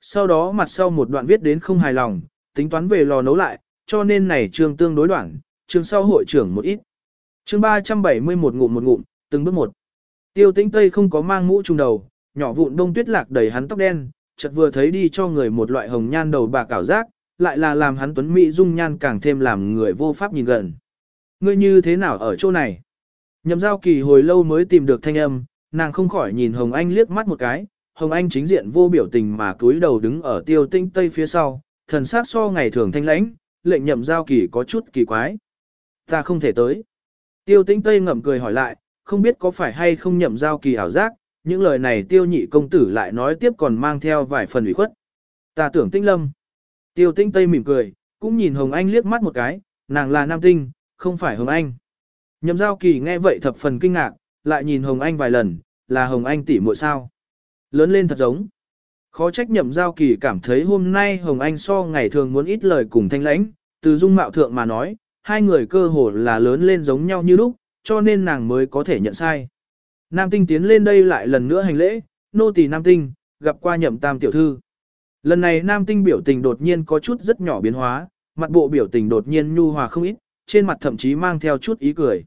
Sau đó mặt sau một đoạn viết đến không hài lòng, tính toán về lò nấu lại, cho nên này trường tương đối đoạn, trường sau hội trưởng một ít. chương 371 ngụm một ngụm, từng bước một. Tiêu tĩnh Tây không có mang mũ trùng đầu, nhỏ vụn đông tuyết lạc đầy hắn tóc đen, chợt vừa thấy đi cho người một loại hồng nhan đầu bạc cảo giác, lại là làm hắn tuấn mỹ dung nhan càng thêm làm người vô pháp nhìn gần. Ngươi như thế nào ở chỗ này? Nhậm giao kỳ hồi lâu mới tìm được thanh âm, nàng không khỏi nhìn Hồng Anh liếc mắt một cái, Hồng Anh chính diện vô biểu tình mà cúi đầu đứng ở tiêu tinh tây phía sau, thần sắc so ngày thường thanh lãnh, lệnh nhậm giao kỳ có chút kỳ quái. Ta không thể tới. Tiêu tinh tây ngậm cười hỏi lại, không biết có phải hay không nhậm giao kỳ ảo giác, những lời này tiêu nhị công tử lại nói tiếp còn mang theo vài phần ủy khuất. Ta tưởng tinh lâm. Tiêu tinh tây mỉm cười, cũng nhìn Hồng Anh liếc mắt một cái, nàng là nam tinh, không phải Hồng Anh. Nhậm giao kỳ nghe vậy thập phần kinh ngạc, lại nhìn Hồng Anh vài lần, là Hồng Anh tỷ muội sao. Lớn lên thật giống. Khó trách nhậm giao kỳ cảm thấy hôm nay Hồng Anh so ngày thường muốn ít lời cùng thanh lãnh, từ dung mạo thượng mà nói, hai người cơ hồ là lớn lên giống nhau như lúc, cho nên nàng mới có thể nhận sai. Nam tinh tiến lên đây lại lần nữa hành lễ, nô tỳ Nam tinh, gặp qua nhậm tam tiểu thư. Lần này Nam tinh biểu tình đột nhiên có chút rất nhỏ biến hóa, mặt bộ biểu tình đột nhiên nhu hòa không ít, trên mặt thậm chí mang theo chút ý cười.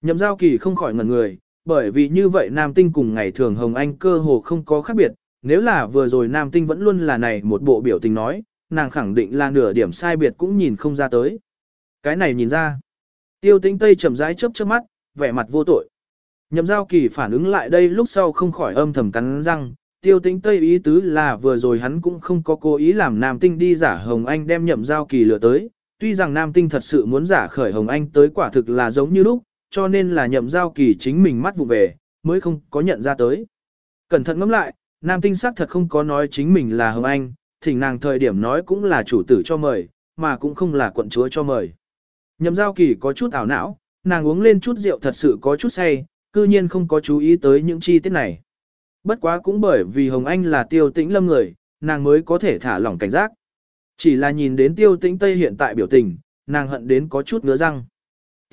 Nhậm giao kỳ không khỏi ngẩn người, bởi vì như vậy nam tinh cùng ngày thường Hồng Anh cơ hồ không có khác biệt, nếu là vừa rồi nam tinh vẫn luôn là này một bộ biểu tình nói, nàng khẳng định là nửa điểm sai biệt cũng nhìn không ra tới. Cái này nhìn ra. Tiêu tĩnh Tây chậm rãi chớp chớp mắt, vẻ mặt vô tội. Nhậm giao kỳ phản ứng lại đây lúc sau không khỏi âm thầm cắn răng, tiêu tĩnh Tây ý tứ là vừa rồi hắn cũng không có cố ý làm nam tinh đi giả Hồng Anh đem nhậm giao kỳ lừa tới, tuy rằng nam tinh thật sự muốn giả khởi Hồng Anh tới quả thực là giống như lúc, cho nên là nhậm giao kỳ chính mình mắt vụ về, mới không có nhận ra tới. Cẩn thận ngẫm lại, nam tinh sắc thật không có nói chính mình là Hồng Anh, thỉnh nàng thời điểm nói cũng là chủ tử cho mời, mà cũng không là quận chúa cho mời. Nhậm giao kỳ có chút ảo não, nàng uống lên chút rượu thật sự có chút say, cư nhiên không có chú ý tới những chi tiết này. Bất quá cũng bởi vì Hồng Anh là tiêu tĩnh lâm người, nàng mới có thể thả lỏng cảnh giác. Chỉ là nhìn đến tiêu tĩnh Tây hiện tại biểu tình, nàng hận đến có chút ngứa răng.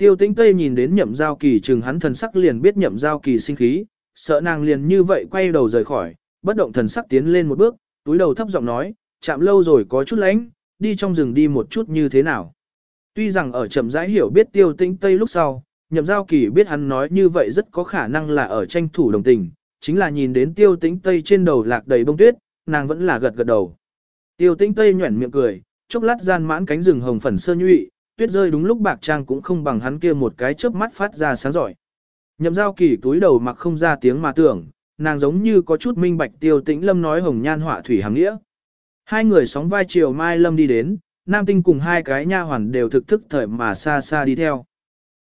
Tiêu tĩnh Tây nhìn đến nhậm giao kỳ chừng hắn thần sắc liền biết nhậm giao kỳ sinh khí, sợ nàng liền như vậy quay đầu rời khỏi, bất động thần sắc tiến lên một bước, túi đầu thấp giọng nói, chạm lâu rồi có chút lánh, đi trong rừng đi một chút như thế nào. Tuy rằng ở chậm rãi hiểu biết tiêu tĩnh Tây lúc sau, nhậm giao kỳ biết hắn nói như vậy rất có khả năng là ở tranh thủ đồng tình, chính là nhìn đến tiêu tĩnh Tây trên đầu lạc đầy bông tuyết, nàng vẫn là gật gật đầu. Tiêu tĩnh Tây nhuẩn miệng cười, chốc lát gian mãn cánh rừng hồng phần sơ nhụy, tuyết rơi đúng lúc bạc trang cũng không bằng hắn kia một cái chớp mắt phát ra sáng giỏi. Nhậm giao kỳ túi đầu mặc không ra tiếng mà tưởng, nàng giống như có chút minh bạch tiêu tĩnh lâm nói hồng nhan họa thủy hàng nghĩa. Hai người sóng vai chiều mai lâm đi đến, nam tinh cùng hai cái nha hoàn đều thực thức thời mà xa xa đi theo.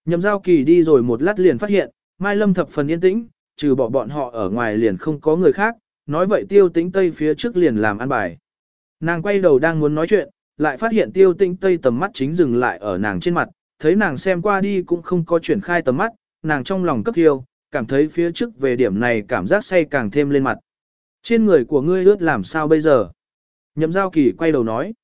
Nhậm giao kỳ đi rồi một lát liền phát hiện, mai lâm thập phần yên tĩnh, trừ bỏ bọn họ ở ngoài liền không có người khác, nói vậy tiêu tĩnh tây phía trước liền làm ăn bài. Nàng quay đầu đang muốn nói chuyện, lại phát hiện tiêu tinh tây tầm mắt chính dừng lại ở nàng trên mặt, thấy nàng xem qua đi cũng không có chuyển khai tầm mắt, nàng trong lòng cấp thiêu, cảm thấy phía trước về điểm này cảm giác say càng thêm lên mặt. Trên người của ngươi ướt làm sao bây giờ? Nhậm giao kỳ quay đầu nói.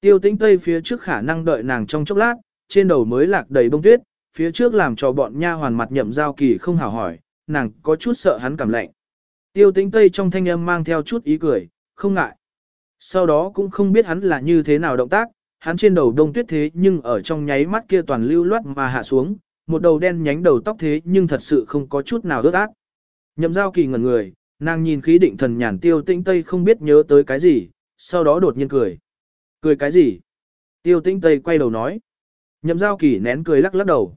Tiêu tĩnh tây phía trước khả năng đợi nàng trong chốc lát, trên đầu mới lạc đầy bông tuyết, phía trước làm cho bọn nha hoàn mặt nhậm giao kỳ không hào hỏi, nàng có chút sợ hắn cảm lạnh. Tiêu tĩnh tây trong thanh âm mang theo chút ý cười, không ngại. Sau đó cũng không biết hắn là như thế nào động tác, hắn trên đầu đông tuyết thế nhưng ở trong nháy mắt kia toàn lưu loát mà hạ xuống, một đầu đen nhánh đầu tóc thế nhưng thật sự không có chút nào ướt át. Nhậm giao kỳ ngẩn người, nàng nhìn khí định thần nhàn tiêu tĩnh tây không biết nhớ tới cái gì, sau đó đột nhiên cười. Cười cái gì? Tiêu tĩnh tây quay đầu nói. Nhậm giao kỳ nén cười lắc lắc đầu.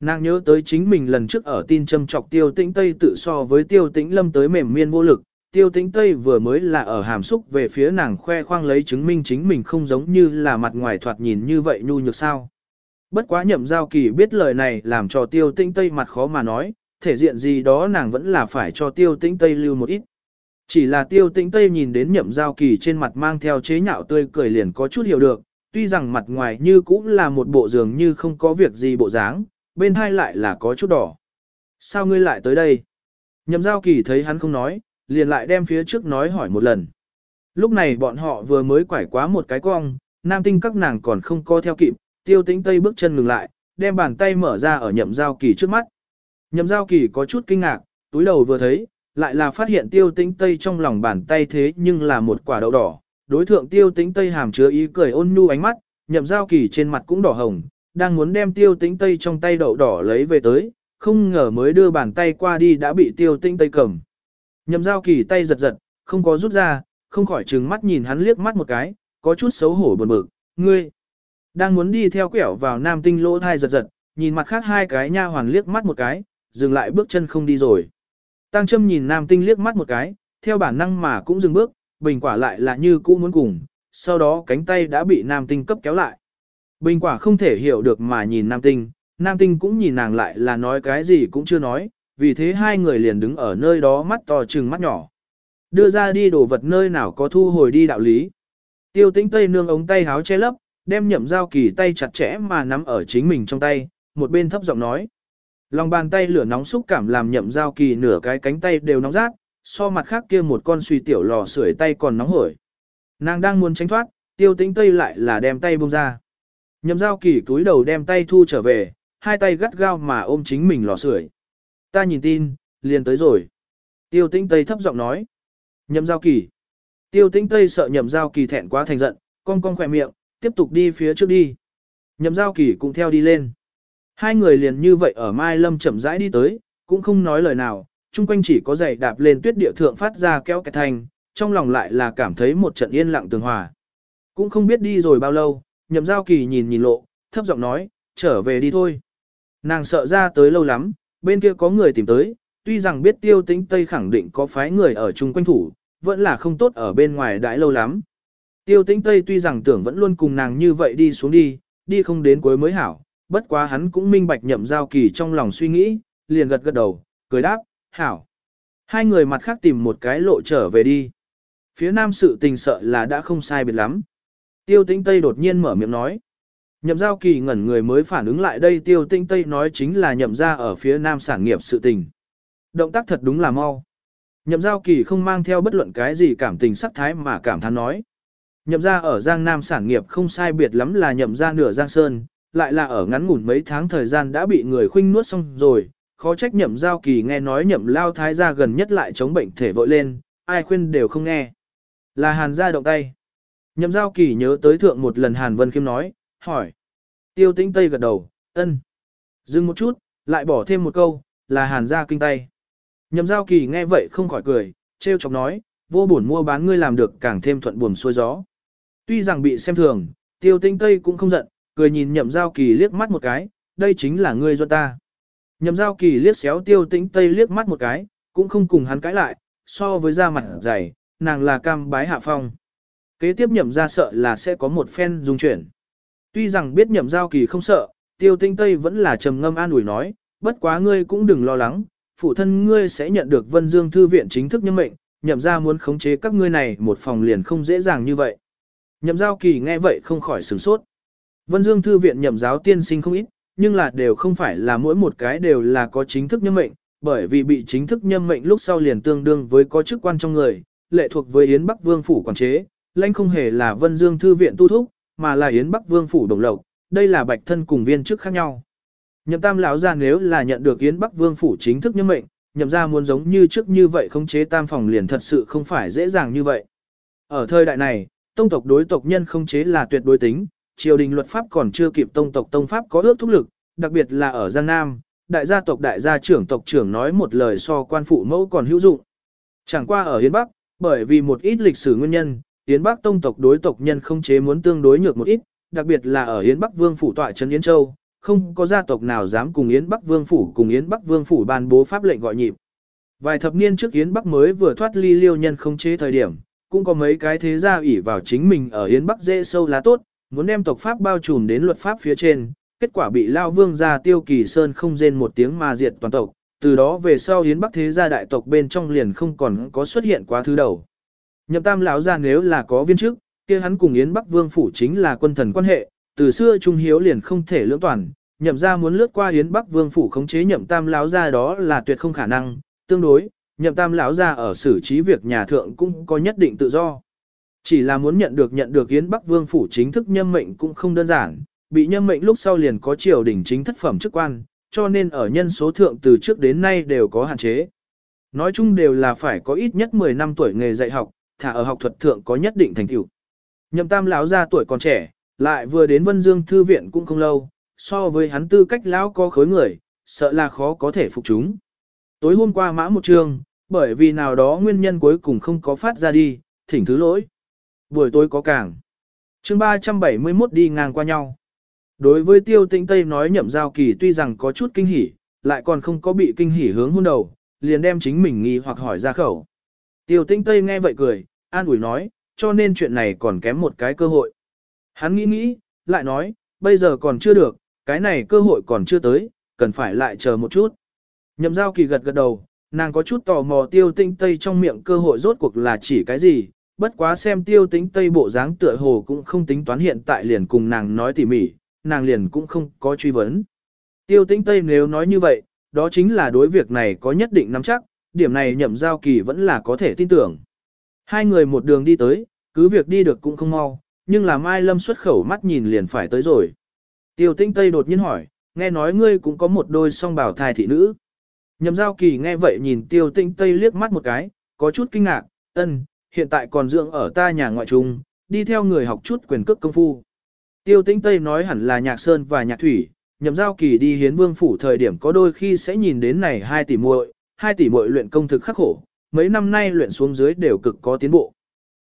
Nàng nhớ tới chính mình lần trước ở tin châm trọc tiêu tĩnh tây tự so với tiêu tĩnh lâm tới mềm miên vô lực, tiêu tĩnh Tây vừa mới là ở hàm xúc về phía nàng khoe khoang lấy chứng minh chính mình không giống như là mặt ngoài thoạt nhìn như vậy nhu nhược sao. Bất quá nhậm giao kỳ biết lời này làm cho tiêu tĩnh Tây mặt khó mà nói, thể diện gì đó nàng vẫn là phải cho tiêu tĩnh Tây lưu một ít. Chỉ là tiêu tĩnh Tây nhìn đến nhậm giao kỳ trên mặt mang theo chế nhạo tươi cười liền có chút hiểu được, tuy rằng mặt ngoài như cũng là một bộ giường như không có việc gì bộ dáng, bên hai lại là có chút đỏ. Sao ngươi lại tới đây? Nhậm giao kỳ thấy hắn không nói, liền lại đem phía trước nói hỏi một lần. Lúc này bọn họ vừa mới quải quá một cái cong, nam tinh các nàng còn không co theo kịp, tiêu tĩnh tây bước chân ngừng lại, đem bàn tay mở ra ở nhậm giao kỳ trước mắt. Nhậm giao kỳ có chút kinh ngạc, túi đầu vừa thấy, lại là phát hiện tiêu tĩnh tây trong lòng bàn tay thế nhưng là một quả đậu đỏ. Đối thượng tiêu tĩnh tây hàm chứa ý cười ôn nhu ánh mắt, nhậm giao kỳ trên mặt cũng đỏ hồng, đang muốn đem tiêu tĩnh tây trong tay đậu đỏ lấy về tới, không ngờ mới đưa bàn tay qua đi đã bị tiêu tĩnh tây cầm. Nhậm giao kỳ tay giật giật, không có rút ra, không khỏi trừng mắt nhìn hắn liếc mắt một cái, có chút xấu hổ buồn bực, ngươi. Đang muốn đi theo quẻo vào nam tinh lỗ thai giật giật, nhìn mặt khác hai cái nha hoàn liếc mắt một cái, dừng lại bước chân không đi rồi. Tăng châm nhìn nam tinh liếc mắt một cái, theo bản năng mà cũng dừng bước, bình quả lại là như cũ muốn cùng, sau đó cánh tay đã bị nam tinh cấp kéo lại. Bình quả không thể hiểu được mà nhìn nam tinh, nam tinh cũng nhìn nàng lại là nói cái gì cũng chưa nói, vì thế hai người liền đứng ở nơi đó mắt to chừng mắt nhỏ. Đưa ra đi đồ vật nơi nào có thu hồi đi đạo lý. Tiêu tĩnh tây nương ống tay háo che lấp, đem nhậm giao kỳ tay chặt chẽ mà nắm ở chính mình trong tay, một bên thấp giọng nói. Lòng bàn tay lửa nóng xúc cảm làm nhậm giao kỳ nửa cái cánh tay đều nóng rát, so mặt khác kia một con suy tiểu lò sưởi tay còn nóng hổi. Nàng đang muốn tránh thoát, tiêu tĩnh tây lại là đem tay buông ra. Nhậm giao kỳ túi đầu đem tay thu trở về, hai tay gắt gao mà ôm chính mình lò sưởi. Ta nhìn tin, liền tới rồi. Tiêu tĩnh tây thấp giọng nói. Nhậm giao kỳ. Tiêu tĩnh tây sợ nhậm giao kỳ thẹn quá thành giận, cong cong khỏe miệng, tiếp tục đi phía trước đi. Nhậm giao kỳ cũng theo đi lên. Hai người liền như vậy ở Mai Lâm chậm rãi đi tới, cũng không nói lời nào, chung quanh chỉ có giày đạp lên tuyết địa thượng phát ra kéo kẹt thành, trong lòng lại là cảm thấy một trận yên lặng tường hòa. Cũng không biết đi rồi bao lâu, nhậm giao kỳ nhìn nhìn lộ, thấp giọng nói, trở về đi thôi. Nàng sợ ra tới lâu lắm, bên kia có người tìm tới, tuy rằng biết tiêu tĩnh Tây khẳng định có phái người ở chung quanh thủ, vẫn là không tốt ở bên ngoài đãi lâu lắm. Tiêu tĩnh Tây tuy rằng tưởng vẫn luôn cùng nàng như vậy đi xuống đi, đi không đến cuối mới hảo, bất quá hắn cũng minh bạch nhậm giao kỳ trong lòng suy nghĩ, liền gật gật đầu, cười đáp, hảo. Hai người mặt khác tìm một cái lộ trở về đi. Phía nam sự tình sợ là đã không sai biệt lắm. Tiêu tĩnh Tây đột nhiên mở miệng nói. Nhậm giao kỳ ngẩn người mới phản ứng lại đây tiêu Tinh Tây nói chính là nhậm ra ở phía nam sản nghiệp sự tình. Động tác thật đúng là mau. Nhậm giao kỳ không mang theo bất luận cái gì cảm tình sắc thái mà cảm thán nói. Nhậm ra ở Giang Nam sản nghiệp không sai biệt lắm là nhậm ra nửa Giang Sơn, lại là ở ngắn ngủn mấy tháng thời gian đã bị người khuynh nuốt xong rồi, khó trách nhậm giao kỳ nghe nói nhậm lao thái gia gần nhất lại chống bệnh thể vội lên, ai khuyên đều không nghe. Là hàn gia động tay. Nhậm giao kỳ nhớ tới thượng một lần hàn vân khiêm nói, hỏi. Tiêu tĩnh tây gật đầu, ân. Dừng một chút, lại bỏ thêm một câu, là hàn gia kinh tay. Nhậm giao kỳ nghe vậy không khỏi cười, treo chọc nói, vô buồn mua bán ngươi làm được càng thêm thuận buồm xuôi gió. Tuy rằng bị xem thường, tiêu tinh tây cũng không giận, cười nhìn nhậm giao kỳ liếc mắt một cái, đây chính là ngươi do ta. Nhậm giao kỳ liếc xéo tiêu tĩnh tây liếc mắt một cái, cũng không cùng hắn cãi lại, so với da mặt dày, nàng là cam bái hạ phong. Kế tiếp nhậm ra sợ là sẽ có một phen dung chuyển. Tuy rằng biết nhậm giao kỳ không sợ, tiêu tinh tây vẫn là trầm ngâm an ủi nói, bất quá ngươi cũng đừng lo lắng, phụ thân ngươi sẽ nhận được Vân Dương Thư viện chính thức nhân mệnh, nhậm ra muốn khống chế các ngươi này một phòng liền không dễ dàng như vậy. Nhậm giao kỳ nghe vậy không khỏi sửng sốt. Vân Dương Thư viện nhậm giáo tiên sinh không ít, nhưng là đều không phải là mỗi một cái đều là có chính thức nhân mệnh, bởi vì bị chính thức nhân mệnh lúc sau liền tương đương với có chức quan trong người, lệ thuộc với Yến Bắc Vương phủ quản chế, lãnh không hề là Vân Dương Thư viện tu thúc, mà là Yến Bắc Vương phủ đồng lộc, đây là bạch thân cùng viên chức khác nhau. Nhậm tam lão ra nếu là nhận được Yến Bắc Vương phủ chính thức nhân mệnh, nhậm ra muốn giống như trước như vậy khống chế tam phòng liền thật sự không phải dễ dàng như vậy. Ở thời đại này, tông tộc đối tộc nhân khống chế là tuyệt đối tính, triều đình luật pháp còn chưa kịp tông tộc tông pháp có ước thúc lực, đặc biệt là ở Giang Nam, đại gia tộc đại gia trưởng tộc trưởng nói một lời so quan phụ mẫu còn hữu dụng. Chẳng qua ở Yến Bắc, bởi vì một ít lịch sử nguyên nhân, Yến Bắc tông tộc đối tộc nhân không chế muốn tương đối nhược một ít, đặc biệt là ở Yến Bắc Vương phủ tọa trấn Yến Châu, không có gia tộc nào dám cùng Yến Bắc Vương phủ cùng Yến Bắc Vương phủ ban bố pháp lệnh gọi nhịp. Vài thập niên trước Yến Bắc mới vừa thoát ly liêu nhân không chế thời điểm, cũng có mấy cái thế gia ủy vào chính mình ở Yến Bắc dễ sâu lá tốt, muốn đem tộc pháp bao trùm đến luật pháp phía trên, kết quả bị Lao Vương gia Tiêu Kỳ Sơn không rên một tiếng mà diệt toàn tộc, từ đó về sau Yến Bắc thế gia đại tộc bên trong liền không còn có xuất hiện quá thứ đầu. Nhậm Tam lão gia nếu là có viên chức, kia hắn cùng Yến Bắc Vương phủ chính là quân thần quan hệ, từ xưa trung hiếu liền không thể lưỡng toàn, nhậm ra muốn lướt qua Yến Bắc Vương phủ khống chế nhậm tam lão gia đó là tuyệt không khả năng, tương đối, nhậm tam lão gia ở xử trí việc nhà thượng cũng có nhất định tự do. Chỉ là muốn nhận được nhận được Yến Bắc Vương phủ chính thức nhâm mệnh cũng không đơn giản, bị nhâm mệnh lúc sau liền có triều đình chính thất phẩm chức quan, cho nên ở nhân số thượng từ trước đến nay đều có hạn chế. Nói chung đều là phải có ít nhất 10 năm tuổi nghề dạy học, thả ở học thuật thượng có nhất định thành tựu. Nhậm tam lão ra tuổi còn trẻ, lại vừa đến Vân Dương Thư viện cũng không lâu, so với hắn tư cách lão có khối người, sợ là khó có thể phục chúng. Tối hôm qua mã một trường, bởi vì nào đó nguyên nhân cuối cùng không có phát ra đi, thỉnh thứ lỗi. Buổi tối có càng. chương 371 đi ngang qua nhau. Đối với tiêu tĩnh Tây nói nhậm giao kỳ tuy rằng có chút kinh hỉ, lại còn không có bị kinh hỉ hướng hôn đầu, liền đem chính mình nghi hoặc hỏi ra khẩu. Tiêu Tinh Tây nghe vậy cười, an ủi nói, cho nên chuyện này còn kém một cái cơ hội. Hắn nghĩ nghĩ, lại nói, bây giờ còn chưa được, cái này cơ hội còn chưa tới, cần phải lại chờ một chút. Nhậm giao kỳ gật gật đầu, nàng có chút tò mò tiêu tinh tây trong miệng cơ hội rốt cuộc là chỉ cái gì, bất quá xem tiêu Tinh tây bộ dáng tựa hồ cũng không tính toán hiện tại liền cùng nàng nói tỉ mỉ, nàng liền cũng không có truy vấn. Tiêu Tinh tây nếu nói như vậy, đó chính là đối việc này có nhất định nắm chắc, điểm này nhậm giao kỳ vẫn là có thể tin tưởng. Hai người một đường đi tới, cứ việc đi được cũng không mau, nhưng là Mai Lâm xuất khẩu mắt nhìn liền phải tới rồi. Tiêu tinh Tây đột nhiên hỏi, nghe nói ngươi cũng có một đôi song bảo thai thị nữ. Nhậm giao kỳ nghe vậy nhìn tiêu tinh Tây liếc mắt một cái, có chút kinh ngạc, ân, hiện tại còn dưỡng ở ta nhà ngoại trung, đi theo người học chút quyền cước công phu. Tiêu tinh Tây nói hẳn là nhạc sơn và nhạc thủy, nhậm giao kỳ đi hiến vương phủ thời điểm có đôi khi sẽ nhìn đến này hai tỷ muội, hai tỷ muội luyện công thực khắc khổ, mấy năm nay luyện xuống dưới đều cực có tiến bộ.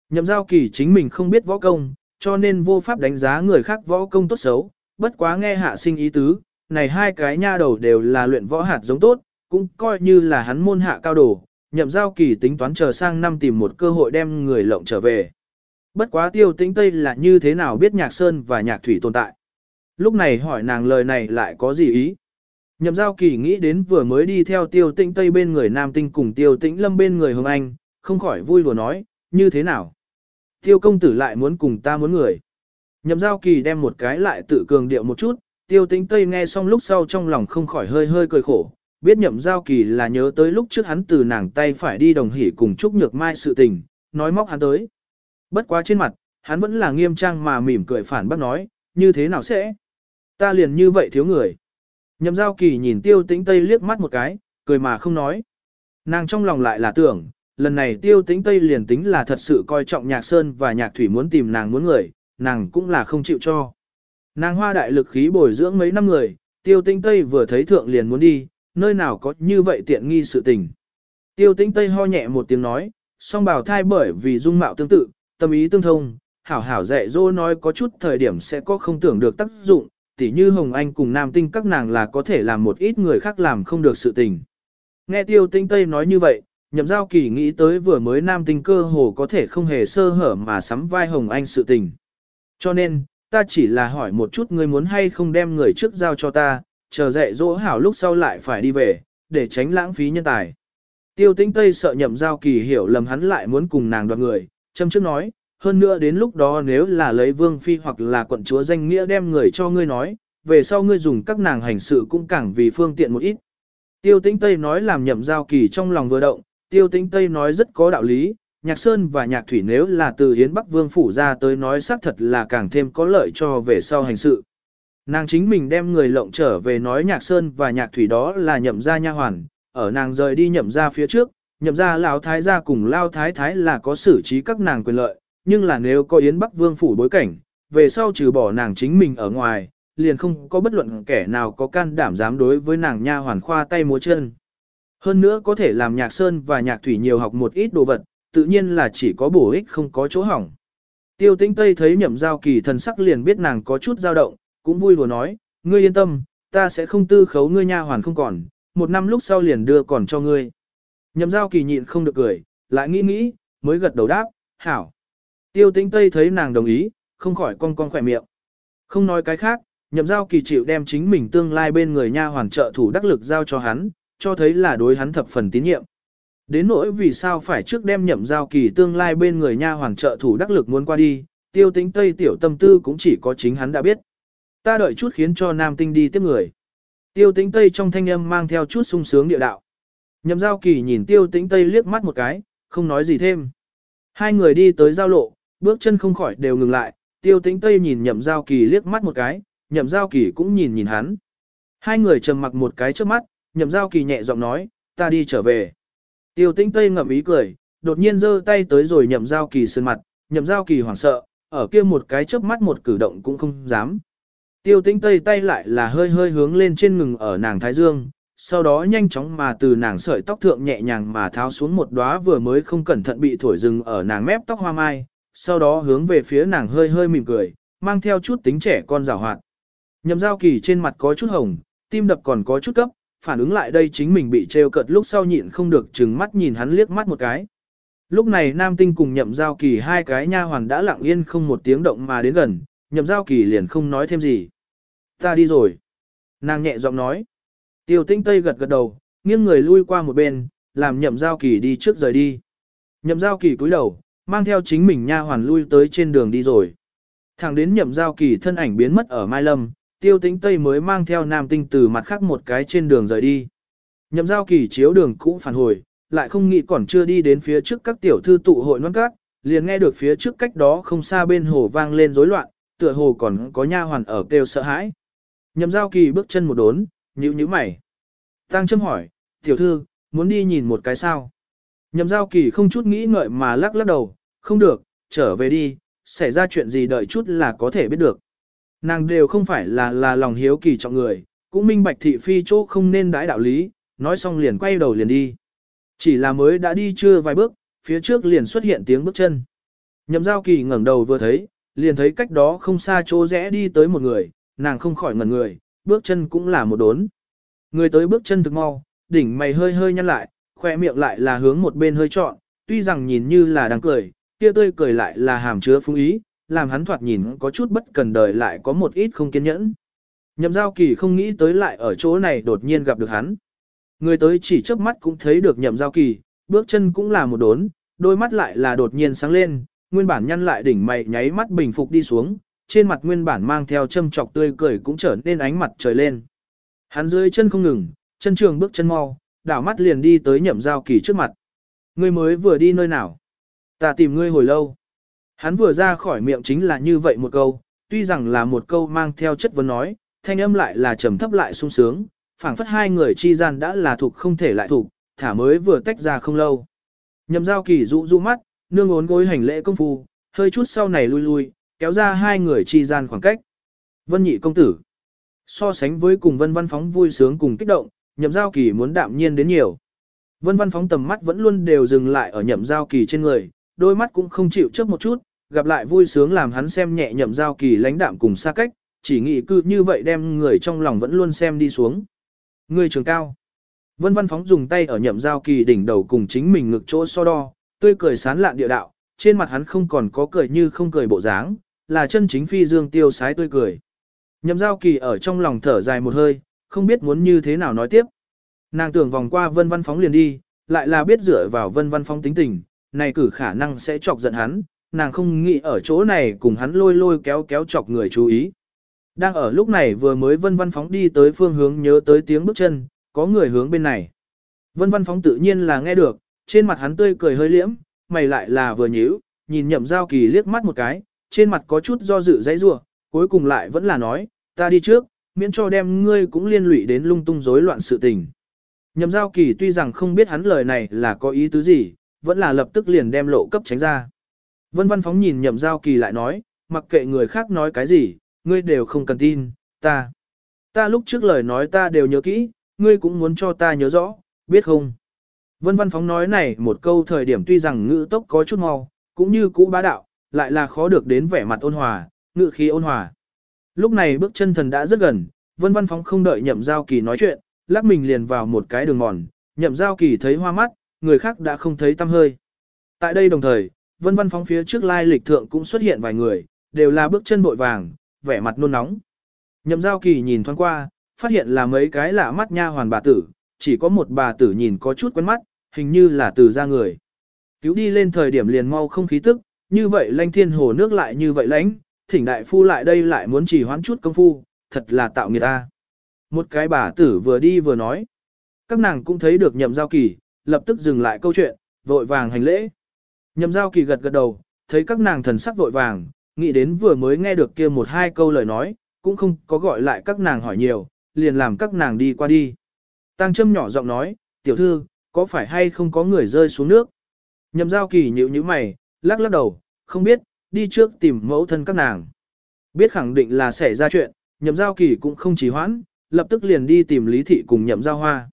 Nhậm giao kỳ chính mình không biết võ công, cho nên vô pháp đánh giá người khác võ công tốt xấu, bất quá nghe hạ sinh ý tứ, này hai cái nha đầu đều là luyện võ hạt giống tốt, cũng coi như là hắn môn hạ cao đồ, nhậm giao kỳ tính toán chờ sang năm tìm một cơ hội đem người lộng trở về. Bất quá tiêu tĩnh Tây là như thế nào biết nhạc sơn và nhạc thủy tồn tại. Lúc này hỏi nàng lời này lại có gì ý. Nhậm giao kỳ nghĩ đến vừa mới đi theo tiêu tĩnh Tây bên người Nam Tinh cùng tiêu tĩnh Lâm bên người Hồng Anh, không khỏi vui vừa nói, như thế nào. Tiêu công tử lại muốn cùng ta muốn người. Nhậm giao kỳ đem một cái lại tự cường điệu một chút, tiêu tĩnh Tây nghe xong lúc sau trong lòng không khỏi hơi hơi cười khổ, biết nhậm giao kỳ là nhớ tới lúc trước hắn từ nàng tay phải đi đồng hỉ cùng Trúc Nhược Mai sự tình, nói móc hắn tới. Bất quá trên mặt, hắn vẫn là nghiêm trang mà mỉm cười phản bác nói, như thế nào sẽ? Ta liền như vậy thiếu người. Nhậm giao kỳ nhìn tiêu tĩnh Tây liếc mắt một cái, cười mà không nói. Nàng trong lòng lại là tưởng, lần này tiêu tĩnh Tây liền tính là thật sự coi trọng nhạc sơn và nhạc thủy muốn tìm nàng muốn người, nàng cũng là không chịu cho. Nàng hoa đại lực khí bồi dưỡng mấy năm người, tiêu tĩnh Tây vừa thấy thượng liền muốn đi, nơi nào có như vậy tiện nghi sự tình. Tiêu tĩnh Tây ho nhẹ một tiếng nói, song bảo thai bởi vì dung mạo tương tự, tâm ý tương thông, hảo hảo dạy dỗ nói có chút thời điểm sẽ có không tưởng được tác dụng, tỉ như Hồng Anh cùng Nam Tinh các nàng là có thể làm một ít người khác làm không được sự tình. Nghe Tiêu Tinh Tây nói như vậy, nhậm giao kỳ nghĩ tới vừa mới Nam Tinh cơ hồ có thể không hề sơ hở mà sắm vai Hồng Anh sự tình. Cho nên, ta chỉ là hỏi một chút ngươi muốn hay không đem người trước giao cho ta, chờ dạy dỗ hảo lúc sau lại phải đi về, để tránh lãng phí nhân tài. Tiêu Tinh Tây sợ nhậm giao kỳ hiểu lầm hắn lại muốn cùng nàng đoạt người, châm trước nói, hơn nữa đến lúc đó nếu là lấy vương phi hoặc là quận chúa danh nghĩa đem người cho ngươi nói, về sau ngươi dùng các nàng hành sự cũng càng vì phương tiện một ít. Tiêu tĩnh Tây nói làm nhậm giao kỳ trong lòng vừa động, tiêu tĩnh Tây nói rất có đạo lý, nhạc sơn và nhạc thủy nếu là từ Hiến Bắc Vương phủ ra tới nói xác thật là càng thêm có lợi cho về sau hành sự. Nàng chính mình đem người lộng trở về nói nhạc sơn và nhạc thủy đó là nhậm gia nha hoàn, ở nàng rời đi nhậm gia phía trước, nhậm gia lão thái gia cùng lao thái thái là có xử trí các nàng quyền lợi, nhưng là nếu có Yến Bắc Vương phủ bối cảnh, về sau trừ bỏ nàng chính mình ở ngoài, liền không có bất luận kẻ nào có can đảm dám đối với nàng nha hoàn khoa tay múa chân. Hơn nữa có thể làm nhạc sơn và nhạc thủy nhiều học một ít đồ vật, tự nhiên là chỉ có bổ ích không có chỗ hỏng. Tiêu tĩnh Tây thấy nhậm giao kỳ thần sắc liền biết nàng có chút dao động, cũng vui lùa nói, ngươi yên tâm, ta sẽ không tư khấu ngươi nha hoàn không còn, một năm lúc sau liền đưa còn cho ngươi. Nhậm giao kỳ nhịn không được cười, lại nghĩ nghĩ, mới gật đầu đáp, hảo. Tiêu tĩnh Tây thấy nàng đồng ý, không khỏi cong cong khỏe miệng. Không nói cái khác, nhậm giao kỳ chịu đem chính mình tương lai bên người nha hoàn trợ thủ đắc lực giao cho hắn, cho thấy là đối hắn thập phần tín nhiệm. Đến nỗi vì sao phải trước đem nhậm giao kỳ tương lai bên người nha hoàn trợ thủ đắc lực muốn qua đi, tiêu tĩnh Tây tiểu tâm tư cũng chỉ có chính hắn đã biết. Ta đợi chút khiến cho nam tinh đi tiếp người. Tiêu tĩnh Tây trong thanh âm mang theo chút sung sướng địa đạo. Nhậm giao kỳ nhìn tiêu tĩnh Tây liếc mắt một cái, không nói gì thêm. Hai người đi tới giao lộ, bước chân không khỏi đều ngừng lại, tiêu tĩnh Tây nhìn nhậm giao kỳ liếc mắt một cái, nhậm giao kỳ cũng nhìn nhìn hắn. Hai người trầm mặc một cái trước mắt, nhậm giao kỳ nhẹ giọng nói, ta đi trở về. Tiêu tĩnh Tây ngậm ý cười, đột nhiên giơ tay tới rồi nhậm giao kỳ sơn mặt, nhậm giao kỳ hoảng sợ, ở kia một cái chớp mắt một cử động cũng không dám. Tiêu tĩnh Tây tay lại là hơi hơi hướng lên trên ngừng ở nàng Thái Dương, sau đó nhanh chóng mà từ nàng sợi tóc thượng nhẹ nhàng mà tháo xuống một đóa vừa mới không cẩn thận bị thổi rừng ở nàng mép tóc hoa mai, sau đó hướng về phía nàng hơi hơi mỉm cười, mang theo chút tính trẻ con rào hoạt. Nhậm giao kỳ trên mặt có chút hồng, tim đập còn có chút cấp, phản ứng lại đây chính mình bị trêu cợt lúc sau nhịn không được chừng mắt nhìn hắn liếc mắt một cái. Lúc này Nam Tinh cùng nhậm giao kỳ hai cái nha hoàn đã lặng yên không một tiếng động mà đến gần, nhậm giao kỳ liền không nói thêm gì. Ta đi rồi. Nàng nhẹ giọng nói. Tiêu tinh tây gật gật đầu, nghiêng người lui qua một bên, làm nhậm giao kỳ đi trước rời đi. Nhậm giao kỳ cúi đầu, mang theo chính mình nha hoàn lui tới trên đường đi rồi. Thẳng đến nhậm giao kỳ thân ảnh biến mất ở Mai Lâm, tiêu tĩnh Tây mới mang theo nam tinh từ mặt khác một cái trên đường rời đi. Nhậm giao kỳ chiếu đường cũ phản hồi, lại không nghĩ còn chưa đi đến phía trước các tiểu thư tụ hội non cát, liền nghe được phía trước cách đó không xa bên hồ vang lên rối loạn, tựa hồ còn có nha hoàn ở kêu sợ hãi. Nhậm giao kỳ bước chân một đốn, nhíu nhíu mày. Tăng châm hỏi, tiểu thư, muốn đi nhìn một cái sao? Nhậm giao kỳ không chút nghĩ ngợi mà lắc lắc đầu, không được, trở về đi, xảy ra chuyện gì đợi chút là có thể biết được. Nàng đều không phải là là lòng hiếu kỳ trọng người, cũng minh bạch thị phi chỗ không nên đãi đạo lý, nói xong liền quay đầu liền đi. Chỉ là mới đã đi chưa vài bước, phía trước liền xuất hiện tiếng bước chân. Nhậm giao kỳ ngẩng đầu vừa thấy, liền thấy cách đó không xa chỗ rẽ đi tới một người, nàng không khỏi ngẩn người, bước chân cũng là một đốn. Người tới bước chân thực mau, đỉnh mày hơi hơi nhăn lại, khoe miệng lại là hướng một bên hơi trọn, tuy rằng nhìn như là đang cười, kia tươi cười lại là hàm chứa phung ý, làm hắn thoạt nhìn có chút bất cần đời lại có một ít không kiên nhẫn. Nhậm giao kỳ không nghĩ tới lại ở chỗ này đột nhiên gặp được hắn. Người tới chỉ chớp mắt cũng thấy được nhậm giao kỳ, bước chân cũng là một đốn, đôi mắt lại là đột nhiên sáng lên, nguyên bản nhăn lại đỉnh mày nháy mắt bình phục đi xuống, trên mặt nguyên bản mang theo châm trọc tươi cười cũng trở nên ánh mặt trời lên. Hắn dưới chân không ngừng, chân trường bước chân mau, đảo mắt liền đi tới nhậm giao kỳ trước mặt. Ngươi mới vừa đi nơi nào? Ta tìm ngươi hồi lâu. Hắn vừa ra khỏi miệng chính là như vậy một câu, tuy rằng là một câu mang theo chất vấn nói, thanh âm lại là trầm thấp lại sung sướng, phảng phất hai người chi gian đã là thuộc không thể lại thuộc, thả mới vừa tách ra không lâu. Nhậm giao kỳ dụ dụ mắt, nương ốn gối hành lễ công phu, hơi chút sau này lui lui, kéo ra hai người chi gian khoảng cách. Vân nhị công tử. So sánh với cùng vân văn phóng vui sướng cùng kích động, nhậm giao kỳ muốn đạm nhiên đến nhiều. Vân văn phóng tầm mắt vẫn luôn đều dừng lại ở nhậm giao kỳ trên người, đôi mắt cũng không chịu chớp một chút, gặp lại vui sướng làm hắn xem nhẹ nhậm giao kỳ lãnh đạm cùng xa cách, chỉ nghĩ cứ như vậy đem người trong lòng vẫn luôn xem đi xuống. Người trường cao. Vân văn phóng dùng tay ở nhậm giao kỳ đỉnh đầu cùng chính mình ngực chỗ so đo, tươi cười sán lạn địa đạo, trên mặt hắn không còn có cười như không cười bộ dáng, là chân chính phi dương tiêu sái tươi cười. Nhậm giao kỳ ở trong lòng thở dài một hơi, không biết muốn như thế nào nói tiếp. Nàng tưởng vòng qua vân văn phóng liền đi, lại là biết dựa vào vân văn phóng tính tình, này cử khả năng sẽ chọc giận hắn, nàng không nghĩ ở chỗ này cùng hắn lôi lôi kéo kéo chọc người chú ý. Đang ở lúc này vừa mới vân văn phóng đi tới phương hướng nhớ tới tiếng bước chân, có người hướng bên này. Vân văn phóng tự nhiên là nghe được, trên mặt hắn tươi cười hơi liễm, mày lại là vừa nhíu, nhìn nhậm giao kỳ liếc mắt một cái, trên mặt có chút do dự dãy rủa cuối cùng lại vẫn là nói, ta đi trước, miễn cho đem ngươi cũng liên lụy đến lung tung rối loạn sự tình. Nhậm giao kỳ tuy rằng không biết hắn lời này là có ý tứ gì, vẫn là lập tức liền đem lộ cấp tránh ra. Vân văn phóng nhìn nhậm giao kỳ lại nói, mặc kệ người khác nói cái gì, ngươi đều không cần tin, ta. Ta lúc trước lời nói ta đều nhớ kỹ, ngươi cũng muốn cho ta nhớ rõ, biết không? Vân văn phóng nói này một câu thời điểm tuy rằng ngữ tốc có chút mau, cũng như cũ bá đạo, lại là khó được đến vẻ mặt ôn hòa, ngữ khí ôn hòa. Lúc này bước chân thần đã rất gần, vân văn phóng không đợi nhậm giao kỳ nói chuyện, lắc mình liền vào một cái đường mòn, nhậm giao kỳ thấy hoa mắt, người khác đã không thấy tâm hơi. Tại đây đồng thời, vân văn phóng phía trước lai lịch thượng cũng xuất hiện vài người, đều là bước chân bội vàng, vẻ mặt nôn nóng. Nhậm giao kỳ nhìn thoáng qua, phát hiện là mấy cái lạ mắt nha hoàn bà tử, chỉ có một bà tử nhìn có chút quen mắt, hình như là từ ra người. Cứu đi lên thời điểm liền mau không khí tức, như vậy lanh thiên hồ nước lại như vậy lãnh, thỉnh đại phu lại đây lại muốn chỉ hoán chút công phu, thật là tạo nghiệt ta. Một cái bà tử vừa đi vừa nói. Các nàng cũng thấy được nhậm giao kỳ, lập tức dừng lại câu chuyện, vội vàng hành lễ. Nhậm giao kỳ gật gật đầu, thấy các nàng thần sắc vội vàng, nghĩ đến vừa mới nghe được kia một hai câu lời nói, cũng không có gọi lại các nàng hỏi nhiều, liền làm các nàng đi qua đi. Tăng châm nhỏ giọng nói, tiểu thư, có phải hay không có người rơi xuống nước? Nhậm giao kỳ nhịu như mày, lắc lắc đầu, không biết, đi trước tìm mẫu thân các nàng. Biết khẳng định là xảy ra chuyện, nhậm giao kỳ cũng không chỉ hoãn, lập tức liền đi tìm lý thị cùng nhậm giao hoa.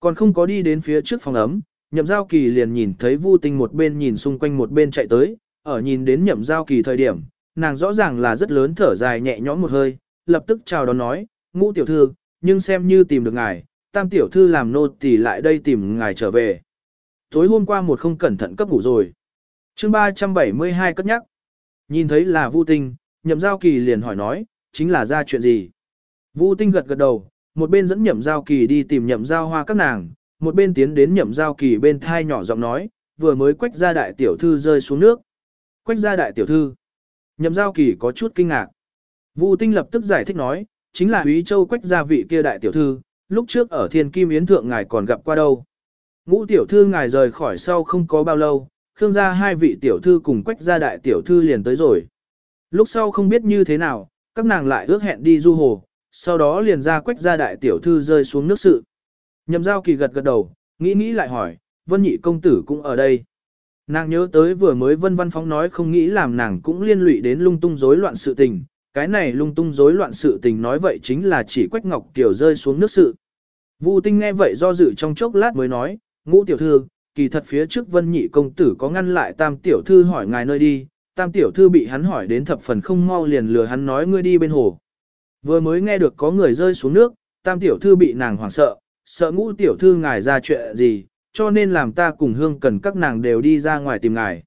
Còn không có đi đến phía trước phòng ấm, nhậm giao kỳ liền nhìn thấy vu tinh một bên nhìn xung quanh một bên chạy tới, ở nhìn đến nhậm giao kỳ thời điểm, nàng rõ ràng là rất lớn thở dài nhẹ nhõm một hơi, lập tức chào đón nói, ngũ tiểu thư, nhưng xem như tìm được ngài, tam tiểu thư làm nô tỳ lại đây tìm ngài trở về. Tối hôm qua một không cẩn thận cấp ngủ rồi. chương 372 cất nhắc. Nhìn thấy là Vu Tinh, nhậm giao kỳ liền hỏi nói, chính là ra chuyện gì? Vu Tinh gật gật đầu, một bên dẫn nhậm giao kỳ đi tìm nhậm giao hoa các nàng, một bên tiến đến nhậm giao kỳ bên thai nhỏ giọng nói, vừa mới quách ra đại tiểu thư rơi xuống nước. Quách ra đại tiểu thư. Nhậm giao kỳ có chút kinh ngạc. Vu Tinh lập tức giải thích nói, chính là Úy Châu quách gia vị kia đại tiểu thư, lúc trước ở Thiên Kim Yến Thượng ngài còn gặp qua đâu. Ngũ tiểu thư ngài rời khỏi sau không có bao lâu, Khương gia hai vị tiểu thư cùng quách gia đại tiểu thư liền tới rồi. Lúc sau không biết như thế nào, các nàng lại ước hẹn đi du hồ, sau đó liền ra quách gia đại tiểu thư rơi xuống nước sự. Nhậm giao kỳ gật gật đầu, nghĩ nghĩ lại hỏi, vân nhị công tử cũng ở đây. Nàng nhớ tới vừa mới vân văn phóng nói không nghĩ làm nàng cũng liên lụy đến lung tung rối loạn sự tình, cái này lung tung rối loạn sự tình nói vậy chính là chỉ quách ngọc tiểu rơi xuống nước sự. Vu tinh nghe vậy do dự trong chốc lát mới nói, ngũ tiểu thư, kỳ thật phía trước vân nhị công tử có ngăn lại tam tiểu thư hỏi ngài nơi đi, tam tiểu thư bị hắn hỏi đến thập phần không mau liền lừa hắn nói ngươi đi bên hồ. Vừa mới nghe được có người rơi xuống nước, tam tiểu thư bị nàng hoảng sợ, sợ ngũ tiểu thư ngài ra chuyện gì, cho nên làm ta cùng hương cần các nàng đều đi ra ngoài tìm ngài.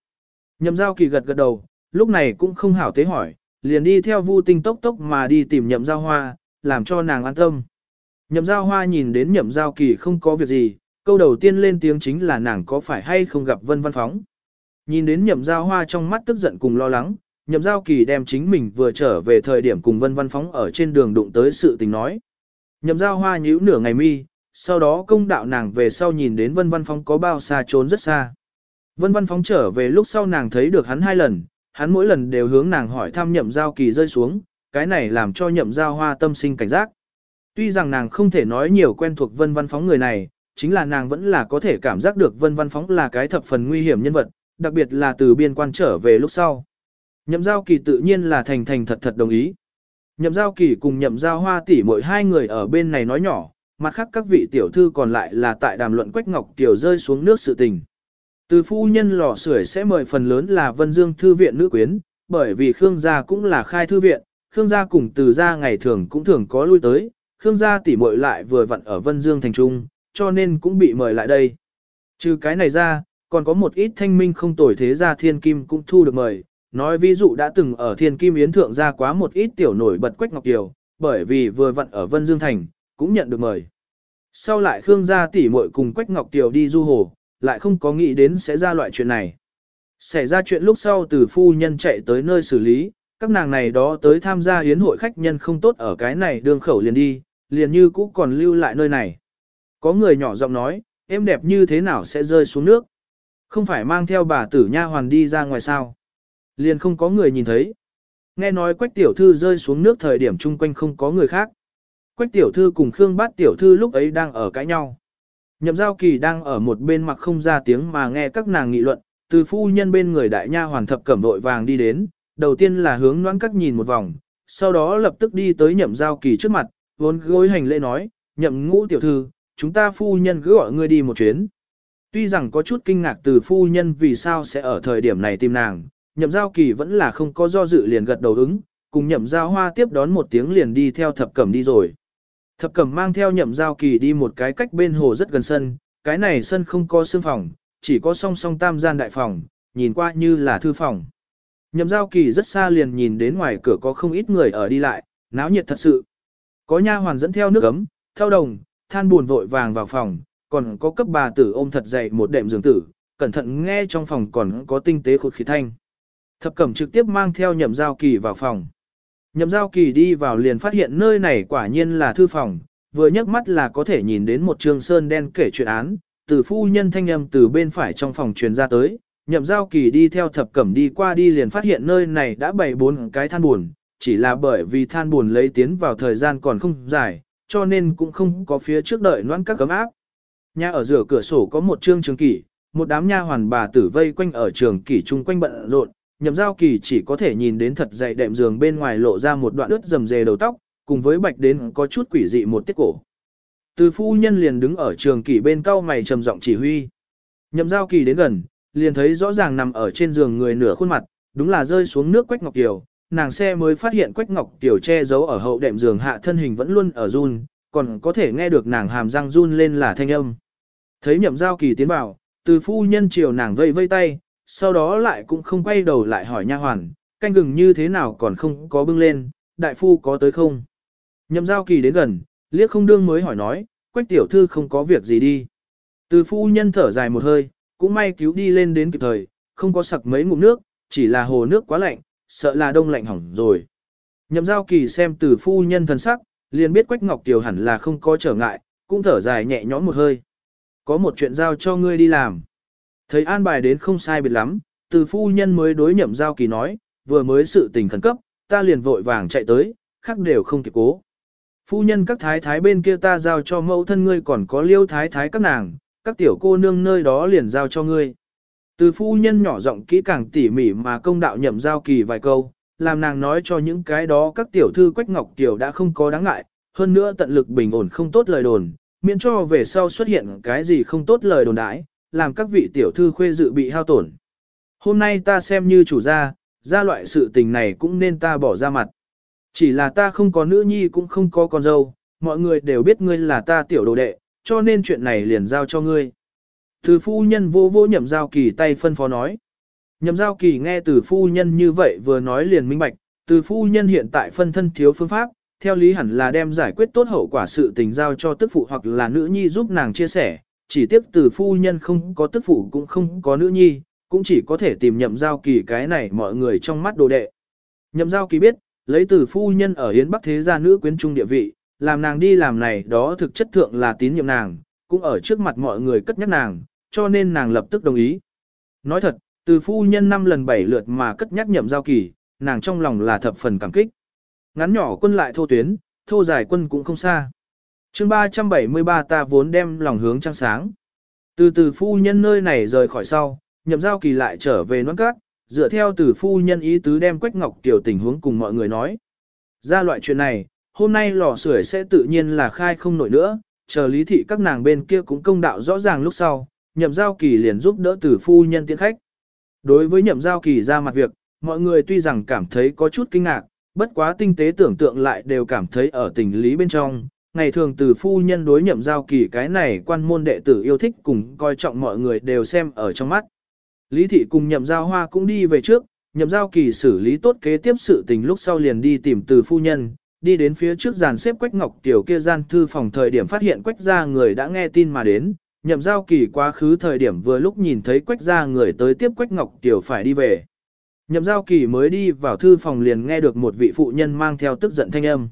Nhậm giao kỳ gật gật đầu, lúc này cũng không hảo tế hỏi, liền đi theo vu tinh tốc tốc mà đi tìm nhậm giao hoa, làm cho nàng an tâm. Nhậm giao hoa nhìn đến nhậm giao kỳ không có việc gì, câu đầu tiên lên tiếng chính là nàng có phải hay không gặp vân văn phóng. Nhìn đến nhậm giao hoa trong mắt tức giận cùng lo lắng, nhậm giao kỳ đem chính mình vừa trở về thời điểm cùng vân văn phóng ở trên đường đụng tới sự tình nói. Nhậm giao hoa nhíu nửa ngày mi, sau đó công đạo nàng về sau nhìn đến vân văn phóng có bao xa trốn rất xa. Vân văn phóng trở về lúc sau nàng thấy được hắn hai lần, hắn mỗi lần đều hướng nàng hỏi thăm nhậm giao kỳ rơi xuống, cái này làm cho nhậm giao hoa tâm sinh cảnh giác. Tuy rằng nàng không thể nói nhiều quen thuộc vân văn phóng người này, chính là nàng vẫn là có thể cảm giác được vân văn phóng là cái thập phần nguy hiểm nhân vật, đặc biệt là từ biên quan trở về lúc sau. Nhậm giao kỳ tự nhiên là thành thành thật thật đồng ý. Nhậm giao kỳ cùng nhậm giao hoa tỷ mỗi hai người ở bên này nói nhỏ, mặt khác các vị tiểu thư còn lại là tại đàm luận Quách Ngọc Tiểu rơi xuống nước sự tình. Từ phu nhân lò sưởi sẽ mời phần lớn là Vân Dương Thư viện nữ quyến, bởi vì Khương gia cũng là khai thư viện, Khương gia cùng từ gia ngày thường cũng thường có lui tới, Khương gia tỷ muội lại vừa vặn ở Vân Dương thành trung, cho nên cũng bị mời lại đây. Trừ cái này ra, còn có một ít thanh minh không tồi thế gia thiên kim cũng thu được mời, nói ví dụ đã từng ở thiên kim yến thượng ra quá một ít tiểu nổi bật Quách Ngọc Kiều, bởi vì vừa vặn ở Vân Dương thành, cũng nhận được mời. Sau lại Khương gia tỷ muội cùng Quách Ngọc Kiều đi du hồ, lại không có nghĩ đến sẽ ra loại chuyện này. Xảy ra chuyện lúc sau từ phu nhân chạy tới nơi xử lý, các nàng này đó tới tham gia hiến hội khách nhân không tốt ở cái này đường khẩu liền đi, liền như cũ còn lưu lại nơi này. Có người nhỏ giọng nói, em đẹp như thế nào sẽ rơi xuống nước? Không phải mang theo bà tử nha hoàn đi ra ngoài sao? Liền không có người nhìn thấy. Nghe nói quách tiểu thư rơi xuống nước thời điểm chung quanh không có người khác. Quách tiểu thư cùng Khương bát tiểu thư lúc ấy đang ở cãi nhau. Nhậm giao kỳ đang ở một bên mặc không ra tiếng mà nghe các nàng nghị luận, từ phu nhân bên người đại nha hoàn thập cẩm đội vàng đi đến, đầu tiên là hướng noãn các nhìn một vòng, sau đó lập tức đi tới nhậm giao kỳ trước mặt, vốn gối hành lễ nói, nhậm ngũ tiểu thư, chúng ta phu nhân cứ gọi ngươi đi một chuyến. Tuy rằng có chút kinh ngạc từ phu nhân vì sao sẽ ở thời điểm này tìm nàng, nhậm giao kỳ vẫn là không có do dự liền gật đầu ứng, cùng nhậm giao hoa tiếp đón một tiếng liền đi theo thập cẩm đi rồi. Thập cẩm mang theo nhậm giao kỳ đi một cái cách bên hồ rất gần sân, cái này sân không có xương phòng, chỉ có song song tam gian đại phòng, nhìn qua như là thư phòng. Nhậm giao kỳ rất xa liền nhìn đến ngoài cửa có không ít người ở đi lại, náo nhiệt thật sự. Có nha hoàn dẫn theo nước ấm, theo đồng, than buồn vội vàng vào phòng, còn có cấp bà tử ôm thật dày một đệm giường tử, cẩn thận nghe trong phòng còn có tinh tế khụt khí thanh. Thập cẩm trực tiếp mang theo nhậm giao kỳ vào phòng. Nhậm giao kỳ đi vào liền phát hiện nơi này quả nhiên là thư phòng, vừa nhấc mắt là có thể nhìn đến một trường sơn đen kể chuyện án, từ phu nhân thanh âm từ bên phải trong phòng truyền ra tới, nhậm giao kỳ đi theo thập cẩm đi qua đi liền phát hiện nơi này đã bày bốn cái than buồn, chỉ là bởi vì than buồn lấy tiến vào thời gian còn không dài, cho nên cũng không có phía trước đợi noãn các cấm áp. Nhà ở giữa cửa sổ có một trương trường kỷ, một đám nha hoàn bà tử vây quanh ở trường kỷ chung quanh bận rộn, nhậm giao kỳ chỉ có thể nhìn đến thật dày đệm giường bên ngoài lộ ra một đoạn ướt rầm rề đầu tóc, cùng với bạch đến có chút quỷ dị một tiết cổ. Từ phu nhân liền đứng ở trường kỷ bên cau mày trầm giọng chỉ huy. Nhậm giao kỳ đến gần, liền thấy rõ ràng nằm ở trên giường người nửa khuôn mặt, đúng là rơi xuống nước Quách Ngọc Kiều. Nàng xe mới phát hiện Quách Ngọc Kiều che giấu ở hậu đệm giường hạ thân hình vẫn luôn ở run, còn có thể nghe được nàng hàm răng run lên là thanh âm. Thấy nhậm giao kỳ tiến vào, từ phu nhân chiều nàng vây vây tay, sau đó lại cũng không quay đầu lại hỏi nha hoàn, canh gừng như thế nào còn không có bưng lên, đại phu có tới không? Nhậm giao kỳ đến gần, liếc không đương mới hỏi nói, quách tiểu thư không có việc gì đi. Từ phu nhân thở dài một hơi, cũng may cứu đi lên đến kịp thời, không có sặc mấy ngụm nước, chỉ là hồ nước quá lạnh, sợ là đông lạnh hỏng rồi. Nhậm giao kỳ xem từ phu nhân thần sắc, liền biết Quách Ngọc Kiều hẳn là không có trở ngại, cũng thở dài nhẹ nhõm một hơi. Có một chuyện giao cho ngươi đi làm. Thấy an bài đến không sai biệt lắm, từ phu nhân mới đối nhậm giao kỳ nói, vừa mới sự tình khẩn cấp, ta liền vội vàng chạy tới, khác đều không kịp cố. Phu nhân các thái thái bên kia ta giao cho mẫu thân ngươi còn có liêu thái thái các nàng, các tiểu cô nương nơi đó liền giao cho ngươi. Từ phu nhân nhỏ giọng kỹ càng tỉ mỉ mà công đạo nhậm giao kỳ vài câu, làm nàng nói cho những cái đó các tiểu thư quách ngọc tiểu đã không có đáng ngại, hơn nữa tận lực bình ổn không tốt lời đồn, miễn cho về sau xuất hiện cái gì không tốt lời đồn đãi, làm các vị tiểu thư khuê dự bị hao tổn. Hôm nay ta xem như chủ gia, ra loại sự tình này cũng nên ta bỏ ra mặt. Chỉ là ta không có nữ nhi cũng không có con dâu, mọi người đều biết ngươi là ta tiểu đồ đệ, cho nên chuyện này liền giao cho ngươi. Từ phu nhân vô vô nhậm giao kỳ tay phân phó nói. Nhậm giao kỳ nghe từ phu nhân như vậy vừa nói liền minh bạch, từ phu nhân hiện tại phân thân thiếu phương pháp, theo lý hẳn là đem giải quyết tốt hậu quả sự tình giao cho tức phụ hoặc là nữ nhi giúp nàng chia sẻ, chỉ tiếc từ phu nhân không có tức phụ cũng không có nữ nhi, cũng chỉ có thể tìm nhậm giao kỳ cái này mọi người trong mắt đồ đệ. Nhậm giao kỳ biết, lấy từ phu nhân ở Hiến Bắc Thế gia nữ quyến trung địa vị, làm nàng đi làm này đó thực chất thượng là tín nhiệm nàng, cũng ở trước mặt mọi người cất nhắc nàng, cho nên nàng lập tức đồng ý. Nói thật, từ phu nhân năm lần bảy lượt mà cất nhắc nhậm giao kỳ, nàng trong lòng là thập phần cảm kích. Ngắn nhỏ quân lại thô tuyến, thô dài quân cũng không xa. chương 373 ta vốn đem lòng hướng trăng sáng. Từ từ phu nhân nơi này rời khỏi sau, nhậm giao kỳ lại trở về nón cát, dựa theo từ phu nhân ý tứ đem Quách Ngọc Kiều tình huống cùng mọi người nói. Ra loại chuyện này, hôm nay lò sưởi sẽ tự nhiên là khai không nổi nữa, chờ lý thị các nàng bên kia cũng công đạo rõ ràng lúc sau, nhậm giao kỳ liền giúp đỡ từ phu nhân tiễn khách. Đối với nhậm giao kỳ ra mặt việc, mọi người tuy rằng cảm thấy có chút kinh ngạc, bất quá tinh tế tưởng tượng lại đều cảm thấy ở tình lý bên trong. Ngày thường từ phu nhân đối nhậm giao kỳ cái này quan môn đệ tử yêu thích cùng coi trọng mọi người đều xem ở trong mắt. Lý thị cùng nhậm giao hoa cũng đi về trước, nhậm giao kỳ xử lý tốt kế tiếp sự tình lúc sau liền đi tìm từ phu nhân, đi đến phía trước dàn xếp quách ngọc tiểu kia gian thư phòng thời điểm phát hiện quách ra người đã nghe tin mà đến, nhậm giao kỳ quá khứ thời điểm vừa lúc nhìn thấy quách ra người tới tiếp quách ngọc tiểu phải đi về. Nhậm giao kỳ mới đi vào thư phòng liền nghe được một vị phụ nhân mang theo tức giận thanh âm.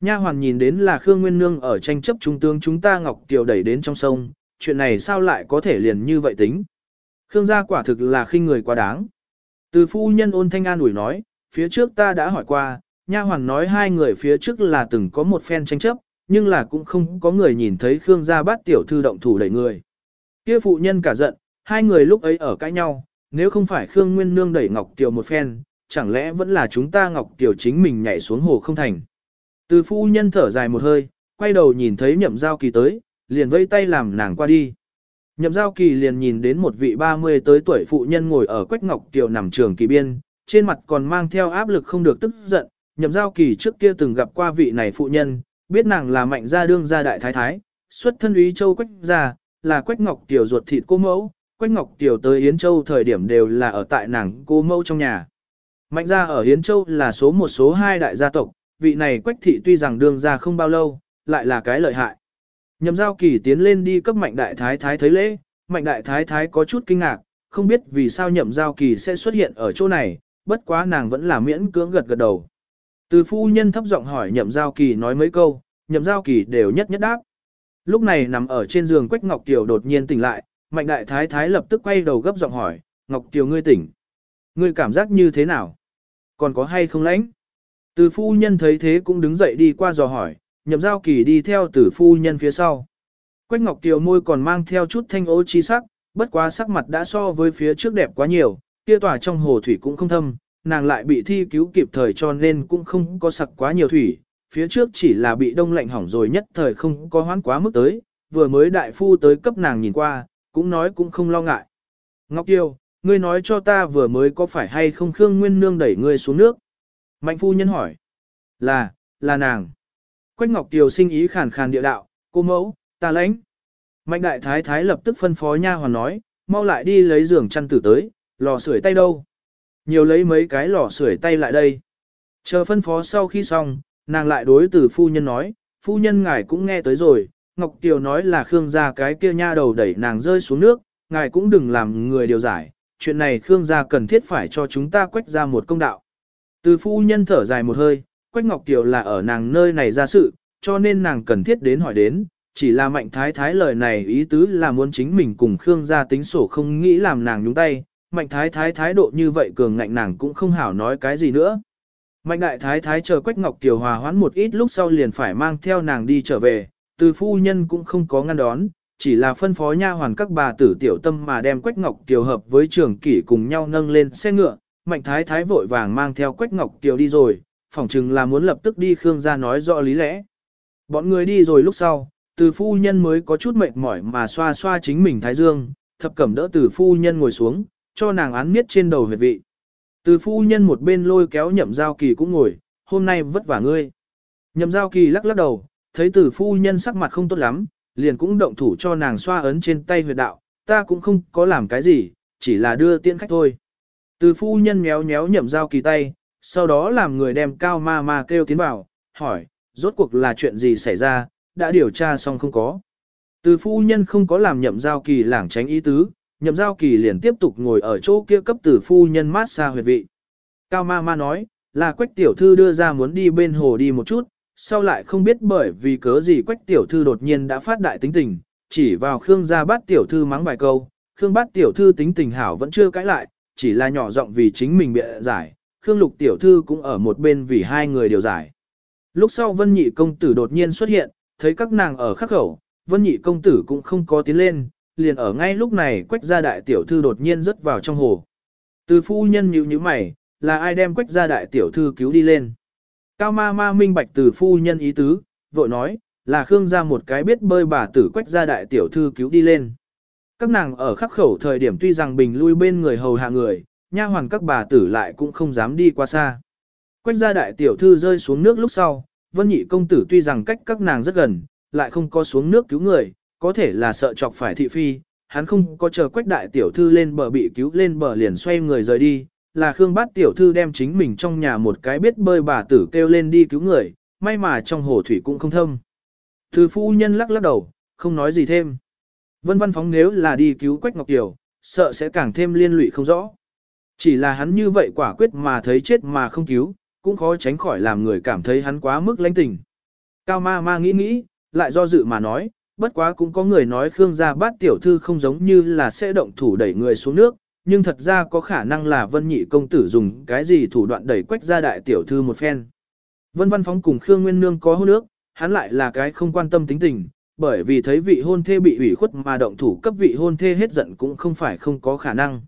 Nha hoàn nhìn đến là Khương Nguyên Nương ở tranh chấp trung tướng chúng ta Ngọc Kiều đẩy đến trong sông, chuyện này sao lại có thể liền như vậy tính. Khương gia quả thực là khinh người quá đáng. Từ phu nhân ôn thanh an ủi nói, phía trước ta đã hỏi qua, nha hoàn nói hai người phía trước là từng có một phen tranh chấp, nhưng là cũng không có người nhìn thấy Khương gia bắt tiểu thư động thủ đẩy người. Kia phụ nhân cả giận, hai người lúc ấy ở cãi nhau, nếu không phải Khương Nguyên Nương đẩy Ngọc Kiều một phen, chẳng lẽ vẫn là chúng ta Ngọc Kiều chính mình nhảy xuống hồ không thành. Từ phu nhân thở dài một hơi, quay đầu nhìn thấy nhậm giao kỳ tới, liền vây tay làm nàng qua đi. Nhậm giao kỳ liền nhìn đến một vị 30 tới tuổi phụ nhân ngồi ở Quách Ngọc Kiều nằm trường kỳ biên, trên mặt còn mang theo áp lực không được tức giận. Nhậm giao kỳ trước kia từng gặp qua vị này phụ nhân, biết nàng là mạnh gia đương gia đại thái thái, xuất thân úy châu Quách gia, là Quách Ngọc tiểu ruột thịt cô mẫu, Quách Ngọc tiểu tới Yến Châu thời điểm đều là ở tại nàng cô mẫu trong nhà. Mạnh gia ở Yến Châu là số một số hai đại gia tộc, vị này Quách thị tuy rằng đương gia không bao lâu, lại là cái lợi hại. Nhậm giao kỳ tiến lên đi cấp mạnh đại thái thái thấy lễ, mạnh đại thái thái có chút kinh ngạc, không biết vì sao nhậm giao kỳ sẽ xuất hiện ở chỗ này, bất quá nàng vẫn là miễn cưỡng gật gật đầu. Từ phu nhân thấp giọng hỏi nhậm giao kỳ nói mấy câu, nhậm giao kỳ đều nhất nhất đáp. Lúc này nằm ở trên giường Quách Ngọc Tiểu đột nhiên tỉnh lại, mạnh đại thái thái lập tức quay đầu gấp giọng hỏi, Ngọc Tiểu ngươi tỉnh. Ngươi cảm giác như thế nào? Còn có hay không lãnh? Từ phu nhân thấy thế cũng đứng dậy đi qua dò hỏi, nhậm giao kỳ đi theo tử phu nhân phía sau. Quách Ngọc Tiểu môi còn mang theo chút thanh ô chi sắc, bất quá sắc mặt đã so với phía trước đẹp quá nhiều, kia tỏa trong hồ thủy cũng không thâm, nàng lại bị thi cứu kịp thời cho nên cũng không có sặc quá nhiều thủy, phía trước chỉ là bị đông lạnh hỏng rồi nhất thời không có hoán quá mức tới, vừa mới đại phu tới cấp nàng nhìn qua, cũng nói cũng không lo ngại. Ngọc Kiều, ngươi nói cho ta vừa mới có phải hay không Khương Nguyên Nương đẩy ngươi xuống nước? Mạnh phu nhân hỏi. Là, là nàng. Quách Ngọc Kiều sinh ý khàn khàn địa đạo, cô mẫu, ta lãnh. Mạnh đại thái thái lập tức phân phó nha hoàn nói, mau lại đi lấy giường chăn tử tới, lò sưởi tay đâu. Nhiều lấy mấy cái lò sưởi tay lại đây. Chờ phân phó sau khi xong, nàng lại đối từ phu nhân nói, phu nhân ngài cũng nghe tới rồi, Ngọc Kiều nói là Khương gia cái kia nha đầu đẩy nàng rơi xuống nước, ngài cũng đừng làm người điều giải, chuyện này Khương gia cần thiết phải cho chúng ta quách ra một công đạo. Từ phu nhân thở dài một hơi, Quách Ngọc Kiều là ở nàng nơi này ra sự, cho nên nàng cần thiết đến hỏi đến, chỉ là mạnh thái thái lời này ý tứ là muốn chính mình cùng Khương gia tính sổ không nghĩ làm nàng nhúng tay, mạnh thái thái thái độ như vậy cường ngạnh nàng cũng không hảo nói cái gì nữa. Mạnh đại thái thái chờ Quách Ngọc Kiều hòa hoãn một ít lúc sau liền phải mang theo nàng đi trở về, từ phu nhân cũng không có ngăn đón, chỉ là phân phó nha hoàn các bà tử tiểu tâm mà đem Quách Ngọc Kiều hợp với trường kỷ cùng nhau nâng lên xe ngựa, mạnh thái thái vội vàng mang theo Quách Ngọc Kiều đi rồi, phỏng chừng là muốn lập tức đi Khương gia nói rõ lý lẽ. Bọn người đi rồi lúc sau, từ phu nhân mới có chút mệt mỏi mà xoa xoa chính mình thái dương, thập cẩm đỡ từ phu nhân ngồi xuống, cho nàng án miết trên đầu huyệt vị. Từ phu nhân một bên lôi kéo nhậm giao kỳ cũng ngồi, hôm nay vất vả ngươi. Nhậm giao kỳ lắc lắc đầu, thấy từ phu nhân sắc mặt không tốt lắm, liền cũng động thủ cho nàng xoa ấn trên tay huyệt đạo, ta cũng không có làm cái gì, chỉ là đưa tiễn khách thôi. Từ phu nhân méo méo nhậm giao kỳ tay, sau đó làm người đem cao ma ma kêu tiến vào, hỏi, rốt cuộc là chuyện gì xảy ra, đã điều tra xong không có. Từ phu nhân không có làm nhậm giao kỳ lảng tránh ý tứ, nhậm giao kỳ liền tiếp tục ngồi ở chỗ kia cấp tử phu nhân mát xa huyệt vị. Cao ma ma nói, là quách tiểu thư đưa ra muốn đi bên hồ đi một chút, sau lại không biết bởi vì cớ gì quách tiểu thư đột nhiên đã phát đại tính tình, chỉ vào Khương gia bát tiểu thư mắng vài câu, Khương bát tiểu thư tính tình hảo vẫn chưa cãi lại, chỉ là nhỏ giọng vì chính mình bịa giải, Khương lục tiểu thư cũng ở một bên vì hai người điều giải. Lúc sau vân nhị công tử đột nhiên xuất hiện, thấy các nàng ở khắc khẩu, vân nhị công tử cũng không có tiến lên, liền ở ngay lúc này quách gia đại tiểu thư đột nhiên rớt vào trong hồ. Từ phu nhân nhíu nhíu mày, là ai đem quách gia đại tiểu thư cứu đi lên. Cao ma ma minh bạch từ phu nhân ý tứ, vội nói, là Khương gia một cái biết bơi bà tử quách gia đại tiểu thư cứu đi lên. Các nàng ở khắc khẩu thời điểm tuy rằng bình lui bên người hầu hạ người, nha hoàn các bà tử lại cũng không dám đi qua xa. Quách gia đại tiểu thư rơi xuống nước lúc sau, vân nhị công tử tuy rằng cách các nàng rất gần, lại không có xuống nước cứu người, có thể là sợ chọc phải thị phi, hắn không có chờ quách đại tiểu thư lên bờ bị cứu lên bờ liền xoay người rời đi, là Khương bát tiểu thư đem chính mình trong nhà một cái biết bơi bà tử kêu lên đi cứu người, may mà trong hồ thủy cũng không thâm. Thư phu nhân lắc lắc đầu, không nói gì thêm. Vân văn phóng nếu là đi cứu quách ngọc tiểu, sợ sẽ càng thêm liên lụy không rõ. Chỉ là hắn như vậy quả quyết mà thấy chết mà không cứu, cũng khó tránh khỏi làm người cảm thấy hắn quá mức lãnh tình. Cao ma ma nghĩ nghĩ, lại do dự mà nói, bất quá cũng có người nói Khương gia bát tiểu thư không giống như là sẽ động thủ đẩy người xuống nước, nhưng thật ra có khả năng là vân nhị công tử dùng cái gì thủ đoạn đẩy quách gia đại tiểu thư một phen. Vân văn phóng cùng Khương Nguyên Nương có hôn nước, hắn lại là cái không quan tâm tính tình, bởi vì thấy vị hôn thê bị ủy khuất mà động thủ cấp vị hôn thê hết giận cũng không phải không có khả năng.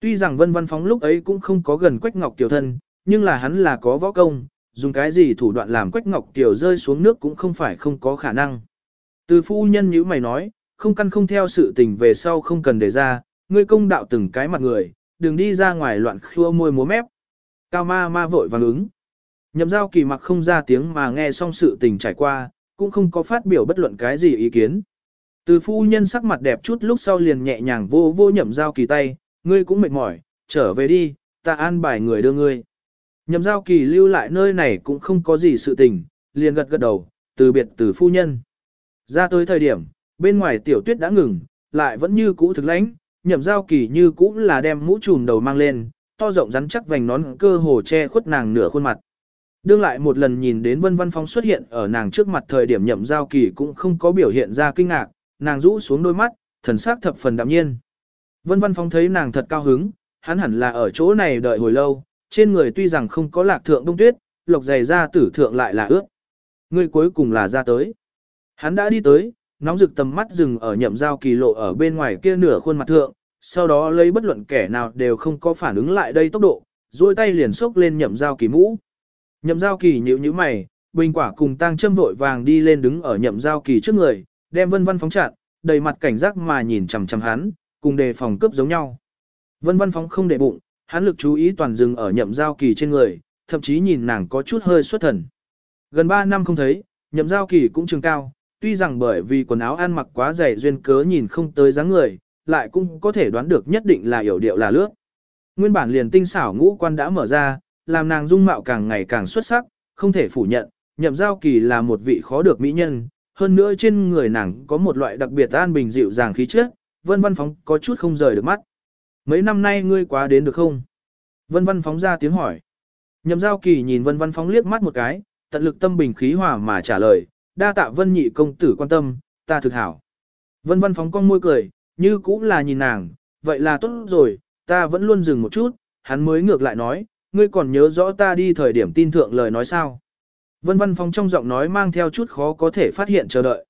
Tuy rằng vân văn phóng lúc ấy cũng không có gần quách ngọc tiểu thân, nhưng là hắn là có võ công, dùng cái gì thủ đoạn làm quách ngọc tiểu rơi xuống nước cũng không phải không có khả năng. Từ phu nhân như mày nói, không căn không theo sự tình về sau không cần để ra, ngươi công đạo từng cái mặt người, đừng đi ra ngoài loạn khua môi múa mép. Cao ma ma vội vàng ứng. Nhậm giao kỳ mặc không ra tiếng mà nghe xong sự tình trải qua, cũng không có phát biểu bất luận cái gì ý kiến. Từ phu nhân sắc mặt đẹp chút lúc sau liền nhẹ nhàng vô vô nhậm giao kỳ tay, ngươi cũng mệt mỏi, trở về đi, ta an bài người đưa ngươi. Nhậm giao kỳ lưu lại nơi này cũng không có gì sự tình, liền gật gật đầu, từ biệt từ phu nhân. Ra tới thời điểm, bên ngoài tiểu tuyết đã ngừng, lại vẫn như cũ thực lãnh, nhậm giao kỳ như cũ là đem mũ trùm đầu mang lên, to rộng rắn chắc vành nón cơ hồ che khuất nàng nửa khuôn mặt. Đương lại một lần nhìn đến vân văn phong xuất hiện ở nàng trước mặt thời điểm nhậm giao kỳ cũng không có biểu hiện ra kinh ngạc, nàng rũ xuống đôi mắt, thần sắc thập phần đạm nhiên. Vân văn phong thấy nàng thật cao hứng, hắn hẳn là ở chỗ này đợi hồi lâu, trên người tuy rằng không có lạc thượng đông tuyết, lộc dày ra tử thượng lại là ướt Người cuối cùng là ra tới. Hắn đã đi tới, nóng rực tầm mắt dừng ở nhậm giao kỳ lộ ở bên ngoài kia nửa khuôn mặt thượng, sau đó lấy bất luận kẻ nào đều không có phản ứng lại đây tốc độ, duỗi tay liền xốc lên nhậm giao kỳ mũ. Nhậm giao kỳ nhíu nhíu mày, bình quả cùng tang châm vội vàng đi lên đứng ở nhậm giao kỳ trước người, đem vân vân phóng chặn, đầy mặt cảnh giác mà nhìn chằm chằm hắn, cùng đề phòng cướp giống nhau. Vân vân phóng không để bụng, hắn lực chú ý toàn dừng ở nhậm giao kỳ trên người, thậm chí nhìn nàng có chút hơi xuất thần. Gần 3 năm không thấy, nhậm giao kỳ cũng trường cao, tuy rằng bởi vì quần áo ăn mặc quá dày duyên cớ nhìn không tới dáng người, lại cũng có thể đoán được nhất định là hiểu điệu là lướt. Nguyên bản liền tinh xảo ngũ quan đã mở ra, làm nàng dung mạo càng ngày càng xuất sắc, không thể phủ nhận, nhậm giao kỳ là một vị khó được mỹ nhân, hơn nữa trên người nàng có một loại đặc biệt an bình dịu dàng khí chất, vân văn phóng có chút không rời được mắt. Mấy năm nay ngươi quá đến được không? Vân văn phóng ra tiếng hỏi. Nhậm giao kỳ nhìn vân văn phóng liếc mắt một cái, tận lực tâm bình khí hòa mà trả lời, đa tạ vân nhị công tử quan tâm, ta thực hảo. Vân văn phóng con môi cười, như cũng là nhìn nàng, vậy là tốt rồi, ta vẫn luôn dừng một chút, hắn mới ngược lại nói, ngươi còn nhớ rõ ta đi thời điểm tin thượng lời nói sao. Vân văn phóng trong giọng nói mang theo chút khó có thể phát hiện chờ đợi.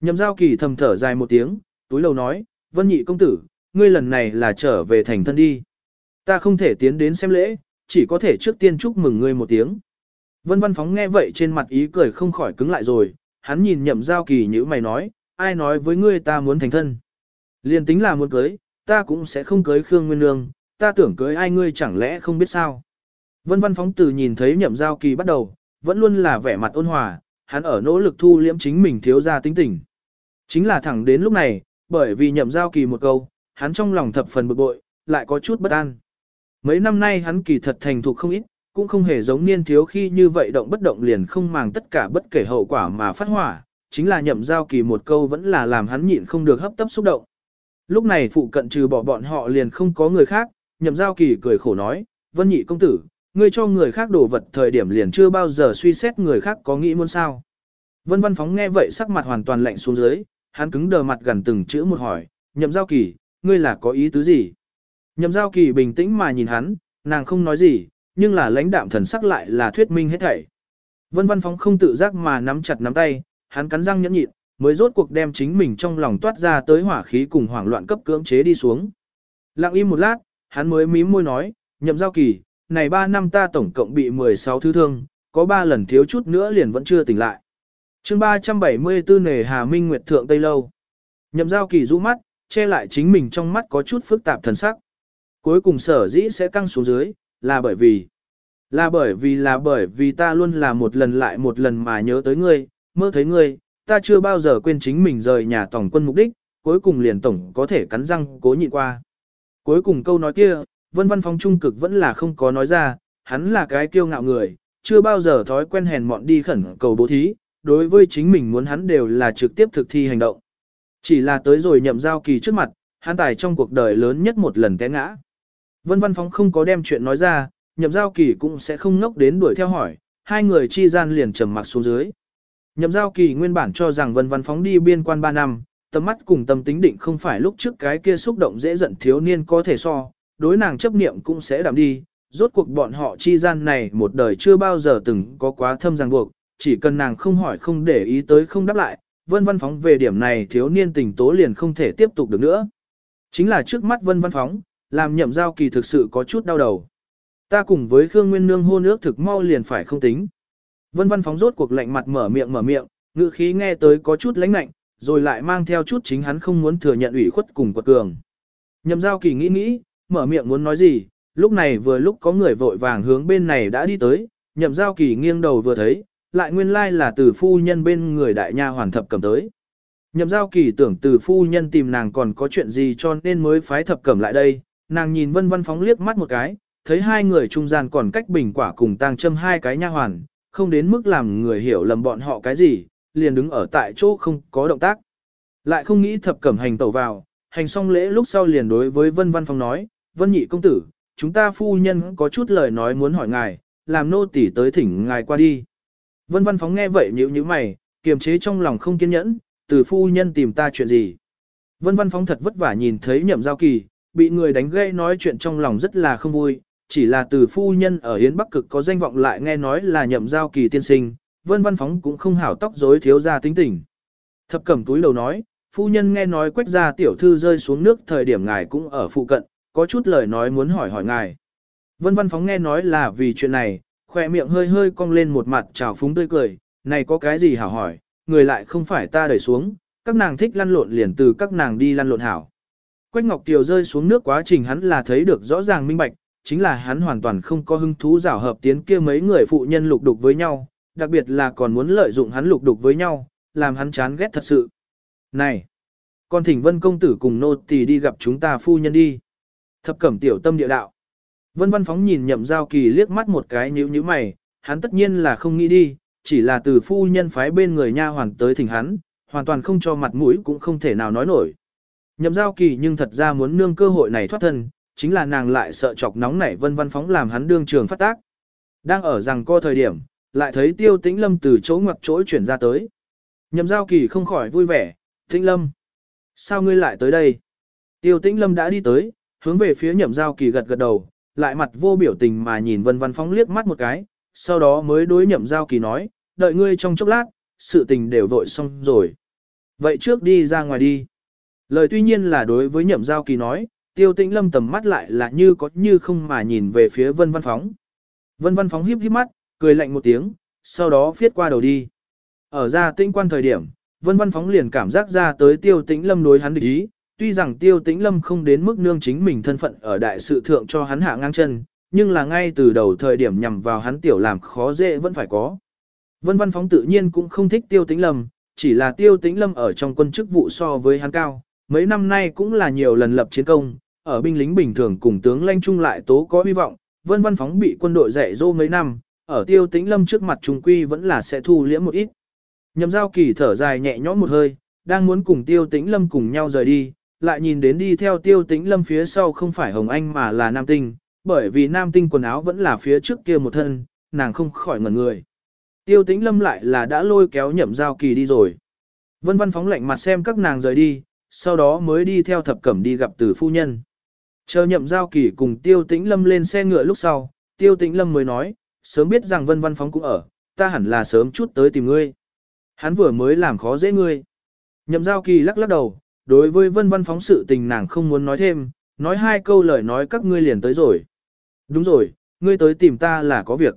Nhậm giao kỳ thầm thở dài một tiếng, túi lầu nói, vân nhị công tử, ngươi lần này là trở về thành thân đi. Ta không thể tiến đến xem lễ, chỉ có thể trước tiên chúc mừng ngươi một tiếng. Vân văn phóng nghe vậy trên mặt ý cười không khỏi cứng lại rồi, hắn nhìn nhậm giao kỳ như mày nói, ai nói với ngươi ta muốn thành thân. Liên tính là muốn cưới, ta cũng sẽ không cưới Khương Nguyên Nương, ta tưởng cưới ai ngươi chẳng lẽ không biết sao. Vân văn phóng từ nhìn thấy nhậm giao kỳ bắt đầu, vẫn luôn là vẻ mặt ôn hòa, hắn ở nỗ lực thu liễm chính mình thiếu ra tính tình. Chính là thẳng đến lúc này, bởi vì nhậm giao kỳ một câu, hắn trong lòng thập phần bực bội, lại có chút bất an. Mấy năm nay hắn kỳ thật thành thục không ít, cũng không hề giống niên thiếu khi như vậy động bất động liền không màng tất cả bất kể hậu quả mà phát hỏa, chính là nhậm giao kỳ một câu vẫn là làm hắn nhịn không được hấp tấp xúc động. Lúc này phụ cận trừ bỏ bọn họ liền không có người khác, nhậm giao kỳ cười khổ nói, vân nhị công tử, ngươi cho người khác đổ vật thời điểm liền chưa bao giờ suy xét người khác có nghĩ muốn sao. Vân văn phóng nghe vậy sắc mặt hoàn toàn lạnh xuống dưới, hắn cứng đờ mặt gần từng chữ một hỏi, nhậm giao kỳ, ngươi là có ý tứ gì? Nhậm giao kỳ bình tĩnh mà nhìn hắn, nàng không nói gì, nhưng là lãnh đạm thần sắc lại là thuyết minh hết thảy. Vân văn phóng không tự giác mà nắm chặt nắm tay, hắn cắn răng nhẫn nhịn, mới rốt cuộc đem chính mình trong lòng toát ra tới hỏa khí cùng hoảng loạn cấp cưỡng chế đi xuống. Lặng im một lát, hắn mới mím môi nói, nhậm giao kỳ, này 3 năm ta tổng cộng bị 16 thứ thương, có 3 lần thiếu chút nữa liền vẫn chưa tỉnh lại. chương 374 nề Hà Minh Nguyệt Thượng Tây Lâu. Nhậm giao kỳ rũ mắt, che lại chính mình trong mắt có chút phức tạp thần sắc. Cuối cùng sở dĩ sẽ căng xuống dưới, là bởi vì, là bởi vì là bởi vì ta luôn là một lần lại một lần mà nhớ tới ngươi, mơ thấy ngươi, ta chưa bao giờ quên chính mình rời nhà tổng quân mục đích, cuối cùng liền tổng có thể cắn răng cố nhịn qua. Cuối cùng câu nói kia, vân văn phong trung cực vẫn là không có nói ra, hắn là cái kiêu ngạo người, chưa bao giờ thói quen hèn mọn đi khẩn cầu bố thí, đối với chính mình muốn hắn đều là trực tiếp thực thi hành động. Chỉ là tới rồi nhậm giao kỳ trước mặt, hắn tài trong cuộc đời lớn nhất một lần té ngã. Vân Văn Phóng không có đem chuyện nói ra, nhậm giao kỳ cũng sẽ không ngốc đến đuổi theo hỏi, hai người chi gian liền trầm mặc xuống dưới. Nhậm giao kỳ nguyên bản cho rằng Vân Văn Phóng đi biên quan 3 năm, tầm mắt cùng tâm tính định không phải lúc trước cái kia xúc động dễ giận thiếu niên có thể so, đối nàng chấp niệm cũng sẽ đảm đi, rốt cuộc bọn họ chi gian này một đời chưa bao giờ từng có quá thâm ràng buộc, chỉ cần nàng không hỏi không để ý tới không đáp lại, Vân Văn Phóng về điểm này thiếu niên tình tố liền không thể tiếp tục được nữa. Chính là trước mắt Vân Văn Phóng, làm nhậm giao kỳ thực sự có chút đau đầu. Ta cùng với Khương Nguyên Nương hôn ước thực mau liền phải không tính. Vân văn phóng rốt cuộc lạnh mặt mở miệng mở miệng, ngữ khí nghe tới có chút lãnh lạnh, rồi lại mang theo chút chính hắn không muốn thừa nhận ủy khuất cùng quật cường. Nhậm giao kỳ nghĩ nghĩ, mở miệng muốn nói gì, lúc này vừa lúc có người vội vàng hướng bên này đã đi tới, nhậm giao kỳ nghiêng đầu vừa thấy, lại nguyên lai là từ phu nhân bên người đại nha hoàn thập cầm tới. Nhậm giao kỳ tưởng từ phu nhân tìm nàng còn có chuyện gì cho nên mới phái thập cẩm lại đây, nàng nhìn vân Văn phóng liếc mắt một cái, thấy hai người trung gian còn cách bình quả cùng tang châm hai cái nha hoàn, không đến mức làm người hiểu lầm bọn họ cái gì, liền đứng ở tại chỗ không có động tác. Lại không nghĩ thập cẩm hành tẩu vào, hành xong lễ lúc sau liền đối với vân Văn phóng nói, vân nhị công tử, chúng ta phu nhân có chút lời nói muốn hỏi ngài, làm nô tỳ tới thỉnh ngài qua đi. Vân Văn phóng nghe vậy nhíu nhíu mày, kiềm chế trong lòng không kiên nhẫn, từ phu nhân tìm ta chuyện gì. Vân Văn phóng thật vất vả nhìn thấy nhậm giao kỳ, bị người đánh gây nói chuyện trong lòng rất là không vui, chỉ là từ phu nhân ở Yến Bắc Cực có danh vọng lại nghe nói là nhậm giao kỳ tiên sinh, vân văn phóng cũng không hảo tóc rối thiếu ra tính tình. Thập cẩm túi đầu nói, phu nhân nghe nói quách gia tiểu thư rơi xuống nước thời điểm ngài cũng ở phụ cận, có chút lời nói muốn hỏi hỏi ngài. Vân văn phóng nghe nói là vì chuyện này, khỏe miệng hơi hơi cong lên một mặt trào phúng tươi cười, này có cái gì hảo hỏi, người lại không phải ta đẩy xuống, các nàng thích lăn lộn liền từ các nàng đi lăn lộn hảo. Quách Ngọc Kiều rơi xuống nước quá trình hắn là thấy được rõ ràng minh bạch, chính là hắn hoàn toàn không có hứng thú rảo hợp tiến kia mấy người phụ nhân lục đục với nhau, đặc biệt là còn muốn lợi dụng hắn lục đục với nhau, làm hắn chán ghét thật sự. Này, con thỉnh vân công tử cùng nô tỳ đi gặp chúng ta phu nhân đi. Thập cẩm tiểu tâm địa đạo. Vân văn phóng nhìn nhậm giao kỳ liếc mắt một cái nhíu nhíu mày, hắn tất nhiên là không nghĩ đi, chỉ là từ phu nhân phái bên người nha hoàn tới thỉnh hắn, hoàn toàn không cho mặt mũi cũng không thể nào nói nổi. Nhậm giao kỳ nhưng thật ra muốn nương cơ hội này thoát thân, chính là nàng lại sợ chọc nóng nảy vân văn phóng làm hắn đương trường phát tác. Đang ở rằng co thời điểm, lại thấy tiêu tĩnh lâm từ chỗ ngoặc chỗ chuyển ra tới. Nhậm giao kỳ không khỏi vui vẻ, tĩnh lâm. Sao ngươi lại tới đây? Tiêu tĩnh lâm đã đi tới, hướng về phía nhậm giao kỳ gật gật đầu, lại mặt vô biểu tình mà nhìn vân văn phóng liếc mắt một cái, sau đó mới đối nhậm giao kỳ nói, đợi ngươi trong chốc lát, sự tình đều vội xong rồi. Vậy trước đi ra ngoài đi. Lời tuy nhiên là đối với nhậm giao kỳ nói, tiêu tĩnh lâm tầm mắt lại là như có như không mà nhìn về phía vân văn phóng. Vân văn phóng híp híp mắt, cười lạnh một tiếng, sau đó phiết qua đầu đi. Ở ra tĩnh quan thời điểm, vân văn phóng liền cảm giác ra tới tiêu tĩnh lâm đối hắn địch ý, tuy rằng tiêu tĩnh lâm không đến mức nương chính mình thân phận ở đại sự thượng cho hắn hạ ngang chân, nhưng là ngay từ đầu thời điểm nhằm vào hắn tiểu làm khó dễ vẫn phải có. Vân văn phóng tự nhiên cũng không thích tiêu tĩnh lâm, chỉ là tiêu tĩnh lâm ở trong quân chức vụ so với hắn cao, mấy năm nay cũng là nhiều lần lập chiến công, ở binh lính bình thường cùng tướng lãnh trung lại tố có hy vọng, vân văn phóng bị quân đội dạy dỗ mấy năm, ở tiêu tĩnh lâm trước mặt trung quy vẫn là sẽ thu liễm một ít. Nhậm giao kỳ thở dài nhẹ nhõm một hơi, đang muốn cùng tiêu tĩnh lâm cùng nhau rời đi, lại nhìn đến đi theo tiêu tĩnh lâm phía sau không phải Hồng Anh mà là Nam Tinh, bởi vì Nam Tinh quần áo vẫn là phía trước kia một thân, nàng không khỏi ngẩn người. Tiêu tĩnh lâm lại là đã lôi kéo nhậm giao kỳ đi rồi. Vân văn phóng lạnh mặt xem các nàng rời đi, sau đó mới đi theo thập cẩm đi gặp từ phu nhân. Chờ nhậm giao kỳ cùng tiêu tĩnh lâm lên xe ngựa lúc sau, tiêu tĩnh lâm mới nói, sớm biết rằng vân văn phóng cũng ở, ta hẳn là sớm chút tới tìm ngươi. Hắn vừa mới làm khó dễ ngươi. Nhậm giao kỳ lắc lắc đầu, đối với vân văn phóng sự tình nàng không muốn nói thêm, nói hai câu lời nói các ngươi liền tới rồi. Đúng rồi, ngươi tới tìm ta là có việc.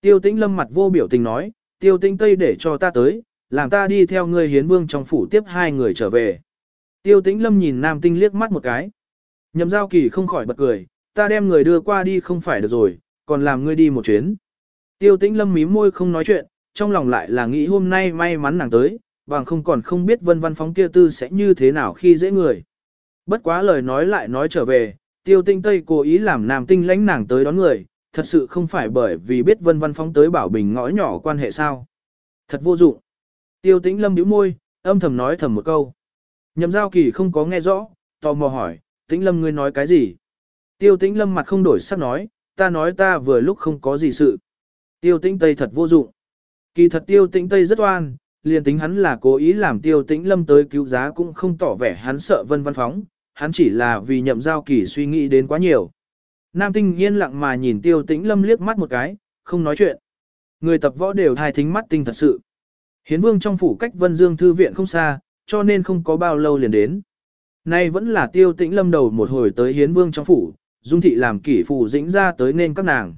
Tiêu tĩnh lâm mặt vô biểu tình nói, tiêu tĩnh tây để cho ta tới, làm ta đi theo ngươi hiến vương trong phủ tiếp hai người trở về. Tiêu tĩnh lâm nhìn nam tinh liếc mắt một cái. Nhậm giao kỳ không khỏi bật cười, ta đem người đưa qua đi không phải được rồi, còn làm ngươi đi một chuyến. Tiêu tĩnh lâm mím môi không nói chuyện, trong lòng lại là nghĩ hôm nay may mắn nàng tới, bằng không còn không biết vân văn phóng kia tư sẽ như thế nào khi dễ người. Bất quá lời nói lại nói trở về, tiêu tinh tây cố ý làm nam tinh lãnh nàng tới đón người, thật sự không phải bởi vì biết vân văn phóng tới bảo bình ngõ nhỏ quan hệ sao. Thật vô dụng. Tiêu tĩnh lâm nhíu môi, âm thầm nói thầm một câu. Nhậm giao kỳ không có nghe rõ, tò mò hỏi, tĩnh lâm ngươi nói cái gì? Tiêu tĩnh lâm mặt không đổi sắc nói, ta nói ta vừa lúc không có gì sự. Tiêu tĩnh tây thật vô dụng. Kỳ thật tiêu tĩnh tây rất oan, liền tính hắn là cố ý làm tiêu tĩnh lâm tới cứu giá cũng không tỏ vẻ hắn sợ vân văn phóng, hắn chỉ là vì nhậm giao kỳ suy nghĩ đến quá nhiều. Nam tinh yên lặng mà nhìn tiêu tĩnh lâm liếc mắt một cái, không nói chuyện. Người tập võ đều thai thính mắt tinh thật sự. Hiến vương trong phủ cách vân dương thư viện không xa, cho nên không có bao lâu liền đến. Nay vẫn là tiêu tĩnh lâm đầu một hồi tới hiến vương trong phủ, dung thị làm kỷ phù dĩnh ra tới nên các nàng.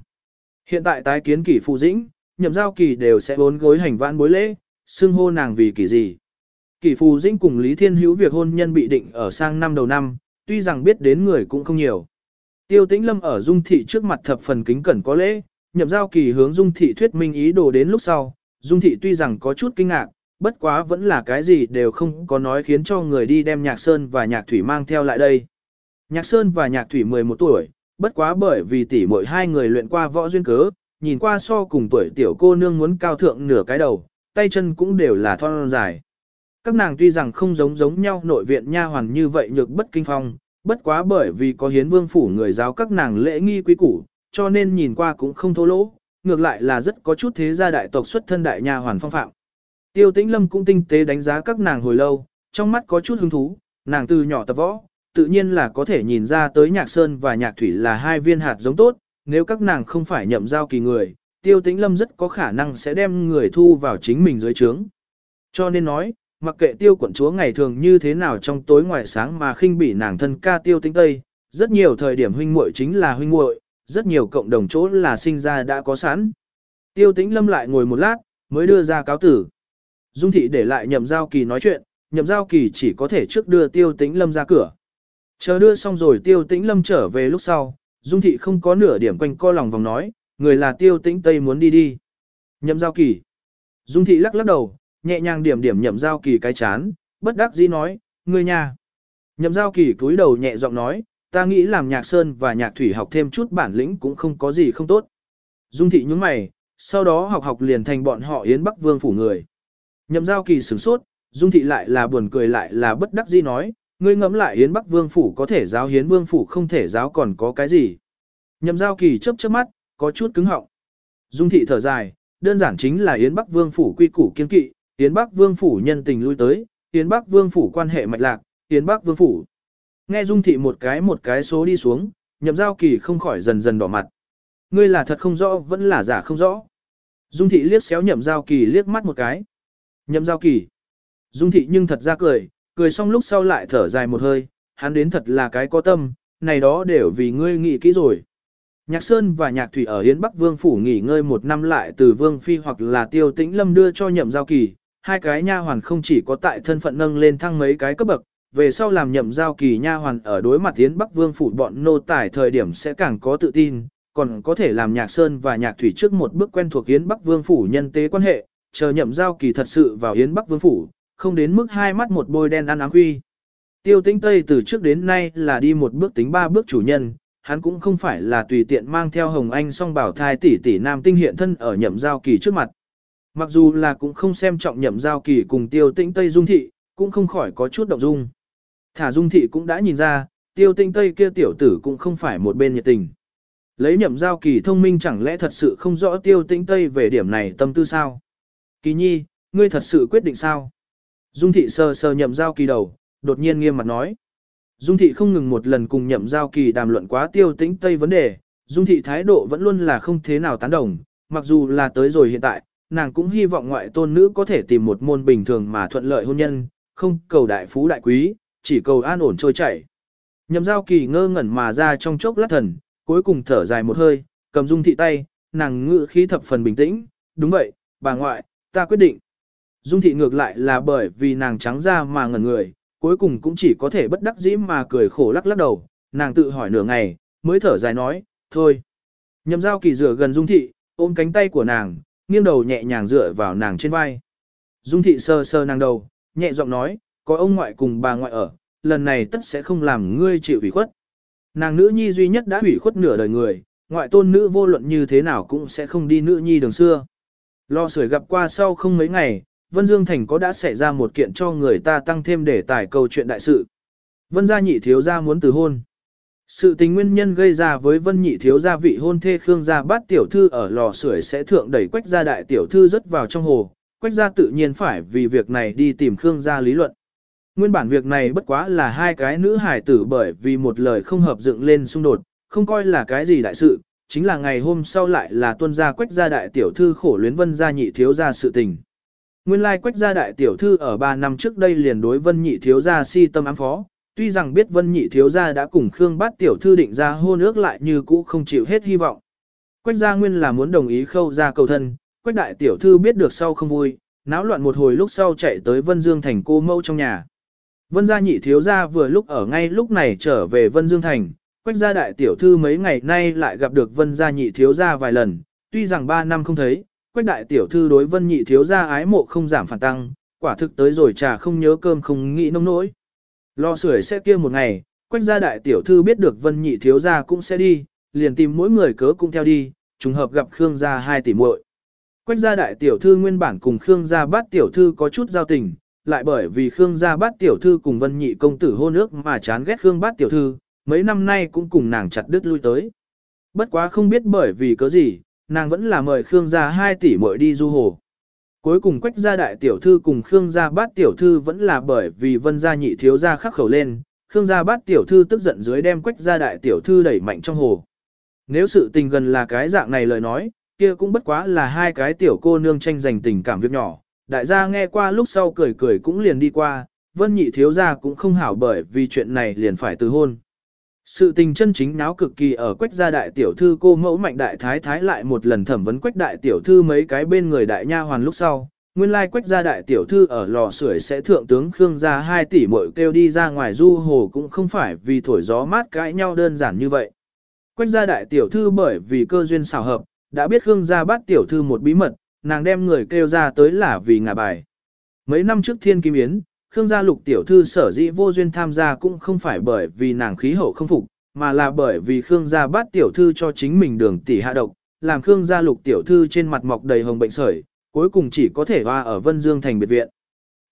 Hiện tại tái kiến kỷ phù dĩnh, nhậm giao kỳ đều sẽ bốn gối hành vãn bối lễ, xưng hô nàng vì kỷ gì. Kỷ phù dĩnh cùng Lý Thiên Hữu việc hôn nhân bị định ở sang năm đầu năm, tuy rằng biết đến người cũng không nhiều. Tiêu tĩnh lâm ở dung thị trước mặt thập phần kính cẩn có lễ, nhậm giao kỳ hướng dung thị thuyết minh ý đồ đến lúc sau, dung thị tuy rằng có chút kinh ngạc, bất quá vẫn là cái gì đều không có nói khiến cho người đi đem Nhạc Sơn và Nhạc Thủy mang theo lại đây. Nhạc Sơn và Nhạc Thủy 11 tuổi, bất quá bởi vì tỷ mỗi hai người luyện qua võ duyên cớ, nhìn qua so cùng tuổi tiểu cô nương muốn cao thượng nửa cái đầu, tay chân cũng đều là thon dài. Các nàng tuy rằng không giống giống nhau nội viện nha hoàn như vậy nhược bất kinh phong, bất quá bởi vì có hiến vương phủ người giáo các nàng lễ nghi quý củ, cho nên nhìn qua cũng không thô lỗ, ngược lại là rất có chút thế gia đại tộc xuất thân đại nha hoàn phong phạm. Tiêu tĩnh lâm cũng tinh tế đánh giá các nàng hồi lâu, trong mắt có chút hứng thú, nàng từ nhỏ tập võ, tự nhiên là có thể nhìn ra tới nhạc sơn và nhạc thủy là hai viên hạt giống tốt, nếu các nàng không phải nhậm giao kỳ người, tiêu tĩnh lâm rất có khả năng sẽ đem người thu vào chính mình dưới trướng. Cho nên nói, mặc kệ tiêu quận chúa ngày thường như thế nào trong tối ngoài sáng mà khinh bỉ nàng thân ca tiêu Tĩnh tây, rất nhiều thời điểm huynh muội chính là huynh muội, rất nhiều cộng đồng chỗ là sinh ra đã có sẵn. Tiêu tĩnh lâm lại ngồi một lát, mới đưa ra cáo tử. Dung thị để lại nhậm giao kỳ nói chuyện, nhậm giao kỳ chỉ có thể trước đưa tiêu tĩnh lâm ra cửa. Chờ đưa xong rồi tiêu tĩnh lâm trở về lúc sau, dung thị không có nửa điểm quanh co lòng vòng nói, người là tiêu tĩnh tây muốn đi đi. Nhậm giao kỳ. Dung thị lắc lắc đầu, nhẹ nhàng điểm điểm nhậm giao kỳ cái chán, bất đắc dĩ nói, người nhà. Nhậm giao kỳ cúi đầu nhẹ giọng nói, ta nghĩ làm nhạc sơn và nhạc thủy học thêm chút bản lĩnh cũng không có gì không tốt. Dung thị nhướng mày, sau đó học học liền thành bọn họ Yến Bắc Vương phủ người. Nhậm giao kỳ sửng sốt, Dung thị lại là buồn cười lại là bất đắc dĩ nói, ngươi ngẫm lại Yến Bắc Vương phủ có thể giáo Hiến Vương phủ không thể giáo còn có cái gì. Nhậm giao kỳ chớp chớp mắt, có chút cứng họng. Dung thị thở dài, đơn giản chính là Yến Bắc Vương phủ quy củ kiên kỵ, Yến Bắc Vương phủ nhân tình lui tới, Yến Bắc Vương phủ quan hệ mạch lạc, Yến Bắc Vương phủ. Nghe Dung thị một cái một cái số đi xuống, Nhậm giao kỳ không khỏi dần dần đỏ mặt. Ngươi là thật không rõ vẫn là giả không rõ. Dung thị liếc xéo nhậm giao kỳ liếc mắt một cái. Nhậm giao kỳ. Dung thị nhưng thật ra cười, cười xong lúc sau lại thở dài một hơi, hắn đến thật là cái có tâm, này đó đều vì ngươi nghĩ kỹ rồi. Nhạc Sơn và Nhạc Thủy ở Yến Bắc Vương Phủ nghỉ ngơi một năm lại từ Vương Phi hoặc là Tiêu Tĩnh Lâm đưa cho nhậm giao kỳ, hai cái nha hoàn không chỉ có tại thân phận nâng lên thăng mấy cái cấp bậc, về sau làm nhậm giao kỳ nha hoàn ở đối mặt Yến Bắc Vương Phủ bọn nô tải thời điểm sẽ càng có tự tin, còn có thể làm Nhạc Sơn và Nhạc Thủy trước một bước quen thuộc Yến Bắc Vương Phủ nhân tế quan hệ, chờ nhậm giao kỳ thật sự vào Yến Bắc Vương Phủ, không đến mức hai mắt một bôi đen ăn áng huy. Tiêu tĩnh Tây từ trước đến nay là đi một bước tính ba bước chủ nhân, hắn cũng không phải là tùy tiện mang theo Hồng Anh song bảo thai tỷ tỷ nam tinh hiện thân ở nhậm giao kỳ trước mặt. Mặc dù là cũng không xem trọng nhậm giao kỳ cùng tiêu tĩnh Tây Dung Thị, cũng không khỏi có chút động dung. Thả Dung Thị cũng đã nhìn ra, tiêu tĩnh Tây kia tiểu tử cũng không phải một bên nhiệt tình. Lấy nhậm giao kỳ thông minh chẳng lẽ thật sự không rõ tiêu tĩnh Tây về điểm này tâm tư sao? Kỳ nhi, ngươi thật sự quyết định sao? Dung thị sờ sờ nhậm giao kỳ đầu, đột nhiên nghiêm mặt nói. Dung thị không ngừng một lần cùng nhậm giao kỳ đàm luận quá tiêu tĩnh tây vấn đề, Dung thị thái độ vẫn luôn là không thế nào tán đồng, mặc dù là tới rồi hiện tại, nàng cũng hy vọng ngoại tôn nữ có thể tìm một môn bình thường mà thuận lợi hôn nhân, không cầu đại phú đại quý, chỉ cầu an ổn trôi chảy. Nhậm giao kỳ ngơ ngẩn mà ra trong chốc lát thần, cuối cùng thở dài một hơi, cầm Dung thị tay, nàng ngự khí thập phần bình tĩnh, đúng vậy, bà ngoại, ta quyết định. Dung thị ngược lại là bởi vì nàng trắng ra mà ngẩn người, cuối cùng cũng chỉ có thể bất đắc dĩ mà cười khổ lắc lắc đầu, nàng tự hỏi nửa ngày, mới thở dài nói, thôi. Nhậm giao kỳ rửa gần Dung thị, ôm cánh tay của nàng, nghiêng đầu nhẹ nhàng dựa vào nàng trên vai. Dung thị sơ sơ nàng đầu, nhẹ giọng nói, có ông ngoại cùng bà ngoại ở, lần này tất sẽ không làm ngươi chịu ủy khuất. Nàng nữ nhi duy nhất đã ủy khuất nửa đời người, ngoại tôn nữ vô luận như thế nào cũng sẽ không đi nữ nhi đường xưa. Lo sưởi gặp qua sau không mấy ngày, Vân Dương Thành có đã xảy ra một kiện cho người ta tăng thêm để tải câu chuyện đại sự. Vân gia nhị thiếu gia muốn từ hôn. Sự tình nguyên nhân gây ra với Vân nhị thiếu gia vị hôn thê Khương gia bát tiểu thư ở lò sưởi sẽ thượng đẩy quách gia đại tiểu thư rất vào trong hồ, quách gia tự nhiên phải vì việc này đi tìm Khương gia lý luận. Nguyên bản việc này bất quá là hai cái nữ hài tử bởi vì một lời không hợp dựng lên xung đột, không coi là cái gì đại sự, chính là ngày hôm sau lại là tuân gia quách gia đại tiểu thư khổ luyến Vân gia nhị thiếu gia sự tình. Nguyên lai quách gia đại tiểu thư ở 3 năm trước đây liền đối vân nhị thiếu gia si tâm ám phó, tuy rằng biết vân nhị thiếu gia đã cùng Khương bát tiểu thư định ra hôn ước lại như cũ không chịu hết hy vọng. Quách gia nguyên là muốn đồng ý khâu ra cầu thân, quách đại tiểu thư biết được sau không vui, náo loạn một hồi lúc sau chạy tới vân dương thành cô mâu trong nhà. Vân gia nhị thiếu gia vừa lúc ở ngay lúc này trở về vân dương thành, quách gia đại tiểu thư mấy ngày nay lại gặp được vân gia nhị thiếu gia vài lần, tuy rằng 3 năm không thấy, quách đại tiểu thư đối vân nhị thiếu gia ái mộ không giảm phản tăng, quả thực tới rồi trà không nhớ cơm không nghĩ nông nỗi. Lo sưởi sẽ kia một ngày, quách gia đại tiểu thư biết được vân nhị thiếu gia cũng sẽ đi, liền tìm mỗi người cớ cũng theo đi, trùng hợp gặp Khương gia hai tỷ muội. Quách gia đại tiểu thư nguyên bản cùng Khương gia bát tiểu thư có chút giao tình, lại bởi vì Khương gia bát tiểu thư cùng vân nhị công tử hôn ước mà chán ghét Khương bát tiểu thư, mấy năm nay cũng cùng nàng chặt đứt lui tới. Bất quá không biết bởi vì cớ gì, nàng vẫn là mời Khương gia 2 tỷ muội đi du hồ. Cuối cùng quách gia đại tiểu thư cùng Khương gia bát tiểu thư vẫn là bởi vì vân gia nhị thiếu gia khắc khẩu lên, Khương gia bát tiểu thư tức giận dưới đem quách gia đại tiểu thư đẩy mạnh trong hồ. Nếu sự tình gần là cái dạng này lời nói, kia cũng bất quá là hai cái tiểu cô nương tranh giành tình cảm việc nhỏ, đại gia nghe qua lúc sau cười cười cũng liền đi qua, vân nhị thiếu gia cũng không hảo bởi vì chuyện này liền phải từ hôn. Sự tình chân chính náo cực kỳ ở quách gia đại tiểu thư cô mẫu mạnh đại thái thái lại một lần thẩm vấn quách đại tiểu thư mấy cái bên người đại nha hoàn lúc sau. Nguyên lai quách gia đại tiểu thư ở lò sưởi sẽ thượng tướng Khương gia 2 tỷ mội kêu đi ra ngoài du hồ cũng không phải vì thổi gió mát cãi nhau đơn giản như vậy. Quách gia đại tiểu thư bởi vì cơ duyên xảo hợp, đã biết Khương gia bắt tiểu thư một bí mật, nàng đem người kêu ra tới là vì ngả bài. Mấy năm trước thiên kim yến, Khương gia lục tiểu thư sở dĩ vô duyên tham gia cũng không phải bởi vì nàng khí hậu không phục, mà là bởi vì Khương gia bắt tiểu thư cho chính mình đường tỷ hạ độc, làm Khương gia lục tiểu thư trên mặt mọc đầy hồng bệnh sởi, cuối cùng chỉ có thể hoa ở Vân Dương thành biệt viện.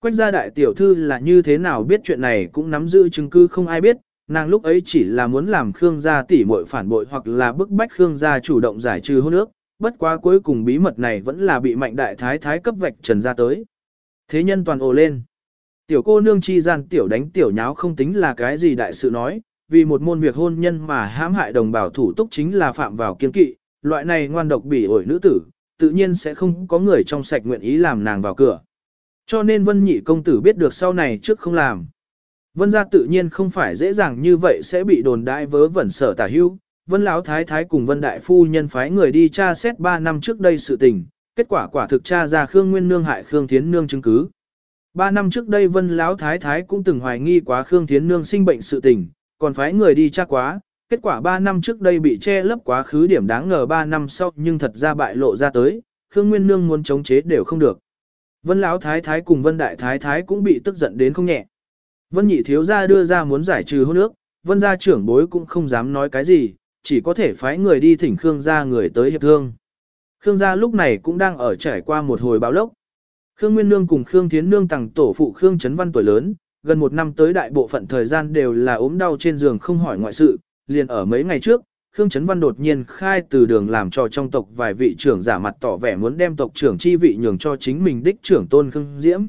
Quách gia đại tiểu thư là như thế nào biết chuyện này cũng nắm giữ chứng cứ không ai biết, nàng lúc ấy chỉ là muốn làm Khương gia tỷ muội phản bội hoặc là bức bách Khương gia chủ động giải trừ hôn ước, bất quá cuối cùng bí mật này vẫn là bị mạnh đại thái thái cấp vạch trần ra tới. Thế nhân toàn ồ lên. Tiểu cô nương chi gian tiểu đánh tiểu nháo không tính là cái gì đại sự nói, vì một môn việc hôn nhân mà hãm hại đồng bào thủ túc chính là phạm vào kiên kỵ, loại này ngoan độc bỉ ổi nữ tử, tự nhiên sẽ không có người trong sạch nguyện ý làm nàng vào cửa. Cho nên vân nhị công tử biết được sau này trước không làm. Vân gia tự nhiên không phải dễ dàng như vậy sẽ bị đồn đại vớ vẩn sở tả hưu. Vân Lão Thái Thái cùng Vân Đại Phu nhân phái người đi tra xét 3 năm trước đây sự tình, kết quả quả thực tra ra Khương Nguyên Nương hại Khương Thiến Nương chứng cứ. Ba năm trước đây Vân Lão Thái Thái cũng từng hoài nghi quá Khương Thiến Nương sinh bệnh sự tình, còn phái người đi tra quá, kết quả ba năm trước đây bị che lấp quá khứ điểm đáng ngờ ba năm sau nhưng thật ra bại lộ ra tới, Khương Nguyên Nương muốn chống chế đều không được. Vân Lão Thái Thái cùng Vân Đại Thái Thái cũng bị tức giận đến không nhẹ. Vân nhị thiếu gia đưa ra muốn giải trừ hôn ước, vân gia trưởng bối cũng không dám nói cái gì, chỉ có thể phái người đi thỉnh Khương gia người tới hiệp thương. Khương gia lúc này cũng đang ở trải qua một hồi báo lốc. Khương Nguyên Nương cùng Khương Thiến Nương tặng tổ phụ Khương Trấn Văn tuổi lớn, gần một năm tới đại bộ phận thời gian đều là ốm đau trên giường không hỏi ngoại sự, liền ở mấy ngày trước, Khương Trấn Văn đột nhiên khai từ đường làm cho trong tộc vài vị trưởng giả mặt tỏ vẻ muốn đem tộc trưởng chi vị nhường cho chính mình đích trưởng tôn Khương Diễm.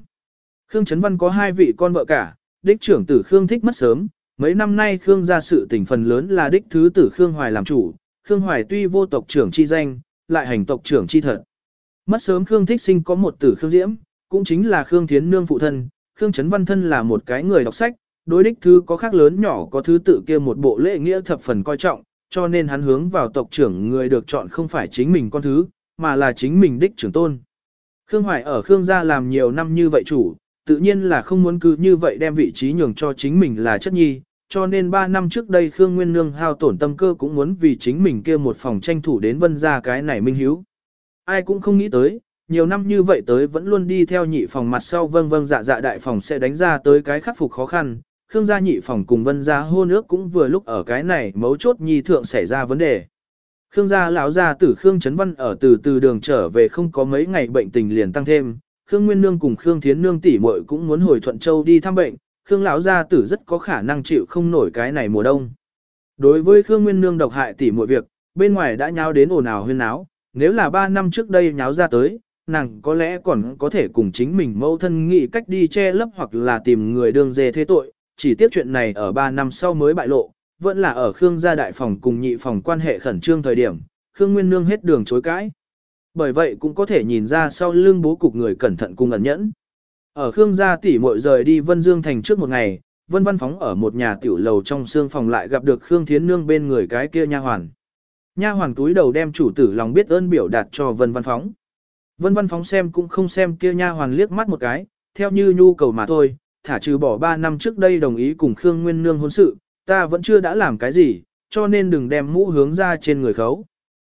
Khương Trấn Văn có hai vị con vợ cả, đích trưởng tử Khương thích mất sớm, mấy năm nay Khương gia sự tình phần lớn là đích thứ tử Khương Hoài làm chủ, Khương Hoài tuy vô tộc trưởng chi danh, lại hành tộc trưởng chi thật. Mất sớm Khương thích sinh có một tử Khương Diễm, cũng chính là Khương Thiến Nương phụ thân, Khương Trấn Văn thân là một cái người đọc sách, đối đích thứ có khác lớn nhỏ có thứ tự kia một bộ lễ nghĩa thập phần coi trọng, cho nên hắn hướng vào tộc trưởng người được chọn không phải chính mình con thứ, mà là chính mình đích trưởng tôn. Khương Hoài ở Khương gia làm nhiều năm như vậy chủ, tự nhiên là không muốn cứ như vậy đem vị trí nhường cho chính mình là chất nhi, cho nên 3 năm trước đây Khương Nguyên Nương hao tổn tâm cơ cũng muốn vì chính mình kia một phòng tranh thủ đến vân gia cái này minh hiếu. Ai cũng không nghĩ tới, nhiều năm như vậy tới vẫn luôn đi theo nhị phòng mặt sau vâng vâng dạ dạ đại phòng sẽ đánh ra tới cái khắc phục khó khăn, Khương gia nhị phòng cùng vân gia hô nước cũng vừa lúc ở cái này mấu chốt nhi thượng xảy ra vấn đề. Khương gia lão gia tử Khương Trấn Văn ở từ từ đường trở về không có mấy ngày bệnh tình liền tăng thêm, Khương Nguyên Nương cùng Khương Thiến Nương tỷ muội cũng muốn hồi Thuận Châu đi thăm bệnh, Khương lão gia tử rất có khả năng chịu không nổi cái này mùa đông. Đối với Khương Nguyên Nương độc hại tỷ muội việc, bên ngoài đã nháo đến ồn ào huyên náo, nếu là 3 năm trước đây nháo ra tới, nàng có lẽ còn có thể cùng chính mình mâu thân nghĩ cách đi che lấp hoặc là tìm người đương dê thế tội, chỉ tiếc chuyện này ở 3 năm sau mới bại lộ, vẫn là ở Khương gia đại phòng cùng nhị phòng quan hệ khẩn trương thời điểm, Khương Nguyên Nương hết đường chối cãi. Bởi vậy cũng có thể nhìn ra sau lưng bố cục người cẩn thận cùng ẩn nhẫn. Ở Khương gia tỷ muội rời đi Vân Dương thành trước một ngày, Vân Văn Phóng ở một nhà tiểu lầu trong xương phòng lại gặp được Khương Thiến Nương bên người cái kia nha hoàn. Nha hoàn túi đầu đem chủ tử lòng biết ơn biểu đạt cho Vân Văn Phóng. Vân Văn Phóng xem cũng không xem kia nha hoàn liếc mắt một cái, theo như nhu cầu mà thôi, thả trừ bỏ 3 năm trước đây đồng ý cùng Khương Nguyên Nương hôn sự, ta vẫn chưa đã làm cái gì, cho nên đừng đem mũ hướng ra trên người khấu.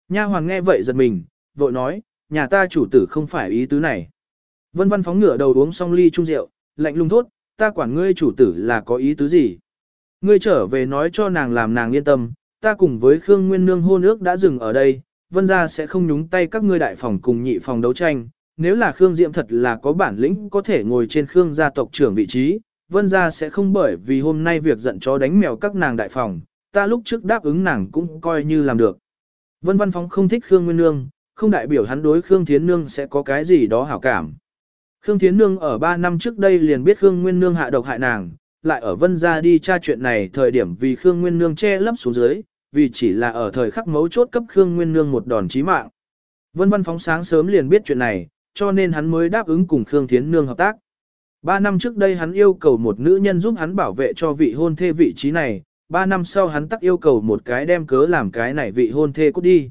Nha hoàn nghe vậy giật mình, vội nói, nhà ta chủ tử không phải ý tứ này. Vân văn phóng ngửa đầu uống xong ly chung rượu, lạnh lùng thốt, ta quản ngươi chủ tử là có ý tứ gì. Ngươi trở về nói cho nàng làm nàng yên tâm, ta cùng với Khương Nguyên Nương hôn ước đã dừng ở đây, vân gia sẽ không nhúng tay các ngươi đại phòng cùng nhị phòng đấu tranh. Nếu là Khương Diệm thật là có bản lĩnh có thể ngồi trên Khương gia tộc trưởng vị trí, vân gia sẽ không bởi vì hôm nay việc giận chó đánh mèo các nàng đại phòng, ta lúc trước đáp ứng nàng cũng coi như làm được. Vân văn phóng không thích Khương Nguyên Nương, không đại biểu hắn đối Khương Thiến Nương sẽ có cái gì đó hảo cảm. Khương Thiến Nương ở 3 năm trước đây liền biết Khương Nguyên Nương hạ độc hại nàng, lại ở vân gia đi tra chuyện này thời điểm vì Khương Nguyên Nương che lấp xuống dưới, vì chỉ là ở thời khắc mấu chốt cấp Khương Nguyên Nương một đòn chí mạng. Vân văn phóng sáng sớm liền biết chuyện này, cho nên hắn mới đáp ứng cùng Khương Thiến Nương hợp tác. Ba năm trước đây hắn yêu cầu một nữ nhân giúp hắn bảo vệ cho vị hôn thê vị trí này, ba năm sau hắn tắc yêu cầu một cái đem cớ làm cái này vị hôn thê cút đi.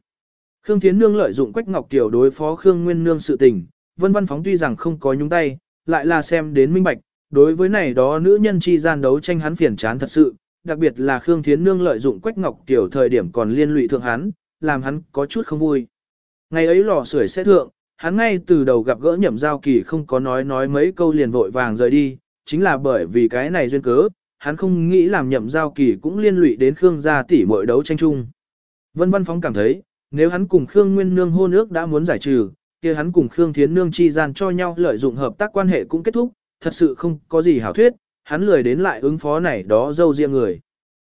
Khương Thiến Nương lợi dụng Quách Ngọc Kiều đối phó Khương Nguyên Nương sự tình, vân văn phóng tuy rằng không có nhúng tay, lại là xem đến minh bạch, đối với này đó nữ nhân chi gian đấu tranh hắn phiền chán thật sự, đặc biệt là Khương Thiến Nương lợi dụng Quách Ngọc Kiều thời điểm còn liên lụy thượng hắn, làm hắn có chút không vui. Ngày ấy lò sưởi sẽ thượng, hắn ngay từ đầu gặp gỡ nhậm giao kỳ không có nói nói mấy câu liền vội vàng rời đi, chính là bởi vì cái này duyên cớ, hắn không nghĩ làm nhậm giao kỳ cũng liên lụy đến Khương gia tỷ muội đấu tranh chung. Vân Văn Phóng cảm thấy, nếu hắn cùng Khương Nguyên Nương hôn ước đã muốn giải trừ, kia hắn cùng Khương Thiến Nương chi gian cho nhau lợi dụng hợp tác quan hệ cũng kết thúc, thật sự không có gì hảo thuyết, hắn lười đến lại ứng phó này đó dâu riêng người.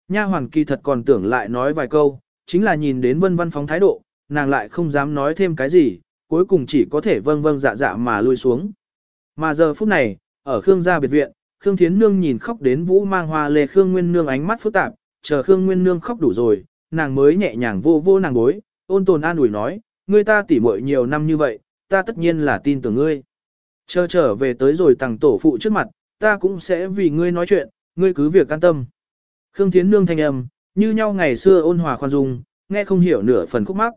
Nha hoàn kỳ thật còn tưởng lại nói vài câu, chính là nhìn đến Vân Văn Phóng thái độ, nàng lại không dám nói thêm cái gì, cuối cùng chỉ có thể vâng vâng dạ dạ mà lui xuống. Mà giờ phút này, ở Khương gia biệt viện, Khương Thiến Nương nhìn khóc đến vũ mang hoa lê Khương Nguyên Nương ánh mắt phức tạp, chờ Khương Nguyên Nương khóc đủ rồi, nàng mới nhẹ nhàng vô vô nàng bối, ôn tồn an ủi nói, ngươi ta tỉ muội nhiều năm như vậy, ta tất nhiên là tin tưởng ngươi. Chờ trở về tới rồi tàng tổ phụ trước mặt, ta cũng sẽ vì ngươi nói chuyện, ngươi cứ việc an tâm. Khương Thiến Nương thanh âm, như nhau ngày xưa ôn hòa khoan dung, nghe không hiểu nửa phần khúc mắc.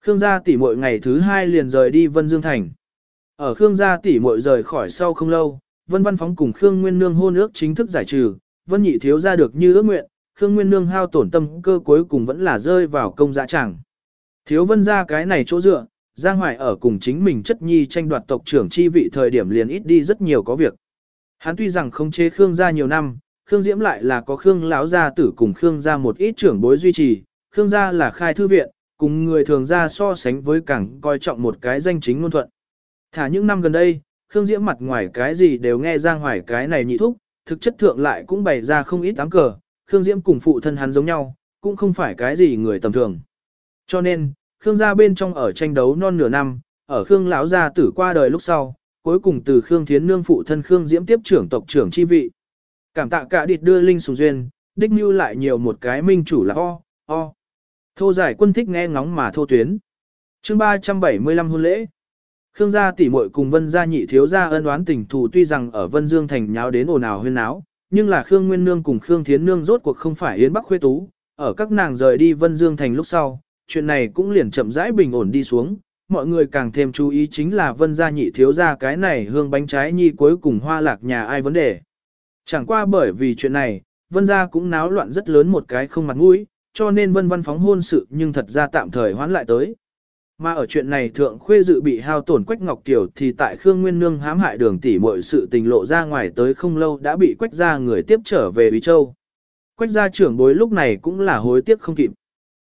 Khương gia tỷ muội ngày thứ hai liền rời đi Vân Dương Thành. Ở Khương gia tỷ muội rời khỏi sau không lâu, Vân Văn Phóng cùng Khương Nguyên Nương hôn ước chính thức giải trừ, Vân Nhị thiếu ra được như ước nguyện, Khương Nguyên Nương hao tổn tâm cơ cuối cùng vẫn là rơi vào công dạ chẳng. Thiếu Vân ra cái này chỗ dựa, Giang Hoài ở cùng chính mình chất nhi tranh đoạt tộc trưởng chi vị thời điểm liền ít đi rất nhiều có việc. Hắn tuy rằng không chế Khương gia nhiều năm, Khương Diễm lại là có Khương lão gia tử cùng Khương gia một ít trưởng bối duy trì, Khương gia là khai thư viện, cùng người thường ra so sánh với càng coi trọng một cái danh chính ngôn thuận. Thả những năm gần đây, Khương Diễm mặt ngoài cái gì đều nghe Giang Hoài cái này nhị thúc, thực chất thượng lại cũng bày ra không ít tám cờ, Khương Diễm cùng phụ thân hắn giống nhau, cũng không phải cái gì người tầm thường. Cho nên, Khương gia bên trong ở tranh đấu non nửa năm, ở Khương lão gia tử qua đời lúc sau, cuối cùng từ Khương Thiến Nương phụ thân Khương Diễm tiếp trưởng tộc trưởng chi vị. Cảm tạ cả địt đưa linh sùng duyên, đích như lại nhiều một cái minh chủ là o, o. Thô giải quân thích nghe ngóng mà thô tuyến. chương 375 hôn lễ. Khương gia tỷ muội cùng Vân gia nhị thiếu gia ân oán tình thù tuy rằng ở Vân Dương thành nháo đến ồn ào huyên náo, nhưng là Khương Nguyên Nương cùng Khương Thiến Nương rốt cuộc không phải Yến Bắc Khuê Tú, ở các nàng rời đi Vân Dương thành lúc sau, chuyện này cũng liền chậm rãi bình ổn đi xuống, mọi người càng thêm chú ý chính là Vân gia nhị thiếu gia cái này hương bánh trái nhi cuối cùng hoa lạc nhà ai vấn đề. Chẳng qua bởi vì chuyện này, Vân gia cũng náo loạn rất lớn một cái không mặt mũi, cho nên Vân Văn phóng hôn sự nhưng thật ra tạm thời hoãn lại tới. Mà ở chuyện này thượng khuê dự bị hao tổn Quách Ngọc Kiều thì tại Khương Nguyên Nương hãm hại đường tỷ mọi sự tình lộ ra ngoài tới không lâu đã bị Quách gia người tiếp trở về Bí Châu. Quách gia trưởng bối lúc này cũng là hối tiếc không kịp.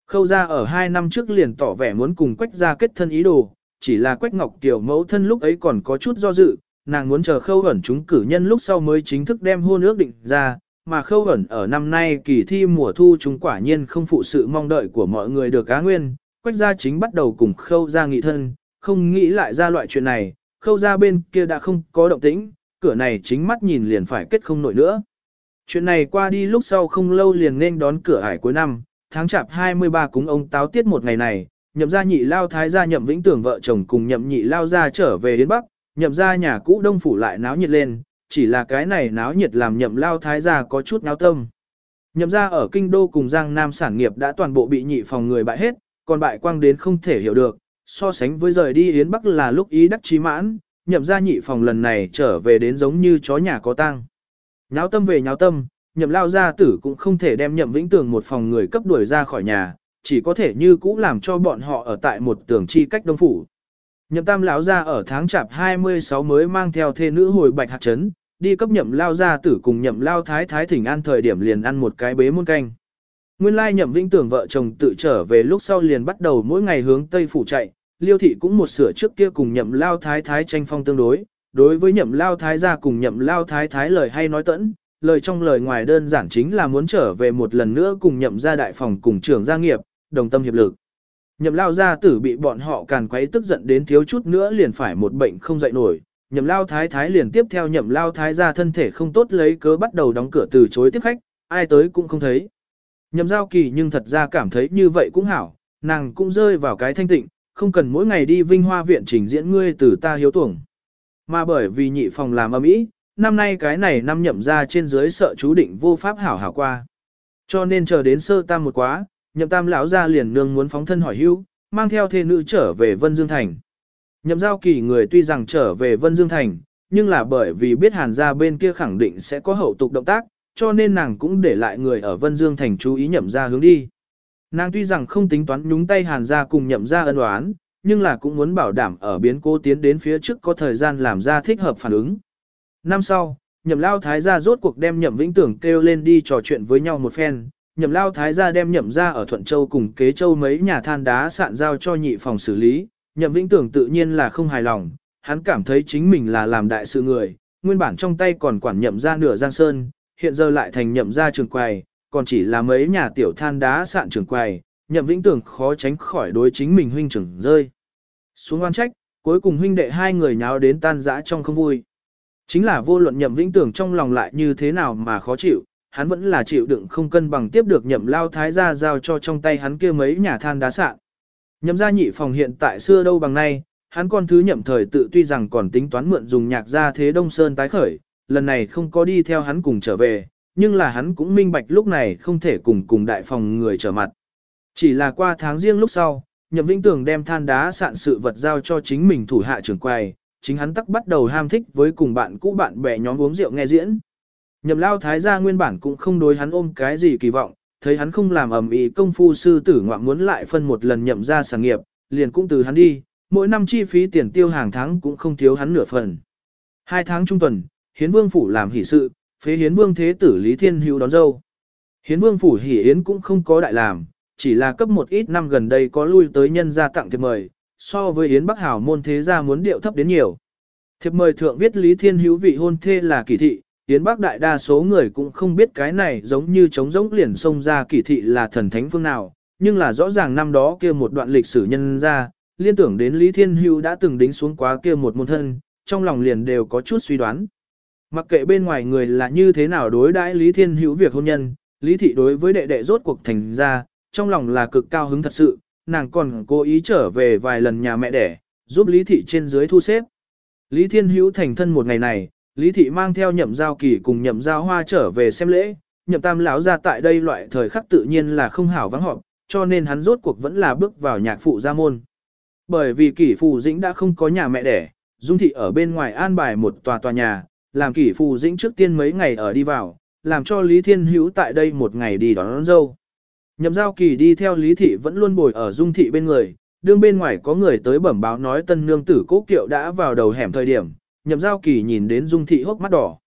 Khâu gia ở hai năm trước liền tỏ vẻ muốn cùng Quách gia kết thân ý đồ, chỉ là Quách Ngọc Kiều mẫu thân lúc ấy còn có chút do dự, nàng muốn chờ khâu ẩn chúng cử nhân lúc sau mới chính thức đem hôn ước định ra, mà khâu ẩn ở năm nay kỳ thi mùa thu chúng quả nhiên không phụ sự mong đợi của mọi người được cá nguyên, quách gia chính bắt đầu cùng khâu gia nghị thân, không nghĩ lại ra loại chuyện này, khâu gia bên kia đã không có động tĩnh, cửa này chính mắt nhìn liền phải kết không nổi nữa. Chuyện này qua đi lúc sau không lâu liền nên đón cửa ải cuối năm, tháng chạp 23 cúng ông táo tiết một ngày này, nhậm gia nhị lao thái gia nhậm vĩnh tưởng vợ chồng cùng nhậm nhị lao gia trở về đến Bắc, nhậm gia nhà cũ đông phủ lại náo nhiệt lên, chỉ là cái này náo nhiệt làm nhậm lao thái gia có chút náo tâm. Nhậm gia ở kinh đô cùng Giang Nam sản nghiệp đã toàn bộ bị nhị phòng người bại hết, còn bại quang đến không thể hiểu được, so sánh với rời đi Yến Bắc là lúc ý đắc chí mãn, nhậm gia nhị phòng lần này trở về đến giống như chó nhà có tang. Nháo tâm về nháo tâm, nhậm lao gia tử cũng không thể đem nhậm vĩnh tường một phòng người cấp đuổi ra khỏi nhà, chỉ có thể như cũ làm cho bọn họ ở tại một tường chi cách đông phủ. Nhậm tam lão gia ở tháng chạp 26 mới mang theo thê nữ hồi bạch hạt trấn, đi cấp nhậm lao gia tử cùng nhậm lao thái thái thỉnh an thời điểm liền ăn một cái bế muôn canh. Nguyên lai nhậm vĩnh tưởng vợ chồng tự trở về lúc sau liền bắt đầu mỗi ngày hướng tây phủ chạy, liêu thị cũng một sửa trước kia cùng nhậm lao thái thái tranh phong tương đối, đối với nhậm lao thái gia cùng nhậm lao thái thái lời hay nói tẫn, lời trong lời ngoài đơn giản chính là muốn trở về một lần nữa cùng nhậm gia đại phòng cùng trưởng gia nghiệp, đồng tâm hiệp lực. Nhậm lao gia tử bị bọn họ càn quấy tức giận đến thiếu chút nữa liền phải một bệnh không dậy nổi, nhậm lao thái thái liền tiếp theo nhậm lao thái gia thân thể không tốt lấy cớ bắt đầu đóng cửa từ chối tiếp khách, ai tới cũng không thấy. Nhậm giao kỳ nhưng thật ra cảm thấy như vậy cũng hảo, nàng cũng rơi vào cái thanh tịnh, không cần mỗi ngày đi vinh hoa viện trình diễn ngươi từ ta hiếu tuồng. Mà bởi vì nhị phòng làm âm ý, năm nay cái này năm nhậm ra trên dưới sợ chú định vô pháp hảo hảo qua. Cho nên chờ đến sơ tam một quá, nhậm tam lão ra liền nương muốn phóng thân hỏi hưu, mang theo thê nữ trở về Vân Dương Thành. Nhậm giao kỳ người tuy rằng trở về Vân Dương Thành, nhưng là bởi vì biết hàn gia bên kia khẳng định sẽ có hậu tục động tác, cho nên nàng cũng để lại người ở Vân Dương Thành chú ý nhậm ra hướng đi. Nàng tuy rằng không tính toán nhúng tay hàn gia cùng nhậm ra ân oán, nhưng là cũng muốn bảo đảm ở biến cố tiến đến phía trước có thời gian làm ra thích hợp phản ứng. Năm sau, nhậm lao thái gia rốt cuộc đem nhậm vĩnh tưởng kêu lên đi trò chuyện với nhau một phen. Nhậm lao thái gia đem nhậm ra ở Thuận Châu cùng kế châu mấy nhà than đá sạn giao cho nhị phòng xử lý. Nhậm vĩnh tưởng tự nhiên là không hài lòng, hắn cảm thấy chính mình là làm đại sự người, nguyên bản trong tay còn quản nhậm ra nửa giang sơn, hiện giờ lại thành nhậm ra trường quầy, còn chỉ là mấy nhà tiểu than đá sạn trường quầy, nhậm vĩnh tưởng khó tránh khỏi đối chính mình huynh trưởng rơi. Xuống oan trách, cuối cùng huynh đệ hai người nháo đến tan rã trong không vui. Chính là vô luận nhậm vĩnh tưởng trong lòng lại như thế nào mà khó chịu, hắn vẫn là chịu đựng không cân bằng tiếp được nhậm lao thái gia giao cho trong tay hắn kia mấy nhà than đá sạn. Nhậm gia nhị phòng hiện tại xưa đâu bằng nay, hắn con thứ nhậm thời tự tuy rằng còn tính toán mượn dùng nhạc gia thế Đông Sơn tái khởi, lần này không có đi theo hắn cùng trở về, nhưng là hắn cũng minh bạch lúc này không thể cùng cùng đại phòng người trở mặt. Chỉ là qua tháng riêng lúc sau, Nhậm Vĩnh Tường đem than đá sạn sự vật giao cho chính mình thủ hạ trưởng quầy, chính hắn tắc bắt đầu ham thích với cùng bạn cũ bạn bè nhóm uống rượu nghe diễn. Nhậm Lao Thái gia nguyên bản cũng không đối hắn ôm cái gì kỳ vọng, thấy hắn không làm ầm ĩ công phu sư tử ngoạm muốn lại phân một lần nhậm ra sản nghiệp, liền cũng từ hắn đi, mỗi năm chi phí tiền tiêu hàng tháng cũng không thiếu hắn nửa phần. Hai tháng trung tuần, Hiến Vương phủ làm hỷ sự, phế Hiến Vương thế tử Lý Thiên Hữu đón dâu. Hiến Vương phủ hỷ yến cũng không có đại làm, chỉ là cấp một ít năm gần đây có lui tới nhân gia tặng thiệp mời, so với Yến Bắc Hảo môn thế gia muốn điệu thấp đến nhiều. Thiệp mời thượng viết Lý Thiên Hữu vị hôn thê là kỳ thị, Yến Bắc đại đa số người cũng không biết cái này giống như trống giống liền xông ra kỳ thị là thần thánh phương nào, nhưng là rõ ràng năm đó kia một đoạn lịch sử nhân ra, liên tưởng đến Lý Thiên Hữu đã từng đính xuống quá kia một môn thân, trong lòng liền đều có chút suy đoán. Mặc kệ bên ngoài người là như thế nào đối đãi Lý Thiên Hữu việc hôn nhân, Lý Thị đối với đệ đệ rốt cuộc thành ra, trong lòng là cực cao hứng thật sự, nàng còn cố ý trở về vài lần nhà mẹ đẻ, giúp Lý Thị trên dưới thu xếp. Lý Thiên Hữu thành thân một ngày này, Lý Thị mang theo nhậm giao kỳ cùng nhậm giao hoa trở về xem lễ, nhậm tam lão ra tại đây loại thời khắc tự nhiên là không hảo vắng họp, cho nên hắn rốt cuộc vẫn là bước vào nhạc phụ gia môn. Bởi vì kỷ phù dĩnh đã không có nhà mẹ đẻ, Dung Thị ở bên ngoài an bài một tòa tòa nhà, làm kỷ phù dĩnh trước tiên mấy ngày ở đi vào, làm cho Lý Thiên Hữu tại đây một ngày đi đón, đón dâu. Nhậm giao kỳ đi theo Lý Thị vẫn luôn bồi ở Dung Thị bên người, đương bên ngoài có người tới bẩm báo nói tân nương tử cố kiệu đã vào đầu hẻm thời điểm, nhậm giao kỳ nhìn đến Dung Thị hốc mắt đỏ.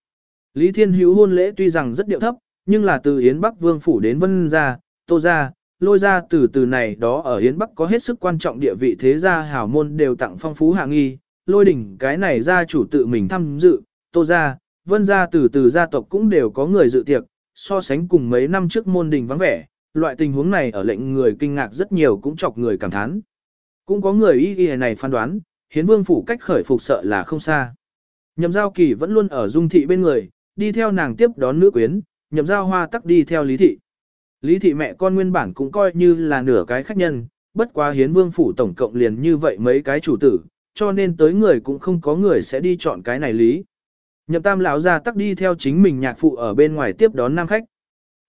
Lý Thiên Hữu hôn lễ tuy rằng rất điệu thấp, nhưng là từ Yến Bắc Vương Phủ đến Vân Gia, Tô Gia, lôi gia từ từ này đó ở Yến Bắc có hết sức quan trọng địa vị thế gia hảo môn đều tặng phong phú hạ nghi, lôi đỉnh cái này gia chủ tự mình tham dự, Tô Gia, Vân Gia từ từ gia tộc cũng đều có người dự tiệc, so sánh cùng mấy năm trước môn đình vắng vẻ, loại tình huống này ở lệnh người kinh ngạc rất nhiều cũng chọc người cảm thán. Cũng có người ý ý này phán đoán, hiến vương phủ cách khởi phục sợ là không xa. Nhậm giao kỳ vẫn luôn ở dung thị bên người, đi theo nàng tiếp đón nữ quyến, nhậm giao hoa tắc đi theo lý thị. Lý thị mẹ con nguyên bản cũng coi như là nửa cái khách nhân, bất quá hiến vương phủ tổng cộng liền như vậy mấy cái chủ tử, cho nên tới người cũng không có người sẽ đi chọn cái này lý. Nhậm tam lão ra tắc đi theo chính mình nhạc phụ ở bên ngoài tiếp đón nam khách.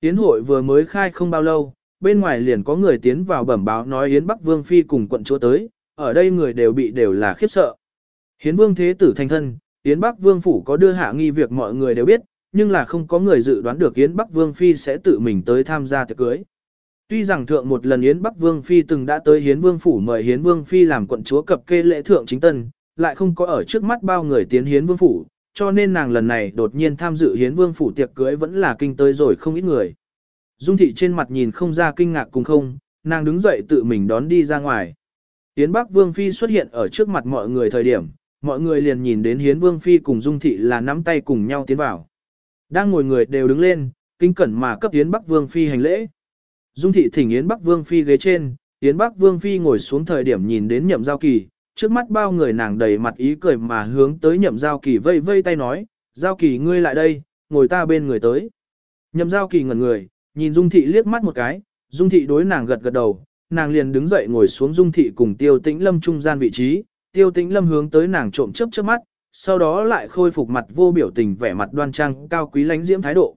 Yến hội vừa mới khai không bao lâu, bên ngoài liền có người tiến vào bẩm báo nói Yến Bắc Vương Phi cùng quận chúa tới, ở đây người đều bị đều là khiếp sợ. Hiến Vương Thế Tử thành thân, Yến Bắc Vương Phủ có đưa hạ nghi việc mọi người đều biết, nhưng là không có người dự đoán được Yến Bắc Vương Phi sẽ tự mình tới tham gia tiệc cưới. Tuy rằng thượng một lần Yến Bắc Vương Phi từng đã tới Hiến Vương Phủ mời Hiến Vương Phi làm quận chúa cập kê lễ thượng chính tân, lại không có ở trước mắt bao người tiến Hiến Vương Phủ, cho nên nàng lần này đột nhiên tham dự Hiến Vương Phủ tiệc cưới vẫn là kinh tới rồi không ít người. Dung thị trên mặt nhìn không ra kinh ngạc cùng không, nàng đứng dậy tự mình đón đi ra ngoài. Hiến Bắc Vương Phi xuất hiện ở trước mặt mọi người thời điểm, mọi người liền nhìn đến Hiến Vương Phi cùng Dung thị là nắm tay cùng nhau tiến vào. Đang ngồi người đều đứng lên, kinh cẩn mà cấp Hiến Bắc Vương Phi hành lễ. Dung thị thỉnh Hiến Bắc Vương Phi ghế trên, Hiến Bắc Vương Phi ngồi xuống thời điểm nhìn đến nhậm giao kỳ, trước mắt bao người nàng đầy mặt ý cười mà hướng tới nhậm giao kỳ vây vây tay nói, giao kỳ ngươi lại đây, ngồi ta bên người tới. Nhậm giao kỳ ngẩn người, nhìn Dung thị liếc mắt một cái, Dung thị đối nàng gật gật đầu, nàng liền đứng dậy ngồi xuống dung thị cùng tiêu tĩnh lâm trung gian vị trí, tiêu tĩnh lâm hướng tới nàng trộm chớp chớp mắt, sau đó lại khôi phục mặt vô biểu tình vẻ mặt đoan trang cao quý lãnh diễm thái độ.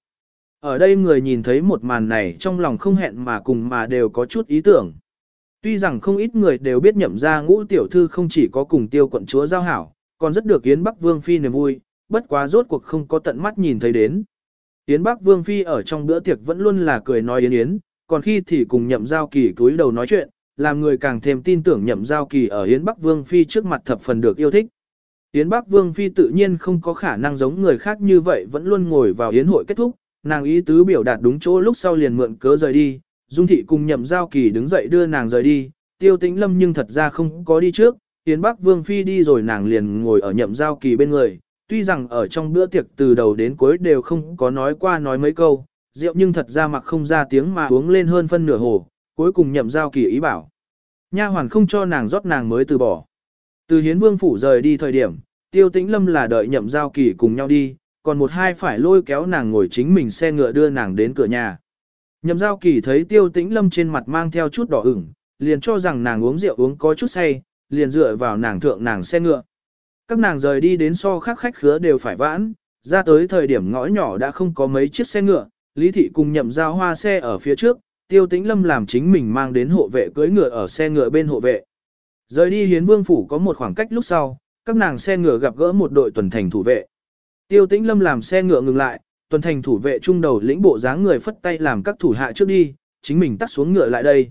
Ở đây người nhìn thấy một màn này trong lòng không hẹn mà cùng mà đều có chút ý tưởng. Tuy rằng không ít người đều biết nhậm ra ngũ tiểu thư không chỉ có cùng tiêu quận chúa giao hảo, còn rất được Yến Bắc Vương Phi niềm vui, bất quá rốt cuộc không có tận mắt nhìn thấy đến. Yến Bắc Vương Phi ở trong bữa tiệc vẫn luôn là cười nói yến yến, còn khi thì cùng nhậm giao kỳ cúi đầu nói chuyện, làm người càng thêm tin tưởng nhậm giao kỳ ở Yến Bắc Vương Phi trước mặt thập phần được yêu thích. Yến Bắc Vương Phi tự nhiên không có khả năng giống người khác như vậy vẫn luôn ngồi vào yến hội kết thúc, nàng ý tứ biểu đạt đúng chỗ lúc sau liền mượn cớ rời đi, Dung Thị cùng nhậm giao kỳ đứng dậy đưa nàng rời đi, tiêu tĩnh lâm nhưng thật ra không có đi trước, tiến Bắc Vương Phi đi rồi nàng liền ngồi ở nhậm giao kỳ bên người, tuy rằng ở trong bữa tiệc từ đầu đến cuối đều không có nói qua nói mấy câu, rượu nhưng thật ra mặc không ra tiếng mà uống lên hơn phân nửa hồ, cuối cùng nhậm giao kỳ ý bảo. Nha hoàn không cho nàng rót nàng mới từ bỏ. Từ hiến vương phủ rời đi thời điểm, tiêu tĩnh lâm là đợi nhậm giao kỳ cùng nhau đi, còn một hai phải lôi kéo nàng ngồi chính mình xe ngựa đưa nàng đến cửa nhà. Nhậm giao kỳ thấy tiêu tĩnh lâm trên mặt mang theo chút đỏ ửng, liền cho rằng nàng uống rượu uống có chút say, liền dựa vào nàng thượng nàng xe ngựa. Các nàng rời đi đến so khác khách khứa đều phải vãn, ra tới thời điểm ngõ nhỏ đã không có mấy chiếc xe ngựa, Lý Thị cùng nhậm giao hoa xe ở phía trước, Tiêu Tĩnh Lâm làm chính mình mang đến hộ vệ cưới ngựa ở xe ngựa bên hộ vệ. Rời đi hiến vương phủ có một khoảng cách lúc sau, các nàng xe ngựa gặp gỡ một đội tuần thành thủ vệ. Tiêu Tĩnh Lâm làm xe ngựa ngừng lại, tuần thành thủ vệ trung đầu lĩnh bộ dáng người phất tay làm các thủ hạ trước đi, chính mình tắt xuống ngựa lại đây.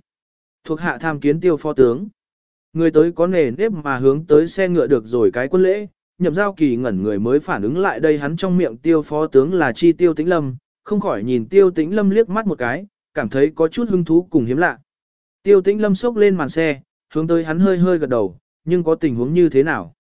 Thuộc hạ tham kiến tiêu phó tướng. Người tới có nề nếp mà hướng tới xe ngựa được rồi cái quân lễ, nhậm giao kỳ ngẩn người mới phản ứng lại đây hắn trong miệng tiêu phó tướng là chi tiêu tĩnh lâm, không khỏi nhìn tiêu tĩnh lâm liếc mắt một cái, cảm thấy có chút hứng thú cùng hiếm lạ. Tiêu tĩnh lâm xốc lên màn xe, hướng tới hắn hơi hơi gật đầu, nhưng có tình huống như thế nào?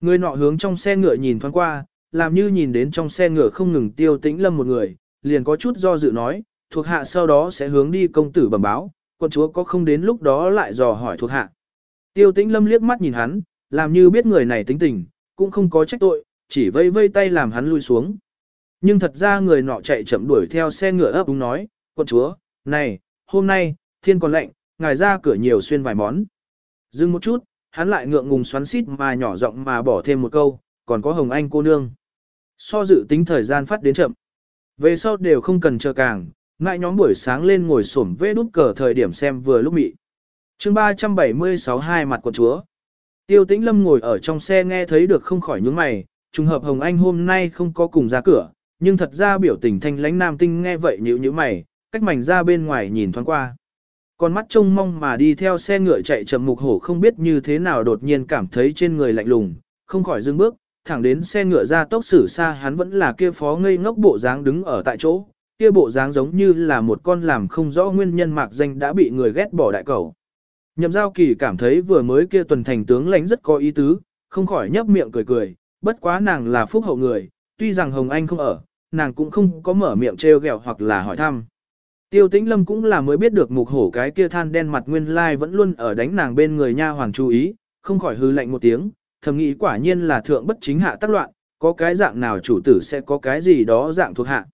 Người nọ hướng trong xe ngựa nhìn thoáng qua, làm như nhìn đến trong xe ngựa không ngừng tiêu tĩnh lâm một người, liền có chút do dự nói, thuộc hạ sau đó sẽ hướng đi công tử bẩm báo, quân chúa có không đến lúc đó lại dò hỏi thuộc hạ. Tiêu tĩnh lâm liếc mắt nhìn hắn, làm như biết người này tính tình, cũng không có trách tội, chỉ vây vây tay làm hắn lui xuống. Nhưng thật ra người nọ chạy chậm đuổi theo xe ngựa ấp đúng nói, quân chúa, này, hôm nay, thiên còn lạnh, ngài ra cửa nhiều xuyên vài món. Dừng một chút, hắn lại ngượng ngùng xoắn xít mà nhỏ giọng mà bỏ thêm một câu, còn có Hồng Anh cô nương. So dự tính thời gian phát đến chậm. Về sau đều không cần chờ càng, ngại nhóm buổi sáng lên ngồi sổm vê đút cờ thời điểm xem vừa lúc mị. chương 376 hai mặt của chúa. Tiêu tĩnh lâm ngồi ở trong xe nghe thấy được không khỏi nhướng mày, trùng hợp Hồng Anh hôm nay không có cùng ra cửa, nhưng thật ra biểu tình thanh lãnh nam tinh nghe vậy nhíu nhíu mày, cách mảnh ra bên ngoài nhìn thoáng qua. Con mắt trông mong mà đi theo xe ngựa chạy chậm mục hổ không biết như thế nào đột nhiên cảm thấy trên người lạnh lùng, không khỏi dừng bước, thẳng đến xe ngựa ra tốc xử xa hắn vẫn là kia phó ngây ngốc bộ dáng đứng ở tại chỗ, kia bộ dáng giống như là một con làm không rõ nguyên nhân mạc danh đã bị người ghét bỏ đại cầu. Nhậm giao kỳ cảm thấy vừa mới kia tuần thành tướng lãnh rất có ý tứ, không khỏi nhấp miệng cười cười, bất quá nàng là phúc hậu người, tuy rằng Hồng Anh không ở, nàng cũng không có mở miệng trêu ghẹo hoặc là hỏi thăm. Tiêu tĩnh lâm cũng là mới biết được mục hổ cái kia than đen mặt nguyên lai vẫn luôn ở đánh nàng bên người nha hoàng chú ý, không khỏi hư lạnh một tiếng, thầm nghĩ quả nhiên là thượng bất chính hạ tác loạn, có cái dạng nào chủ tử sẽ có cái gì đó dạng thuộc hạ.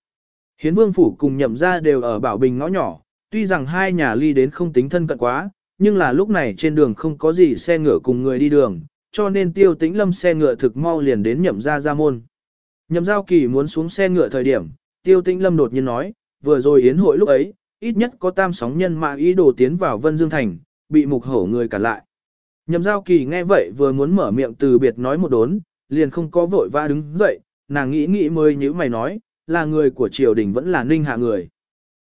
Hiến vương phủ cùng nhậm ra đều ở bảo bình ngõ nhỏ, tuy rằng hai nhà ly đến không tính thân cận quá, nhưng là lúc này trên đường không có gì xe ngựa cùng người đi đường, cho nên tiêu tĩnh lâm xe ngựa thực mau liền đến nhậm ra ra môn. Nhậm giao kỳ muốn xuống xe ngựa thời điểm, tiêu tĩnh lâm đột nhiên nói, vừa rồi yến hội lúc ấy, ít nhất có tam sóng nhân mạng ý đồ tiến vào Vân Dương Thành, bị mục hổ người cản lại. Nhậm giao kỳ nghe vậy vừa muốn mở miệng từ biệt nói một đốn, liền không có vội va đứng dậy, nàng nghĩ nghĩ mới như mày nói, là người của triều đình vẫn là ninh hạ người.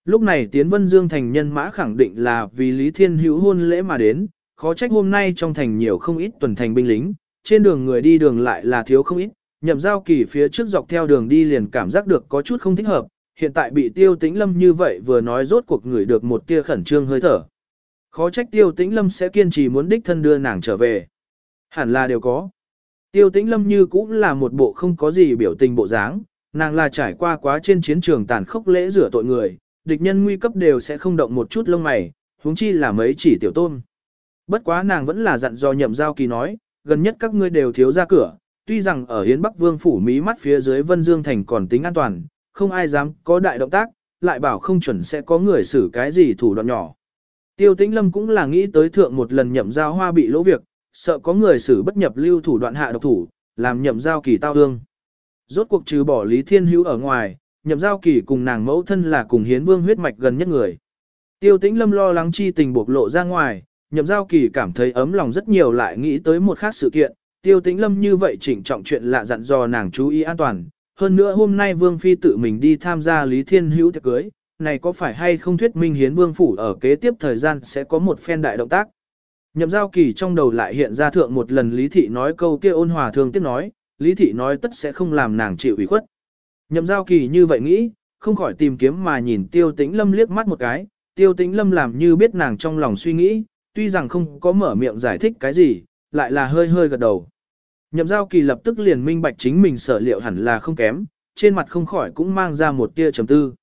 Lúc này tiến Vân Dương Thành nhân mã khẳng định là vì Lý Thiên Hữu hôn lễ mà đến, khó trách hôm nay trong thành nhiều không ít tuần thành binh lính, trên đường người đi đường lại là thiếu không ít, nhậm giao kỳ phía trước dọc theo đường đi liền cảm giác được có chút không thích hợp, hiện tại bị tiêu tĩnh lâm như vậy vừa nói rốt cuộc người được một tia khẩn trương hơi thở. Khó trách tiêu tĩnh lâm sẽ kiên trì muốn đích thân đưa nàng trở về. Hẳn là đều có. Tiêu tĩnh lâm như cũng là một bộ không có gì biểu tình bộ dáng, nàng là trải qua quá trên chiến trường tàn khốc lễ rửa tội người, địch nhân nguy cấp đều sẽ không động một chút lông mày, huống chi là mấy chỉ tiểu tôn. Bất quá nàng vẫn là dặn do nhậm giao kỳ nói, gần nhất các ngươi đều thiếu ra cửa, tuy rằng ở Hiến Bắc Vương phủ mí mắt phía dưới Vân Dương Thành còn tính an toàn, không ai dám có đại động tác, lại bảo không chuẩn sẽ có người xử cái gì thủ đoạn nhỏ. Tiêu tĩnh lâm cũng là nghĩ tới thượng một lần nhậm giao hoa bị lỗ việc, sợ có người xử bất nhập lưu thủ đoạn hạ độc thủ, làm nhậm giao kỳ tao hương. Rốt cuộc trừ bỏ Lý Thiên Hữu ở ngoài, nhậm giao kỳ cùng nàng mẫu thân là cùng hiến vương huyết mạch gần nhất người. Tiêu tĩnh lâm lo lắng chi tình buộc lộ ra ngoài, nhậm giao kỳ cảm thấy ấm lòng rất nhiều lại nghĩ tới một khác sự kiện. Tiêu tĩnh lâm như vậy chỉnh trọng chuyện lạ dặn dò nàng chú ý an toàn. Hơn nữa hôm nay vương phi tự mình đi tham gia Lý Thiên Hữu tiệc cưới, này có phải hay không thuyết minh hiến vương phủ ở kế tiếp thời gian sẽ có một phen đại động tác. Nhậm giao kỳ trong đầu lại hiện ra thượng một lần Lý Thị nói câu kia ôn hòa thương tiếc nói, Lý Thị nói tất sẽ không làm nàng chịu ủy khuất. Nhậm giao kỳ như vậy nghĩ, không khỏi tìm kiếm mà nhìn tiêu tĩnh lâm liếc mắt một cái, tiêu tĩnh lâm làm như biết nàng trong lòng suy nghĩ, tuy rằng không có mở miệng giải thích cái gì, lại là hơi hơi gật đầu. Nhậm giao kỳ lập tức liền minh bạch chính mình sở liệu hẳn là không kém, trên mặt không khỏi cũng mang ra một tia trầm tư.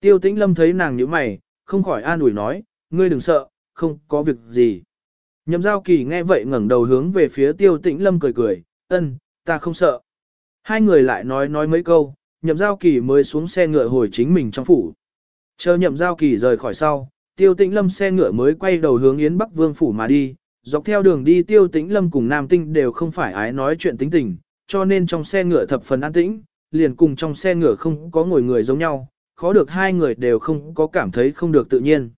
Tiêu tĩnh lâm thấy nàng như mày, không khỏi an ủi nói, ngươi đừng sợ, không có việc gì. Nhậm giao kỳ nghe vậy ngẩng đầu hướng về phía tiêu tĩnh lâm cười cười, ân, ta không sợ. Hai người lại nói nói mấy câu, nhậm giao kỳ mới xuống xe ngựa hồi chính mình trong phủ. Chờ nhậm giao kỳ rời khỏi sau, tiêu tĩnh lâm xe ngựa mới quay đầu hướng Yến Bắc Vương phủ mà đi, dọc theo đường đi tiêu tĩnh lâm cùng Nam Tinh đều không phải ái nói chuyện tính tình, cho nên trong xe ngựa thập phần an tĩnh, liền cùng trong xe ngựa không có ngồi người giống nhau, khó được hai người đều không có cảm thấy không được tự nhiên.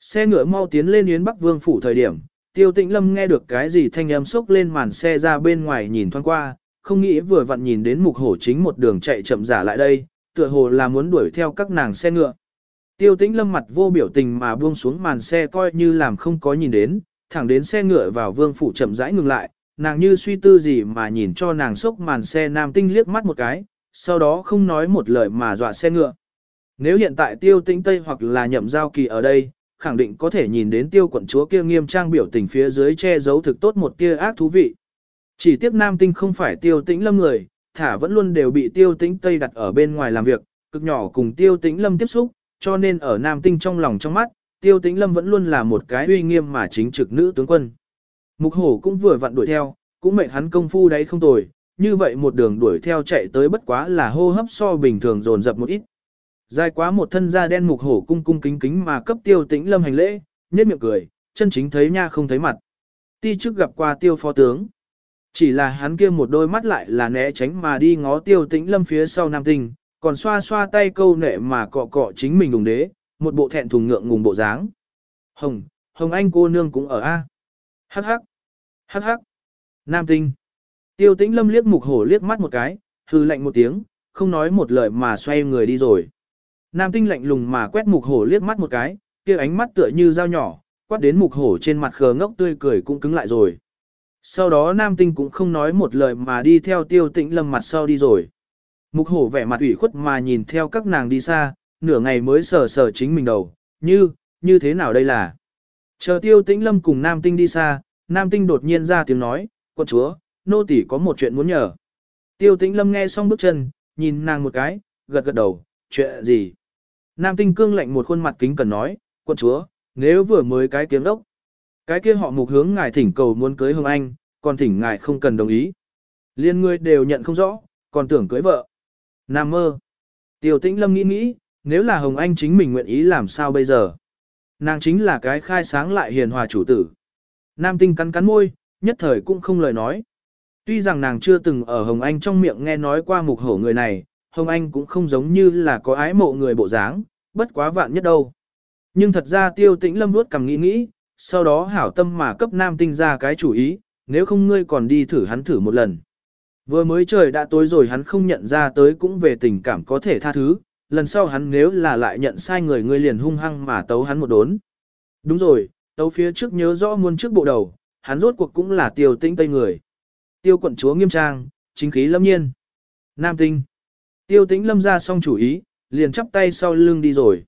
Xe ngựa mau tiến lên Yến Bắc Vương phủ thời điểm, Tiêu Tĩnh Lâm nghe được cái gì thanh âm sốc lên màn xe ra bên ngoài nhìn thoáng qua, không nghĩ vừa vặn nhìn đến mục hổ chính một đường chạy chậm giả lại đây, tựa hồ là muốn đuổi theo các nàng xe ngựa. Tiêu Tĩnh Lâm mặt vô biểu tình mà buông xuống màn xe coi như làm không có nhìn đến, thẳng đến xe ngựa vào vương phủ chậm rãi ngừng lại, nàng như suy tư gì mà nhìn cho nàng sốc màn xe nam tinh liếc mắt một cái, sau đó không nói một lời mà dọa xe ngựa. Nếu hiện tại tiêu tĩnh Tây hoặc là nhậm giao kỳ ở đây, khẳng định có thể nhìn đến tiêu quận chúa kia nghiêm trang biểu tình phía dưới che giấu thực tốt một tia ác thú vị. Chỉ tiếc nam tinh không phải tiêu tĩnh lâm người, thả vẫn luôn đều bị tiêu tĩnh Tây đặt ở bên ngoài làm việc, cực nhỏ cùng tiêu tĩnh lâm tiếp xúc, cho nên ở nam tinh trong lòng trong mắt, tiêu tĩnh lâm vẫn luôn là một cái uy nghiêm mà chính trực nữ tướng quân. Mục hổ cũng vừa vặn đuổi theo, cũng mệnh hắn công phu đấy không tồi, như vậy một đường đuổi theo chạy tới bất quá là hô hấp so bình thường dồn dập một ít. Dài quá một thân da đen mục hổ cung cung kính kính mà cấp tiêu tĩnh lâm hành lễ, nhếch miệng cười, chân chính thấy nha không thấy mặt. Ti trước gặp qua tiêu phó tướng. Chỉ là hắn kia một đôi mắt lại là né tránh mà đi ngó tiêu tĩnh lâm phía sau nam tinh, còn xoa xoa tay câu nệ mà cọ cọ chính mình đùng đế, một bộ thẹn thùng ngượng ngùng bộ dáng. Hồng, Hồng Anh cô nương cũng ở A. Hắc hắc, hắc hắc. Nam tinh. Tiêu tĩnh lâm liếc mục hổ liếc mắt một cái, hư lạnh một tiếng, không nói một lời mà xoay người đi rồi. Nam tinh lạnh lùng mà quét mục hổ liếc mắt một cái, kia ánh mắt tựa như dao nhỏ, quát đến mục hổ trên mặt khờ ngốc tươi cười cũng cứng lại rồi. Sau đó nam tinh cũng không nói một lời mà đi theo tiêu tĩnh lâm mặt sau đi rồi. Mục hổ vẻ mặt ủy khuất mà nhìn theo các nàng đi xa, nửa ngày mới sờ sờ chính mình đầu, như, như thế nào đây là. Chờ tiêu tĩnh lâm cùng nam tinh đi xa, nam tinh đột nhiên ra tiếng nói, quân chúa, nô tỷ có một chuyện muốn nhờ. Tiêu tĩnh lâm nghe xong bước chân, nhìn nàng một cái, gật gật đầu, chuyện gì. Nam tinh cương lạnh một khuôn mặt kính cần nói, quân chúa, nếu vừa mới cái tiếng đốc. Cái kia họ mục hướng ngài thỉnh cầu muốn cưới Hồng Anh, còn thỉnh ngài không cần đồng ý. Liên ngươi đều nhận không rõ, còn tưởng cưới vợ. Nam mơ. Tiểu tĩnh lâm nghĩ nghĩ, nếu là Hồng Anh chính mình nguyện ý làm sao bây giờ? Nàng chính là cái khai sáng lại hiền hòa chủ tử. Nam tinh cắn cắn môi, nhất thời cũng không lời nói. Tuy rằng nàng chưa từng ở Hồng Anh trong miệng nghe nói qua mục hổ người này, Hồng Anh cũng không giống như là có ái mộ người bộ dáng, bất quá vạn nhất đâu. Nhưng thật ra tiêu tĩnh lâm vuốt cầm nghĩ nghĩ, sau đó hảo tâm mà cấp nam tinh ra cái chủ ý, nếu không ngươi còn đi thử hắn thử một lần. Vừa mới trời đã tối rồi hắn không nhận ra tới cũng về tình cảm có thể tha thứ, lần sau hắn nếu là lại nhận sai người ngươi liền hung hăng mà tấu hắn một đốn. Đúng rồi, tấu phía trước nhớ rõ muôn trước bộ đầu, hắn rốt cuộc cũng là tiêu tĩnh tây người. Tiêu quận chúa nghiêm trang, chính khí lâm nhiên. Nam tinh. Tiêu tĩnh lâm ra xong chủ ý, liền chắp tay sau lưng đi rồi.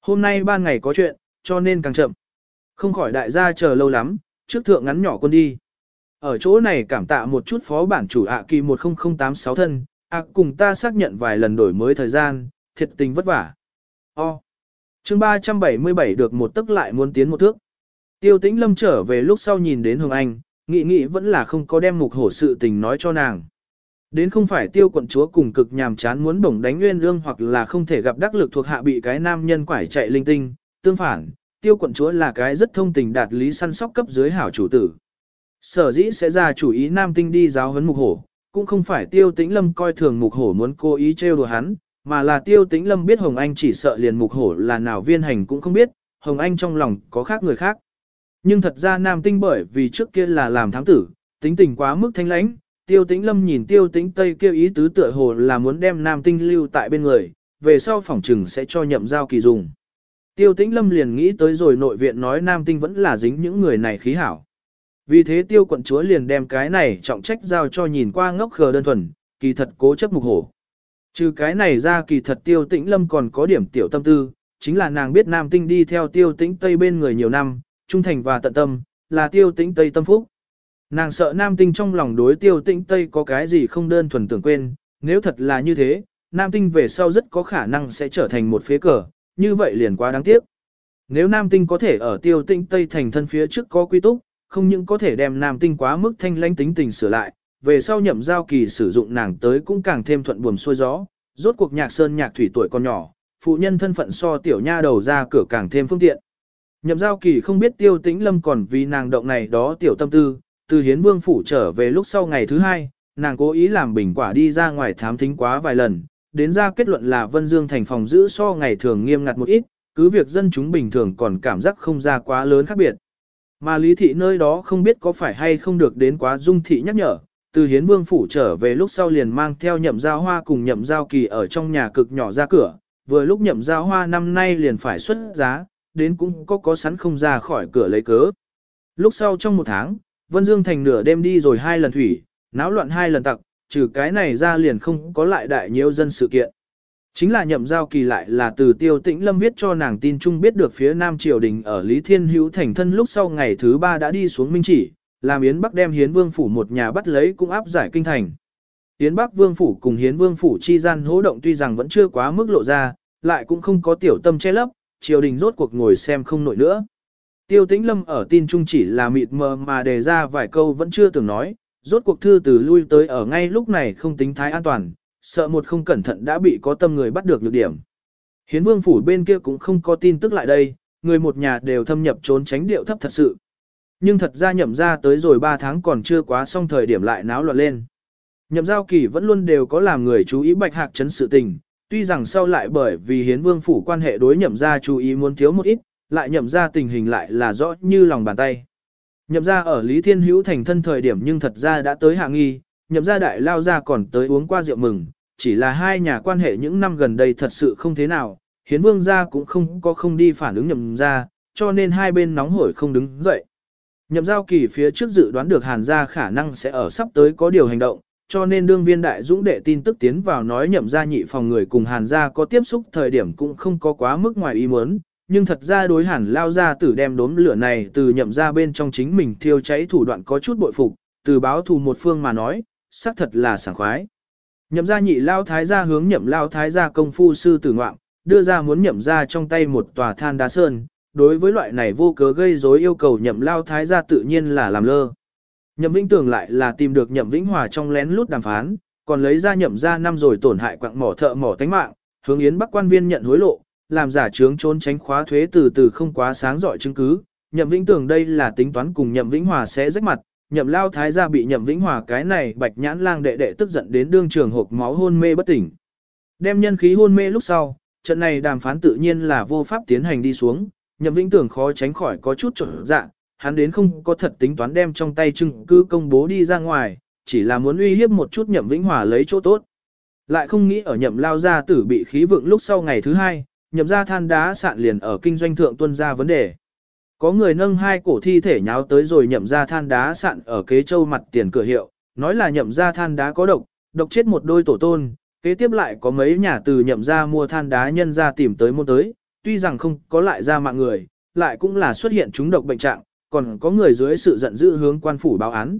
Hôm nay ban ngày có chuyện, cho nên càng chậm. Không khỏi đại gia chờ lâu lắm, trước thượng ngắn nhỏ quân đi. Ở chỗ này cảm tạ một chút phó bản chủ ạ kỳ 10086 thân, ạ cùng ta xác nhận vài lần đổi mới thời gian, thiệt tình vất vả. O. chương 377 được một tức lại muốn tiến một thước. Tiêu tĩnh lâm trở về lúc sau nhìn đến Hồng Anh, nghĩ nghĩ vẫn là không có đem mục hổ sự tình nói cho nàng. Đến không phải tiêu quận chúa cùng cực nhàm chán muốn bổng đánh nguyên ương hoặc là không thể gặp đắc lực thuộc hạ bị cái nam nhân quải chạy linh tinh, tương phản, tiêu quận chúa là cái rất thông tình đạt lý săn sóc cấp dưới hảo chủ tử. Sở dĩ sẽ ra chủ ý nam tinh đi giáo huấn mục hổ, cũng không phải tiêu tĩnh lâm coi thường mục hổ muốn cố ý trêu đùa hắn, mà là tiêu tĩnh lâm biết Hồng Anh chỉ sợ liền mục hổ là nào viên hành cũng không biết, Hồng Anh trong lòng có khác người khác. Nhưng thật ra nam tinh bởi vì trước kia là làm thám tử, tính tình quá mức thanh lãnh, tiêu tĩnh lâm nhìn tiêu tĩnh tây kêu ý tứ tựa hồ là muốn đem nam tinh lưu tại bên người, về sau phỏng trừng sẽ cho nhậm giao kỳ dùng. Tiêu tĩnh lâm liền nghĩ tới rồi nội viện nói nam tinh vẫn là dính những người này khí hảo. Vì thế tiêu quận chúa liền đem cái này trọng trách giao cho nhìn qua ngốc khờ đơn thuần, kỳ thật cố chấp mục hổ. Trừ cái này ra kỳ thật tiêu tĩnh lâm còn có điểm tiểu tâm tư, chính là nàng biết nam tinh đi theo tiêu tĩnh tây bên người nhiều năm, trung thành và tận tâm, là tiêu tĩnh tây tâm phúc. Nàng sợ nam tinh trong lòng đối tiêu tĩnh tây có cái gì không đơn thuần tưởng quên, nếu thật là như thế, nam tinh về sau rất có khả năng sẽ trở thành một phế cờ, như vậy liền quá đáng tiếc. Nếu nam tinh có thể ở tiêu tĩnh tây thành thân phía trước có quy túc, không những có thể đem nam tinh quá mức thanh lãnh tính tình sửa lại, về sau nhậm giao kỳ sử dụng nàng tới cũng càng thêm thuận buồm xuôi gió, rốt cuộc nhạc sơn nhạc thủy tuổi còn nhỏ, phụ nhân thân phận so tiểu nha đầu ra cửa càng thêm phương tiện. Nhậm giao kỳ không biết tiêu tĩnh lâm còn vì nàng động này đó tiểu tâm tư, từ hiến vương phủ trở về lúc sau ngày thứ hai, nàng cố ý làm bình quả đi ra ngoài thám thính quá vài lần, đến ra kết luận là Vân Dương thành phòng giữ so ngày thường nghiêm ngặt một ít, cứ việc dân chúng bình thường còn cảm giác không ra quá lớn khác biệt. Mà lý thị nơi đó không biết có phải hay không được đến quá dung thị nhắc nhở, từ hiến vương phủ trở về lúc sau liền mang theo nhậm giao hoa cùng nhậm giao kỳ ở trong nhà cực nhỏ ra cửa, vừa lúc nhậm giao hoa năm nay liền phải xuất giá, đến cũng có có sẵn không ra khỏi cửa lấy cớ. Lúc sau trong một tháng, Vân Dương Thành nửa đêm đi rồi hai lần thủy, náo loạn hai lần tặc, trừ cái này ra liền không có lại đại nhiều dân sự kiện. Chính là nhậm giao kỳ lại là từ tiêu tĩnh lâm viết cho nàng tin chung biết được phía Nam Triều Đình ở Lý Thiên Hữu thành thân lúc sau ngày thứ ba đã đi xuống Minh Chỉ, làm Yến Bắc đem Hiến Vương Phủ một nhà bắt lấy cũng áp giải kinh thành. Yến Bắc Vương Phủ cùng Hiến Vương Phủ chi gian hỗ động tuy rằng vẫn chưa quá mức lộ ra, lại cũng không có tiểu tâm che lấp, triều đình rốt cuộc ngồi xem không nổi nữa. Tiêu tĩnh lâm ở tin trung chỉ là mịt mờ mà đề ra vài câu vẫn chưa từng nói, rốt cuộc thư từ lui tới ở ngay lúc này không tính thái an toàn, sợ một không cẩn thận đã bị có tâm người bắt được nhược điểm. Hiến vương phủ bên kia cũng không có tin tức lại đây, người một nhà đều thâm nhập trốn tránh điệu thấp thật sự. Nhưng thật ra nhậm ra tới rồi 3 tháng còn chưa quá xong thời điểm lại náo loạn lên. Nhậm giao kỳ vẫn luôn đều có làm người chú ý bạch hạc chấn sự tình, tuy rằng sau lại bởi vì hiến vương phủ quan hệ đối nhậm ra chú ý muốn thiếu một ít, lại nhậm ra tình hình lại là rõ như lòng bàn tay. Nhậm ra ở Lý Thiên Hữu thành thân thời điểm nhưng thật ra đã tới hạ nghi, nhậm ra đại lao ra còn tới uống qua rượu mừng, chỉ là hai nhà quan hệ những năm gần đây thật sự không thế nào, hiến vương gia cũng không có không đi phản ứng nhậm ra, cho nên hai bên nóng hổi không đứng dậy. Nhậm giao kỳ phía trước dự đoán được hàn gia khả năng sẽ ở sắp tới có điều hành động, cho nên đương viên đại dũng đệ tin tức tiến vào nói nhậm gia nhị phòng người cùng hàn gia có tiếp xúc thời điểm cũng không có quá mức ngoài ý muốn, nhưng thật ra đối hàn lao ra tử đem đốm lửa này từ nhậm ra bên trong chính mình thiêu cháy thủ đoạn có chút bội phục, từ báo thù một phương mà nói, xác thật là sảng khoái. Nhậm ra nhị lao thái gia hướng nhậm lao thái gia công phu sư tử ngoạm, đưa ra muốn nhậm ra trong tay một tòa than đá sơn, đối với loại này vô cớ gây rối yêu cầu nhậm lao thái gia tự nhiên là làm lơ. Nhậm Vĩnh Tường lại là tìm được Nhậm Vĩnh Hòa trong lén lút đàm phán, còn lấy ra nhậm ra năm rồi tổn hại quặng mỏ thợ mỏ tánh mạng, hướng Yến Bắc quan viên nhận hối lộ, làm giả trướng trốn tránh khóa thuế từ từ không quá sáng giỏi chứng cứ. Nhậm Vĩnh Tường đây là tính toán cùng Nhậm Vĩnh Hòa sẽ rách mặt, Nhậm Lao Thái gia bị Nhậm Vĩnh Hòa cái này bạch nhãn lang đệ đệ tức giận đến đương trường hộp máu hôn mê bất tỉnh. Đem nhân khí hôn mê lúc sau, trận này đàm phán tự nhiên là vô pháp tiến hành đi xuống, Nhậm Vĩnh Tường khó tránh khỏi có chút trở dạ, hắn đến không có thật tính toán đem trong tay chứng cứ công bố đi ra ngoài, chỉ là muốn uy hiếp một chút Nhậm Vĩnh Hòa lấy chỗ tốt. Lại không nghĩ ở Nhậm Lao gia tử bị khí vượng lúc sau ngày thứ hai, nhậm ra than đá sạn liền ở kinh doanh thượng tuân ra vấn đề. Có người nâng hai cổ thi thể nháo tới rồi nhậm ra than đá sạn ở kế châu mặt tiền cửa hiệu, nói là nhậm ra than đá có độc, độc chết một đôi tổ tôn, kế tiếp lại có mấy nhà từ nhậm ra mua than đá nhân ra tìm tới mua tới, tuy rằng không có lại ra mạng người, lại cũng là xuất hiện chúng độc bệnh trạng, còn có người dưới sự giận dữ hướng quan phủ báo án.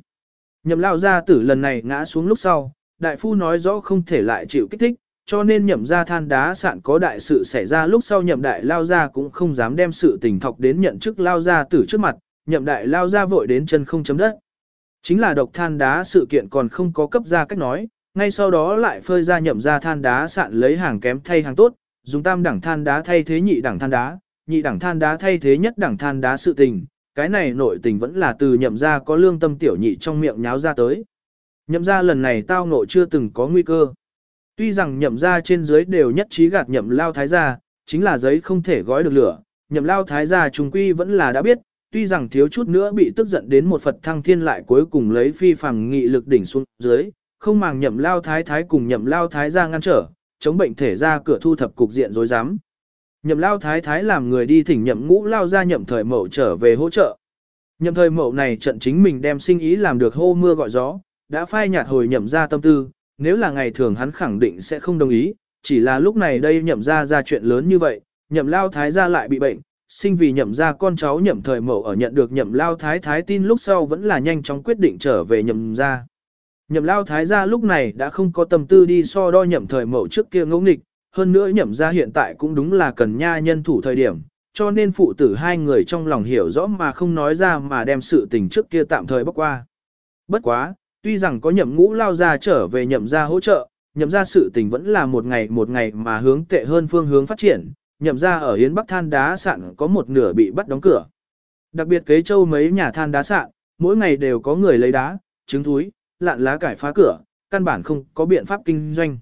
Nhậm lao gia tử lần này ngã xuống lúc sau, đại phu nói rõ không thể lại chịu kích thích, cho nên nhậm ra than đá sạn có đại sự xảy ra lúc sau nhậm đại lao ra cũng không dám đem sự tình thọc đến nhận chức lao ra từ trước mặt, nhậm đại lao ra vội đến chân không chấm đất. Chính là độc than đá sự kiện còn không có cấp ra cách nói, ngay sau đó lại phơi ra nhậm ra than đá sạn lấy hàng kém thay hàng tốt, dùng tam đẳng than đá thay thế nhị đẳng than đá, nhị đẳng than đá thay thế nhất đẳng than đá sự tình, cái này nội tình vẫn là từ nhậm ra có lương tâm tiểu nhị trong miệng nháo ra tới. Nhậm ra lần này tao nội chưa từng có nguy cơ. Tuy rằng nhậm ra trên dưới đều nhất trí gạt nhậm lao thái gia, chính là giấy không thể gói được lửa, nhậm lao thái gia trùng quy vẫn là đã biết, tuy rằng thiếu chút nữa bị tức giận đến một Phật thăng thiên lại cuối cùng lấy phi phàm nghị lực đỉnh xuống dưới, không màng nhậm lao thái thái cùng nhậm lao thái gia ngăn trở, chống bệnh thể ra cửa thu thập cục diện rối rắm. Nhậm lao thái thái làm người đi thỉnh nhậm ngũ lao ra nhậm thời mậu trở về hỗ trợ. Nhậm thời mậu này trận chính mình đem sinh ý làm được hô mưa gọi gió, đã phai nhạt hồi nhậm ra tâm tư, nếu là ngày thường hắn khẳng định sẽ không đồng ý, chỉ là lúc này đây nhậm ra ra chuyện lớn như vậy, nhậm lao thái gia lại bị bệnh, sinh vì nhậm ra con cháu nhậm thời mậu ở nhận được nhậm lao thái thái tin lúc sau vẫn là nhanh chóng quyết định trở về nhậm ra. Nhậm lao thái gia lúc này đã không có tâm tư đi so đo nhậm thời mậu trước kia ngẫu nghịch, hơn nữa nhậm ra hiện tại cũng đúng là cần nha nhân thủ thời điểm, cho nên phụ tử hai người trong lòng hiểu rõ mà không nói ra mà đem sự tình trước kia tạm thời bóc qua. Bất quá, tuy rằng có nhậm ngũ lao ra trở về nhậm ra hỗ trợ, nhậm ra sự tình vẫn là một ngày một ngày mà hướng tệ hơn phương hướng phát triển, nhậm ra ở Hiến Bắc than đá sạn có một nửa bị bắt đóng cửa. Đặc biệt kế châu mấy nhà than đá sạn, mỗi ngày đều có người lấy đá, trứng thúi, lạn lá cải phá cửa, căn bản không có biện pháp kinh doanh.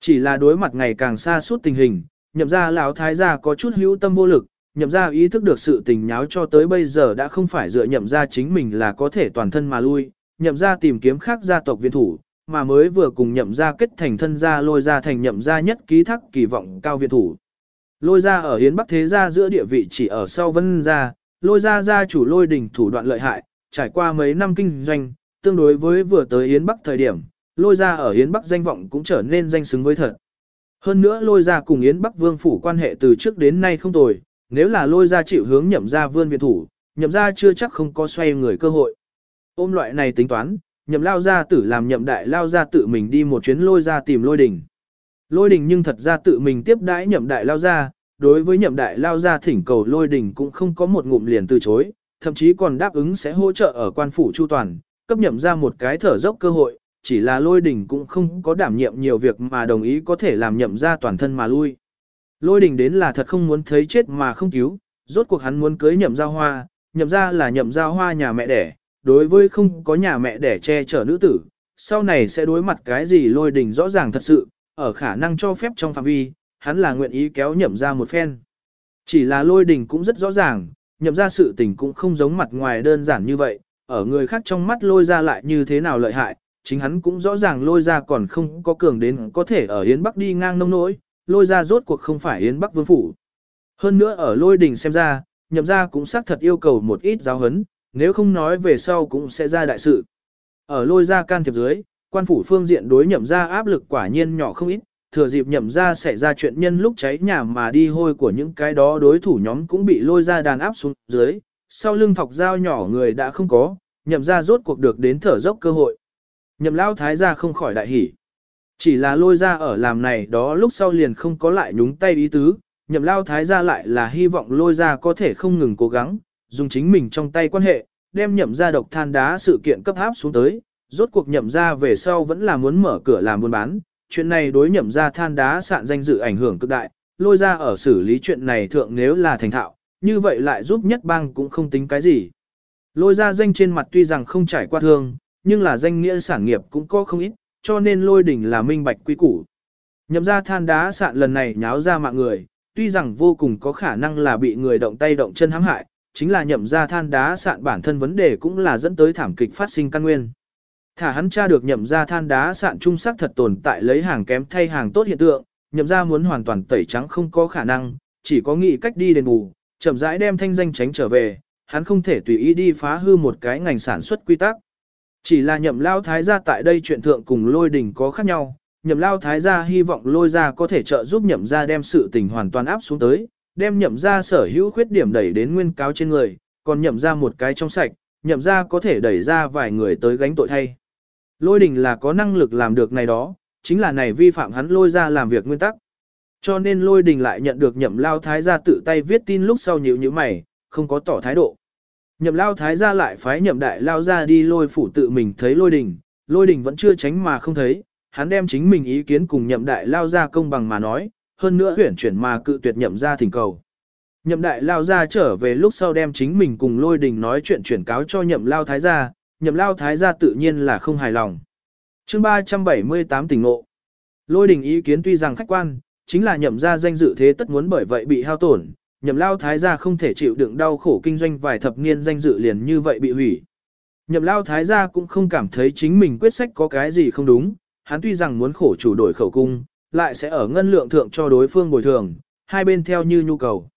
Chỉ là đối mặt ngày càng xa suốt tình hình, nhậm ra lão thái gia có chút hữu tâm vô lực, nhậm ra ý thức được sự tình nháo cho tới bây giờ đã không phải dựa nhậm ra chính mình là có thể toàn thân mà lui, nhậm ra tìm kiếm khác gia tộc viên thủ, mà mới vừa cùng nhậm ra kết thành thân gia lôi ra thành nhậm ra nhất ký thác kỳ vọng cao viên thủ. Lôi ra ở Hiến Bắc Thế gia giữa địa vị chỉ ở sau vân gia, lôi ra gia chủ lôi đỉnh thủ đoạn lợi hại, trải qua mấy năm kinh doanh, tương đối với vừa tới Hiến Bắc thời điểm, lôi ra ở Hiến Bắc danh vọng cũng trở nên danh xứng với thật. Hơn nữa lôi ra cùng Yến Bắc vương phủ quan hệ từ trước đến nay không tồi, nếu là lôi ra chịu hướng nhậm ra vươn viện thủ, nhậm ra chưa chắc không có xoay người cơ hội. Ôm loại này tính toán, nhậm lao ra tử làm nhậm đại lao ra tự mình đi một chuyến lôi ra tìm lôi đình. Lôi đình nhưng thật ra tự mình tiếp đãi nhậm đại lao ra, đối với nhậm đại lao ra thỉnh cầu lôi đình cũng không có một ngụm liền từ chối, thậm chí còn đáp ứng sẽ hỗ trợ ở quan phủ chu toàn, cấp nhậm ra một cái thở dốc cơ hội, chỉ là lôi đình cũng không có đảm nhiệm nhiều việc mà đồng ý có thể làm nhậm ra toàn thân mà lui. Lôi đình đến là thật không muốn thấy chết mà không cứu, rốt cuộc hắn muốn cưới nhậm ra hoa, nhậm ra là nhậm ra hoa nhà mẹ đẻ, đối với không có nhà mẹ để che chở nữ tử, sau này sẽ đối mặt cái gì lôi đình rõ ràng thật sự, ở khả năng cho phép trong phạm vi, hắn là nguyện ý kéo nhậm ra một phen. Chỉ là lôi đình cũng rất rõ ràng, nhậm ra sự tình cũng không giống mặt ngoài đơn giản như vậy, ở người khác trong mắt lôi ra lại như thế nào lợi hại, chính hắn cũng rõ ràng lôi ra còn không có cường đến có thể ở Yến Bắc đi ngang nông nỗi, lôi ra rốt cuộc không phải Yến Bắc vương phủ. Hơn nữa ở lôi đình xem ra, nhậm ra cũng xác thật yêu cầu một ít giáo hấn, nếu không nói về sau cũng sẽ ra đại sự. Ở lôi ra can thiệp dưới, quan phủ phương diện đối nhậm ra áp lực quả nhiên nhỏ không ít, thừa dịp nhậm ra xảy ra chuyện nhân lúc cháy nhà mà đi hôi của những cái đó đối thủ nhóm cũng bị lôi ra đàn áp xuống dưới, sau lưng thọc dao nhỏ người đã không có, nhậm ra rốt cuộc được đến thở dốc cơ hội. Nhậm lao thái gia không khỏi đại hỉ. Chỉ là lôi ra ở làm này đó lúc sau liền không có lại nhúng tay ý tứ, nhậm lao thái gia lại là hy vọng lôi ra có thể không ngừng cố gắng, dùng chính mình trong tay quan hệ, đem nhậm ra độc than đá sự kiện cấp áp xuống tới, rốt cuộc nhậm ra về sau vẫn là muốn mở cửa làm buôn bán, chuyện này đối nhậm ra than đá sạn danh dự ảnh hưởng cực đại, lôi ra ở xử lý chuyện này thượng nếu là thành thạo, như vậy lại giúp nhất bang cũng không tính cái gì. Lôi ra danh trên mặt tuy rằng không trải qua thương, nhưng là danh nghĩa sản nghiệp cũng có không ít, cho nên lôi đỉnh là minh bạch quý củ. Nhậm ra than đá sạn lần này nháo ra mạng người, tuy rằng vô cùng có khả năng là bị người động tay động chân hãm hại, chính là nhậm ra than đá sạn bản thân vấn đề cũng là dẫn tới thảm kịch phát sinh căn nguyên. Thả hắn tra được nhậm ra than đá sạn trung sắc thật tồn tại lấy hàng kém thay hàng tốt hiện tượng, nhậm ra muốn hoàn toàn tẩy trắng không có khả năng, chỉ có nghĩ cách đi đền bù, chậm rãi đem thanh danh tránh trở về, hắn không thể tùy ý đi phá hư một cái ngành sản xuất quy tắc. Chỉ là nhậm lao thái gia tại đây chuyện thượng cùng lôi đình có khác nhau, nhậm lao thái gia hy vọng lôi gia có thể trợ giúp nhậm gia đem sự tình hoàn toàn áp xuống tới, đem nhậm ra sở hữu khuyết điểm đẩy đến nguyên cáo trên người, còn nhậm ra một cái trong sạch, nhậm ra có thể đẩy ra vài người tới gánh tội thay. Lôi đình là có năng lực làm được này đó, chính là này vi phạm hắn lôi ra làm việc nguyên tắc. Cho nên lôi đình lại nhận được nhậm lao thái gia tự tay viết tin lúc sau nhíu như mày, không có tỏ thái độ. Nhậm lao thái gia lại phái nhậm đại lao ra đi lôi phủ tự mình thấy lôi đình, lôi đình vẫn chưa tránh mà không thấy, hắn đem chính mình ý kiến cùng nhậm đại lao ra công bằng mà nói, hơn nữa huyển chuyển mà cự tuyệt nhậm ra thỉnh cầu. Nhậm đại lao ra trở về lúc sau đem chính mình cùng lôi đình nói chuyện chuyển cáo cho nhậm lao thái gia, nhậm lao thái gia tự nhiên là không hài lòng. chương 378 tỉnh ngộ. Lôi đình ý kiến tuy rằng khách quan, chính là nhậm ra danh dự thế tất muốn bởi vậy bị hao tổn, nhậm lao thái gia không thể chịu đựng đau khổ kinh doanh vài thập niên danh dự liền như vậy bị hủy. Nhậm lao thái gia cũng không cảm thấy chính mình quyết sách có cái gì không đúng, hắn tuy rằng muốn khổ chủ đổi khẩu cung, lại sẽ ở ngân lượng thượng cho đối phương bồi thường, hai bên theo như nhu cầu.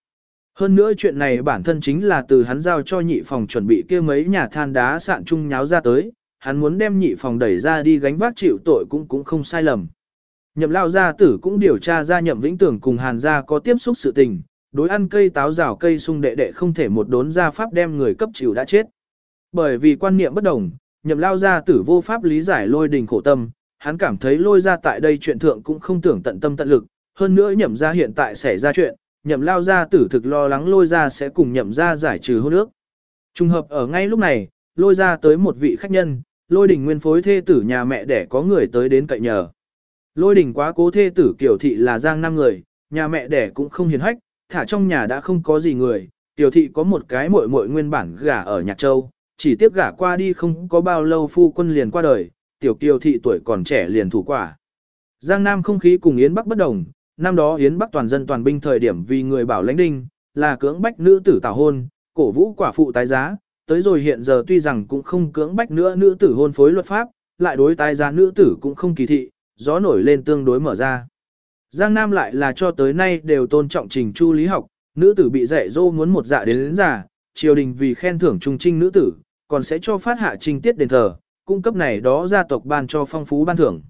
Hơn nữa chuyện này bản thân chính là từ hắn giao cho nhị phòng chuẩn bị kia mấy nhà than đá sạn chung nháo ra tới, hắn muốn đem nhị phòng đẩy ra đi gánh vác chịu tội cũng cũng không sai lầm. Nhậm lao gia tử cũng điều tra ra nhậm vĩnh tưởng cùng hàn gia có tiếp xúc sự tình, đối ăn cây táo rào cây sung đệ đệ không thể một đốn ra pháp đem người cấp chịu đã chết. Bởi vì quan niệm bất đồng, nhậm lao gia tử vô pháp lý giải lôi đình khổ tâm, hắn cảm thấy lôi ra tại đây chuyện thượng cũng không tưởng tận tâm tận lực, hơn nữa nhậm ra hiện tại xảy ra chuyện, nhậm lao gia tử thực lo lắng lôi ra sẽ cùng nhậm ra giải trừ hôn ước. Trùng hợp ở ngay lúc này, lôi ra tới một vị khách nhân, lôi đình nguyên phối thê tử nhà mẹ để có người tới đến cậy nhờ. Lôi đình quá cố thê tử kiểu thị là giang năm người, nhà mẹ đẻ cũng không hiền hách, thả trong nhà đã không có gì người, tiểu thị có một cái muội muội nguyên bản gả ở Nhạc Châu, chỉ tiếc gả qua đi không có bao lâu phu quân liền qua đời, tiểu kiều thị tuổi còn trẻ liền thủ quả. Giang Nam không khí cùng Yến Bắc bất đồng, năm đó Yến Bắc toàn dân toàn binh thời điểm vì người bảo lãnh đinh, là cưỡng bách nữ tử tảo hôn, cổ vũ quả phụ tái giá, tới rồi hiện giờ tuy rằng cũng không cưỡng bách nữa nữ tử hôn phối luật pháp, lại đối tái giá nữ tử cũng không kỳ thị, gió nổi lên tương đối mở ra. Giang Nam lại là cho tới nay đều tôn trọng trình chu lý học, nữ tử bị dạy dỗ muốn một dạ đến đến già, triều đình vì khen thưởng trung trinh nữ tử, còn sẽ cho phát hạ trinh tiết đền thờ, cung cấp này đó gia tộc ban cho phong phú ban thưởng.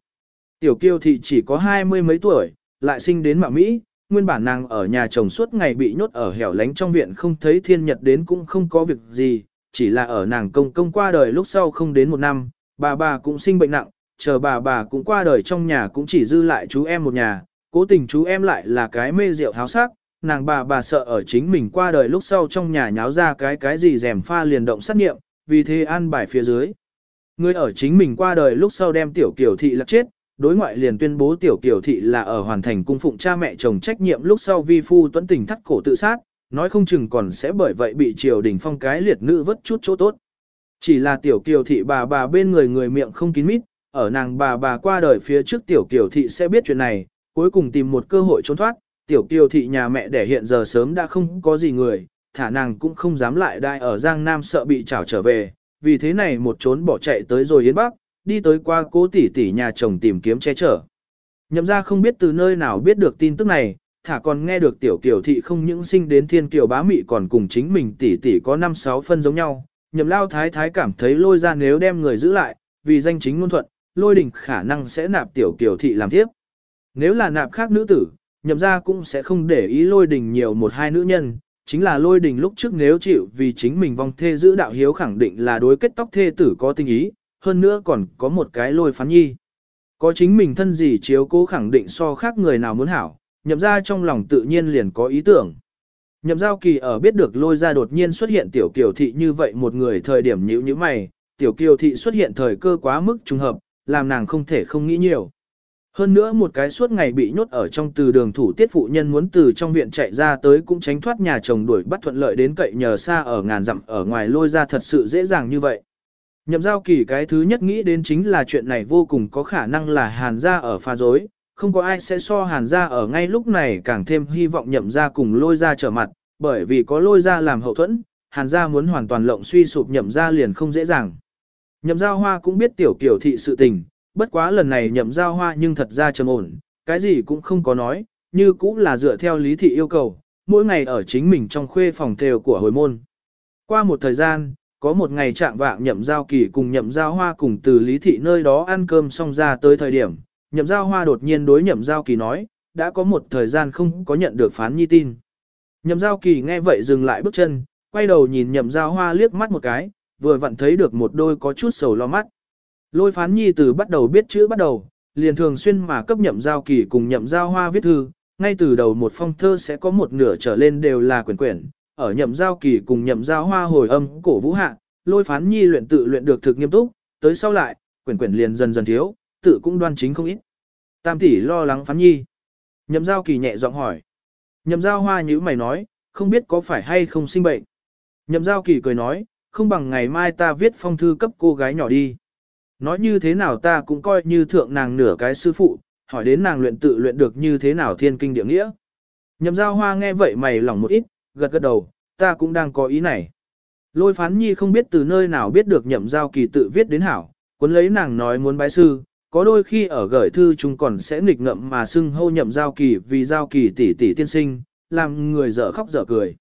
Tiểu kiêu thị chỉ có hai mươi mấy tuổi, lại sinh đến mạng Mỹ, nguyên bản nàng ở nhà chồng suốt ngày bị nhốt ở hẻo lánh trong viện không thấy thiên nhật đến cũng không có việc gì, chỉ là ở nàng công công qua đời lúc sau không đến một năm, bà bà cũng sinh bệnh nặng, chờ bà bà cũng qua đời trong nhà cũng chỉ dư lại chú em một nhà, cố tình chú em lại là cái mê rượu háo sắc, nàng bà bà sợ ở chính mình qua đời lúc sau trong nhà nháo ra cái cái gì rèm pha liền động sát nghiệm, vì thế an bài phía dưới. Người ở chính mình qua đời lúc sau đem tiểu kiểu thị lạc chết, đối ngoại liền tuyên bố tiểu kiểu thị là ở hoàn thành cung phụng cha mẹ chồng trách nhiệm lúc sau vi phu tuấn tình thắt cổ tự sát, nói không chừng còn sẽ bởi vậy bị triều đình phong cái liệt nữ vất chút chỗ tốt. Chỉ là tiểu kiều thị bà bà bên người người miệng không kín mít, ở nàng bà bà qua đời phía trước tiểu kiều thị sẽ biết chuyện này, cuối cùng tìm một cơ hội trốn thoát, tiểu kiều thị nhà mẹ đẻ hiện giờ sớm đã không có gì người, thả nàng cũng không dám lại đai ở Giang Nam sợ bị trảo trở về, vì thế này một trốn bỏ chạy tới rồi Yến Bắc, đi tới qua cố tỷ tỷ nhà chồng tìm kiếm che chở. Nhậm ra không biết từ nơi nào biết được tin tức này, thả còn nghe được tiểu tiểu thị không những sinh đến thiên kiều bá mị còn cùng chính mình tỷ tỷ có 5-6 phân giống nhau. Nhậm lao thái thái cảm thấy lôi ra nếu đem người giữ lại, vì danh chính ngôn thuận, lôi đình khả năng sẽ nạp tiểu kiều thị làm tiếp. Nếu là nạp khác nữ tử, nhậm ra cũng sẽ không để ý lôi đình nhiều một hai nữ nhân, chính là lôi đình lúc trước nếu chịu vì chính mình vong thê giữ đạo hiếu khẳng định là đối kết tóc thê tử có tình ý, hơn nữa còn có một cái lôi phán nhi. Có chính mình thân gì chiếu cố khẳng định so khác người nào muốn hảo, nhậm ra trong lòng tự nhiên liền có ý tưởng. Nhậm giao kỳ ở biết được lôi ra đột nhiên xuất hiện tiểu kiều thị như vậy một người thời điểm nhữ như mày, tiểu kiều thị xuất hiện thời cơ quá mức trùng hợp, làm nàng không thể không nghĩ nhiều. Hơn nữa một cái suốt ngày bị nhốt ở trong từ đường thủ tiết phụ nhân muốn từ trong viện chạy ra tới cũng tránh thoát nhà chồng đuổi bắt thuận lợi đến cậy nhờ xa ở ngàn dặm ở ngoài lôi ra thật sự dễ dàng như vậy. Nhậm giao kỳ cái thứ nhất nghĩ đến chính là chuyện này vô cùng có khả năng là hàn gia ở pha dối, không có ai sẽ so hàn gia ở ngay lúc này càng thêm hy vọng nhậm gia cùng lôi ra trở mặt, bởi vì có lôi ra làm hậu thuẫn, hàn gia muốn hoàn toàn lộng suy sụp nhậm gia liền không dễ dàng. Nhậm giao hoa cũng biết tiểu kiểu thị sự tình, bất quá lần này nhậm giao hoa nhưng thật ra trầm ổn, cái gì cũng không có nói, như cũng là dựa theo lý thị yêu cầu, mỗi ngày ở chính mình trong khuê phòng thều của hồi môn. Qua một thời gian, có một ngày trạng vạng nhậm giao kỳ cùng nhậm giao hoa cùng từ lý thị nơi đó ăn cơm xong ra tới thời điểm, nhậm giao hoa đột nhiên đối nhậm giao kỳ nói, đã có một thời gian không có nhận được phán nhi tin. Nhậm giao kỳ nghe vậy dừng lại bước chân, quay đầu nhìn nhậm giao hoa liếc mắt một cái, vừa vặn thấy được một đôi có chút sầu lo mắt. Lôi phán nhi từ bắt đầu biết chữ bắt đầu, liền thường xuyên mà cấp nhậm giao kỳ cùng nhậm giao hoa viết thư, ngay từ đầu một phong thơ sẽ có một nửa trở lên đều là quyển quyển, ở nhậm giao kỳ cùng nhậm giao hoa hồi âm cổ vũ hạ, lôi phán nhi luyện tự luyện được thực nghiêm túc, tới sau lại, quyển quyển liền dần dần thiếu, tự cũng đoan chính không ít. Tam tỷ lo lắng phán nhi. Nhậm giao kỳ nhẹ giọng hỏi. Nhậm giao hoa như mày nói, không biết có phải hay không sinh bệnh. Nhậm giao kỳ cười nói, không bằng ngày mai ta viết phong thư cấp cô gái nhỏ đi. Nói như thế nào ta cũng coi như thượng nàng nửa cái sư phụ, hỏi đến nàng luyện tự luyện được như thế nào thiên kinh địa nghĩa. Nhậm giao hoa nghe vậy mày lỏng một ít, gật gật đầu, ta cũng đang có ý này. Lôi phán nhi không biết từ nơi nào biết được nhậm giao kỳ tự viết đến hảo, cuốn lấy nàng nói muốn bái sư, có đôi khi ở gửi thư chúng còn sẽ nghịch ngậm mà xưng hô nhậm giao kỳ vì giao kỳ tỷ tỷ tiên sinh, làm người dở khóc dở cười.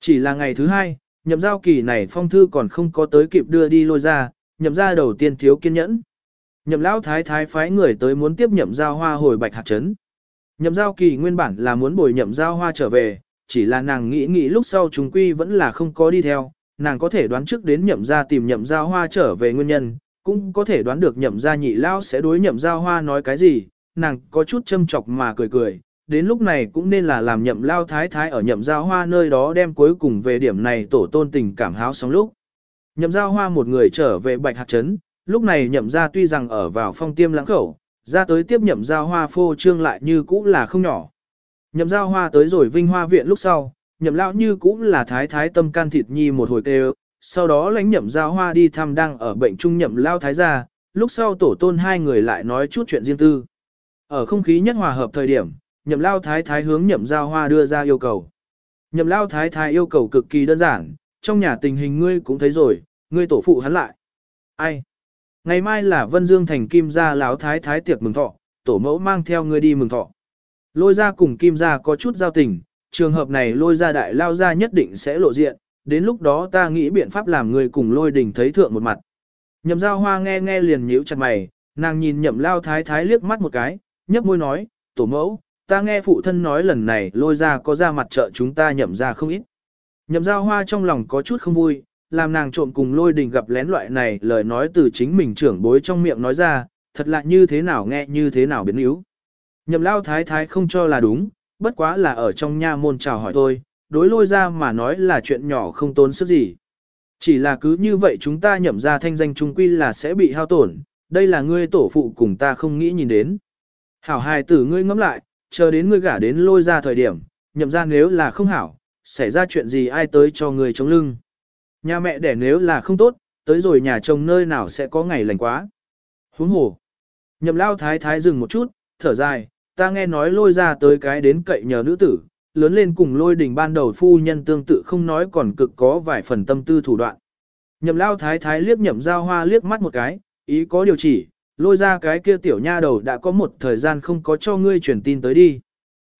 Chỉ là ngày thứ hai, nhậm giao kỳ này phong thư còn không có tới kịp đưa đi lôi ra, nhậm ra đầu tiên thiếu kiên nhẫn. Nhậm lão thái thái phái người tới muốn tiếp nhậm giao hoa hồi bạch hạt chấn. Nhậm giao kỳ nguyên bản là muốn bồi nhậm giao hoa trở về, chỉ là nàng nghĩ nghĩ lúc sau chúng quy vẫn là không có đi theo, nàng có thể đoán trước đến nhậm ra tìm nhậm giao hoa trở về nguyên nhân, cũng có thể đoán được nhậm ra nhị lao sẽ đối nhậm giao hoa nói cái gì, nàng có chút châm chọc mà cười cười, đến lúc này cũng nên là làm nhậm lao thái thái ở nhậm giao hoa nơi đó đem cuối cùng về điểm này tổ tôn tình cảm háo sóng lúc. Nhậm giao hoa một người trở về bạch hạt trấn, lúc này nhậm ra tuy rằng ở vào phong tiêm lãng khẩu, ra tới tiếp nhậm giao hoa phô trương lại như cũ là không nhỏ. Nhậm giao hoa tới rồi vinh hoa viện lúc sau, nhậm lão như cũ là thái thái tâm can thịt nhi một hồi kêu, sau đó lãnh nhậm giao hoa đi thăm đang ở bệnh trung nhậm lao thái gia, lúc sau tổ tôn hai người lại nói chút chuyện riêng tư. Ở không khí nhất hòa hợp thời điểm, nhậm lao thái thái hướng nhậm giao hoa đưa ra yêu cầu. Nhậm lao thái thái yêu cầu cực kỳ đơn giản, trong nhà tình hình ngươi cũng thấy rồi, ngươi tổ phụ hắn lại. Ai? Ngày mai là Vân Dương thành kim gia lão thái thái tiệc mừng thọ, tổ mẫu mang theo ngươi đi mừng thọ. Lôi gia cùng kim gia có chút giao tình, trường hợp này lôi gia đại lao gia nhất định sẽ lộ diện, đến lúc đó ta nghĩ biện pháp làm ngươi cùng lôi đình thấy thượng một mặt. Nhậm giao hoa nghe nghe liền nhíu chặt mày, nàng nhìn nhậm lao thái thái liếc mắt một cái, nhấp môi nói, tổ mẫu, ta nghe phụ thân nói lần này lôi ra có ra mặt trợ chúng ta nhậm ra không ít. Nhậm giao hoa trong lòng có chút không vui, làm nàng trộm cùng lôi đình gặp lén loại này lời nói từ chính mình trưởng bối trong miệng nói ra, thật lạ như thế nào nghe như thế nào biến yếu. Nhậm lao thái thái không cho là đúng, bất quá là ở trong nha môn chào hỏi tôi, đối lôi ra mà nói là chuyện nhỏ không tốn sức gì. Chỉ là cứ như vậy chúng ta nhậm ra thanh danh trung quy là sẽ bị hao tổn, đây là ngươi tổ phụ cùng ta không nghĩ nhìn đến. Hảo hài tử ngươi ngẫm lại, chờ đến ngươi gả đến lôi ra thời điểm, nhậm ra nếu là không hảo, xảy ra chuyện gì ai tới cho người chống lưng. Nhà mẹ đẻ nếu là không tốt, tới rồi nhà chồng nơi nào sẽ có ngày lành quá. Huống hồ. Nhậm lao thái thái dừng một chút, thở dài, ta nghe nói lôi ra tới cái đến cậy nhờ nữ tử, lớn lên cùng lôi đình ban đầu phu nhân tương tự không nói còn cực có vài phần tâm tư thủ đoạn. Nhậm lao thái thái liếc nhậm giao hoa liếc mắt một cái, ý có điều chỉ, lôi ra cái kia tiểu nha đầu đã có một thời gian không có cho ngươi truyền tin tới đi.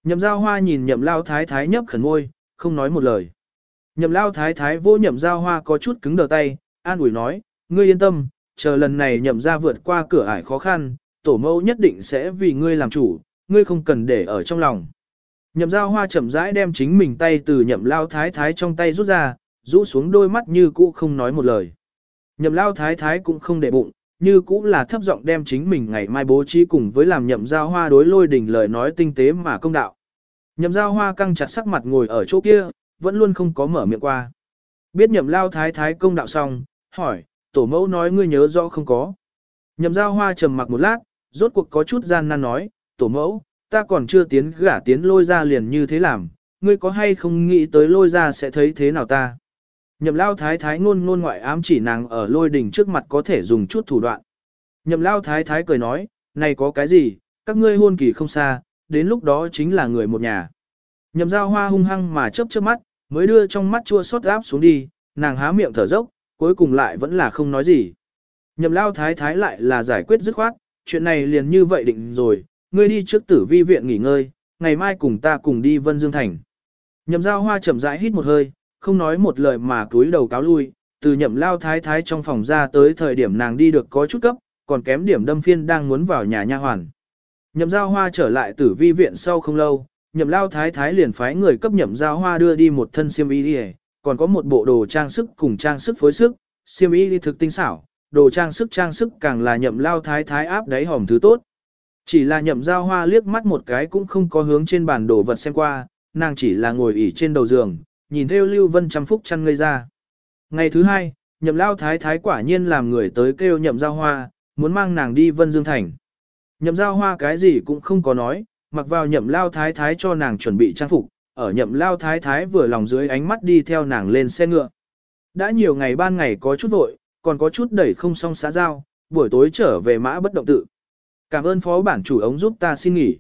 Nhậm giao hoa nhìn nhậm lao thái thái nhấp khẩn ngôi, không nói một lời. Nhậm lao thái thái vô nhậm giao hoa có chút cứng đờ tay, an ủi nói, ngươi yên tâm, chờ lần này nhậm ra vượt qua cửa ải khó khăn, tổ mẫu nhất định sẽ vì ngươi làm chủ, ngươi không cần để ở trong lòng. Nhậm giao hoa chậm rãi đem chính mình tay từ nhậm lao thái thái trong tay rút ra, rũ xuống đôi mắt như cũ không nói một lời. Nhậm lao thái thái cũng không để bụng, như cũ là thấp giọng đem chính mình ngày mai bố trí cùng với làm nhậm giao hoa đối lôi đỉnh lời nói tinh tế mà công đạo. Nhậm giao hoa căng chặt sắc mặt ngồi ở chỗ kia, vẫn luôn không có mở miệng qua. Biết nhậm lao thái thái công đạo xong, hỏi, tổ mẫu nói ngươi nhớ rõ không có. Nhậm giao hoa trầm mặc một lát, rốt cuộc có chút gian nan nói, tổ mẫu, ta còn chưa tiến gả tiến lôi ra liền như thế làm, ngươi có hay không nghĩ tới lôi ra sẽ thấy thế nào ta. Nhậm lao thái thái ngôn ngôn ngoại ám chỉ nàng ở lôi đỉnh trước mặt có thể dùng chút thủ đoạn. Nhậm lao thái thái cười nói, này có cái gì, các ngươi hôn kỳ không xa, đến lúc đó chính là người một nhà. Nhậm giao hoa hung hăng mà chớp chớp mắt, mới đưa trong mắt chua xót áp xuống đi, nàng há miệng thở dốc, cuối cùng lại vẫn là không nói gì. Nhậm lao thái thái lại là giải quyết dứt khoát, chuyện này liền như vậy định rồi, ngươi đi trước tử vi viện nghỉ ngơi, ngày mai cùng ta cùng đi Vân Dương Thành. Nhậm giao hoa chậm rãi hít một hơi, không nói một lời mà cúi đầu cáo lui, từ nhậm lao thái thái trong phòng ra tới thời điểm nàng đi được có chút cấp, còn kém điểm đâm phiên đang muốn vào nhà nha hoàn. Nhậm giao hoa trở lại tử vi viện sau không lâu, nhậm lao thái thái liền phái người cấp nhậm giao hoa đưa đi một thân xiêm y đi còn có một bộ đồ trang sức cùng trang sức phối sức, xiêm y đi thực tinh xảo, đồ trang sức trang sức càng là nhậm lao thái thái áp đáy hòm thứ tốt. Chỉ là nhậm giao hoa liếc mắt một cái cũng không có hướng trên bàn đồ vật xem qua, nàng chỉ là ngồi ỉ trên đầu giường, nhìn theo Lưu Vân trăm phúc chăn ngây ra. Ngày thứ hai, nhậm lao thái thái quả nhiên làm người tới kêu nhậm giao hoa, muốn mang nàng đi Vân Dương Thành. Nhậm giao hoa cái gì cũng không có nói, mặc vào nhậm lao thái thái cho nàng chuẩn bị trang phục, ở nhậm lao thái thái vừa lòng dưới ánh mắt đi theo nàng lên xe ngựa. Đã nhiều ngày ban ngày có chút vội, còn có chút đẩy không xong xã giao, buổi tối trở về mã bất động tự. Cảm ơn phó bản chủ ống giúp ta xin nghỉ.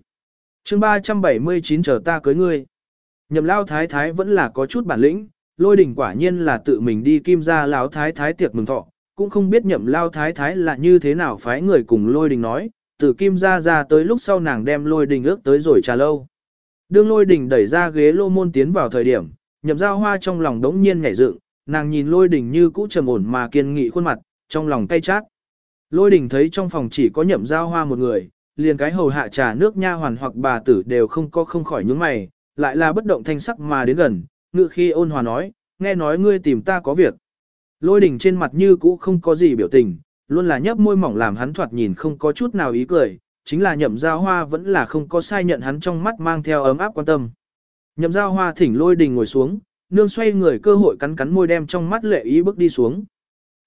chương 379 chờ ta cưới ngươi. Nhậm lao thái thái vẫn là có chút bản lĩnh, lôi đình quả nhiên là tự mình đi kim ra lão thái thái tiệc mừng thọ, cũng không biết nhậm lao thái thái là như thế nào phái người cùng lôi đình nói, từ kim ra ra tới lúc sau nàng đem lôi đình ước tới rồi trà lâu. Đương lôi đình đẩy ra ghế lô môn tiến vào thời điểm, nhậm giao hoa trong lòng đống nhiên nhảy dựng, nàng nhìn lôi đình như cũ trầm ổn mà kiên nghị khuôn mặt, trong lòng cay chát. Lôi đình thấy trong phòng chỉ có nhậm giao hoa một người, liền cái hầu hạ trà nước nha hoàn hoặc bà tử đều không có không khỏi nhướng mày, lại là bất động thanh sắc mà đến gần, ngự khi ôn hòa nói, nghe nói ngươi tìm ta có việc. Lôi đình trên mặt như cũ không có gì biểu tình, luôn là nhấp môi mỏng làm hắn thoạt nhìn không có chút nào ý cười, chính là nhậm giao hoa vẫn là không có sai nhận hắn trong mắt mang theo ấm áp quan tâm. Nhậm giao hoa thỉnh lôi đình ngồi xuống, nương xoay người cơ hội cắn cắn môi đem trong mắt lệ ý bước đi xuống.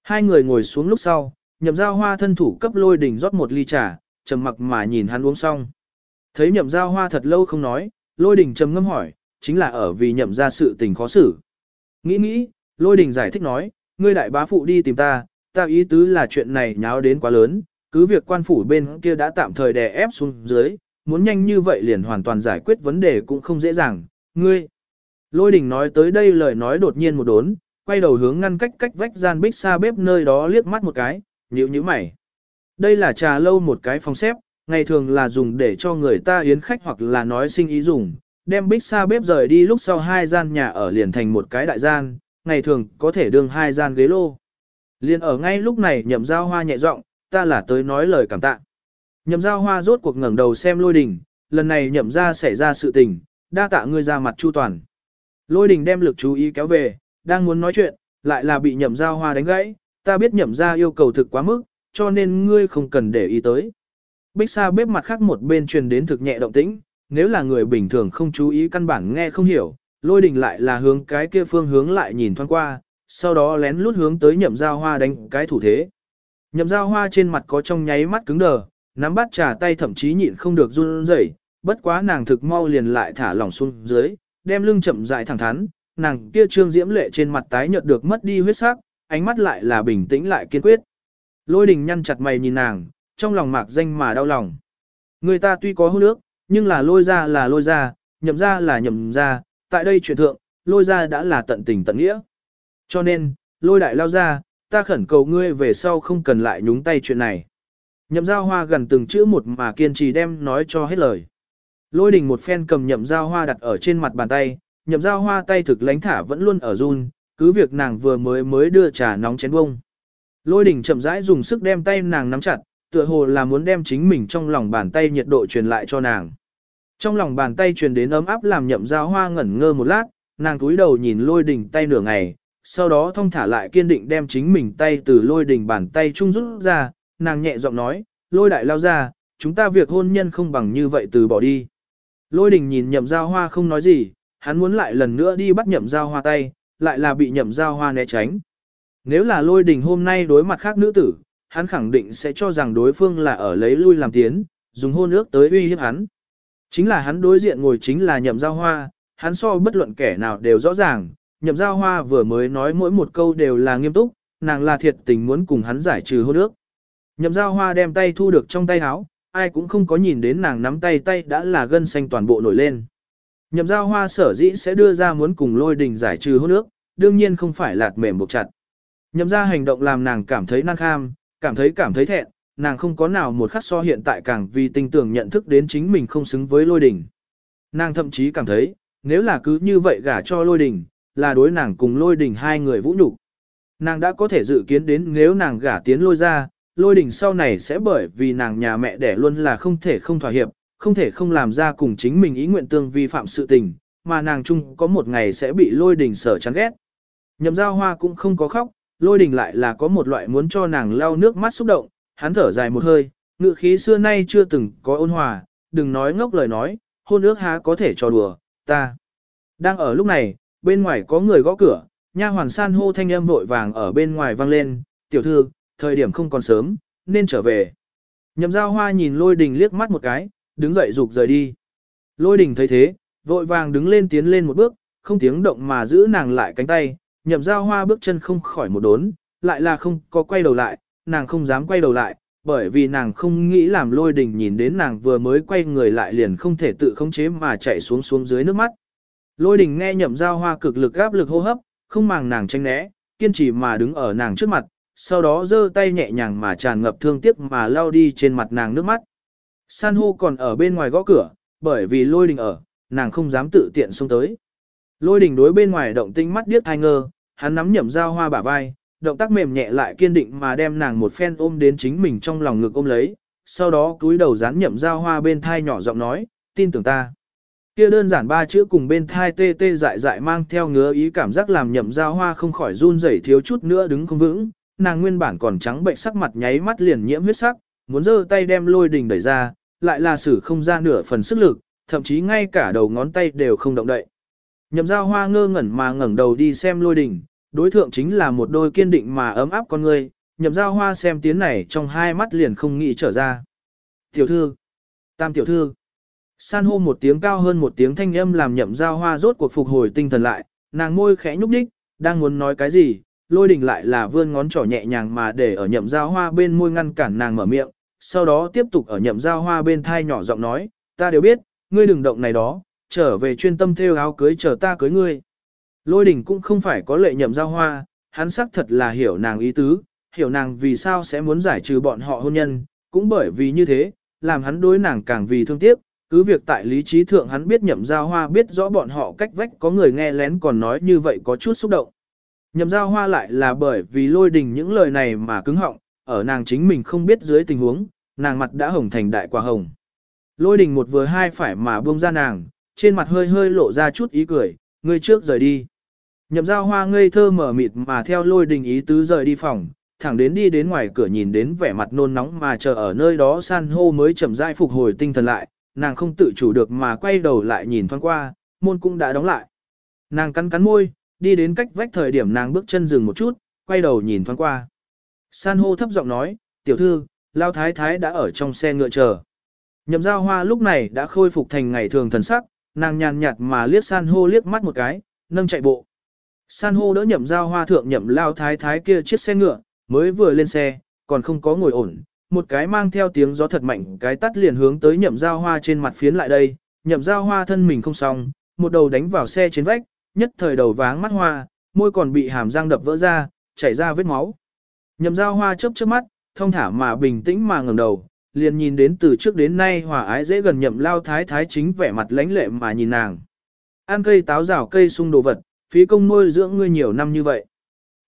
Hai người ngồi xuống lúc sau, nhậm giao hoa thân thủ cấp lôi đình rót một ly trà, trầm mặc mà nhìn hắn uống xong. Thấy nhậm giao hoa thật lâu không nói, lôi đình trầm ngâm hỏi, chính là ở vì nhậm ra sự tình khó xử. Nghĩ nghĩ, lôi đình giải thích nói, ngươi đại bá phụ đi tìm ta, ta ý tứ là chuyện này nháo đến quá lớn, cứ việc quan phủ bên kia đã tạm thời đè ép xuống dưới, muốn nhanh như vậy liền hoàn toàn giải quyết vấn đề cũng không dễ dàng, ngươi. Lôi đình nói tới đây lời nói đột nhiên một đốn, quay đầu hướng ngăn cách cách vách gian bích xa bếp nơi đó liếc mắt một cái, nhíu nhíu mày. Đây là trà lâu một cái phòng xếp, ngày thường là dùng để cho người ta yến khách hoặc là nói sinh ý dùng, đem bích xa bếp rời đi lúc sau hai gian nhà ở liền thành một cái đại gian, ngày thường có thể đương hai gian ghế lô. Liền ở ngay lúc này nhậm giao hoa nhẹ giọng, ta là tới nói lời cảm tạ. Nhậm giao hoa rốt cuộc ngẩng đầu xem lôi đình, lần này nhậm ra xảy ra sự tình, đa tạ ngươi ra mặt chu toàn. Lôi đình đem lực chú ý kéo về, đang muốn nói chuyện, lại là bị nhậm giao hoa đánh gãy, ta biết nhậm ra yêu cầu thực quá mức, cho nên ngươi không cần để ý tới. Bích xa bếp mặt khác một bên truyền đến thực nhẹ động tĩnh, nếu là người bình thường không chú ý căn bản nghe không hiểu, lôi đình lại là hướng cái kia phương hướng lại nhìn thoáng qua, sau đó lén lút hướng tới nhậm giao hoa đánh cái thủ thế. Nhậm giao hoa trên mặt có trong nháy mắt cứng đờ, nắm bắt trà tay thậm chí nhịn không được run rẩy, bất quá nàng thực mau liền lại thả lỏng xuống dưới, đem lưng chậm rãi thẳng thắn, nàng kia trương diễm lệ trên mặt tái nhợt được mất đi huyết sắc, ánh mắt lại là bình tĩnh lại kiên quyết. Lôi đình nhăn chặt mày nhìn nàng, trong lòng mạc danh mà đau lòng. Người ta tuy có hôn ước, nhưng là lôi ra là lôi ra, nhậm ra là nhậm ra, tại đây chuyện thượng, lôi ra đã là tận tình tận nghĩa. Cho nên, lôi đại lao ra, ta khẩn cầu ngươi về sau không cần lại nhúng tay chuyện này. Nhậm giao hoa gần từng chữ một mà kiên trì đem nói cho hết lời. Lôi đình một phen cầm nhậm giao hoa đặt ở trên mặt bàn tay, nhậm giao hoa tay thực lánh thả vẫn luôn ở run, cứ việc nàng vừa mới mới đưa trà nóng chén bông. Lôi đình chậm rãi dùng sức đem tay nàng nắm chặt, tựa hồ là muốn đem chính mình trong lòng bàn tay nhiệt độ truyền lại cho nàng. Trong lòng bàn tay truyền đến ấm áp làm nhậm giao hoa ngẩn ngơ một lát, nàng cúi đầu nhìn lôi đình tay nửa ngày, sau đó thông thả lại kiên định đem chính mình tay từ lôi đình bàn tay trung rút ra, nàng nhẹ giọng nói, lôi đại lao ra, chúng ta việc hôn nhân không bằng như vậy từ bỏ đi. Lôi đình nhìn nhậm giao hoa không nói gì, hắn muốn lại lần nữa đi bắt nhậm giao hoa tay, lại là bị nhậm giao hoa né tránh. Nếu là lôi đình hôm nay đối mặt khác nữ tử, hắn khẳng định sẽ cho rằng đối phương là ở lấy lui làm tiến, dùng hôn ước tới uy hiếp hắn. Chính là hắn đối diện ngồi chính là nhậm giao hoa, hắn so bất luận kẻ nào đều rõ ràng, nhậm giao hoa vừa mới nói mỗi một câu đều là nghiêm túc, nàng là thiệt tình muốn cùng hắn giải trừ hôn ước. Nhậm giao hoa đem tay thu được trong tay áo, ai cũng không có nhìn đến nàng nắm tay tay đã là gân xanh toàn bộ nổi lên. Nhậm giao hoa sở dĩ sẽ đưa ra muốn cùng lôi đình giải trừ hôn ước, đương nhiên không phải lạt mềm buộc chặt. Nhậm ra hành động làm nàng cảm thấy năng kham, cảm thấy cảm thấy thẹn, nàng không có nào một khắc so hiện tại càng vì tình tưởng nhận thức đến chính mình không xứng với lôi đình. Nàng thậm chí cảm thấy, nếu là cứ như vậy gả cho lôi đình, là đối nàng cùng lôi đình hai người vũ nhục. Nàng đã có thể dự kiến đến nếu nàng gả tiến lôi ra, lôi đình sau này sẽ bởi vì nàng nhà mẹ đẻ luôn là không thể không thỏa hiệp, không thể không làm ra cùng chính mình ý nguyện tương vi phạm sự tình, mà nàng chung có một ngày sẽ bị lôi đình sở chán ghét. Nhậm giao hoa cũng không có khóc, lôi đình lại là có một loại muốn cho nàng lau nước mắt xúc động, hắn thở dài một hơi, ngựa khí xưa nay chưa từng có ôn hòa, đừng nói ngốc lời nói, hôn ước há có thể trò đùa, ta. Đang ở lúc này, bên ngoài có người gõ cửa, nha hoàn san hô thanh âm vội vàng ở bên ngoài vang lên, tiểu thư, thời điểm không còn sớm, nên trở về. Nhậm giao hoa nhìn lôi đình liếc mắt một cái, đứng dậy rục rời đi. Lôi đình thấy thế, Vội vàng đứng lên tiến lên một bước, không tiếng động mà giữ nàng lại cánh tay, nhậm giao hoa bước chân không khỏi một đốn, lại là không có quay đầu lại, nàng không dám quay đầu lại, bởi vì nàng không nghĩ làm lôi đình nhìn đến nàng vừa mới quay người lại liền không thể tự khống chế mà chạy xuống xuống dưới nước mắt. Lôi đình nghe nhậm giao hoa cực lực gáp lực hô hấp, không màng nàng tranh né, kiên trì mà đứng ở nàng trước mặt, sau đó giơ tay nhẹ nhàng mà tràn ngập thương tiếc mà lao đi trên mặt nàng nước mắt. San hô còn ở bên ngoài gõ cửa, bởi vì lôi đình ở, nàng không dám tự tiện xông tới. Lôi đình đối bên ngoài động tinh mắt điếc thai ngơ, hắn nắm nhậm dao hoa bả vai, động tác mềm nhẹ lại kiên định mà đem nàng một phen ôm đến chính mình trong lòng ngực ôm lấy, sau đó cúi đầu dán nhậm dao hoa bên thai nhỏ giọng nói, tin tưởng ta. Kia đơn giản ba chữ cùng bên thai tê tê dại dại mang theo ngứa ý cảm giác làm nhậm giao hoa không khỏi run rẩy thiếu chút nữa đứng không vững, nàng nguyên bản còn trắng bệnh sắc mặt nháy mắt liền nhiễm huyết sắc, muốn giơ tay đem lôi đình đẩy ra, lại là sử không ra nửa phần sức lực, thậm chí ngay cả đầu ngón tay đều không động đậy. Nhậm giao hoa ngơ ngẩn mà ngẩng đầu đi xem lôi đình, đối thượng chính là một đôi kiên định mà ấm áp con người, nhậm giao hoa xem tiếng này trong hai mắt liền không nghĩ trở ra. Tiểu thư, tam tiểu thư, san hô một tiếng cao hơn một tiếng thanh âm làm nhậm giao hoa rốt cuộc phục hồi tinh thần lại, nàng môi khẽ nhúc đích, đang muốn nói cái gì, lôi đình lại là vươn ngón trỏ nhẹ nhàng mà để ở nhậm giao hoa bên môi ngăn cản nàng mở miệng, sau đó tiếp tục ở nhậm giao hoa bên thai nhỏ giọng nói, ta đều biết, ngươi đừng động này đó, trở về chuyên tâm theo áo cưới chờ ta cưới ngươi. Lôi đình cũng không phải có lệ nhậm giao hoa, hắn xác thật là hiểu nàng ý tứ, hiểu nàng vì sao sẽ muốn giải trừ bọn họ hôn nhân, cũng bởi vì như thế, làm hắn đối nàng càng vì thương tiếc, cứ việc tại lý trí thượng hắn biết nhậm giao hoa biết rõ bọn họ cách vách có người nghe lén còn nói như vậy có chút xúc động. Nhậm giao hoa lại là bởi vì lôi đình những lời này mà cứng họng, ở nàng chính mình không biết dưới tình huống, nàng mặt đã hồng thành đại quả hồng. Lôi đình một vừa hai phải mà buông ra nàng, trên mặt hơi hơi lộ ra chút ý cười, người trước rời đi. Nhậm giao hoa ngây thơ mở mịt mà theo lôi đình ý tứ rời đi phòng, thẳng đến đi đến ngoài cửa nhìn đến vẻ mặt nôn nóng mà chờ ở nơi đó san hô mới chậm rãi phục hồi tinh thần lại, nàng không tự chủ được mà quay đầu lại nhìn thoáng qua, môn cũng đã đóng lại. Nàng cắn cắn môi, đi đến cách vách thời điểm nàng bước chân dừng một chút, quay đầu nhìn thoáng qua. San hô thấp giọng nói, tiểu thư, lao thái thái đã ở trong xe ngựa chờ. Nhậm giao hoa lúc này đã khôi phục thành ngày thường thần sắc, nàng nhàn nhạt mà liếc san hô liếc mắt một cái, nâng chạy bộ. San hô đỡ nhậm giao hoa thượng nhậm lao thái thái kia chiếc xe ngựa, mới vừa lên xe, còn không có ngồi ổn. Một cái mang theo tiếng gió thật mạnh cái tắt liền hướng tới nhậm giao hoa trên mặt phiến lại đây, nhậm giao hoa thân mình không xong, một đầu đánh vào xe trên vách, nhất thời đầu váng mắt hoa, môi còn bị hàm răng đập vỡ ra, chảy ra vết máu. Nhậm giao hoa chớp chớp mắt, thông thả mà bình tĩnh mà ngẩng đầu, liền nhìn đến từ trước đến nay hòa ái dễ gần nhậm lao thái thái chính vẻ mặt lãnh lệ mà nhìn nàng. Ăn cây táo rào cây sung đồ vật, phí công nuôi dưỡng ngươi nhiều năm như vậy.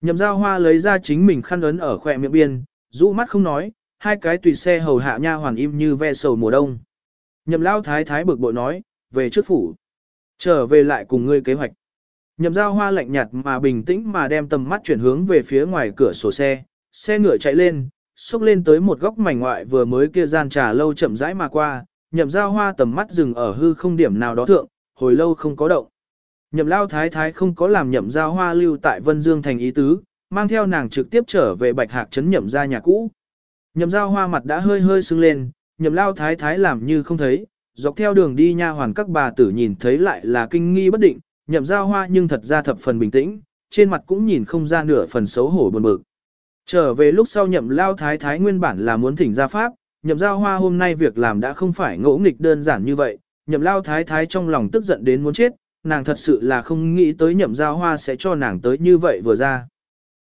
Nhậm giao hoa lấy ra chính mình khăn ấn ở khỏe miệng biên, rũ mắt không nói, hai cái tùy xe hầu hạ nha hoàn im như ve sầu mùa đông. Nhậm lao thái thái bực bội nói, về trước phủ. Trở về lại cùng ngươi kế hoạch. Nhậm giao hoa lạnh nhạt mà bình tĩnh mà đem tầm mắt chuyển hướng về phía ngoài cửa sổ xe, xe ngựa chạy lên, xúc lên tới một góc mảnh ngoại vừa mới kia gian trà lâu chậm rãi mà qua, nhậm giao hoa tầm mắt dừng ở hư không điểm nào đó thượng, hồi lâu không có động. Nhậm lao thái thái không có làm nhậm giao hoa lưu tại Vân Dương thành ý tứ, mang theo nàng trực tiếp trở về bạch hạc trấn nhậm ra nhà cũ. Nhậm giao hoa mặt đã hơi hơi sưng lên, nhậm lao thái thái làm như không thấy, dọc theo đường đi nha hoàn các bà tử nhìn thấy lại là kinh nghi bất định, nhậm giao hoa nhưng thật ra thập phần bình tĩnh, trên mặt cũng nhìn không ra nửa phần xấu hổ buồn bực. Trở về lúc sau nhậm lao thái thái nguyên bản là muốn thỉnh ra pháp, nhậm giao hoa hôm nay việc làm đã không phải ngỗ nghịch đơn giản như vậy, nhậm lao thái thái trong lòng tức giận đến muốn chết, nàng thật sự là không nghĩ tới nhậm giao hoa sẽ cho nàng tới như vậy vừa ra.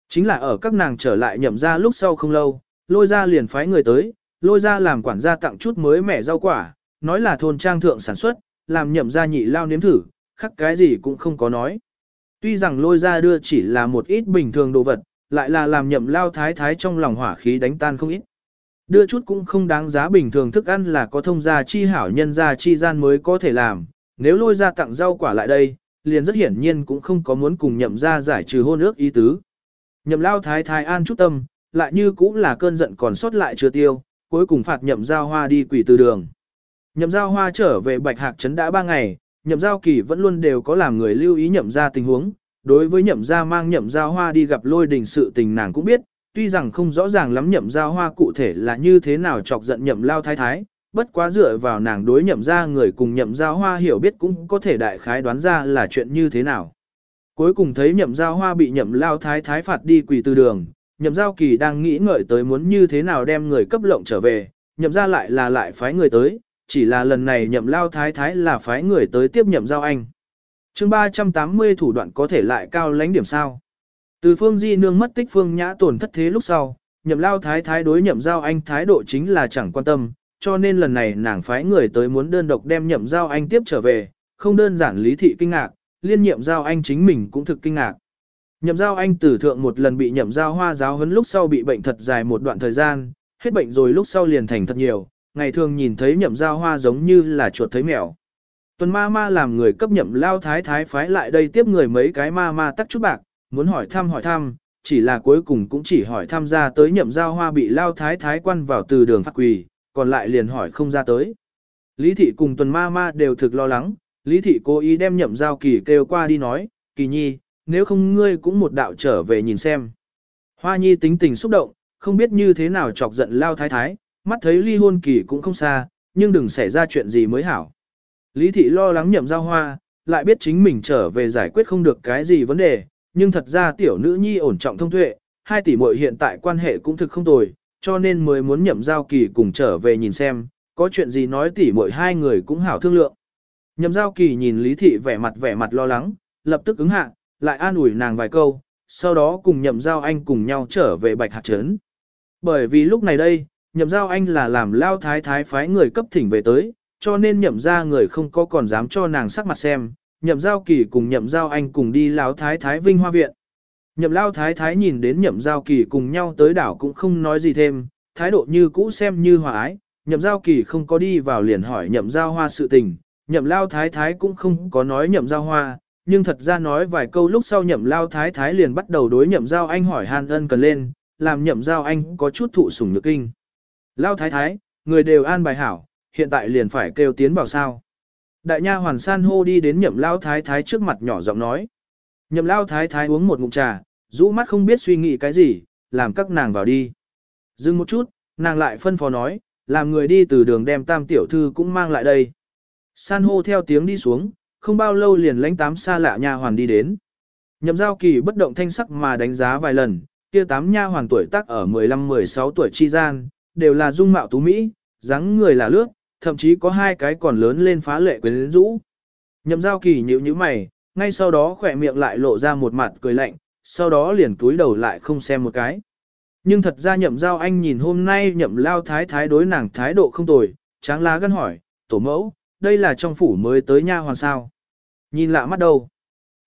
Chính là ở các nàng trở lại nhậm ra lúc sau không lâu, lôi ra liền phái người tới, lôi ra làm quản gia tặng chút mới mẻ rau quả, nói là thôn trang thượng sản xuất, làm nhậm ra nhị lao nếm thử, khắc cái gì cũng không có nói. Tuy rằng lôi ra đưa chỉ là một ít bình thường đồ vật, lại là làm nhậm lao thái thái trong lòng hỏa khí đánh tan không ít. Đưa chút cũng không đáng giá bình thường thức ăn là có thông gia chi hảo nhân gia chi gian mới có thể làm, nếu lôi ra tặng rau quả lại đây, liền rất hiển nhiên cũng không có muốn cùng nhậm ra giải trừ hôn ước ý tứ. Nhậm lao thái thái an chút tâm, lại như cũng là cơn giận còn sót lại chưa tiêu, cuối cùng phạt nhậm giao hoa đi quỷ từ đường. Nhậm giao hoa trở về bạch hạc trấn đã ba ngày, nhậm giao kỳ vẫn luôn đều có làm người lưu ý nhậm ra tình huống, đối với nhậm gia mang nhậm giao hoa đi gặp lôi đình sự tình nàng cũng biết, tuy rằng không rõ ràng lắm nhậm giao hoa cụ thể là như thế nào chọc giận nhậm lao thái thái, bất quá dựa vào nàng đối nhậm ra người cùng nhậm giao hoa hiểu biết cũng có thể đại khái đoán ra là chuyện như thế nào. Cuối cùng thấy nhậm giao hoa bị nhậm lao thái thái phạt đi quỳ từ đường, nhậm giao kỳ đang nghĩ ngợi tới muốn như thế nào đem người cấp lộng trở về, nhậm ra lại là lại phái người tới, chỉ là lần này nhậm lao thái thái là phái người tới tiếp nhậm giao anh. chương 380 thủ đoạn có thể lại cao lãnh điểm sao. Từ phương di nương mất tích phương nhã tổn thất thế lúc sau, nhậm lao thái thái đối nhậm giao anh thái độ chính là chẳng quan tâm, cho nên lần này nàng phái người tới muốn đơn độc đem nhậm giao anh tiếp trở về, không đơn giản lý thị kinh ngạc, liên nhiệm giao anh chính mình cũng thực kinh ngạc. Nhậm giao anh tử thượng một lần bị nhậm giao hoa giáo huấn lúc sau bị bệnh thật dài một đoạn thời gian, hết bệnh rồi lúc sau liền thành thật nhiều, ngày thường nhìn thấy nhậm giao hoa giống như là chuột thấy mèo. Tuần ma ma làm người cấp nhậm lao thái thái phái lại đây tiếp người mấy cái ma ma tắc chút bạc, muốn hỏi thăm hỏi thăm, chỉ là cuối cùng cũng chỉ hỏi thăm ra tới nhậm giao hoa bị lao thái thái quan vào từ đường phát quỳ, còn lại liền hỏi không ra tới. Lý thị cùng tuần ma ma đều thực lo lắng, Lý thị cố ý đem nhậm giao kỳ kêu qua đi nói, kỳ nhi, nếu không ngươi cũng một đạo trở về nhìn xem. Hoa nhi tính tình xúc động, không biết như thế nào chọc giận lao thái thái, mắt thấy ly hôn kỳ cũng không xa, nhưng đừng xảy ra chuyện gì mới hảo. Lý thị lo lắng nhậm giao hoa, lại biết chính mình trở về giải quyết không được cái gì vấn đề, nhưng thật ra tiểu nữ nhi ổn trọng thông tuệ, hai tỷ muội hiện tại quan hệ cũng thực không tồi, cho nên mới muốn nhậm giao kỳ cùng trở về nhìn xem, có chuyện gì nói tỷ muội hai người cũng hảo thương lượng. Nhậm giao kỳ nhìn Lý thị vẻ mặt vẻ mặt lo lắng, lập tức ứng hạ, lại an ủi nàng vài câu, sau đó cùng nhậm giao anh cùng nhau trở về bạch hạt trấn. Bởi vì lúc này đây, nhậm giao anh là làm lao thái thái phái người cấp thỉnh về tới, cho nên nhậm ra người không có còn dám cho nàng sắc mặt xem, nhậm giao kỳ cùng nhậm giao anh cùng đi lao thái thái vinh hoa viện. Nhậm lao thái thái nhìn đến nhậm giao kỳ cùng nhau tới đảo cũng không nói gì thêm, thái độ như cũ xem như hòa ái, nhậm giao kỳ không có đi vào liền hỏi nhậm giao hoa sự tình, nhậm lao thái thái cũng không có nói nhậm giao hoa, nhưng thật ra nói vài câu lúc sau nhậm lao thái thái liền bắt đầu đối nhậm giao anh hỏi han ân cần lên, làm nhậm giao anh có chút thụ sủng nhược kinh. Lao thái thái, người đều an bài hảo, hiện tại liền phải kêu tiến vào sao. Đại nha hoàn san hô đi đến nhậm lao thái thái trước mặt nhỏ giọng nói. Nhậm lao thái thái uống một ngụm trà, rũ mắt không biết suy nghĩ cái gì, làm các nàng vào đi. Dừng một chút, nàng lại phân phó nói, làm người đi từ đường đem tam tiểu thư cũng mang lại đây. San hô theo tiếng đi xuống, không bao lâu liền lãnh tám xa lạ nha hoàn đi đến. Nhậm giao kỳ bất động thanh sắc mà đánh giá vài lần, kia tám nha hoàn tuổi tác ở 15-16 tuổi chi gian, đều là dung mạo tú Mỹ, dáng người là lướt, thậm chí có hai cái còn lớn lên phá lệ quyến rũ. Nhậm giao kỳ nhíu nhíu mày, ngay sau đó khỏe miệng lại lộ ra một mặt cười lạnh, sau đó liền túi đầu lại không xem một cái. Nhưng thật ra nhậm giao anh nhìn hôm nay nhậm lao thái thái đối nàng thái độ không tồi, tráng lá gân hỏi, tổ mẫu, đây là trong phủ mới tới nha hoàn sao. Nhìn lạ mắt đâu.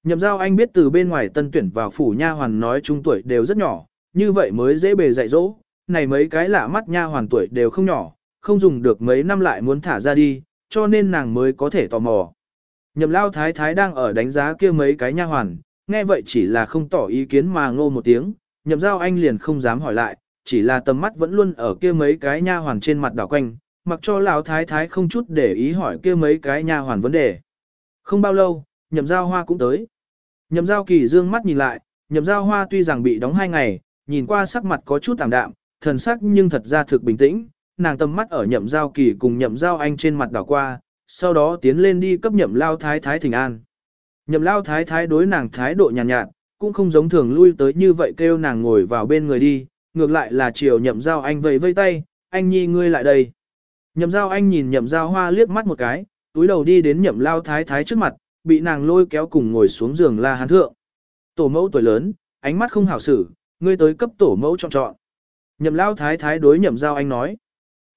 Nhậm giao anh biết từ bên ngoài tân tuyển vào phủ nha hoàn nói chúng tuổi đều rất nhỏ, như vậy mới dễ bề dạy dỗ, này mấy cái lạ mắt nha hoàn tuổi đều không nhỏ, không dùng được mấy năm lại muốn thả ra đi, cho nên nàng mới có thể tò mò. Nhậm lao thái thái đang ở đánh giá kia mấy cái nha hoàn, nghe vậy chỉ là không tỏ ý kiến mà ngô một tiếng, nhậm giao anh liền không dám hỏi lại, chỉ là tầm mắt vẫn luôn ở kia mấy cái nha hoàn trên mặt đảo quanh, mặc cho lão thái thái không chút để ý hỏi kia mấy cái nha hoàn vấn đề. Không bao lâu, nhậm giao hoa cũng tới. Nhậm giao kỳ dương mắt nhìn lại, nhậm giao hoa tuy rằng bị đóng hai ngày, nhìn qua sắc mặt có chút tạm đạm, thần sắc nhưng thật ra thực bình tĩnh, nàng tầm mắt ở nhậm giao kỳ cùng nhậm giao anh trên mặt đảo qua, sau đó tiến lên đi cấp nhậm lao thái thái thỉnh an. Nhậm lao thái thái đối nàng thái độ nhàn nhạt, nhạt, cũng không giống thường lui tới như vậy kêu nàng ngồi vào bên người đi, ngược lại là chiều nhậm giao anh vẫy vây tay, anh nhi ngươi lại đây. Nhậm giao anh nhìn nhậm giao hoa liếc mắt một cái, túi đầu đi đến nhậm lao thái thái trước mặt, bị nàng lôi kéo cùng ngồi xuống giường la hán thượng. Tổ mẫu tuổi lớn, ánh mắt không hảo xử, ngươi tới cấp tổ mẫu chọn chọn. Nhậm lao thái thái đối nhậm giao anh nói.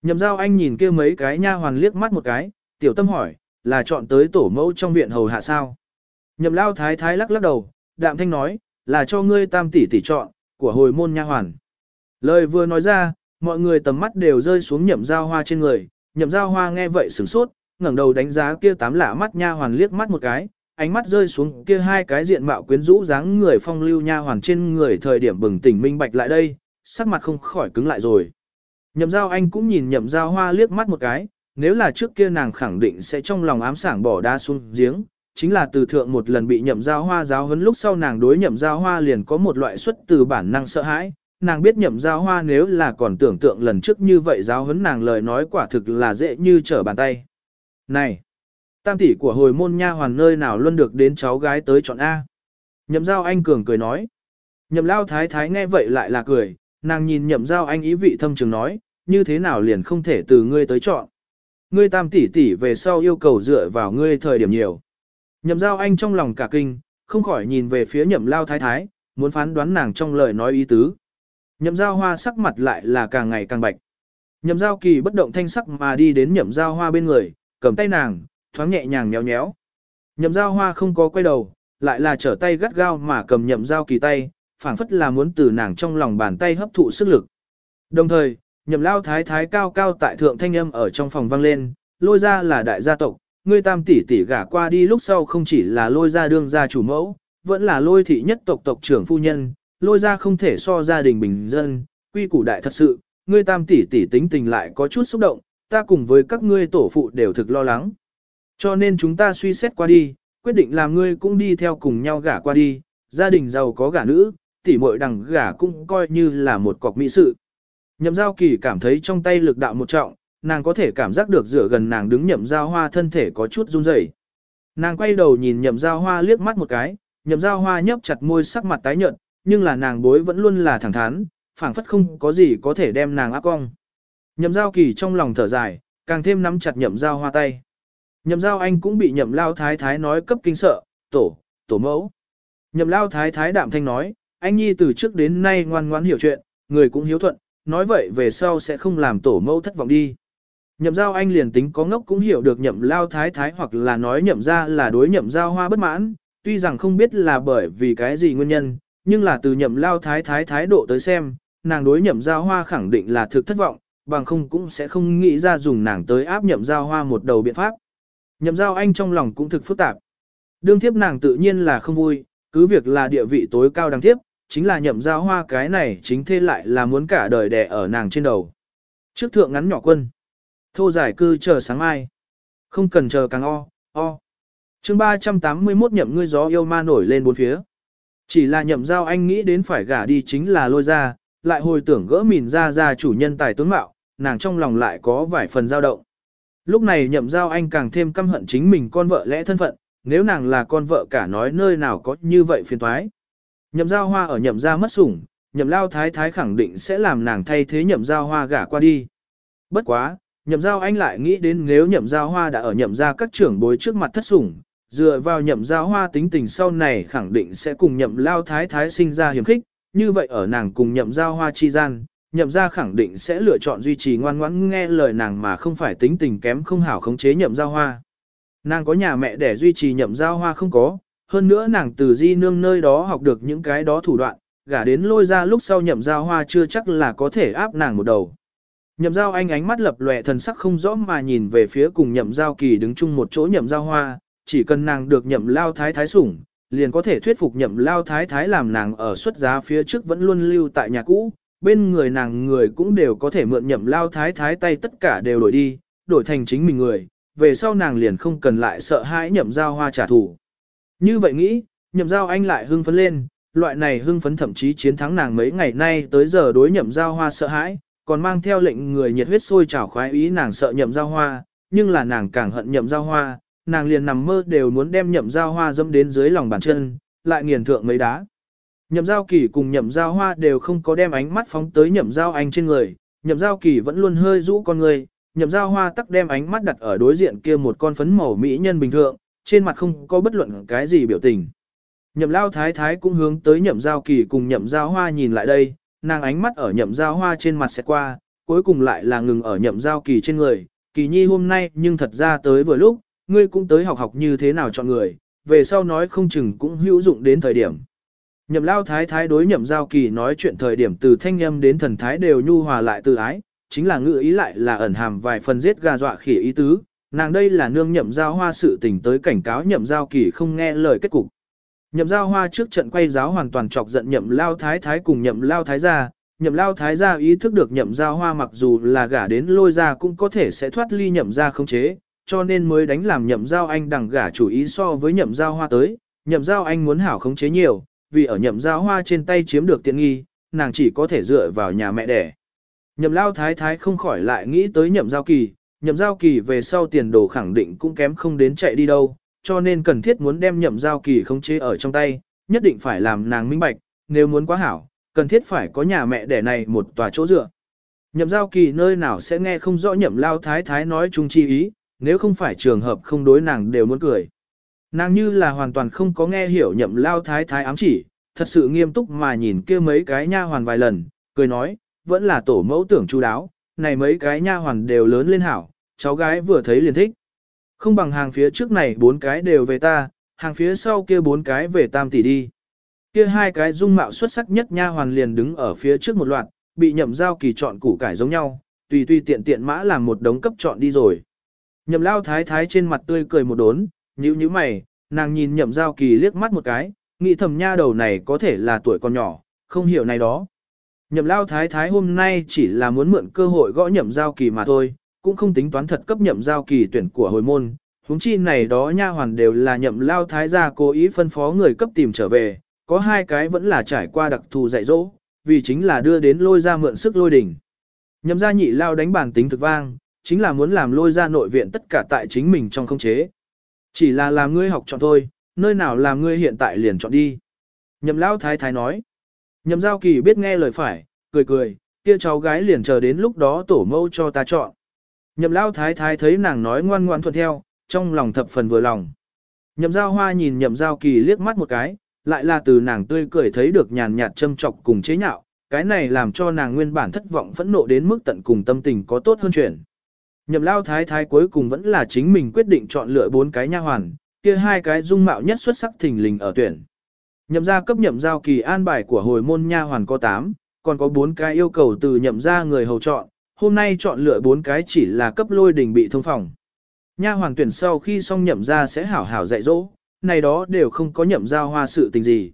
Nhậm giao anh nhìn kia mấy cái nha hoàn liếc mắt một cái, tiểu tâm hỏi, là chọn tới tổ mẫu trong viện hầu hạ sao. Nhậm lao thái thái lắc lắc đầu, đạm thanh nói, là cho ngươi tam tỷ tỷ chọn, của hồi môn nha hoàn. Lời vừa nói ra, mọi người tầm mắt đều rơi xuống nhậm giao hoa trên người, nhậm giao hoa nghe vậy sửng sốt, ngẩng đầu đánh giá kia tám lạ mắt nha hoàn liếc mắt một cái, ánh mắt rơi xuống kia hai cái diện mạo quyến rũ dáng người phong lưu nha hoàn trên người thời điểm bừng tỉnh minh bạch lại đây, sắc mặt không khỏi cứng lại rồi. Nhậm giao anh cũng nhìn nhậm giao hoa liếc mắt một cái, nếu là trước kia nàng khẳng định sẽ trong lòng ám sảng bỏ đa xuống giếng, chính là từ thượng một lần bị nhậm giao hoa giáo huấn lúc sau nàng đối nhậm giao hoa liền có một loại xuất từ bản năng sợ hãi, nàng biết nhậm giao hoa nếu là còn tưởng tượng lần trước như vậy giáo huấn nàng lời nói quả thực là dễ như trở bàn tay. Này! Tam tỷ của hồi môn nha hoàn nơi nào luôn được đến cháu gái tới chọn A. Nhậm giao anh cường cười nói. Nhậm lao thái thái nghe vậy lại là cười, nàng nhìn nhậm giao anh ý vị thâm trường nói, như thế nào liền không thể từ ngươi tới chọn. Ngươi tam tỷ tỷ về sau yêu cầu dựa vào ngươi thời điểm nhiều. Nhậm giao anh trong lòng cả kinh, không khỏi nhìn về phía nhậm lao thái thái, muốn phán đoán nàng trong lời nói ý tứ. Nhậm giao hoa sắc mặt lại là càng ngày càng bạch. Nhậm giao kỳ bất động thanh sắc mà đi đến nhậm giao hoa bên người, cầm tay nàng, thoáng nhẹ nhàng nhéo nhéo. Nhậm giao hoa không có quay đầu, lại là trở tay gắt gao mà cầm nhậm giao kỳ tay, phảng phất là muốn từ nàng trong lòng bàn tay hấp thụ sức lực. Đồng thời, nhậm lao thái thái cao cao tại thượng thanh âm ở trong phòng vang lên, lôi ra là đại gia tộc, ngươi tam tỷ tỷ gả qua đi lúc sau không chỉ là lôi ra đương gia chủ mẫu, vẫn là lôi thị nhất tộc tộc trưởng phu nhân, lôi ra không thể so gia đình bình dân, quy củ đại thật sự, ngươi tam tỷ tỷ tính tình lại có chút xúc động, ta cùng với các ngươi tổ phụ đều thực lo lắng. Cho nên chúng ta suy xét qua đi, quyết định làm ngươi cũng đi theo cùng nhau gả qua đi, gia đình giàu có gả nữ, tỷ muội đằng gả cũng coi như là một cọc mỹ sự. Nhậm giao kỳ cảm thấy trong tay lực đạo một trọng, nàng có thể cảm giác được dựa gần nàng đứng nhậm giao hoa thân thể có chút run rẩy. Nàng quay đầu nhìn nhậm giao hoa liếc mắt một cái, nhậm giao hoa nhấp chặt môi sắc mặt tái nhợt, nhưng là nàng bối vẫn luôn là thẳng thắn, phảng phất không có gì có thể đem nàng áp cong. Nhậm giao kỳ trong lòng thở dài, càng thêm nắm chặt nhậm giao hoa tay. Nhậm giao anh cũng bị nhậm lao thái thái nói cấp kinh sợ, tổ, tổ mẫu. Nhậm lao thái thái đạm thanh nói, anh nhi từ trước đến nay ngoan ngoãn hiểu chuyện, người cũng hiếu thuận, nói vậy về sau sẽ không làm tổ mẫu thất vọng đi. Nhậm giao anh liền tính có ngốc cũng hiểu được nhậm lao thái thái hoặc là nói nhậm ra là đối nhậm giao hoa bất mãn, tuy rằng không biết là bởi vì cái gì nguyên nhân, nhưng là từ nhậm lao thái thái thái độ tới xem, nàng đối nhậm giao hoa khẳng định là thực thất vọng, bằng không cũng sẽ không nghĩ ra dùng nàng tới áp nhậm giao hoa một đầu biện pháp. Nhậm giao anh trong lòng cũng thực phức tạp. Đương thiếp nàng tự nhiên là không vui, cứ việc là địa vị tối cao đăng thiếp, chính là nhậm giao hoa cái này chính thế lại là muốn cả đời đẻ ở nàng trên đầu. Trước thượng ngắn nhỏ quân. Thô giải cư chờ sáng mai. Không cần chờ càng o, o. chương 381 nhậm ngươi gió yêu ma nổi lên bốn phía. Chỉ là nhậm giao anh nghĩ đến phải gả đi chính là lôi ra, lại hồi tưởng gỡ mìn ra ra chủ nhân tài tướng mạo, nàng trong lòng lại có vài phần dao động. Lúc này nhậm giao anh càng thêm căm hận chính mình con vợ lẽ thân phận, nếu nàng là con vợ cả nói nơi nào có như vậy phiền toái. Nhậm giao hoa ở nhậm gia mất sủng, nhậm lao thái thái khẳng định sẽ làm nàng thay thế nhậm giao hoa gả qua đi. Bất quá, nhậm giao anh lại nghĩ đến nếu nhậm giao hoa đã ở nhậm gia các trưởng bối trước mặt thất sủng, dựa vào nhậm giao hoa tính tình sau này khẳng định sẽ cùng nhậm lao thái thái sinh ra hiểm khích, như vậy ở nàng cùng nhậm giao hoa chi gian, nhậm gia khẳng định sẽ lựa chọn duy trì ngoan ngoãn nghe lời nàng mà không phải tính tình kém không hảo khống chế nhậm giao hoa. Nàng có nhà mẹ để duy trì nhậm giao hoa không có, hơn nữa nàng từ di nương nơi đó học được những cái đó thủ đoạn, gả đến lôi ra lúc sau nhậm giao hoa chưa chắc là có thể áp nàng một đầu. Nhậm giao anh ánh mắt lập lòe thần sắc không rõ mà nhìn về phía cùng nhậm giao kỳ đứng chung một chỗ nhậm giao hoa, chỉ cần nàng được nhậm lao thái thái sủng, liền có thể thuyết phục nhậm lao thái thái làm nàng ở xuất giá phía trước vẫn luôn lưu tại nhà cũ, bên người nàng người cũng đều có thể mượn nhậm lao thái thái tay tất cả đều đổi đi, đổi thành chính mình người, về sau nàng liền không cần lại sợ hãi nhậm giao hoa trả thù. Như vậy nghĩ, nhậm giao anh lại hưng phấn lên, loại này hưng phấn thậm chí chiến thắng nàng mấy ngày nay tới giờ đối nhậm giao hoa sợ hãi, còn mang theo lệnh người nhiệt huyết sôi trào khoái ý nàng sợ nhậm giao hoa, nhưng là nàng càng hận nhậm giao hoa, nàng liền nằm mơ đều muốn đem nhậm giao hoa dâm đến dưới lòng bàn chân, lại nghiền thượng mấy đá. Nhậm giao kỳ cùng nhậm giao hoa đều không có đem ánh mắt phóng tới nhậm giao anh trên người, nhậm giao kỳ vẫn luôn hơi rũ con người, nhậm giao hoa tắc đem ánh mắt đặt ở đối diện kia một con phấn màu mỹ nhân bình thường, trên mặt không có bất luận cái gì biểu tình. Nhậm lao thái thái cũng hướng tới nhậm giao kỳ cùng nhậm giao hoa nhìn lại đây, nàng ánh mắt ở nhậm giao hoa trên mặt sẽ qua, cuối cùng lại là ngừng ở nhậm giao kỳ trên người. Kỳ nhi hôm nay nhưng thật ra tới vừa lúc, ngươi cũng tới học học như thế nào chọn người, về sau nói không chừng cũng hữu dụng đến thời điểm. Nhậm lao thái thái đối nhậm giao kỳ nói chuyện thời điểm từ thanh nhâm đến thần thái đều nhu hòa lại từ ái, chính là ngữ ý lại là ẩn hàm vài phần giết gà dọa khỉ ý tứ, nàng đây là nương nhậm giao hoa sự tình tới cảnh cáo nhậm giao kỳ không nghe lời kết cục. Nhậm giao hoa trước trận quay giáo hoàn toàn chọc giận nhậm lao thái thái cùng nhậm lao thái gia, nhậm lao thái gia ý thức được nhậm giao hoa mặc dù là gả đến lôi ra cũng có thể sẽ thoát ly nhậm ra không chế, cho nên mới đánh làm nhậm giao anh đằng gả chủ ý so với nhậm giao hoa tới, nhậm giao anh muốn hảo khống chế nhiều, vì ở nhậm giao hoa trên tay chiếm được tiện nghi, nàng chỉ có thể dựa vào nhà mẹ đẻ. Nhậm lao thái thái không khỏi lại nghĩ tới nhậm giao kỳ, nhậm giao kỳ về sau tiền đồ khẳng định cũng kém không đến chạy đi đâu, cho nên cần thiết muốn đem nhậm giao kỳ khống chế ở trong tay, nhất định phải làm nàng minh bạch, nếu muốn quá hảo, cần thiết phải có nhà mẹ đẻ này một tòa chỗ dựa. Nhậm giao kỳ nơi nào sẽ nghe không rõ nhậm lao thái thái nói chung chi ý, nếu không phải trường hợp không đối nàng đều muốn cười. Nàng như là hoàn toàn không có nghe hiểu nhậm lao thái thái ám chỉ, thật sự nghiêm túc mà nhìn kia mấy cái nha hoàn vài lần, cười nói, vẫn là tổ mẫu tưởng chu đáo, này mấy cái nha hoàn đều lớn lên hảo, cháu gái vừa thấy liền thích. Không bằng hàng phía trước này bốn cái đều về ta, hàng phía sau kia bốn cái về tam tỷ đi. Kia hai cái dung mạo xuất sắc nhất nha hoàn liền đứng ở phía trước một loạt, bị nhậm giao kỳ chọn củ cải giống nhau, tùy tùy tiện tiện mã làm một đống cấp chọn đi rồi. Nhậm lao thái thái trên mặt tươi cười một đốn, nhíu nhíu mày, nàng nhìn nhậm giao kỳ liếc mắt một cái, nghĩ thầm nha đầu này có thể là tuổi còn nhỏ, không hiểu này đó. Nhậm lao thái thái hôm nay chỉ là muốn mượn cơ hội gõ nhậm giao kỳ mà thôi, cũng không tính toán thật cấp nhậm giao kỳ tuyển của hồi môn. Húng chi này đó nha hoàn đều là nhậm lao thái gia cố ý phân phó người cấp tìm trở về, có hai cái vẫn là trải qua đặc thù dạy dỗ, vì chính là đưa đến lôi ra mượn sức lôi đỉnh. Nhậm gia nhị lao đánh bản tính thực vang, chính là muốn làm lôi ra nội viện tất cả tại chính mình trong không chế. Chỉ là làm ngươi học chọn thôi, nơi nào làm ngươi hiện tại liền chọn đi. Nhậm lao thái thái nói. Nhậm giao kỳ biết nghe lời phải, cười cười, kia cháu gái liền chờ đến lúc đó tổ mâu cho ta chọn. Nhậm lao thái thái thấy nàng nói ngoan ngoan thuận theo, trong lòng thập phần vừa lòng. Nhậm giao hoa nhìn nhậm giao kỳ liếc mắt một cái, lại là từ nàng tươi cười thấy được nhàn nhạt châm chọc cùng chế nhạo, cái này làm cho nàng nguyên bản thất vọng phẫn nộ đến mức tận cùng tâm tình có tốt hơn chuyện. Nhậm lao thái thái cuối cùng vẫn là chính mình quyết định chọn lựa bốn cái nha hoàn, kia hai cái dung mạo nhất xuất sắc thình lình ở tuyển. Nhậm gia cấp nhậm giao kỳ an bài của hồi môn nha hoàn có 8, còn có bốn cái yêu cầu từ nhậm gia người hầu chọn, hôm nay chọn lựa bốn cái chỉ là cấp lôi đình bị thông phòng. Nha hoàn tuyển sau khi xong nhậm gia sẽ hảo hảo dạy dỗ, này đó đều không có nhậm giao hoa sự tình gì.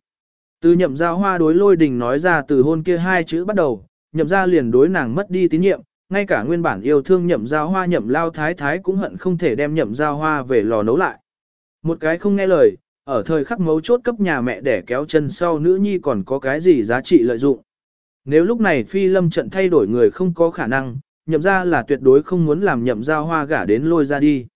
Từ nhậm giao hoa đối lôi đình nói ra từ hôn kia hai chữ bắt đầu, nhậm gia liền đối nàng mất đi tín nhiệm, ngay cả nguyên bản yêu thương nhậm giao hoa nhậm lao thái thái cũng hận không thể đem nhậm giao hoa về lò nấu lại. Một cái không nghe lời, ở thời khắc mấu chốt cấp nhà mẹ để kéo chân sau nữ nhi còn có cái gì giá trị lợi dụng. Nếu lúc này phi lâm trận thay đổi người không có khả năng, nhậm ra là tuyệt đối không muốn làm nhậm giao hoa gả đến lôi ra đi.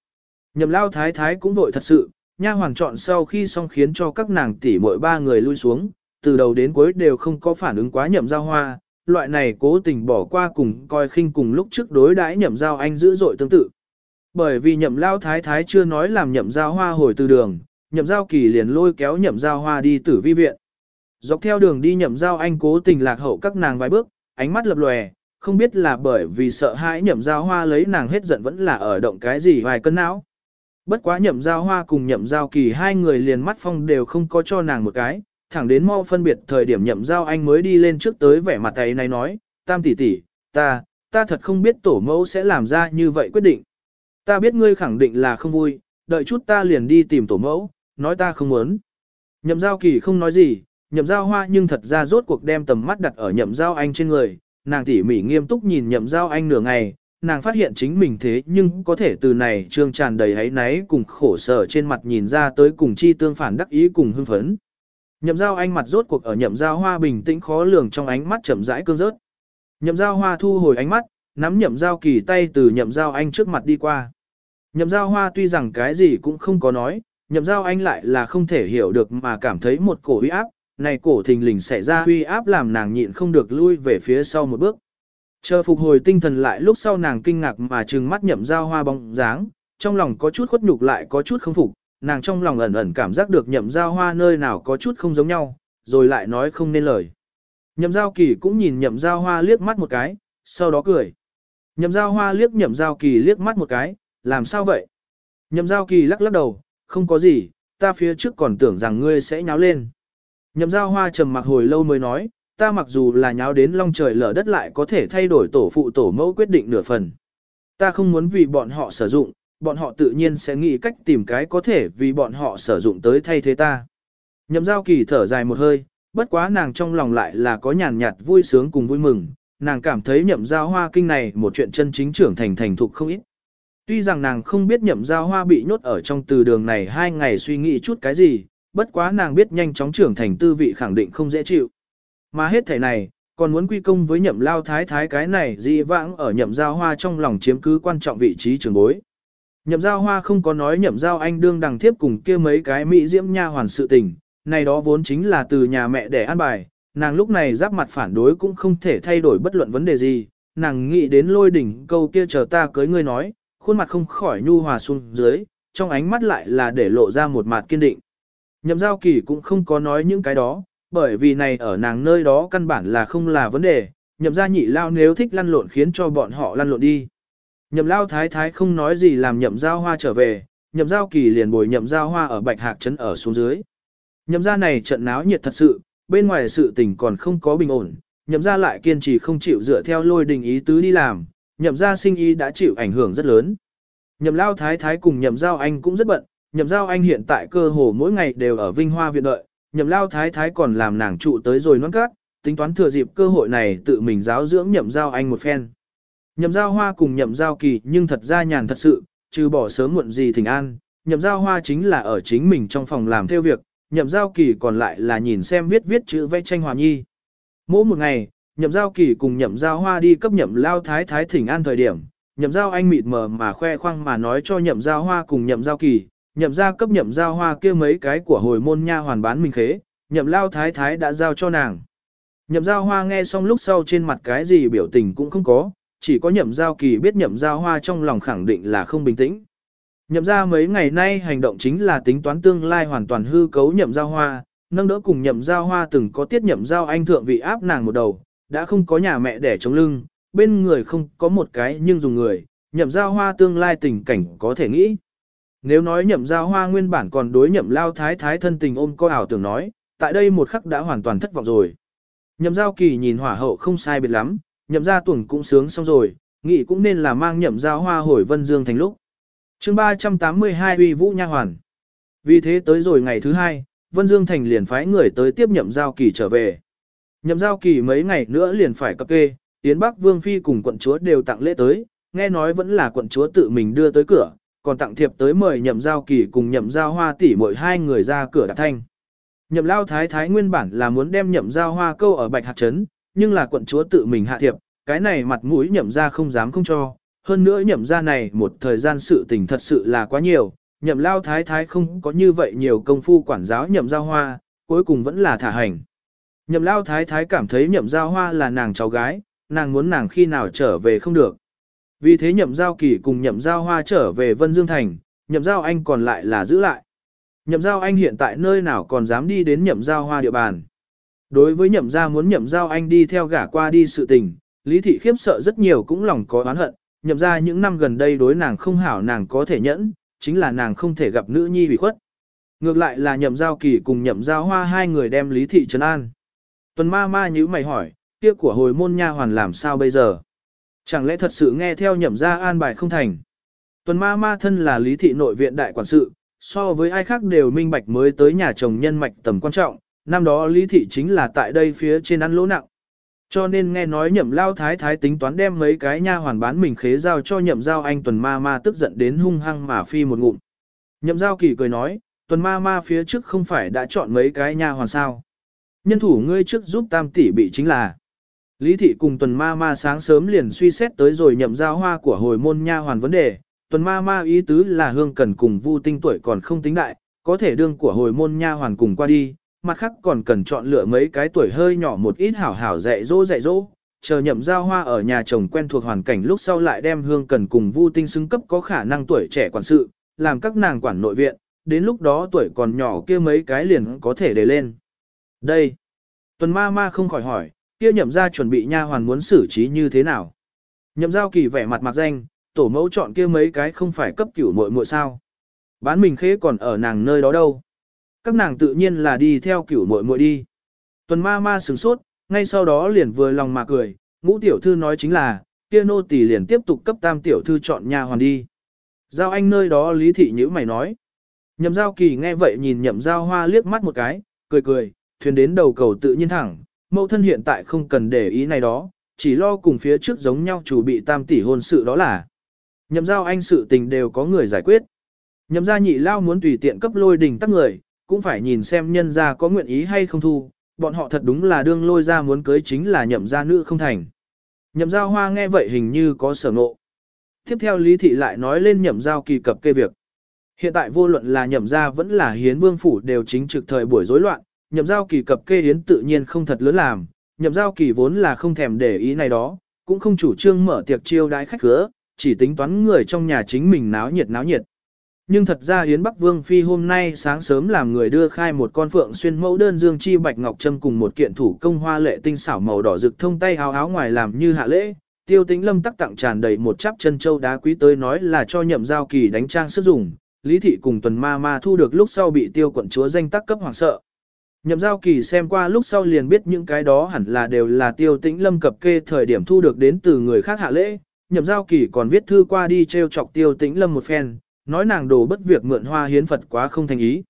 Nhậm lao thái thái cũng vội thật sự, nha hoàng chọn sau khi xong khiến cho các nàng tỷ mỗi ba người lui xuống, từ đầu đến cuối đều không có phản ứng quá nhậm giao hoa, loại này cố tình bỏ qua cùng coi khinh cùng lúc trước đối đãi nhậm giao anh dữ dội tương tự. Bởi vì nhậm lao thái thái chưa nói làm nhậm giao hoa hồi từ đường, nhậm giao kỳ liền lôi kéo nhậm giao hoa đi tử vi viện. Dọc theo đường đi nhậm giao anh cố tình lạc hậu các nàng vài bước, ánh mắt lập lòe, không biết là bởi vì sợ hãi nhậm giao hoa lấy nàng hết giận vẫn là ở động cái gì vài cân não. Bất quá nhậm giao hoa cùng nhậm giao kỳ hai người liền mắt phong đều không có cho nàng một cái, thẳng đến mau phân biệt thời điểm nhậm giao anh mới đi lên trước tới vẻ mặt ấy này nói, tam tỷ tỷ, ta, ta thật không biết tổ mẫu sẽ làm ra như vậy quyết định. Ta biết ngươi khẳng định là không vui, đợi chút ta liền đi tìm tổ mẫu, nói ta không muốn. Nhậm giao kỳ không nói gì, nhậm giao hoa nhưng thật ra rốt cuộc đem tầm mắt đặt ở nhậm giao anh trên người, nàng tỉ mỉ nghiêm túc nhìn nhậm giao anh nửa ngày, nàng phát hiện chính mình thế nhưng có thể từ này trương tràn đầy hấy náy cùng khổ sở trên mặt nhìn ra tới cùng chi tương phản đắc ý cùng hưng phấn. Nhậm giao anh mặt rốt cuộc ở nhậm giao hoa bình tĩnh khó lường trong ánh mắt chậm rãi cương rớt. Nhậm giao hoa thu hồi ánh mắt, nắm nhậm giao kỳ tay từ nhậm giao anh trước mặt đi qua. Nhậm giao hoa tuy rằng cái gì cũng không có nói, nhậm giao anh lại là không thể hiểu được mà cảm thấy một cổ uy áp, này cổ thình lình xảy ra uy áp làm nàng nhịn không được lui về phía sau một bước. Chờ phục hồi tinh thần lại lúc sau nàng kinh ngạc mà trừng mắt nhậm giao hoa bóng dáng, trong lòng có chút khuất nhục lại có chút không phục, nàng trong lòng ẩn ẩn cảm giác được nhậm giao hoa nơi nào có chút không giống nhau, rồi lại nói không nên lời. Nhậm giao kỳ cũng nhìn nhậm giao hoa liếc mắt một cái, sau đó cười. Nhậm giao hoa liếc nhậm giao kỳ liếc mắt một cái, làm sao vậy? Nhậm giao kỳ lắc lắc đầu, không có gì, ta phía trước còn tưởng rằng ngươi sẽ nháo lên. Nhậm giao hoa trầm mặc hồi lâu mới nói, ta mặc dù là nháo đến long trời lở đất lại có thể thay đổi tổ phụ tổ mẫu quyết định nửa phần. Ta không muốn vì bọn họ sử dụng, bọn họ tự nhiên sẽ nghĩ cách tìm cái có thể vì bọn họ sử dụng tới thay thế ta. Nhậm giao kỳ thở dài một hơi, bất quá nàng trong lòng lại là có nhàn nhạt vui sướng cùng vui mừng, nàng cảm thấy nhậm giao hoa kinh này một chuyện chân chính trưởng thành thành thục không ít. Tuy rằng nàng không biết nhậm giao hoa bị nhốt ở trong từ đường này hai ngày suy nghĩ chút cái gì, bất quá nàng biết nhanh chóng trưởng thành tư vị khẳng định không dễ chịu. Mà hết thể này, còn muốn quy công với nhậm lao thái thái cái này dị vãng ở nhậm giao hoa trong lòng chiếm cứ quan trọng vị trí trường bối. Nhậm giao hoa không có nói nhậm giao anh đương đằng tiếp cùng kia mấy cái mỹ diễm nha hoàn sự tình, này đó vốn chính là từ nhà mẹ để ăn bài, nàng lúc này giáp mặt phản đối cũng không thể thay đổi bất luận vấn đề gì, nàng nghĩ đến lôi đỉnh câu kia chờ ta cưới ngươi nói, khuôn mặt không khỏi nhu hòa xuống dưới, trong ánh mắt lại là để lộ ra một mặt kiên định. Nhậm giao kỳ cũng không có nói những cái đó, bởi vì này ở nàng nơi đó căn bản là không là vấn đề, nhậm gia nhị lao nếu thích lăn lộn khiến cho bọn họ lăn lộn đi. Nhậm lao thái thái không nói gì làm nhậm giao hoa trở về, nhậm giao kỳ liền bồi nhậm giao hoa ở bạch hạc trấn ở xuống dưới. Nhậm gia này trận náo nhiệt thật sự, bên ngoài sự tình còn không có bình ổn, nhậm gia lại kiên trì không chịu dựa theo lôi đình ý tứ đi làm, nhậm gia sinh ý đã chịu ảnh hưởng rất lớn. Nhậm lao thái thái cùng nhậm giao anh cũng rất bận, nhậm giao anh hiện tại cơ hồ mỗi ngày đều ở Vinh Hoa viện đợi, nhậm lao thái thái còn làm nàng trụ tới rồi nón cát, tính toán thừa dịp cơ hội này tự mình giáo dưỡng nhậm giao anh một phen. Nhậm giao hoa cùng nhậm giao kỳ nhưng thật ra nhàn thật sự, trừ bỏ sớm muộn gì thỉnh an, nhậm giao hoa chính là ở chính mình trong phòng làm theo việc, nhậm giao kỳ còn lại là nhìn xem viết viết chữ vẽ tranh hòa nhi. Mỗi một ngày, nhậm giao kỳ cùng nhậm giao hoa đi cấp nhậm lao thái thái thỉnh an thời điểm, nhậm giao anh mịt mờ mà khoe khoang mà nói cho nhậm giao hoa cùng nhậm giao kỳ, nhậm ra cấp nhậm giao hoa kia mấy cái của hồi môn nha hoàn bán mình khế, nhậm lao thái thái đã giao cho nàng. Nhậm giao hoa nghe xong lúc sau trên mặt cái gì biểu tình cũng không có, chỉ có nhậm giao kỳ biết nhậm giao hoa trong lòng khẳng định là không bình tĩnh. Nhậm ra mấy ngày nay hành động chính là tính toán tương lai hoàn toàn hư cấu nhậm giao hoa, nâng đỡ cùng nhậm giao hoa từng có tiết nhậm giao anh thượng vị áp nàng một đầu, đã không có nhà mẹ để chống lưng, bên người không có một cái nhưng dùng người, nhậm giao hoa tương lai tình cảnh có thể nghĩ. Nếu nói nhậm giao hoa nguyên bản còn đối nhậm lao thái thái thân tình ôm coi ảo tưởng nói, tại đây một khắc đã hoàn toàn thất vọng rồi. Nhậm giao kỳ nhìn hỏa hậu không sai biệt lắm, nhậm gia tuần cũng sướng xong rồi, nghĩ cũng nên là mang nhậm gia hoa hồi vân dương thành lúc. chương 382 uy vũ nha hoàn. Vì thế tới rồi ngày thứ hai, vân dương thành liền phái người tới tiếp nhậm giao kỳ trở về. Nhậm giao kỳ mấy ngày nữa liền phải cập kê, Tiến Bắc Vương Phi cùng quận chúa đều tặng lễ tới, nghe nói vẫn là quận chúa tự mình đưa tới cửa, còn tặng thiệp tới mời nhậm giao kỳ cùng nhậm giao hoa tỷ mỗi hai người ra cửa đạp thanh. Nhậm lao thái thái nguyên bản là muốn đem nhậm giao hoa câu ở bạch hạt trấn, nhưng là quận chúa tự mình hạ thiệp, cái này mặt mũi nhậm ra không dám không cho. Hơn nữa nhậm ra này một thời gian sự tình thật sự là quá nhiều, nhậm lao thái thái không có như vậy nhiều công phu quản giáo nhậm giao hoa, cuối cùng vẫn là thả hành. Nhậm lao thái thái cảm thấy nhậm giao hoa là nàng cháu gái, nàng muốn nàng khi nào trở về không được. Vì thế nhậm giao kỳ cùng nhậm giao hoa trở về Vân Dương Thành, nhậm giao anh còn lại là giữ lại. Nhậm giao anh hiện tại nơi nào còn dám đi đến nhậm giao hoa địa bàn. Đối với nhậm gia muốn nhậm giao anh đi theo gả qua đi sự tình, Lý Thị khiếp sợ rất nhiều cũng lòng có oán hận, nhậm ra những năm gần đây đối nàng không hảo nàng có thể nhẫn, chính là nàng không thể gặp nữ nhi bị khuất. Ngược lại là nhậm giao kỳ cùng nhậm giao hoa hai người đem Lý Thị trấn an. Tuần ma ma như mày hỏi, kia của hồi môn nha hoàn làm sao bây giờ? Chẳng lẽ thật sự nghe theo nhậm ra an bài không thành? Tuần ma ma thân là lý thị nội viện đại quản sự, so với ai khác đều minh bạch mới tới nhà chồng nhân mạch tầm quan trọng, năm đó lý thị chính là tại đây phía trên ăn lỗ nặng. Cho nên nghe nói nhậm lao thái thái tính toán đem mấy cái nha hoàn bán mình khế giao cho nhậm giao anh tuần ma ma tức giận đến hung hăng mà phi một ngụm. Nhậm giao kỳ cười nói, tuần ma ma phía trước không phải đã chọn mấy cái nha hoàn sao. Nhân thủ ngươi trước giúp tam tỷ bị chính là. Lý thị cùng tuần ma ma sáng sớm liền suy xét tới rồi nhậm giao hoa của hồi môn nha hoàn vấn đề. Tuần ma ma ý tứ là hương cần cùng vu tinh tuổi còn không tính đại, có thể đương của hồi môn nha hoàn cùng qua đi, mặt khác còn cần chọn lựa mấy cái tuổi hơi nhỏ một ít hảo hảo dạy dỗ dạy dỗ, chờ nhậm giao hoa ở nhà chồng quen thuộc hoàn cảnh lúc sau lại đem hương cần cùng vu tinh xứng cấp có khả năng tuổi trẻ quản sự, làm các nàng quản nội viện, đến lúc đó tuổi còn nhỏ kia mấy cái liền có thể để lên. Đây, tuần ma ma không khỏi hỏi, kia nhậm ra chuẩn bị nha hoàn muốn xử trí như thế nào. Nhậm giao kỳ vẻ mặt mặc danh, tổ mẫu chọn kia mấy cái không phải cấp cửu muội muội sao. Bán mình khế còn ở nàng nơi đó đâu. Các nàng tự nhiên là đi theo cửu muội muội đi. Tuần ma ma sửng sốt, ngay sau đó liền vừa lòng mà cười, ngũ tiểu thư nói chính là, kia nô tỳ liền tiếp tục cấp tam tiểu thư chọn nhà hoàn đi. Giao anh nơi đó lý thị nhữ mày nói. Nhậm giao kỳ nghe vậy nhìn nhậm giao hoa liếc mắt một cái, cười cười, thuyền đến đầu cầu tự nhiên thẳng, mẫu thân hiện tại không cần để ý này đó, chỉ lo cùng phía trước giống nhau chủ bị tam tỷ hôn sự đó là. Nhậm giao anh sự tình đều có người giải quyết. Nhậm gia nhị lao muốn tùy tiện cấp lôi đình tắc người, cũng phải nhìn xem nhân gia có nguyện ý hay không thu, bọn họ thật đúng là đương lôi ra muốn cưới chính là nhậm gia nữ không thành. Nhậm giao hoa nghe vậy hình như có sở ngộ. Tiếp theo Lý Thị lại nói lên nhậm giao kỳ cập kê việc. Hiện tại vô luận là nhậm gia vẫn là hiến vương phủ đều chính trực thời buổi rối loạn, nhậm giao kỳ cập kê hiến tự nhiên không thật lớn làm, nhậm giao kỳ vốn là không thèm để ý này đó, cũng không chủ trương mở tiệc chiêu đãi khách khứa, chỉ tính toán người trong nhà chính mình náo nhiệt náo nhiệt. Nhưng thật ra Yến Bắc Vương Phi hôm nay sáng sớm làm người đưa khai một con phượng xuyên mẫu đơn dương chi bạch ngọc trâm cùng một kiện thủ công hoa lệ tinh xảo màu đỏ rực thông tay áo áo ngoài làm như hạ lễ. Tiêu tính lâm tắc tặng tràn đầy một chắp chân châu đá quý tới nói là cho nhậm giao kỳ đánh trang sức dùng. Lý thị cùng tuần ma ma thu được lúc sau bị tiêu quận chúa danh tắc cấp hoàng sợ. Nhậm giao kỳ xem qua lúc sau liền biết những cái đó hẳn là đều là tiêu tĩnh lâm cập kê thời điểm thu được đến từ người khác hạ lễ. Nhậm giao kỳ còn viết thư qua đi treo chọc tiêu tĩnh lâm một phen, nói nàng đồ bất việc mượn hoa hiến Phật quá không thành ý.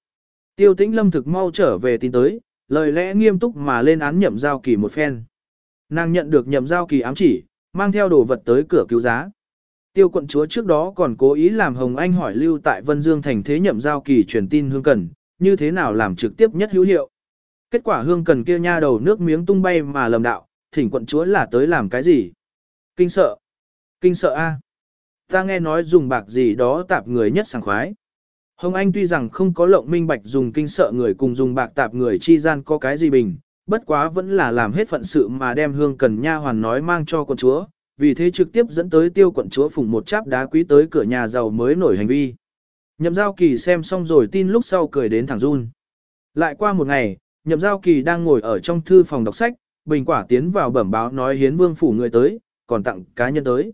Tiêu tĩnh lâm thực mau trở về tin tới, lời lẽ nghiêm túc mà lên án nhậm giao kỳ một phen. Nàng nhận được nhậm giao kỳ ám chỉ, mang theo đồ vật tới cửa cứu giá. Tiêu quận chúa trước đó còn cố ý làm Hồng Anh hỏi lưu tại Vân Dương thành thế nhậm giao kỳ truyền tin hương cần, như thế nào làm trực tiếp nhất hữu hiệu. Kết quả hương cần kia nha đầu nước miếng tung bay mà lầm đạo, thỉnh quận chúa là tới làm cái gì? Kinh sợ. Kinh sợ a. Ta nghe nói dùng bạc gì đó tạp người nhất sảng khoái. Hồng Anh tuy rằng không có lộng minh bạch dùng kinh sợ người cùng dùng bạc tạp người chi gian có cái gì bình, bất quá vẫn là làm hết phận sự mà đem hương cần nha hoàn nói mang cho quận chúa, vì thế trực tiếp dẫn tới tiêu quận chúa phùng một cháp đá quý tới cửa nhà giàu mới nổi hành vi. Nhậm giao kỳ xem xong rồi tin lúc sau cười đến thẳng run. Lại qua một ngày, nhậm giao kỳ đang ngồi ở trong thư phòng đọc sách, bình quả tiến vào bẩm báo nói hiến vương phủ người tới, còn tặng cá nhân tới.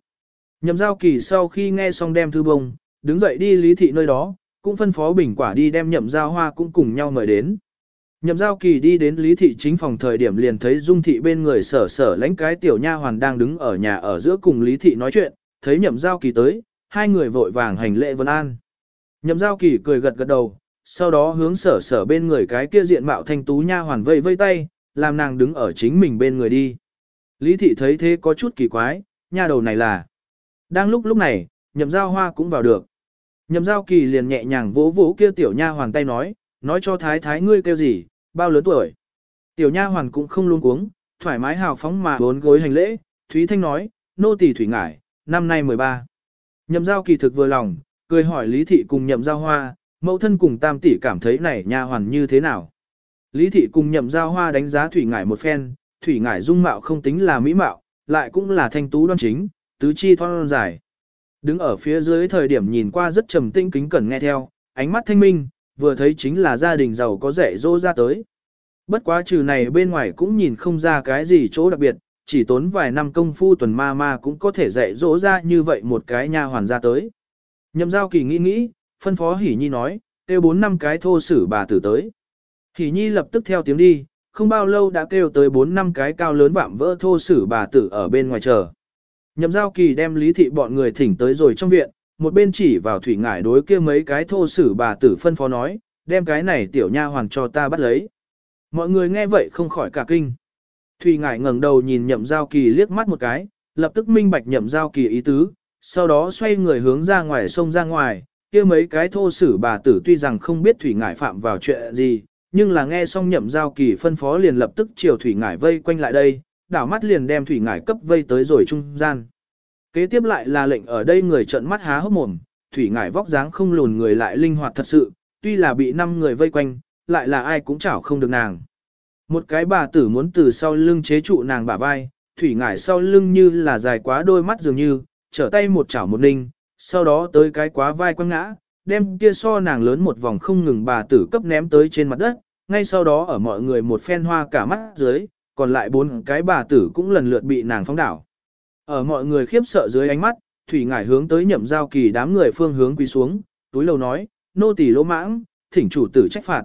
Nhậm giao kỳ sau khi nghe xong đem thư bông, đứng dậy đi lý thị nơi đó, cũng phân phó bình quả đi đem nhậm giao hoa cũng cùng nhau mời đến. Nhậm giao kỳ đi đến lý thị chính phòng thời điểm liền thấy dung thị bên người sở sở lãnh cái tiểu nha hoàn đang đứng ở nhà ở giữa cùng lý thị nói chuyện, thấy nhậm giao kỳ tới, hai người vội vàng hành lễ vân an. Nhậm giao kỳ cười gật gật đầu, sau đó hướng sở sở bên người cái kia diện mạo thanh tú nha hoàn vây vây tay, làm nàng đứng ở chính mình bên người đi. Lý thị thấy thế có chút kỳ quái, nha đầu này là. Đang lúc lúc này, nhậm giao hoa cũng vào được. Nhậm giao kỳ liền nhẹ nhàng vỗ vỗ kia tiểu nha hoàn tay nói, nói cho thái thái ngươi kêu gì, bao lớn tuổi. Tiểu nha hoàn cũng không luôn cuống, thoải mái hào phóng mà bốn gối hành lễ, Thúy Thanh nói, nô tỳ Thủy Ngải, năm nay 13. Nhậm giao kỳ thực vừa lòng, cười hỏi Lý Thị cùng nhậm giao hoa, mẫu thân cùng tam tỷ cảm thấy này nha hoàn như thế nào. Lý Thị cùng nhậm giao hoa đánh giá Thủy Ngải một phen, Thủy Ngải dung mạo không tính là mỹ mạo, lại cũng là thanh tú đoan chính, tứ chi thon dài. Đứng ở phía dưới thời điểm nhìn qua rất trầm tĩnh kính cẩn nghe theo, ánh mắt thanh minh, vừa thấy chính là gia đình giàu có rẻ rô ra tới. Bất quá trừ này bên ngoài cũng nhìn không ra cái gì chỗ đặc biệt, chỉ tốn vài năm công phu tuần ma ma cũng có thể dạy dỗ ra như vậy một cái nha hoàn ra tới. Nhậm giao kỳ nghĩ nghĩ, phân phó Hỷ Nhi nói, kêu bốn năm cái thô sử bà tử tới. Hỷ Nhi lập tức theo tiếng đi, không bao lâu đã kêu tới bốn năm cái cao lớn vạm vỡ thô sử bà tử ở bên ngoài chờ. Nhậm giao kỳ đem lý thị bọn người thỉnh tới rồi trong viện, một bên chỉ vào thủy ngải đối kia mấy cái thô sử bà tử phân phó nói, đem cái này tiểu nha hoàn cho ta bắt lấy. Mọi người nghe vậy không khỏi cả kinh. Thủy ngải ngẩng đầu nhìn nhậm giao kỳ liếc mắt một cái, lập tức minh bạch nhậm giao kỳ ý tứ, sau đó xoay người hướng ra ngoài sông ra ngoài, kia mấy cái thô sử bà tử tuy rằng không biết thủy ngải phạm vào chuyện gì, nhưng là nghe xong nhậm giao kỳ phân phó liền lập tức chiều thủy ngải vây quanh lại đây, đảo mắt liền đem thủy ngải cấp vây tới rồi trung gian. Kế tiếp lại là lệnh ở đây người trợn mắt há hốc mồm, thủy ngải vóc dáng không lùn người lại linh hoạt thật sự, tuy là bị năm người vây quanh, lại là ai cũng chảo không được nàng. Một cái bà tử muốn từ sau lưng chế trụ nàng bả vai, thủy ngải sau lưng như là dài quá đôi mắt dường như, trở tay một chảo một ninh, sau đó tới cái quá vai quăng ngã, đem kia so nàng lớn một vòng không ngừng bà tử cấp ném tới trên mặt đất, ngay sau đó ở mọi người một phen hoa cả mắt dưới, còn lại bốn cái bà tử cũng lần lượt bị nàng phóng đảo. Ở mọi người khiếp sợ dưới ánh mắt, Thủy Ngải hướng tới nhậm giao kỳ đám người phương hướng quỳ xuống, túi lầu nói, nô tỳ lỗ mãng, thỉnh chủ tử trách phạt.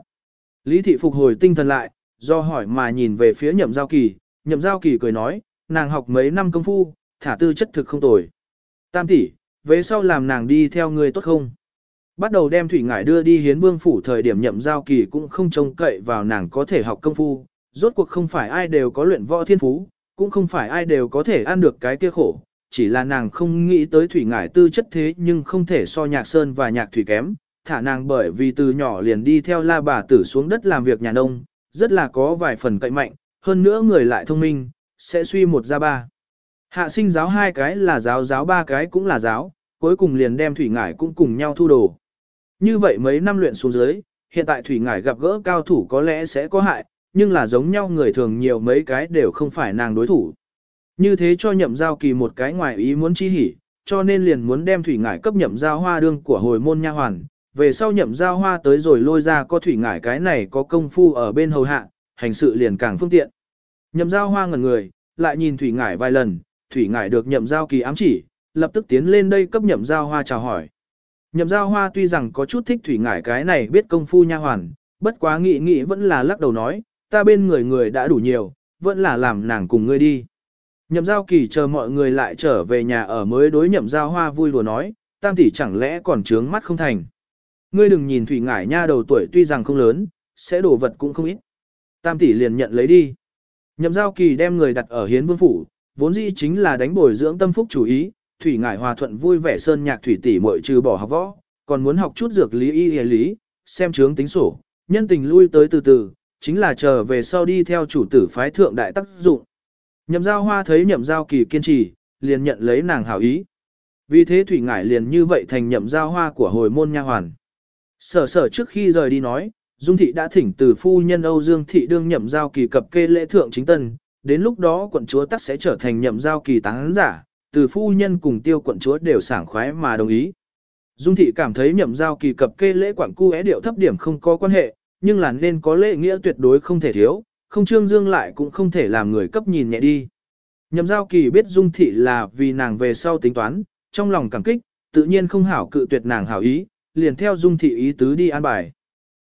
Lý thị phục hồi tinh thần lại, do hỏi mà nhìn về phía nhậm giao kỳ, nhậm giao kỳ cười nói, nàng học mấy năm công phu, thả tư chất thực không tồi. Tam tỷ, về sau làm nàng đi theo người tốt không? Bắt đầu đem Thủy Ngải đưa đi hiến vương phủ thời điểm nhậm giao kỳ cũng không trông cậy vào nàng có thể học công phu, rốt cuộc không phải ai đều có luyện võ thiên phú, cũng không phải ai đều có thể ăn được cái kia khổ, chỉ là nàng không nghĩ tới thủy ngải tư chất thế nhưng không thể so nhạc sơn và nhạc thủy kém, thả nàng bởi vì từ nhỏ liền đi theo la bà tử xuống đất làm việc nhà nông, rất là có vài phần cậy mạnh, hơn nữa người lại thông minh, sẽ suy một ra ba. Hạ sinh giáo hai cái là giáo giáo ba cái cũng là giáo, cuối cùng liền đem thủy ngải cũng cùng nhau thu đồ. Như vậy mấy năm luyện xuống dưới, hiện tại thủy ngải gặp gỡ cao thủ có lẽ sẽ có hại, nhưng là giống nhau người thường nhiều mấy cái đều không phải nàng đối thủ. Như thế cho nhậm giao kỳ một cái ngoài ý muốn chi hỉ, cho nên liền muốn đem thủy ngải cấp nhậm giao hoa đương của hồi môn nha hoàn. Về sau nhậm giao hoa tới rồi lôi ra có thủy ngải cái này có công phu ở bên hầu hạ, hành sự liền càng phương tiện. Nhậm giao hoa ngẩn người, lại nhìn thủy ngải vài lần, thủy ngải được nhậm giao kỳ ám chỉ, lập tức tiến lên đây cấp nhậm giao hoa chào hỏi. Nhậm giao hoa tuy rằng có chút thích thủy ngải cái này biết công phu nha hoàn, bất quá nghĩ nghĩ vẫn là lắc đầu nói, ta bên người người đã đủ nhiều, vẫn là làm nàng cùng ngươi đi. Nhậm giao kỳ chờ mọi người lại trở về nhà ở mới đối nhậm giao hoa vui đùa nói, tam tỷ chẳng lẽ còn trướng mắt không thành. Ngươi đừng nhìn thủy ngải nha đầu tuổi tuy rằng không lớn, sẽ đổ vật cũng không ít. Tam tỷ liền nhận lấy đi. Nhậm giao kỳ đem người đặt ở hiến vương phủ, vốn dĩ chính là đánh bồi dưỡng tâm phúc chủ ý, thủy ngải hòa thuận vui vẻ sơn nhạc thủy tỷ muội trừ bỏ học võ, còn muốn học chút dược lý y lý, xem chướng tính sổ, nhân tình lui tới từ từ, chính là chờ về sau đi theo chủ tử phái thượng đại tác dụng. Nhậm giao hoa thấy nhậm giao kỳ kiên trì, liền nhận lấy nàng hảo ý. Vì thế Thủy Ngải liền như vậy thành nhậm giao hoa của hồi môn nha hoàn. Sở sở trước khi rời đi nói, Dung Thị đã thỉnh từ phu nhân Âu Dương Thị đương nhậm giao kỳ cập kê lễ thượng chính tân, đến lúc đó quận chúa tắc sẽ trở thành nhậm giao kỳ tán giả, từ phu nhân cùng tiêu quận chúa đều sảng khoái mà đồng ý. Dung Thị cảm thấy nhậm giao kỳ cập kê lễ quảng cu é điệu thấp điểm không có quan hệ, nhưng là nên có lễ nghĩa tuyệt đối không thể thiếu, không trương dương lại cũng không thể làm người cấp nhìn nhẹ đi. Nhậm giao kỳ biết dung thị là vì nàng về sau tính toán, trong lòng cảm kích, tự nhiên không hảo cự tuyệt nàng hảo ý, liền theo dung thị ý tứ đi an bài.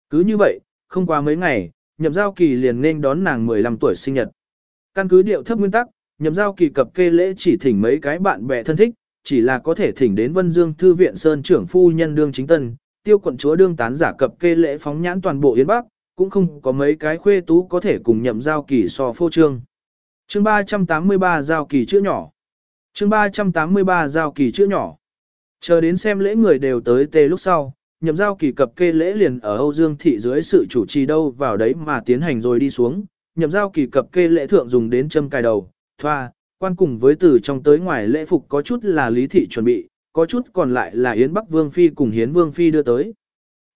Cứ như vậy, không qua mấy ngày, nhậm giao kỳ liền nên đón nàng 15 tuổi sinh nhật. Căn cứ điệu thấp nguyên tắc, nhậm giao kỳ cập kê lễ chỉ thỉnh mấy cái bạn bè thân thích, chỉ là có thể thỉnh đến Vân Dương Thư viện Sơn trưởng phu nhân đương chính tân, tiêu quận chúa đương tán giả cập kê lễ phóng nhãn toàn bộ Yến Bắc, cũng không có mấy cái khuê tú có thể cùng nhậm giao kỳ so phô trương. Chương 383 giao kỳ chữ nhỏ. Chương 383 giao kỳ chữ nhỏ. Chờ đến xem lễ người đều tới tê lúc sau, nhậm giao kỳ cập kê lễ liền ở Âu Dương thị dưới sự chủ trì đâu vào đấy mà tiến hành rồi đi xuống. Nhậm giao kỳ cập kê lễ thượng dùng đến châm cài đầu, thoa, quan cùng với từ trong tới ngoài lễ phục có chút là lý thị chuẩn bị, có chút còn lại là Yến Bắc Vương Phi cùng Hiến Vương Phi đưa tới.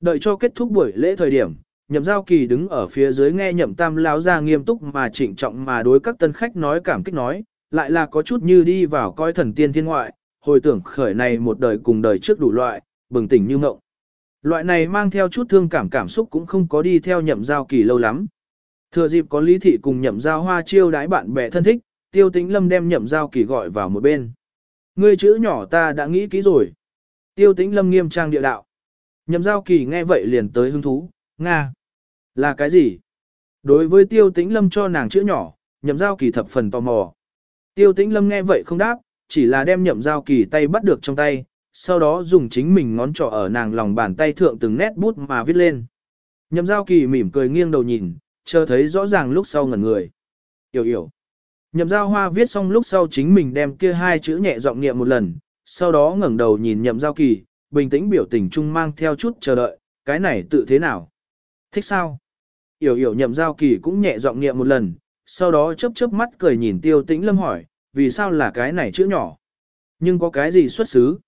Đợi cho kết thúc buổi lễ thời điểm, nhậm giao kỳ đứng ở phía dưới nghe nhậm tam lão ra nghiêm túc mà trịnh trọng mà đối các tân khách nói cảm kích nói, lại là có chút như đi vào coi thần tiên thiên ngoại, hồi tưởng khởi này một đời cùng đời trước đủ loại, bừng tỉnh như ngộng. Loại này mang theo chút thương cảm cảm xúc cũng không có đi theo nhậm giao kỳ lâu lắm. Thừa dịp có lý thị cùng nhậm giao hoa chiêu đái bạn bè thân thích, tiêu tĩnh lâm đem nhậm giao kỳ gọi vào một bên. Ngươi chữ nhỏ ta đã nghĩ kỹ rồi. Tiêu tĩnh lâm nghiêm trang địa đạo. Nhậm giao kỳ nghe vậy liền tới hứng thú, Nga. Là cái gì? Đối với tiêu tĩnh lâm cho nàng chữ nhỏ, nhậm giao kỳ thập phần tò mò. Tiêu tĩnh lâm nghe vậy không đáp, chỉ là đem nhậm giao kỳ tay bắt được trong tay, sau đó dùng chính mình ngón trỏ ở nàng lòng bàn tay thượng từng nét bút mà viết lên. Nhậm giao kỳ mỉm cười nghiêng đầu nhìn, chờ thấy rõ ràng lúc sau ngẩn người. Yểu yểu. Nhậm giao hoa viết xong lúc sau chính mình đem kia hai chữ nhẹ giọng niệm một lần, sau đó ngẩng đầu nhìn nhậm giao kỳ, bình tĩnh biểu tình trung mang theo chút chờ đợi, cái này tự thế nào? Thích sao? Yểu yểu nhậm giao kỳ cũng nhẹ giọng niệm một lần, sau đó chớp chớp mắt cười nhìn tiêu tĩnh lâm hỏi, vì sao là cái này chữ nhỏ? Nhưng có cái gì xuất xứ?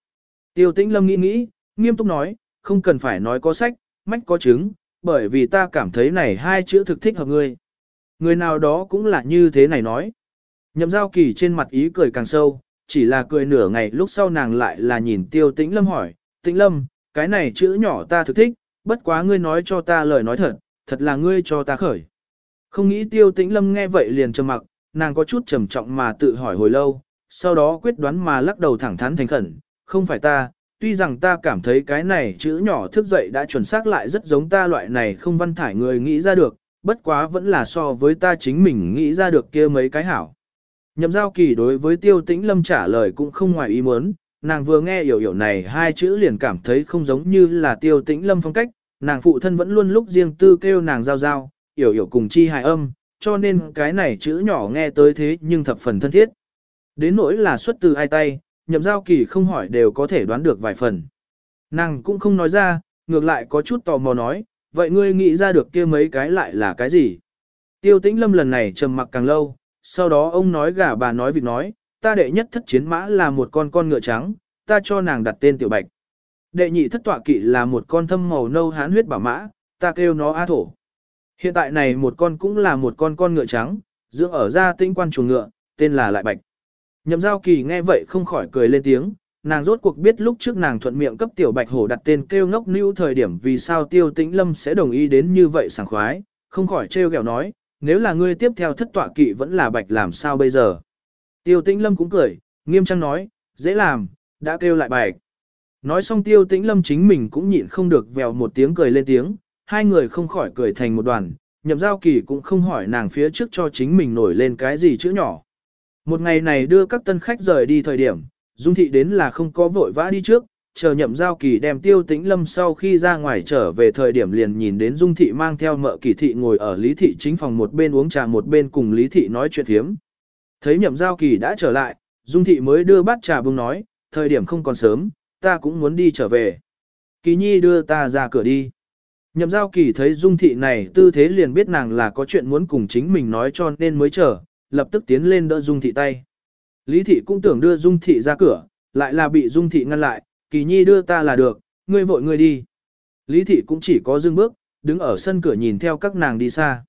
Tiêu tĩnh lâm nghĩ nghĩ, nghiêm túc nói, không cần phải nói có sách, mách có chứng, bởi vì ta cảm thấy này hai chữ thực thích hợp ngươi. Người nào đó cũng là như thế này nói. Nhậm giao kỳ trên mặt ý cười càng sâu, chỉ là cười nửa ngày lúc sau nàng lại là nhìn tiêu tĩnh lâm hỏi, tĩnh lâm, cái này chữ nhỏ ta thực thích, bất quá ngươi nói cho ta lời nói thật, thật là ngươi cho ta khởi. Không nghĩ tiêu tĩnh lâm nghe vậy liền trầm mặc, nàng có chút trầm trọng mà tự hỏi hồi lâu, sau đó quyết đoán mà lắc đầu thẳng thắn thành khẩn, không phải ta, tuy rằng ta cảm thấy cái này chữ nhỏ thức dậy đã chuẩn xác lại rất giống ta loại này không văn thải người nghĩ ra được, bất quá vẫn là so với ta chính mình nghĩ ra được kia mấy cái hảo. Nhậm giao kỳ đối với tiêu tĩnh lâm trả lời cũng không ngoài ý muốn, nàng vừa nghe hiểu hiểu này hai chữ liền cảm thấy không giống như là tiêu tĩnh lâm phong cách, nàng phụ thân vẫn luôn lúc riêng tư kêu nàng giao giao, hiểu hiểu cùng chi hài âm, cho nên cái này chữ nhỏ nghe tới thế nhưng thập phần thân thiết. Đến nỗi là xuất từ ai tay, nhậm giao kỳ không hỏi đều có thể đoán được vài phần. Nàng cũng không nói ra, ngược lại có chút tò mò nói, vậy ngươi nghĩ ra được kia mấy cái lại là cái gì? Tiêu tĩnh lâm lần này trầm mặc càng lâu, sau đó ông nói gà bà nói vịt nói, ta đệ nhất thất chiến mã là một con con ngựa trắng, ta cho nàng đặt tên tiểu bạch. Đệ nhị thất tọa kỵ là một con thâm màu nâu hán huyết bảo mã, ta kêu nó A thổ. Hiện tại này một con cũng là một con con ngựa trắng, dưỡng ở gia tinh quan chuồng ngựa, tên là Lại Bạch. Nhậm giao kỳ nghe vậy không khỏi cười lên tiếng, nàng rốt cuộc biết lúc trước nàng thuận miệng cấp tiểu bạch hổ đặt tên kêu ngốc nưu thời điểm vì sao tiêu tĩnh lâm sẽ đồng ý đến như vậy sảng khoái, không khỏi trêu ghẹo nói, nếu là ngươi tiếp theo thất tọa kỵ vẫn là bạch làm sao bây giờ. Tiêu tĩnh lâm cũng cười, nghiêm trang nói, dễ làm, đã kêu lại bạch. Nói xong tiêu tĩnh lâm chính mình cũng nhịn không được vèo một tiếng cười lên tiếng, hai người không khỏi cười thành một đoàn, nhậm giao kỳ cũng không hỏi nàng phía trước cho chính mình nổi lên cái gì chữ nhỏ. Một ngày này đưa các tân khách rời đi thời điểm, Dung Thị đến là không có vội vã đi trước, chờ nhậm giao kỳ đem tiêu tĩnh lâm sau khi ra ngoài trở về thời điểm liền nhìn đến Dung Thị mang theo mợ kỳ thị ngồi ở Lý Thị chính phòng một bên uống trà một bên cùng Lý Thị nói chuyện thiếm. Thấy nhậm giao kỳ đã trở lại, Dung Thị mới đưa bát trà bưng nói, thời điểm không còn sớm, ta cũng muốn đi trở về. Kỳ nhi đưa ta ra cửa đi. Nhậm giao kỳ thấy Dung Thị này tư thế liền biết nàng là có chuyện muốn cùng chính mình nói cho nên mới chờ, lập tức tiến lên đỡ Dung Thị tay. Lý Thị cũng tưởng đưa Dung Thị ra cửa, lại là bị Dung Thị ngăn lại, kỳ nhi đưa ta là được, ngươi vội ngươi đi. Lý Thị cũng chỉ có dưng bước, đứng ở sân cửa nhìn theo các nàng đi xa.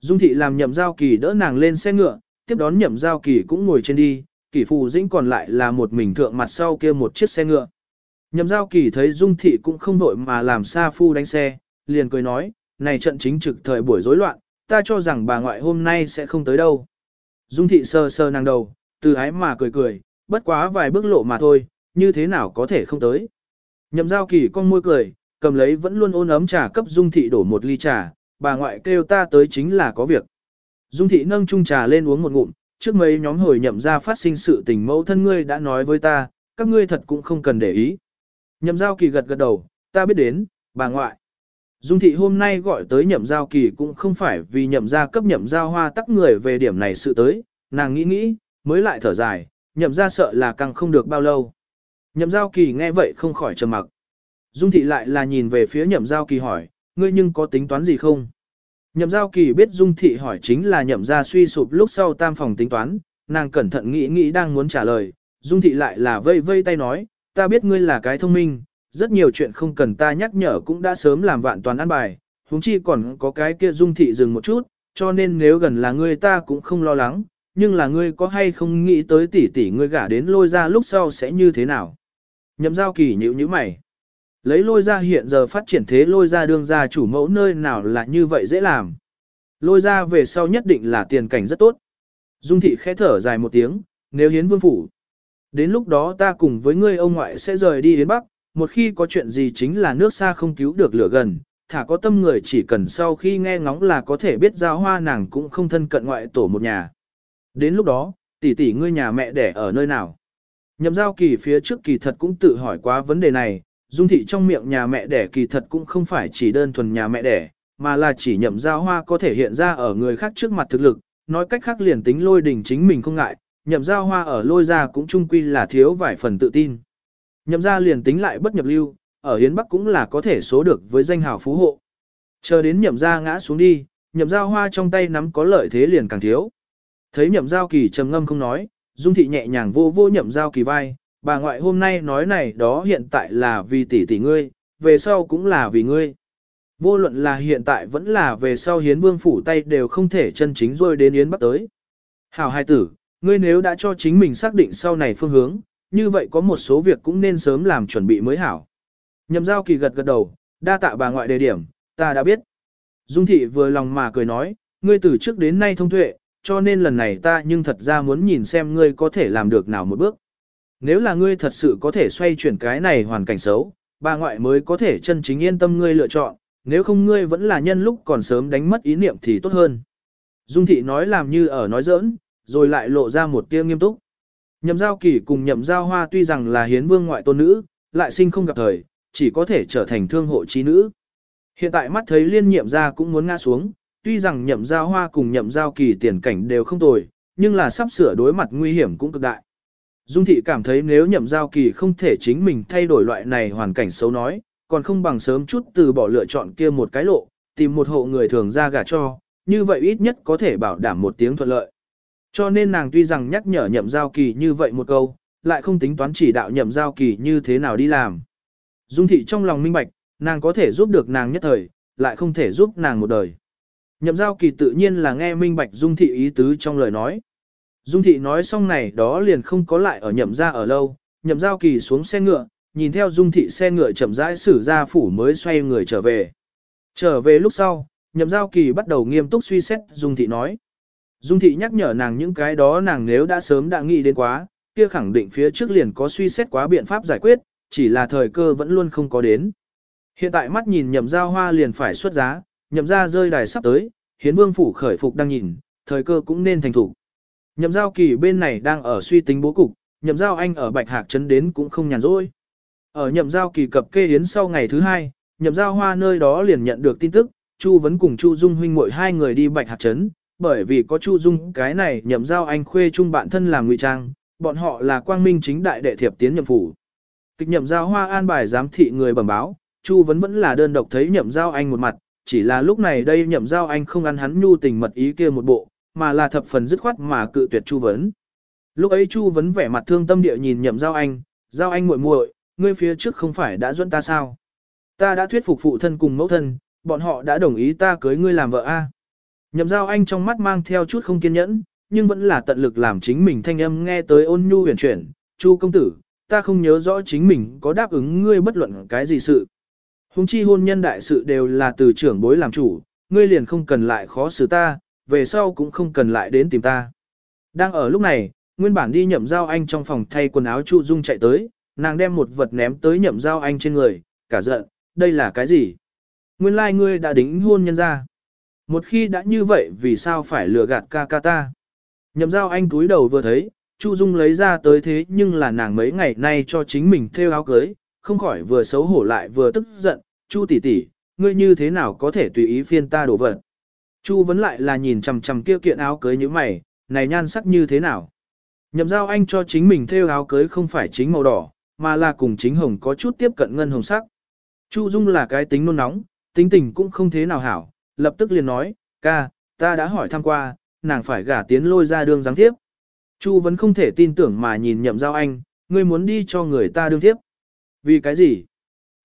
Dung Thị làm nhậm giao kỳ đỡ nàng lên xe ngựa, tiếp đón nhậm giao kỳ cũng ngồi trên đi, kỳ phù dĩnh còn lại là một mình thượng mặt sau kia một chiếc xe ngựa. Nhậm giao kỳ thấy Dung Thị cũng không vội mà làm xa phu đánh xe, liền cười nói, này trận chính trực thời buổi rối loạn, ta cho rằng bà ngoại hôm nay sẽ không tới đâu. Dung thị sơ sơ nàng đầu, từ ái mà cười cười, bất quá vài bước lộ mà thôi, như thế nào có thể không tới. Nhậm giao kỳ con môi cười, cầm lấy vẫn luôn ôn ấm trà cấp Dung thị đổ một ly trà, bà ngoại kêu ta tới chính là có việc. Dung thị nâng chung trà lên uống một ngụm, trước mấy nhóm hồi nhậm ra phát sinh sự tình mẫu thân ngươi đã nói với ta, các ngươi thật cũng không cần để ý. Nhậm giao kỳ gật gật đầu, ta biết đến, bà ngoại. Dung thị hôm nay gọi tới nhậm giao kỳ cũng không phải vì nhậm gia cấp nhậm giao hoa tắc người về điểm này sự tới, nàng nghĩ nghĩ, mới lại thở dài, nhậm gia sợ là càng không được bao lâu. Nhậm giao kỳ nghe vậy không khỏi trầm mặc. Dung thị lại là nhìn về phía nhậm giao kỳ hỏi, ngươi nhưng có tính toán gì không? Nhậm giao kỳ biết Dung thị hỏi chính là nhậm gia suy sụp lúc sau tam phòng tính toán, nàng cẩn thận nghĩ nghĩ đang muốn trả lời, Dung thị lại là vây vây tay nói, ta biết ngươi là cái thông minh, rất nhiều chuyện không cần ta nhắc nhở cũng đã sớm làm vạn toàn ăn bài, huống chi còn có cái kia dung thị dừng một chút, cho nên nếu gần là ngươi ta cũng không lo lắng, nhưng là ngươi có hay không nghĩ tới tỷ tỷ ngươi gả đến lôi ra lúc sau sẽ như thế nào. Nhậm giao kỳ nhữ như mày. Lấy lôi ra hiện giờ phát triển thế lôi ra đương ra chủ mẫu nơi nào là như vậy dễ làm. Lôi ra về sau nhất định là tiền cảnh rất tốt. Dung thị khẽ thở dài một tiếng, nếu hiến vương phủ. Đến lúc đó ta cùng với ngươi ông ngoại sẽ rời đi đến Bắc, một khi có chuyện gì chính là nước xa không cứu được lửa gần, thả có tâm người chỉ cần sau khi nghe ngóng là có thể biết giao hoa nàng cũng không thân cận ngoại tổ một nhà. Đến lúc đó, tỷ tỷ ngươi nhà mẹ đẻ ở nơi nào? Nhậm giao kỳ phía trước kỳ thật cũng tự hỏi quá vấn đề này, dung thị trong miệng nhà mẹ đẻ kỳ thật cũng không phải chỉ đơn thuần nhà mẹ đẻ, mà là chỉ nhậm giao hoa có thể hiện ra ở người khác trước mặt thực lực, nói cách khác liền tính lôi đình chính mình không ngại, nhậm giao hoa ở lôi ra cũng chung quy là thiếu vài phần tự tin. Nhậm ra liền tính lại bất nhập lưu, ở Hiến Bắc cũng là có thể số được với danh hào phú hộ. Chờ đến nhậm ra ngã xuống đi, nhậm giao hoa trong tay nắm có lợi thế liền càng thiếu. Thấy nhậm giao kỳ trầm ngâm không nói, dung thị nhẹ nhàng vô vô nhậm giao kỳ vai, bà ngoại hôm nay nói này đó hiện tại là vì tỷ tỷ ngươi, về sau cũng là vì ngươi. Vô luận là hiện tại vẫn là về sau hiến vương phủ tay đều không thể chân chính rồi đến Yến Bắc tới. Hảo hai tử, ngươi nếu đã cho chính mình xác định sau này phương hướng, như vậy có một số việc cũng nên sớm làm chuẩn bị mới hảo. Nhậm giao kỳ gật gật đầu, đa tạ bà ngoại đề điểm, ta đã biết. Dung thị vừa lòng mà cười nói, ngươi từ trước đến nay thông tuệ, cho nên lần này ta nhưng thật ra muốn nhìn xem ngươi có thể làm được nào một bước. Nếu là ngươi thật sự có thể xoay chuyển cái này hoàn cảnh xấu, bà ngoại mới có thể chân chính yên tâm ngươi lựa chọn, nếu không ngươi vẫn là nhân lúc còn sớm đánh mất ý niệm thì tốt hơn. Dung thị nói làm như ở nói giỡn, rồi lại lộ ra một tia nghiêm túc. Nhậm giao kỳ cùng nhậm giao hoa tuy rằng là hiến vương ngoại tôn nữ, lại sinh không gặp thời, chỉ có thể trở thành thương hộ trí nữ. Hiện tại mắt thấy liên nhiệm ra cũng muốn ngã xuống, tuy rằng nhậm giao hoa cùng nhậm giao kỳ tiền cảnh đều không tồi, nhưng là sắp sửa đối mặt nguy hiểm cũng cực đại. Dung thị cảm thấy nếu nhậm giao kỳ không thể chính mình thay đổi loại này hoàn cảnh xấu nói, còn không bằng sớm chút từ bỏ lựa chọn kia một cái lộ, tìm một hộ người thường ra gả cho, như vậy ít nhất có thể bảo đảm một tiếng thuận lợi. Cho nên nàng tuy rằng nhắc nhở nhậm giao kỳ như vậy một câu, lại không tính toán chỉ đạo nhậm giao kỳ như thế nào đi làm. Dung thị trong lòng minh bạch, nàng có thể giúp được nàng nhất thời, lại không thể giúp nàng một đời. Nhậm giao kỳ tự nhiên là nghe minh bạch Dung thị ý tứ trong lời nói. Dung thị nói xong này đó liền không có lại ở nhậm ra ở lâu, nhậm giao kỳ xuống xe ngựa, nhìn theo Dung thị xe ngựa chậm rãi xử ra phủ mới xoay người trở về. Trở về lúc sau, nhậm giao kỳ bắt đầu nghiêm túc suy xét Dung thị nói. Dung thị nhắc nhở nàng những cái đó nàng nếu đã sớm đã nghĩ đến quá, kia khẳng định phía trước liền có suy xét quá biện pháp giải quyết, chỉ là thời cơ vẫn luôn không có đến. Hiện tại mắt nhìn nhậm giao hoa liền phải xuất giá, nhậm ra rơi đài sắp tới, hiến vương phủ khởi phục đang nhìn, thời cơ cũng nên thành thủ. Nhậm giao kỳ bên này đang ở suy tính bố cục, nhậm giao anh ở bạch hạc trấn đến cũng không nhàn rỗi. Ở nhậm giao kỳ cập kê hiến sau ngày thứ hai, nhậm giao hoa nơi đó liền nhận được tin tức, Chu vẫn cùng Chu Dung huynh muội hai người đi bạch hạc trấn, bởi vì có Chu Dung cái này nhậm giao anh khuê chung bạn thân làm ngụy trang, bọn họ là quang minh chính đại đệ thiệp tiến nhậm phủ. Kịch nhậm giao hoa an bài giám thị người bẩm báo, Chu vẫn vẫn là đơn độc thấy nhậm giao anh một mặt, chỉ là lúc này đây nhậm giao anh không ăn hắn nhu tình mật ý kia một bộ, mà là thập phần dứt khoát mà cự tuyệt Chu vấn. Lúc ấy Chu vấn vẻ mặt thương tâm địa nhìn nhậm giao anh, giao anh muội muội, ngươi phía trước không phải đã dẫn ta sao? Ta đã thuyết phục phụ thân cùng mẫu thân, bọn họ đã đồng ý ta cưới ngươi làm vợ a. Nhậm giao anh trong mắt mang theo chút không kiên nhẫn, nhưng vẫn là tận lực làm chính mình thanh âm nghe tới ôn nhu huyền chuyển. Chu công tử, ta không nhớ rõ chính mình có đáp ứng ngươi bất luận cái gì sự. Hùng chi hôn nhân đại sự đều là từ trưởng bối làm chủ, ngươi liền không cần lại khó xử ta, về sau cũng không cần lại đến tìm ta. Đang ở lúc này, nguyên bản đi nhậm giao anh trong phòng thay quần áo Chu Dung chạy tới, nàng đem một vật ném tới nhậm giao anh trên người, cả giận, đây là cái gì? Nguyên lai like ngươi đã đính hôn nhân ra. Một khi đã như vậy vì sao phải lừa gạt ca ca ta? Nhậm giao anh túi đầu vừa thấy, Chu Dung lấy ra tới thế nhưng là nàng mấy ngày nay cho chính mình thêu áo cưới, không khỏi vừa xấu hổ lại vừa tức giận, Chu tỷ tỷ, ngươi như thế nào có thể tùy ý phiên ta đổ vật? Chu vẫn lại là nhìn chằm chằm kia kiện áo cưới như mày, này nhan sắc như thế nào? Nhậm giao anh cho chính mình thêu áo cưới không phải chính màu đỏ, mà là cùng chính hồng có chút tiếp cận ngân hồng sắc. Chu Dung là cái tính nôn nóng, tính tình cũng không thế nào hảo, lập tức liền nói, ca, ta đã hỏi thăm qua, nàng phải gả tiến lôi ra đường giáng tiếp. Chu vẫn không thể tin tưởng mà nhìn nhậm giao anh, ngươi muốn đi cho người ta đương tiếp. Vì cái gì?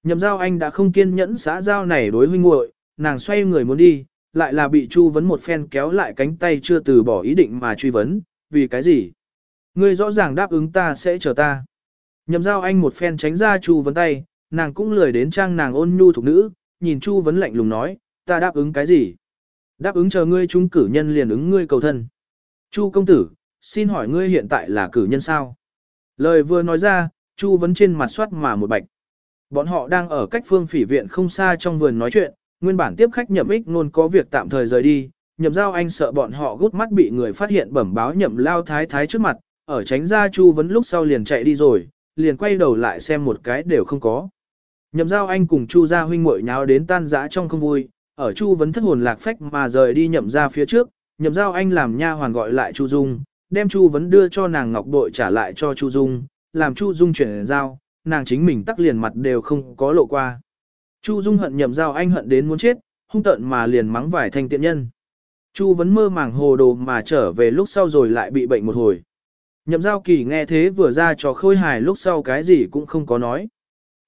Nhậm giao anh đã không kiên nhẫn xã giao này đối huynh muội, nàng xoay người muốn đi, lại là bị Chu vấn một phen kéo lại cánh tay chưa từ bỏ ý định mà truy vấn, vì cái gì? Ngươi rõ ràng đáp ứng ta sẽ chờ ta. Nhậm giao anh một phen tránh ra Chu vấn tay, nàng cũng lười đến trang nàng ôn nhu thuộc nữ, nhìn Chu vấn lạnh lùng nói, ta đáp ứng cái gì? Đáp ứng chờ ngươi trung cử nhân liền ứng ngươi cầu thân. Chu công tử, xin hỏi ngươi hiện tại là cử nhân sao? Lời vừa nói ra, Chu vấn trên mặt soát mà một bạch. Bọn họ đang ở cách phương phỉ viện không xa trong vườn nói chuyện, nguyên bản tiếp khách nhậm ích luôn có việc tạm thời rời đi, nhậm giao anh sợ bọn họ gút mắt bị người phát hiện bẩm báo nhậm lao thái thái trước mặt, ở tránh ra Chu vấn lúc sau liền chạy đi rồi, liền quay đầu lại xem một cái đều không có. Nhậm giao anh cùng Chu gia huynh muội nháo đến tan rã trong không vui, ở Chu vấn thất hồn lạc phách mà rời đi nhậm ra phía trước, nhậm giao anh làm nha hoàn gọi lại Chu Dung, đem Chu vấn đưa cho nàng ngọc bội trả lại cho Chu Dung, làm Chu Dung chuyển giao, nàng chính mình tắc liền mặt đều không có lộ qua. Chu Dung hận nhậm giao anh hận đến muốn chết, hung tận mà liền mắng vải thanh tiện nhân. Chu vẫn mơ màng hồ đồ mà trở về lúc sau rồi lại bị bệnh một hồi. Nhậm giao kỳ nghe thế vừa ra cho khôi hài lúc sau cái gì cũng không có nói.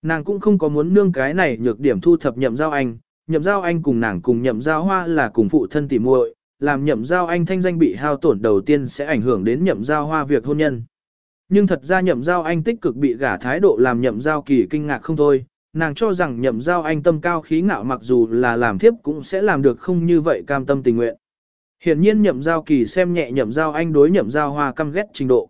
Nàng cũng không có muốn nương cái này nhược điểm thu thập nhậm giao anh, nhậm giao anh cùng nàng cùng nhậm giao hoa là cùng phụ thân tỉ muội, làm nhậm giao anh thanh danh bị hao tổn đầu tiên sẽ ảnh hưởng đến nhậm giao hoa việc hôn nhân. Nhưng thật ra nhậm giao anh tích cực bị gả thái độ làm nhậm giao kỳ kinh ngạc không thôi, nàng cho rằng nhậm giao anh tâm cao khí ngạo mặc dù là làm thiếp cũng sẽ làm được không như vậy cam tâm tình nguyện. Hiển nhiên nhậm giao kỳ xem nhẹ nhậm giao anh đối nhậm giao hoa căm ghét trình độ.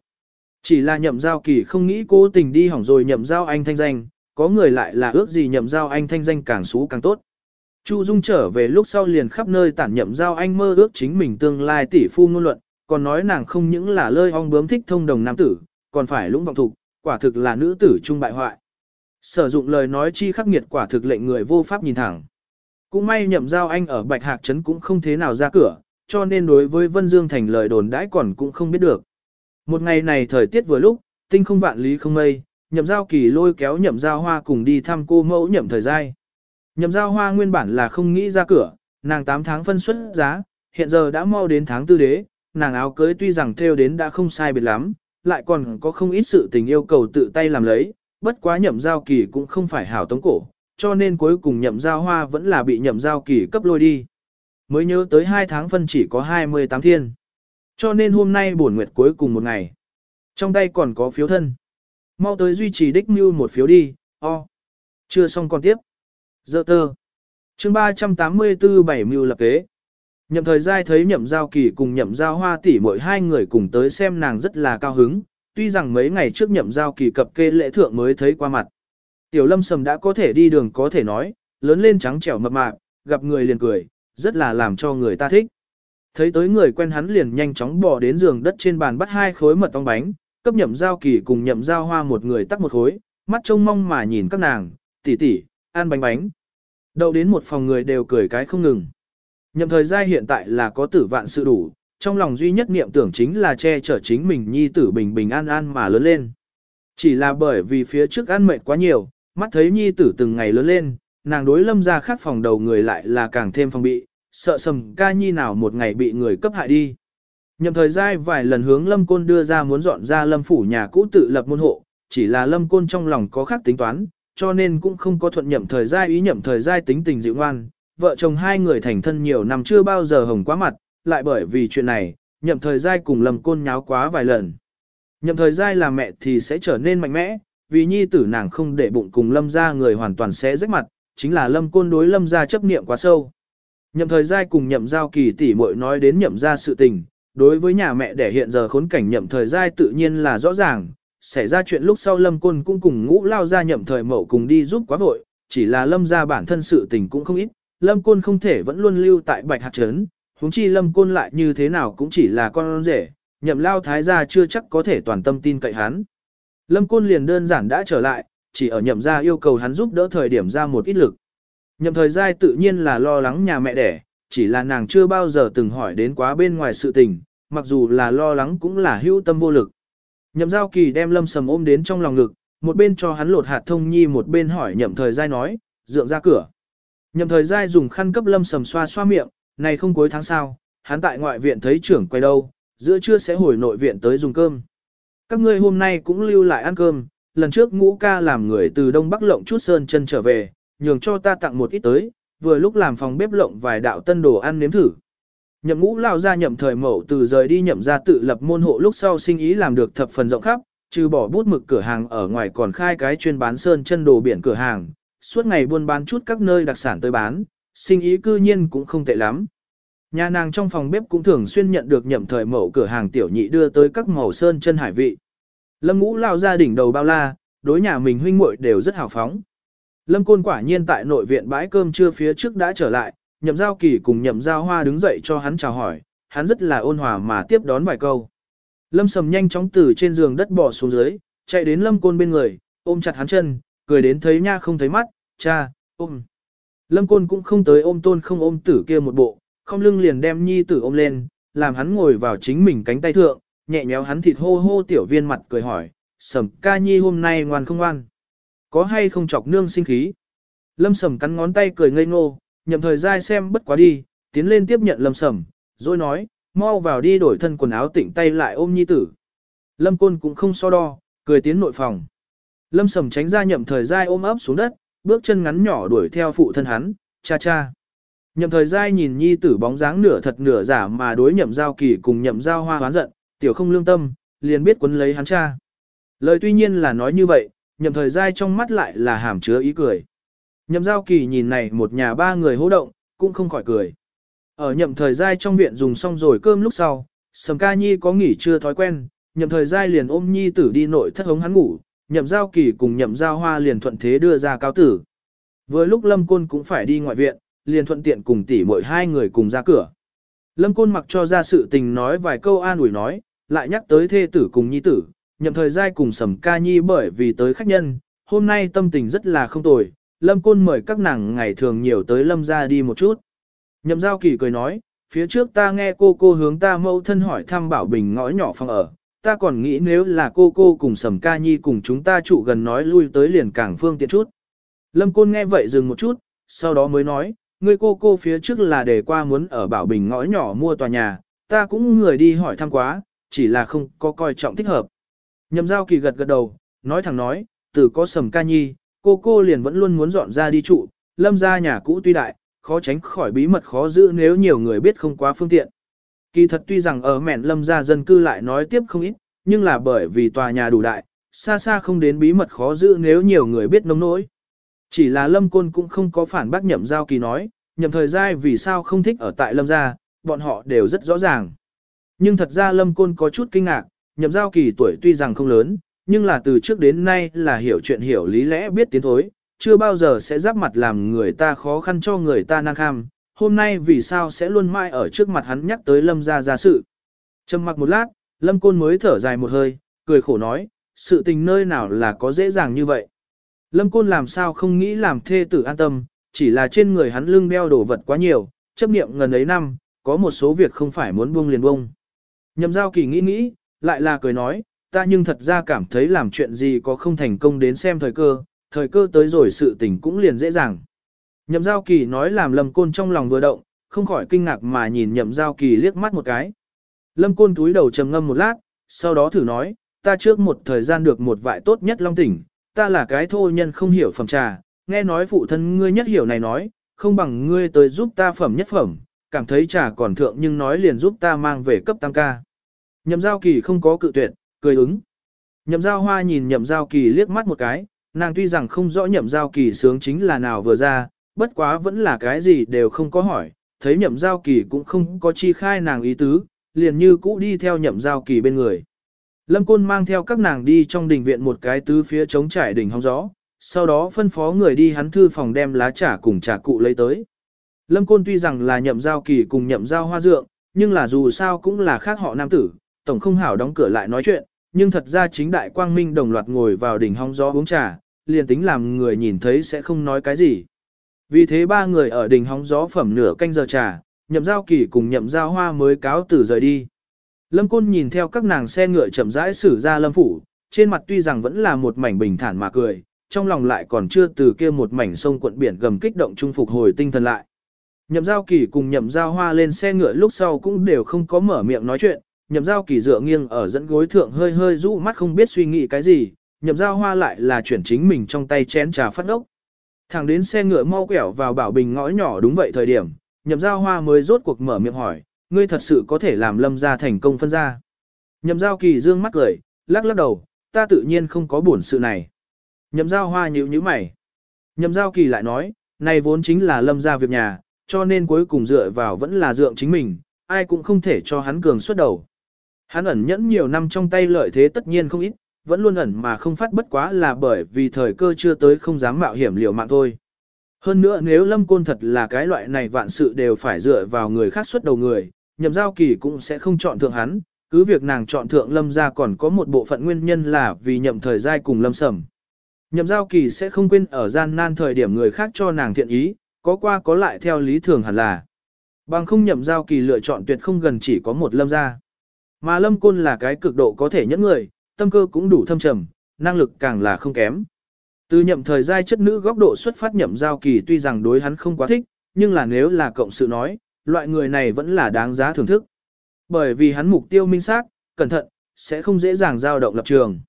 Chỉ là nhậm giao kỳ không nghĩ cố tình đi hỏng rồi nhậm giao anh thanh danh, có người lại là ước gì nhậm giao anh thanh danh càng xú càng tốt. Chu Dung trở về lúc sau liền khắp nơi tản nhậm giao anh mơ ước chính mình tương lai tỷ phu ngôn luận, còn nói nàng không những là lơi ong bướm thích thông đồng nam tử, còn phải lũng vọng thục, quả thực là nữ tử trung bại hoại. Sử dụng lời nói chi khắc nghiệt quả thực lệnh người vô pháp nhìn thẳng. Cũng may nhậm giao anh ở Bạch Hạc Trấn cũng không thế nào ra cửa, cho nên đối với Vân Dương Thành lời đồn đãi còn cũng không biết được. Một ngày này thời tiết vừa lúc, tinh không vạn lý không mây, nhậm giao kỳ lôi kéo nhậm giao hoa cùng đi thăm cô mẫu nhậm thời gian. Nhậm giao hoa nguyên bản là không nghĩ ra cửa, nàng 8 tháng phân xuất giá, hiện giờ đã mau đến tháng tư đế, nàng áo cưới tuy rằng theo đến đã không sai biệt lắm, lại còn có không ít sự tình yêu cầu tự tay làm lấy, bất quá nhậm giao kỳ cũng không phải hảo tống cổ, cho nên cuối cùng nhậm giao hoa vẫn là bị nhậm giao kỳ cấp lôi đi. Mới nhớ tới 2 tháng phân chỉ có 28 thiên. Cho nên hôm nay buồn nguyệt cuối cùng một ngày. Trong tay còn có phiếu thân. Mau tới duy trì đích mưu một phiếu đi, o. Chưa xong còn tiếp. Giờ tơ. chương 384 bảy mưu lập kế. Nhậm thời giai thấy nhậm giao kỳ cùng nhậm giao hoa tỷ mỗi hai người cùng tới xem nàng rất là cao hứng, tuy rằng mấy ngày trước nhậm giao kỳ cập kê lễ thượng mới thấy qua mặt. Tiểu lâm sầm đã có thể đi đường có thể nói, lớn lên trắng trẻo mập mạp, gặp người liền cười, rất là làm cho người ta thích. Thấy tới người quen hắn liền nhanh chóng bỏ đến giường đất trên bàn bắt hai khối mật ong bánh, cấp nhậm giao kỳ cùng nhậm giao hoa một người tắt một khối, mắt trông mong mà nhìn các nàng, tỷ tỷ, ăn bánh bánh. Đậu đến một phòng người đều cười cái không ngừng. Nhậm thời gian hiện tại là có tử vạn sự đủ, trong lòng duy nhất niệm tưởng chính là che chở chính mình nhi tử bình bình an an mà lớn lên. Chỉ là bởi vì phía trước ăn mệt quá nhiều, mắt thấy nhi tử từng ngày lớn lên, nàng đối lâm ra khác phòng đầu người lại là càng thêm phòng bị, sợ sầm ca nhi nào một ngày bị người cấp hại đi. Nhậm thời gian vài lần hướng lâm côn đưa ra muốn dọn ra lâm phủ nhà cũ tự lập môn hộ, chỉ là lâm côn trong lòng có khác tính toán, cho nên cũng không có thuận nhậm thời gian ý nhậm thời gian tính tình dịu ngoan. Vợ chồng hai người thành thân nhiều năm chưa bao giờ hồng quá mặt, lại bởi vì chuyện này, nhậm thời giai cùng lâm côn nháo quá vài lần. Nhậm thời giai là mẹ thì sẽ trở nên mạnh mẽ, vì nhi tử nàng không để bụng cùng lâm ra người hoàn toàn sẽ rách mặt, chính là lâm côn đối lâm ra chấp niệm quá sâu. Nhậm thời giai cùng nhậm giao kỳ tỷ muội nói đến nhậm ra sự tình, đối với nhà mẹ để hiện giờ khốn cảnh nhậm thời giai tự nhiên là rõ ràng, xảy ra chuyện lúc sau lâm côn cũng cùng ngũ lao ra nhậm thời mậu cùng đi giúp quá vội, chỉ là lâm ra bản thân sự tình cũng không ít, lâm côn không thể vẫn luôn lưu tại bạch hạt trấn, huống chi lâm côn lại như thế nào cũng chỉ là con rể, nhậm lao thái gia chưa chắc có thể toàn tâm tin cậy hắn. Lâm côn liền đơn giản đã trở lại, chỉ ở nhậm gia yêu cầu hắn giúp đỡ thời điểm ra một ít lực. Nhậm thời giai tự nhiên là lo lắng nhà mẹ đẻ, chỉ là nàng chưa bao giờ từng hỏi đến quá bên ngoài sự tình, mặc dù là lo lắng cũng là hữu tâm vô lực. Nhậm giao kỳ đem lâm sầm ôm đến trong lòng ngực, một bên cho hắn lột hạt thông nhi một bên hỏi nhậm thời giai nói, dượng ra cửa. Nhậm thời giai dùng khăn cấp lâm sầm xoa xoa miệng, này không cuối tháng sau, hắn tại ngoại viện thấy trưởng quay đâu, giữa trưa sẽ hồi nội viện tới dùng cơm. Các ngươi hôm nay cũng lưu lại ăn cơm, lần trước ngũ ca làm người từ Đông Bắc lộng chút sơn chân trở về, nhường cho ta tặng một ít tới, vừa lúc làm phòng bếp lộng vài đạo tân đồ ăn nếm thử. Nhậm ngũ lao ra nhậm thời mẫu từ rời đi nhậm ra tự lập môn hộ lúc sau sinh ý làm được thập phần rộng khắp, trừ bỏ bút mực cửa hàng ở ngoài còn khai cái chuyên bán sơn chân đồ biển cửa hàng, suốt ngày buôn bán chút các nơi đặc sản tới bán, sinh ý cư nhiên cũng không tệ lắm. Nhà nàng trong phòng bếp cũng thường xuyên nhận được nhậm thời mẫu cửa hàng tiểu nhị đưa tới các màu sơn chân hải vị. Lâm ngũ lao ra đỉnh đầu bao la, đối nhà mình huynh muội đều rất hào phóng. Lâm Côn quả nhiên tại nội viện bãi cơm trưa phía trước đã trở lại, nhậm giao kỳ cùng nhậm giao hoa đứng dậy cho hắn chào hỏi, hắn rất là ôn hòa mà tiếp đón vài câu. Lâm sầm nhanh chóng từ trên giường đất bỏ xuống dưới, chạy đến lâm côn bên người, ôm chặt hắn chân, cười đến thấy nha không thấy mắt, cha, ôm. Lâm côn cũng không tới ôm tôn không ôm tử kia một bộ, không lưng liền đem nhi tử ôm lên, làm hắn ngồi vào chính mình cánh tay thượng, nhẹ nhéo hắn thịt hô hô tiểu viên mặt cười hỏi, sầm ca nhi hôm nay ngoan không ngoan. Có hay không chọc nương sinh khí? Lâm sầm cắn ngón tay cười ngây ngô, nhậm thời gian xem bất quá đi, tiến lên tiếp nhận lâm sầm, rồi nói, mau vào đi đổi thân quần áo tịnh tay lại ôm nhi tử. Lâm côn cũng không so đo, cười tiến nội phòng. Lâm sầm tránh ra nhậm thời gian ôm ấp xuống đất, bước chân ngắn nhỏ đuổi theo phụ thân hắn, cha cha. Nhậm thời giai nhìn nhi tử bóng dáng nửa thật nửa giả mà đối nhậm giao kỳ cùng nhậm giao hoa hoán giận, tiểu không lương tâm, liền biết quấn lấy hắn cha. Lời tuy nhiên là nói như vậy, nhậm thời giai trong mắt lại là hàm chứa ý cười. Nhậm giao kỳ nhìn này một nhà ba người hô động, cũng không khỏi cười. Ở nhậm thời giai trong viện dùng xong rồi cơm lúc sau, sầm ca nhi có nghỉ chưa thói quen, nhậm thời giai liền ôm nhi tử đi nội thất hống hắn ngủ, nhậm giao kỳ cùng nhậm giao hoa liền thuận thế đưa ra cáo tử. Vừa lúc lâm côn cũng phải đi ngoại viện, liền thuận tiện cùng tỷ mỗi hai người cùng ra cửa. Lâm côn mặc cho ra sự tình nói vài câu an ủi nói, lại nhắc tới thê tử cùng nhi tử, nhậm thời gian cùng sầm ca nhi bởi vì tới khách nhân, hôm nay tâm tình rất là không tồi, lâm côn mời các nàng ngày thường nhiều tới lâm ra đi một chút. Nhậm giao kỳ cười nói, phía trước ta nghe cô cô hướng ta mâu thân hỏi thăm bảo bình ngõ nhỏ phòng ở, ta còn nghĩ nếu là cô cô cùng sầm ca nhi cùng chúng ta trụ gần nói lui tới liền càng phương tiện chút. Lâm côn nghe vậy dừng một chút, sau đó mới nói, người cô cô phía trước là để qua muốn ở Bảo Bình ngõ nhỏ mua tòa nhà, ta cũng người đi hỏi thăm quá, chỉ là không có coi trọng thích hợp. Nhậm giao kỳ gật gật đầu, nói thẳng nói, từ có sầm ca nhi, cô cô liền vẫn luôn muốn dọn ra đi trụ, lâm ra nhà cũ tuy đại, khó tránh khỏi bí mật khó giữ nếu nhiều người biết không quá phương tiện. Kỳ thật tuy rằng ở mẹn lâm gia dân cư lại nói tiếp không ít, nhưng là bởi vì tòa nhà đủ đại, xa xa không đến bí mật khó giữ nếu nhiều người biết nông nỗi. Chỉ là lâm côn cũng không có phản bác nhậm giao kỳ nói, nhậm thời gian vì sao không thích ở tại lâm gia, bọn họ đều rất rõ ràng. Nhưng thật ra lâm côn có chút kinh ngạc, nhậm giao kỳ tuổi tuy rằng không lớn, nhưng là từ trước đến nay là hiểu chuyện hiểu lý lẽ biết tiến thối, chưa bao giờ sẽ giáp mặt làm người ta khó khăn cho người ta năng kham. Hôm nay vì sao sẽ luôn mãi ở trước mặt hắn nhắc tới lâm gia gia sự. Trầm mặc một lát, lâm côn mới thở dài một hơi, cười khổ nói, sự tình nơi nào là có dễ dàng như vậy. Lâm côn làm sao không nghĩ làm thê tử an tâm, chỉ là trên người hắn lưng đeo đồ vật quá nhiều, chấp niệm ngần ấy năm, có một số việc không phải muốn buông liền buông. Nhậm giao kỳ nghĩ nghĩ, lại là cười nói, ta nhưng thật ra cảm thấy làm chuyện gì có không thành công đến xem thời cơ, thời cơ tới rồi sự tình cũng liền dễ dàng. Nhậm giao kỳ nói làm lâm côn trong lòng vừa động, không khỏi kinh ngạc mà nhìn nhậm giao kỳ liếc mắt một cái. Lâm côn túi đầu trầm ngâm một lát, sau đó thử nói, ta trước một thời gian được một vại tốt nhất long tỉnh, ta là cái thô nhân không hiểu phẩm trà, nghe nói phụ thân ngươi nhất hiểu này nói, không bằng ngươi tới giúp ta phẩm nhất phẩm, cảm thấy trà còn thượng nhưng nói liền giúp ta mang về cấp tam ca. Nhậm giao kỳ không có cự tuyệt, cười ứng. Nhậm giao hoa nhìn nhậm giao kỳ liếc mắt một cái, nàng tuy rằng không rõ nhậm giao kỳ sướng chính là nào vừa ra, bất quá vẫn là cái gì đều không có hỏi, thấy nhậm giao kỳ cũng không có chi khai nàng ý tứ, liền như cũ đi theo nhậm giao kỳ bên người. Lâm Côn mang theo các nàng đi trong đình viện một cái tứ phía chống trải đỉnh hóng gió, sau đó phân phó người đi hắn thư phòng đem lá trà cùng trà cụ lấy tới. Lâm Côn tuy rằng là nhậm giao kỳ cùng nhậm giao hoa dượng, nhưng là dù sao cũng là khác họ nam tử, tổng không hảo đóng cửa lại nói chuyện, nhưng thật ra chính đại quang minh đồng loạt ngồi vào đỉnh hóng gió uống trà, liền tính làm người nhìn thấy sẽ không nói cái gì. Vì thế ba người ở đỉnh hóng gió phẩm nửa canh giờ trà, nhậm giao kỳ cùng nhậm giao hoa mới cáo từ rời đi. Lâm Côn nhìn theo các nàng xe ngựa chậm rãi xử ra lâm phủ, trên mặt tuy rằng vẫn là một mảnh bình thản mà cười, trong lòng lại còn chưa từ kia một mảnh sông quận biển gầm kích động trung phục hồi tinh thần lại. Nhậm giao kỳ cùng nhậm giao hoa lên xe ngựa lúc sau cũng đều không có mở miệng nói chuyện, nhậm giao kỳ dựa nghiêng ở dẫn gối thượng hơi hơi rũ mắt không biết suy nghĩ cái gì, nhậm giao hoa lại là chuyển chính mình trong tay chén trà phát ốc. Thẳng đến xe ngựa mau quẹo vào bảo bình ngõ nhỏ đúng vậy thời điểm, nhậm giao hoa mới rốt cuộc mở miệng hỏi, ngươi thật sự có thể làm lâm ra thành công phân ra. Nhậm giao kỳ dương mắt cười, lắc lắc đầu, ta tự nhiên không có buồn sự này. Nhậm giao hoa nhíu nhíu mày. Nhậm giao kỳ lại nói, này vốn chính là lâm ra việc nhà, cho nên cuối cùng dựa vào vẫn là dượng chính mình, ai cũng không thể cho hắn cường xuất đầu. Hắn ẩn nhẫn nhiều năm trong tay lợi thế tất nhiên không ít, vẫn luôn ẩn mà không phát bất quá là bởi vì thời cơ chưa tới không dám mạo hiểm liều mạng thôi. Hơn nữa nếu lâm côn thật là cái loại này vạn sự đều phải dựa vào người khác xuất đầu người, nhậm giao kỳ cũng sẽ không chọn thượng hắn, cứ việc nàng chọn thượng lâm ra còn có một bộ phận nguyên nhân là vì nhậm thời giai cùng lâm sầm. Nhậm giao kỳ sẽ không quên ở gian nan thời điểm người khác cho nàng thiện ý, có qua có lại theo lý thường hẳn là. Bằng không nhậm giao kỳ lựa chọn tuyệt không gần chỉ có một lâm ra. Mà lâm côn là cái cực độ có thể nhẫn người, tâm cơ cũng đủ thâm trầm, năng lực càng là không kém. Từ nhậm thời giai chất nữ góc độ xuất phát nhậm giao kỳ tuy rằng đối hắn không quá thích, nhưng là nếu là cộng sự nói, loại người này vẫn là đáng giá thưởng thức. Bởi vì hắn mục tiêu minh xác, cẩn thận, sẽ không dễ dàng dao động lập trường.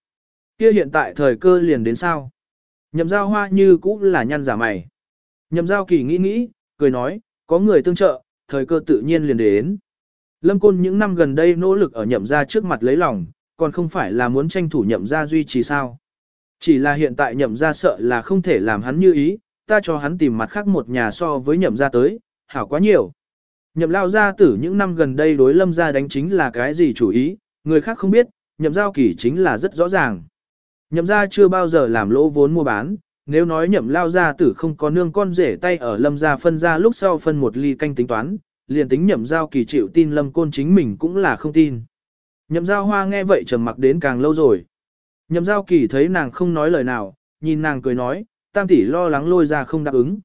Kia hiện tại thời cơ liền đến sao? Nhậm giao hoa như cũng là nhăn giả mày. Nhậm giao kỳ nghĩ nghĩ, cười nói, có người tương trợ, thời cơ tự nhiên liền đến. Lâm Côn những năm gần đây nỗ lực ở nhậm ra trước mặt lấy lòng, còn không phải là muốn tranh thủ nhậm ra duy trì sao. Chỉ là hiện tại nhậm ra sợ là không thể làm hắn như ý, ta cho hắn tìm mặt khác một nhà so với nhậm ra tới, hảo quá nhiều. Nhậm lao gia tử những năm gần đây đối lâm gia đánh chính là cái gì chủ ý, người khác không biết, nhậm giao kỳ chính là rất rõ ràng. Nhậm gia chưa bao giờ làm lỗ vốn mua bán, nếu nói nhậm lao gia tử không có nương con rể tay ở lâm gia phân ra lúc sau phân một ly canh tính toán, liền tính nhậm giao kỳ chịu tin lâm côn chính mình cũng là không tin. Nhậm giao hoa nghe vậy trầm mặc đến càng lâu rồi. Nhậm giao kỳ thấy nàng không nói lời nào, nhìn nàng cười nói, tam tỷ lo lắng lôi ra không đáp ứng.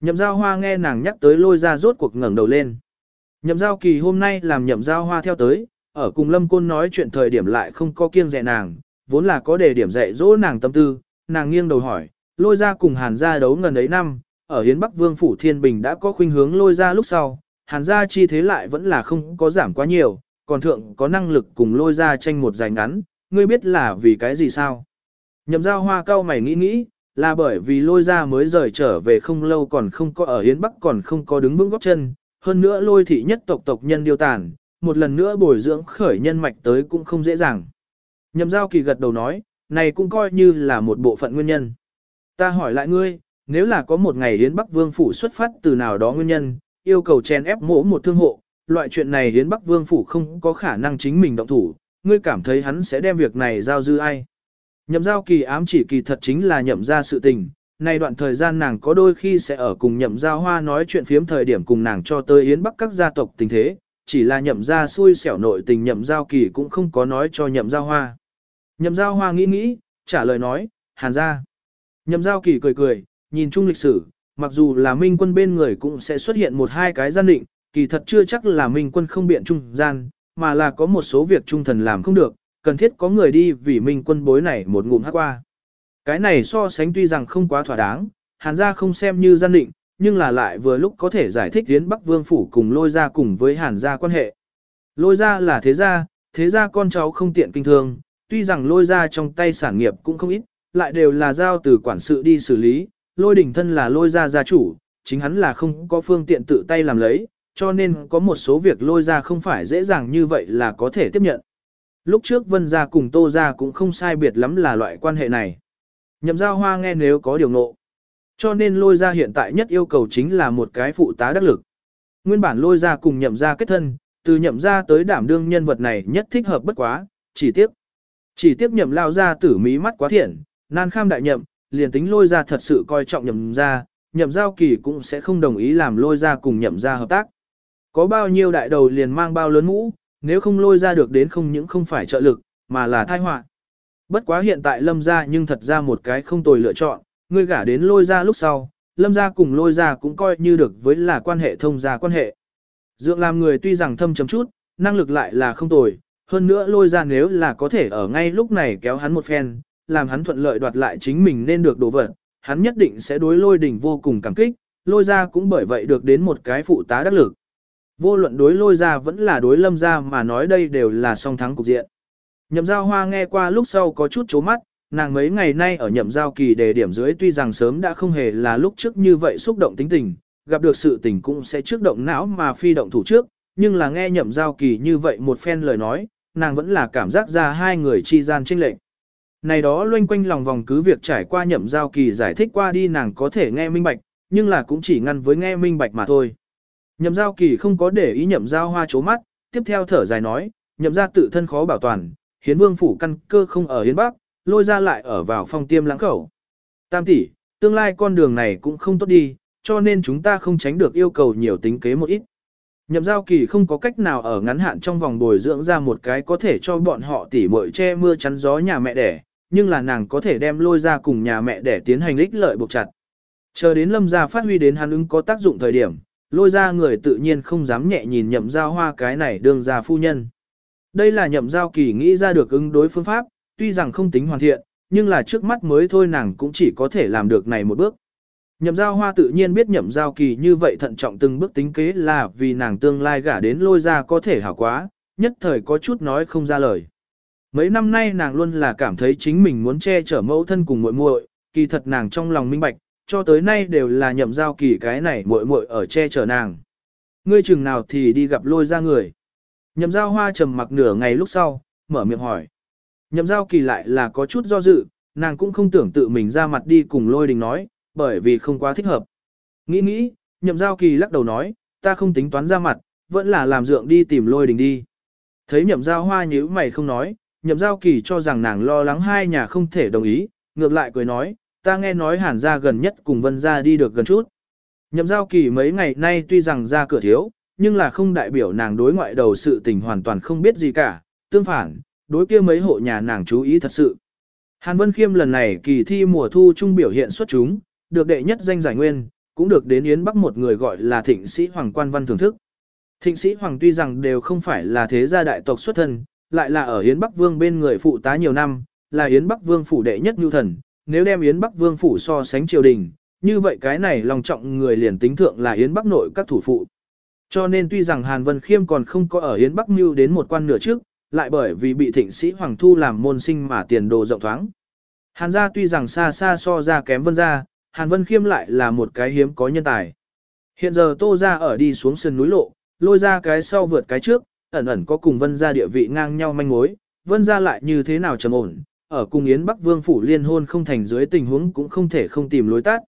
Nhậm giao hoa nghe nàng nhắc tới lôi ra rốt cuộc ngẩng đầu lên. Nhậm giao kỳ hôm nay làm nhậm giao hoa theo tới, ở cùng lâm côn nói chuyện thời điểm lại không có kiêng dè nàng, vốn là có đề điểm dạy dỗ nàng tâm tư, nàng nghiêng đầu hỏi, lôi ra cùng hàn Gia đấu ngần ấy năm, ở Hiến Bắc Vương phủ Thiên Bình đã có khuynh hướng lôi ra lúc sau, Hàn gia chi thế lại vẫn là không có giảm quá nhiều, còn thượng có năng lực cùng lôi ra tranh một dài ngắn, ngươi biết là vì cái gì sao? Nhậm giao hoa cao mày nghĩ nghĩ, là bởi vì lôi ra mới rời trở về không lâu còn không có ở Yến Bắc còn không có đứng vững góc chân, hơn nữa lôi thị nhất tộc tộc nhân điều tàn, một lần nữa bồi dưỡng khởi nhân mạch tới cũng không dễ dàng. Nhậm giao kỳ gật đầu nói, này cũng coi như là một bộ phận nguyên nhân. Ta hỏi lại ngươi, nếu là có một ngày Yến Bắc Vương Phủ xuất phát từ nào đó nguyên nhân, yêu cầu chen ép mỗ một thương hộ, loại chuyện này Yến Bắc Vương Phủ không có khả năng chính mình động thủ, ngươi cảm thấy hắn sẽ đem việc này giao dư ai. Nhậm giao kỳ ám chỉ kỳ thật chính là nhậm ra sự tình, nay đoạn thời gian nàng có đôi khi sẽ ở cùng nhậm giao hoa nói chuyện phiếm thời điểm cùng nàng cho tới Yến Bắc các gia tộc tình thế, chỉ là nhậm ra xui xẻo nội tình nhậm giao kỳ cũng không có nói cho nhậm giao hoa. Nhậm giao hoa nghĩ nghĩ, trả lời nói, hàn ra. Nhậm giao kỳ cười cười, nhìn chung lịch sử, mặc dù là minh quân bên người cũng sẽ xuất hiện một hai cái gian định, kỳ thật chưa chắc là minh quân không biện trung gian, mà là có một số việc trung thần làm không được, cần thiết có người đi vì minh quân bối này một ngụm hát qua. Cái này so sánh tuy rằng không quá thỏa đáng, hàn gia không xem như gian định, nhưng là lại vừa lúc có thể giải thích đến Bắc Vương Phủ cùng lôi ra cùng với hàn gia quan hệ. Lôi ra là thế gia, thế gia con cháu không tiện kinh thương, tuy rằng lôi ra trong tay sản nghiệp cũng không ít, lại đều là giao từ quản sự đi xử lý, lôi đỉnh thân là lôi ra gia chủ, chính hắn là không có phương tiện tự tay làm lấy, cho nên có một số việc lôi ra không phải dễ dàng như vậy là có thể tiếp nhận. Lúc trước vân gia cùng tô gia cũng không sai biệt lắm là loại quan hệ này. Nhậm giao hoa nghe nếu có điều ngộ. Cho nên lôi ra hiện tại nhất yêu cầu chính là một cái phụ tá đắc lực. Nguyên bản lôi ra cùng nhậm ra kết thân, từ nhậm ra tới đảm đương nhân vật này nhất thích hợp bất quá, chỉ tiếc. Chỉ tiếc nhậm lao ra tử mí mắt quá thiện, nan kham đại nhậm, liền tính lôi ra thật sự coi trọng nhậm ra, nhậm giao kỳ cũng sẽ không đồng ý làm lôi ra cùng nhậm ra hợp tác. Có bao nhiêu đại đầu liền mang bao lớn mũ, nếu không lôi ra được đến không những không phải trợ lực, mà là thai họa. Bất quá hiện tại lâm ra nhưng thật ra một cái không tồi lựa chọn, ngươi gả đến lôi ra lúc sau, lâm ra cùng lôi ra cũng coi như được với là quan hệ thông gia quan hệ. Dượng làm người tuy rằng thâm chấm chút, năng lực lại là không tồi, hơn nữa lôi ra nếu là có thể ở ngay lúc này kéo hắn một phen, làm hắn thuận lợi đoạt lại chính mình nên được đồ vật, hắn nhất định sẽ đối lôi đỉnh vô cùng cảm kích, lôi ra cũng bởi vậy được đến một cái phụ tá đắc lực. Vô luận đối lôi ra vẫn là đối lâm ra mà nói đây đều là song thắng cục diện. Nhậm giao hoa nghe qua lúc sau có chút chố mắt, nàng mấy ngày nay ở nhậm giao kỳ đề điểm dưới tuy rằng sớm đã không hề là lúc trước như vậy xúc động tính tình, gặp được sự tình cũng sẽ trước động não mà phi động thủ trước, nhưng là nghe nhậm giao kỳ như vậy một phen lời nói, nàng vẫn là cảm giác ra hai người chi gian chênh lệch. Này đó loanh quanh lòng vòng cứ việc trải qua nhậm giao kỳ giải thích qua đi nàng có thể nghe minh bạch, nhưng là cũng chỉ ngăn với nghe minh bạch mà thôi. Nhậm giao kỳ không có để ý nhậm giao hoa chố mắt, tiếp theo thở dài nói, nhậm ra tự thân khó bảo toàn, hiến vương phủ căn cơ không ở hiến bắc, lôi ra lại ở vào phong tiêm lãng khẩu. Tam tỷ, tương lai con đường này cũng không tốt đi, cho nên chúng ta không tránh được yêu cầu nhiều tính kế một ít. Nhậm giao kỳ không có cách nào ở ngắn hạn trong vòng bồi dưỡng ra một cái có thể cho bọn họ tỉ muội che mưa chắn gió nhà mẹ đẻ, nhưng là nàng có thể đem lôi ra cùng nhà mẹ đẻ tiến hành ích lợi buộc chặt. Chờ đến lâm gia phát huy đến hắn ứng có tác dụng thời điểm, lôi ra người tự nhiên không dám nhẹ nhìn nhậm giao hoa cái này đương ra phu nhân. Đây là nhậm giao kỳ nghĩ ra được ứng đối phương pháp, tuy rằng không tính hoàn thiện, nhưng là trước mắt mới thôi nàng cũng chỉ có thể làm được này một bước. Nhậm giao hoa tự nhiên biết nhậm giao kỳ như vậy thận trọng từng bước tính kế là vì nàng tương lai gả đến lôi ra có thể hảo quá, nhất thời có chút nói không ra lời. Mấy năm nay nàng luôn là cảm thấy chính mình muốn che chở mẫu thân cùng muội muội, kỳ thật nàng trong lòng minh bạch, cho tới nay đều là nhậm giao kỳ cái này muội muội ở che chở nàng. Ngươi chừng nào thì đi gặp lôi ra người. Nhậm giao hoa trầm mặc nửa ngày lúc sau, mở miệng hỏi. Nhậm giao kỳ lại là có chút do dự, nàng cũng không tưởng tự mình ra mặt đi cùng lôi đình nói, bởi vì không quá thích hợp. Nghĩ nghĩ, nhậm giao kỳ lắc đầu nói, ta không tính toán ra mặt, vẫn là làm dượng đi tìm lôi đình đi. Thấy nhậm giao hoa nhíu mày không nói, nhậm giao kỳ cho rằng nàng lo lắng hai nhà không thể đồng ý, ngược lại cười nói, ta nghe nói hàn Gia gần nhất cùng vân Gia đi được gần chút. Nhậm giao kỳ mấy ngày nay tuy rằng ra cửa thiếu, nhưng là không đại biểu nàng đối ngoại đầu sự tình hoàn toàn không biết gì cả, tương phản, đối kia mấy hộ nhà nàng chú ý thật sự. Hàn Vân Khiêm lần này kỳ thi mùa thu trung biểu hiện xuất chúng, được đệ nhất danh giải nguyên, cũng được đến Yến Bắc một người gọi là thịnh sĩ Hoàng Quan Văn thưởng thức. Thịnh sĩ Hoàng tuy rằng đều không phải là thế gia đại tộc xuất thân, lại là ở Yến Bắc Vương bên người phụ tá nhiều năm, là Yến Bắc Vương phủ đệ nhất nhu thần, nếu đem Yến Bắc Vương phủ so sánh triều đình, như vậy cái này lòng trọng người liền tính thượng là Yến Bắc nội các thủ phụ. Cho nên tuy rằng Hàn Vân Khiêm còn không có ở Yến Bắc Mưu đến một quan nửa trước, lại bởi vì bị thịnh sĩ Hoàng Thu làm môn sinh mà tiền đồ rộng thoáng. Hàn gia tuy rằng xa xa so ra kém Vân gia, Hàn Vân Khiêm lại là một cái hiếm có nhân tài. Hiện giờ Tô gia ở đi xuống sườn núi lộ, lôi ra cái sau vượt cái trước, ẩn ẩn có cùng Vân gia địa vị ngang nhau manh mối, Vân gia lại như thế nào trầm ổn, ở cùng Yến Bắc Vương phủ liên hôn không thành dưới tình huống cũng không thể không tìm lối tắt.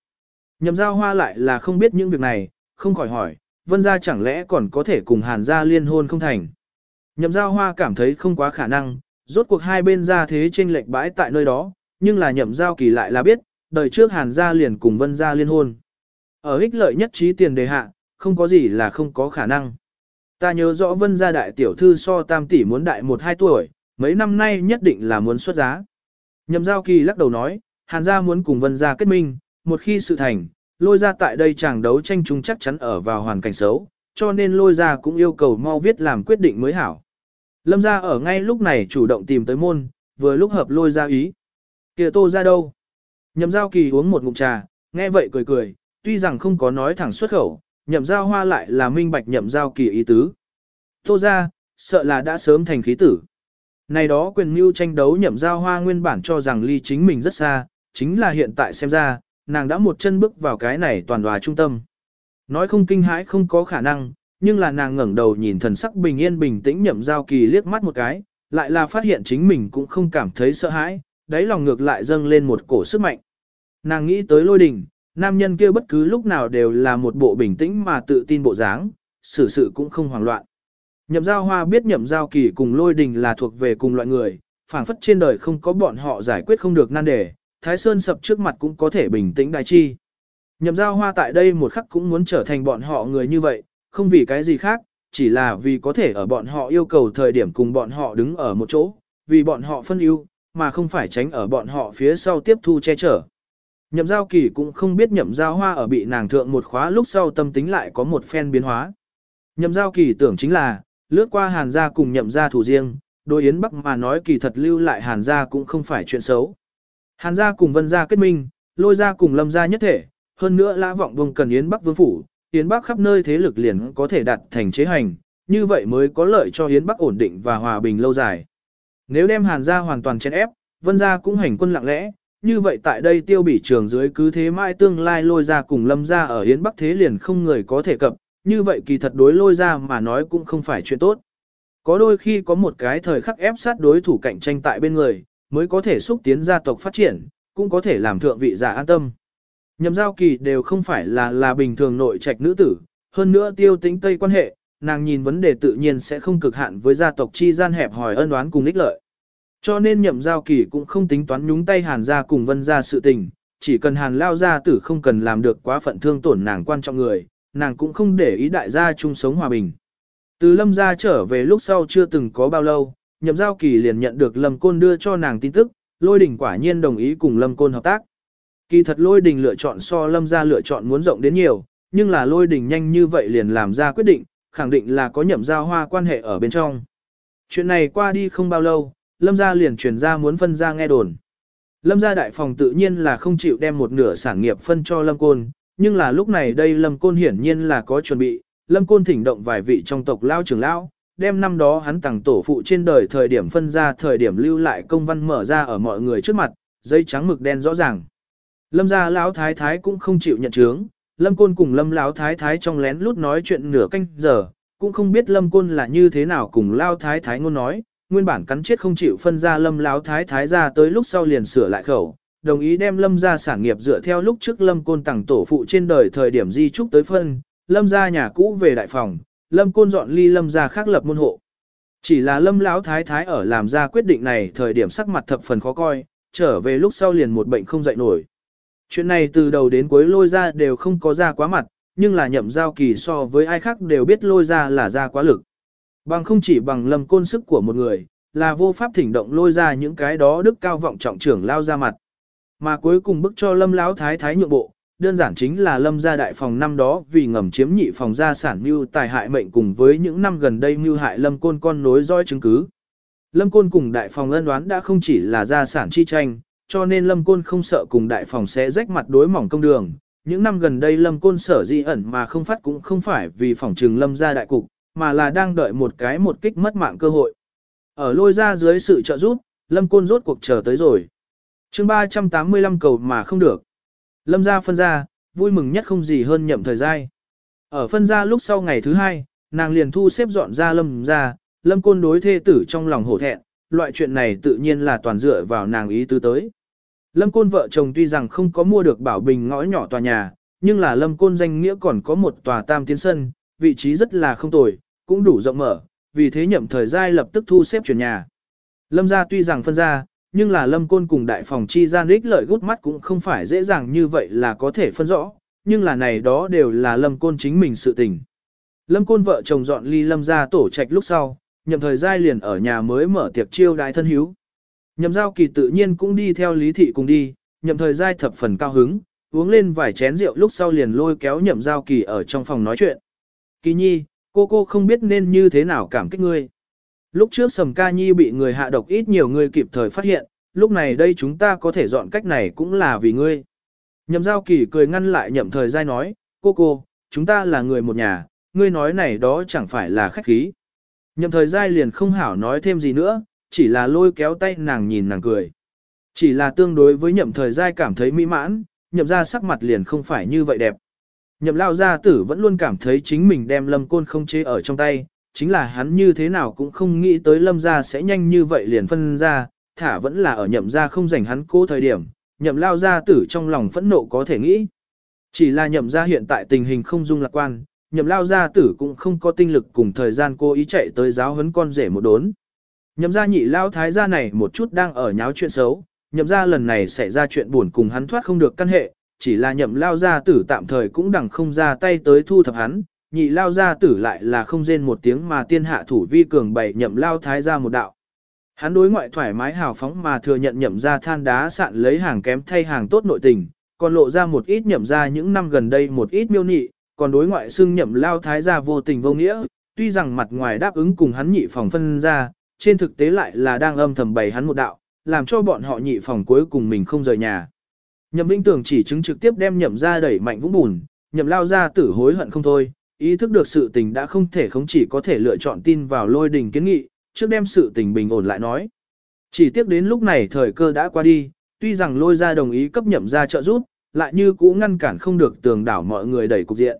Nhậm giao hoa lại là không biết những việc này, không khỏi hỏi, Vân gia chẳng lẽ còn có thể cùng Hàn gia liên hôn không thành. Nhậm giao hoa cảm thấy không quá khả năng, rốt cuộc hai bên gia thế trên lệch bãi tại nơi đó, nhưng là nhậm giao kỳ lại là biết, đời trước Hàn gia liền cùng Vân gia liên hôn. Ở ích lợi nhất trí tiền đề hạ, không có gì là không có khả năng. Ta nhớ rõ Vân gia đại tiểu thư so tam tỷ muốn đại một hai tuổi, mấy năm nay nhất định là muốn xuất giá. Nhậm giao kỳ lắc đầu nói, Hàn gia muốn cùng Vân gia kết minh, một khi sự thành, lôi ra tại đây chàng đấu tranh chung chắc chắn ở vào hoàn cảnh xấu, cho nên lôi ra cũng yêu cầu mau viết làm quyết định mới hảo. Lâm gia ở ngay lúc này chủ động tìm tới môn, vừa lúc hợp lôi ra ý. Kìa tô ra đâu? Nhậm giao kỳ uống một ngụm trà, nghe vậy cười cười, tuy rằng không có nói thẳng xuất khẩu, nhậm giao hoa lại là minh bạch nhậm giao kỳ ý tứ. Tô ra, sợ là đã sớm thành khí tử. Này đó quyền mưu tranh đấu nhậm giao hoa nguyên bản cho rằng ly chính mình rất xa, chính là hiện tại xem ra, nàng đã một chân bước vào cái này toàn hòa trung tâm. Nói không kinh hãi không có khả năng, nhưng là nàng ngẩng đầu nhìn thần sắc bình yên bình tĩnh nhậm giao kỳ liếc mắt một cái, lại là phát hiện chính mình cũng không cảm thấy sợ hãi, đáy lòng ngược lại dâng lên một cổ sức mạnh. Nàng nghĩ tới lôi đình, nam nhân kia bất cứ lúc nào đều là một bộ bình tĩnh mà tự tin bộ dáng, xử sự cũng không hoảng loạn. Nhậm giao hoa biết nhậm giao kỳ cùng lôi đình là thuộc về cùng loại người, phảng phất trên đời không có bọn họ giải quyết không được nan đề, Thái Sơn sập trước mặt cũng có thể bình tĩnh đại chi. Nhậm giao hoa tại đây một khắc cũng muốn trở thành bọn họ người như vậy, không vì cái gì khác, chỉ là vì có thể ở bọn họ yêu cầu thời điểm cùng bọn họ đứng ở một chỗ, vì bọn họ phân ưu, mà không phải tránh ở bọn họ phía sau tiếp thu che chở. Nhậm giao kỳ cũng không biết nhậm giao hoa ở bị nàng thượng một khóa lúc sau tâm tính lại có một phen biến hóa. Nhậm giao kỳ tưởng chính là, lướt qua hàn gia cùng nhậm gia thủ riêng, đối Yến Bắc mà nói kỳ thật lưu lại hàn gia cũng không phải chuyện xấu. Hàn gia cùng vân gia kết minh, lôi gia cùng lâm gia nhất thể, hơn nữa lã vọng vùng cần Yến Bắc vương phủ, Yến Bắc khắp nơi thế lực liền có thể đạt thành chế hành, như vậy mới có lợi cho Yến Bắc ổn định và hòa bình lâu dài. Nếu đem Hàn gia hoàn toàn chèn ép, vân gia cũng hành quân lặng lẽ, như vậy tại đây tiêu bỉ trường dưới cứ thế mãi tương lai lôi ra cùng lâm gia ở Yến Bắc thế liền không người có thể cập, như vậy kỳ thật đối lôi ra mà nói cũng không phải chuyện tốt. Có đôi khi có một cái thời khắc ép sát đối thủ cạnh tranh tại bên người, mới có thể xúc tiến gia tộc phát triển, cũng có thể làm thượng vị giả an tâm. Nhậm giao kỳ đều không phải là là bình thường nội trạch nữ tử, hơn nữa tiêu tính tây quan hệ, nàng nhìn vấn đề tự nhiên sẽ không cực hạn với gia tộc chi gian hẹp hỏi ân oán cùng ích lợi. Cho nên nhậm giao kỳ cũng không tính toán nhúng tay hàn ra cùng vân ra sự tình, chỉ cần hàn lao gia tử không cần làm được quá phận thương tổn nàng quan trọng người, nàng cũng không để ý đại gia chung sống hòa bình. Từ lâm gia trở về lúc sau chưa từng có bao lâu, nhậm giao kỳ liền nhận được lâm côn đưa cho nàng tin tức, lôi đình quả nhiên đồng ý cùng lâm côn hợp tác. Kỳ thật lôi đình lựa chọn so lâm gia lựa chọn muốn rộng đến nhiều, nhưng là lôi đình nhanh như vậy liền làm ra quyết định, khẳng định là có nhậm giao hoa quan hệ ở bên trong. Chuyện này qua đi không bao lâu, lâm gia liền truyền ra muốn phân ra nghe đồn. Lâm gia đại phòng tự nhiên là không chịu đem một nửa sản nghiệp phân cho lâm côn, nhưng là lúc này đây lâm côn hiển nhiên là có chuẩn bị, lâm côn thỉnh động vài vị trong tộc lao trưởng lão, đem năm đó hắn tặng tổ phụ trên đời thời điểm phân ra thời điểm lưu lại công văn mở ra ở mọi người trước mặt, giấy trắng mực đen rõ ràng. Lâm gia lão thái thái cũng không chịu nhận chướng, Lâm Côn cùng Lâm lão thái thái trong lén lút nói chuyện nửa canh giờ, cũng không biết Lâm Côn là như thế nào cùng lão thái thái ngôn nói, nguyên bản cắn chết không chịu phân ra Lâm lão thái thái ra tới lúc sau liền sửa lại khẩu, đồng ý đem Lâm gia sản nghiệp dựa theo lúc trước Lâm Côn tặng tổ phụ trên đời thời điểm di trúc tới phân, Lâm gia nhà cũ về đại phòng, Lâm Côn dọn ly Lâm gia khác lập môn hộ. Chỉ là Lâm lão thái thái ở làm ra quyết định này thời điểm sắc mặt thập phần khó coi, trở về lúc sau liền một bệnh không dậy nổi. Chuyện này từ đầu đến cuối lôi ra đều không có ra quá mặt, nhưng là nhậm giao kỳ so với ai khác đều biết lôi ra là ra quá lực. Bằng không chỉ bằng lâm côn sức của một người, là vô pháp thỉnh động lôi ra những cái đó đức cao vọng trọng trưởng lao ra mặt. Mà cuối cùng bức cho lâm lão thái thái nhượng bộ, đơn giản chính là lâm gia đại phòng năm đó vì ngầm chiếm nhị phòng gia sản mưu tài hại mệnh cùng với những năm gần đây mưu hại lâm côn con nối dõi chứng cứ. Lâm côn cùng đại phòng ân đoán đã không chỉ là gia sản chi tranh, cho nên lâm côn không sợ cùng đại phòng sẽ rách mặt đối mỏng công đường, những năm gần đây lâm côn sở di ẩn mà không phát cũng không phải vì phòng trừng lâm gia đại cục, mà là đang đợi một cái một kích mất mạng cơ hội. Ở lôi ra dưới sự trợ giúp, lâm côn rốt cuộc chờ tới rồi chương 385 cầu mà không được. Lâm ra phân ra, vui mừng nhất không gì hơn nhậm thời gian. Ở phân ra lúc sau ngày thứ hai, nàng liền thu xếp dọn ra lâm ra, lâm côn đối thê tử trong lòng hổ thẹn, loại chuyện này tự nhiên là toàn dựa vào nàng ý tứ tới. Lâm Côn vợ chồng tuy rằng không có mua được bảo bình ngõ nhỏ tòa nhà, nhưng là Lâm Côn danh nghĩa còn có một tòa tam tiến sân, vị trí rất là không tồi, cũng đủ rộng mở, vì thế nhậm thời gian lập tức thu xếp chuyển nhà. Lâm gia tuy rằng phân ra, nhưng là Lâm Côn cùng đại phòng chi gian ích lợi gút mắt cũng không phải dễ dàng như vậy là có thể phân rõ, nhưng là này đó đều là Lâm Côn chính mình sự tình. Lâm Côn vợ chồng dọn ly Lâm gia tổ trạch lúc sau, nhậm thời giai liền ở nhà mới mở tiệc chiêu đại thân hiếu. Nhậm giao kỳ tự nhiên cũng đi theo lý thị cùng đi, nhậm thời giai thập phần cao hứng, uống lên vài chén rượu lúc sau liền lôi kéo nhậm giao kỳ ở trong phòng nói chuyện. Kỳ nhi, cô cô không biết nên như thế nào cảm kích ngươi. Lúc trước sầm ca nhi bị người hạ độc ít nhiều người kịp thời phát hiện, lúc này đây chúng ta có thể dọn cách này cũng là vì ngươi. Nhậm giao kỳ cười ngăn lại nhậm thời giai nói, cô cô, chúng ta là người một nhà, ngươi nói này đó chẳng phải là khách khí. Nhậm thời giai liền không hảo nói thêm gì nữa, chỉ là lôi kéo tay nàng nhìn nàng cười. Chỉ là tương đối với nhậm thời giai cảm thấy mỹ mãn, nhậm ra sắc mặt liền không phải như vậy đẹp. Nhậm lao gia tử vẫn luôn cảm thấy chính mình đem lâm côn không chế ở trong tay, chính là hắn như thế nào cũng không nghĩ tới lâm gia sẽ nhanh như vậy liền phân ra, thả vẫn là ở nhậm gia không dành hắn cố thời điểm, nhậm lao gia tử trong lòng phẫn nộ có thể nghĩ. Chỉ là nhậm gia hiện tại tình hình không dung lạc quan, nhậm lao gia tử cũng không có tinh lực cùng thời gian cô ý chạy tới giáo huấn con rể một đốn. Nhậm gia nhị lao thái gia này một chút đang ở nháo chuyện xấu, nhậm gia lần này xảy ra chuyện buồn cùng hắn thoát không được căn hệ, chỉ là nhậm lao gia tử tạm thời cũng đằng không ra tay tới thu thập hắn, nhị lao gia tử lại là không rên một tiếng mà tiên hạ thủ vi cường bày nhậm lao thái gia một đạo. Hắn đối ngoại thoải mái hào phóng mà thừa nhận nhậm gia than đá sạn lấy hàng kém thay hàng tốt nội tình, còn lộ ra một ít nhậm gia những năm gần đây một ít miêu nị, còn đối ngoại xưng nhậm lao thái gia vô tình vô nghĩa, tuy rằng mặt ngoài đáp ứng cùng hắn nhị phòng phân ra, trên thực tế lại là đang âm thầm bày hắn một đạo, làm cho bọn họ nhị phòng cuối cùng mình không rời nhà. Nhậm vinh Tường chỉ chứng trực tiếp đem nhậm ra đẩy mạnh vũng bùn, nhậm lao ra tử hối hận không thôi, ý thức được sự tình đã không thể không chỉ có thể lựa chọn tin vào lôi đình kiến nghị, trước đem sự tình bình ổn lại nói. Chỉ tiếc đến lúc này thời cơ đã qua đi, tuy rằng lôi ra đồng ý cấp nhậm ra trợ giúp, lại như cũ ngăn cản không được tường đảo mọi người đẩy cục diện.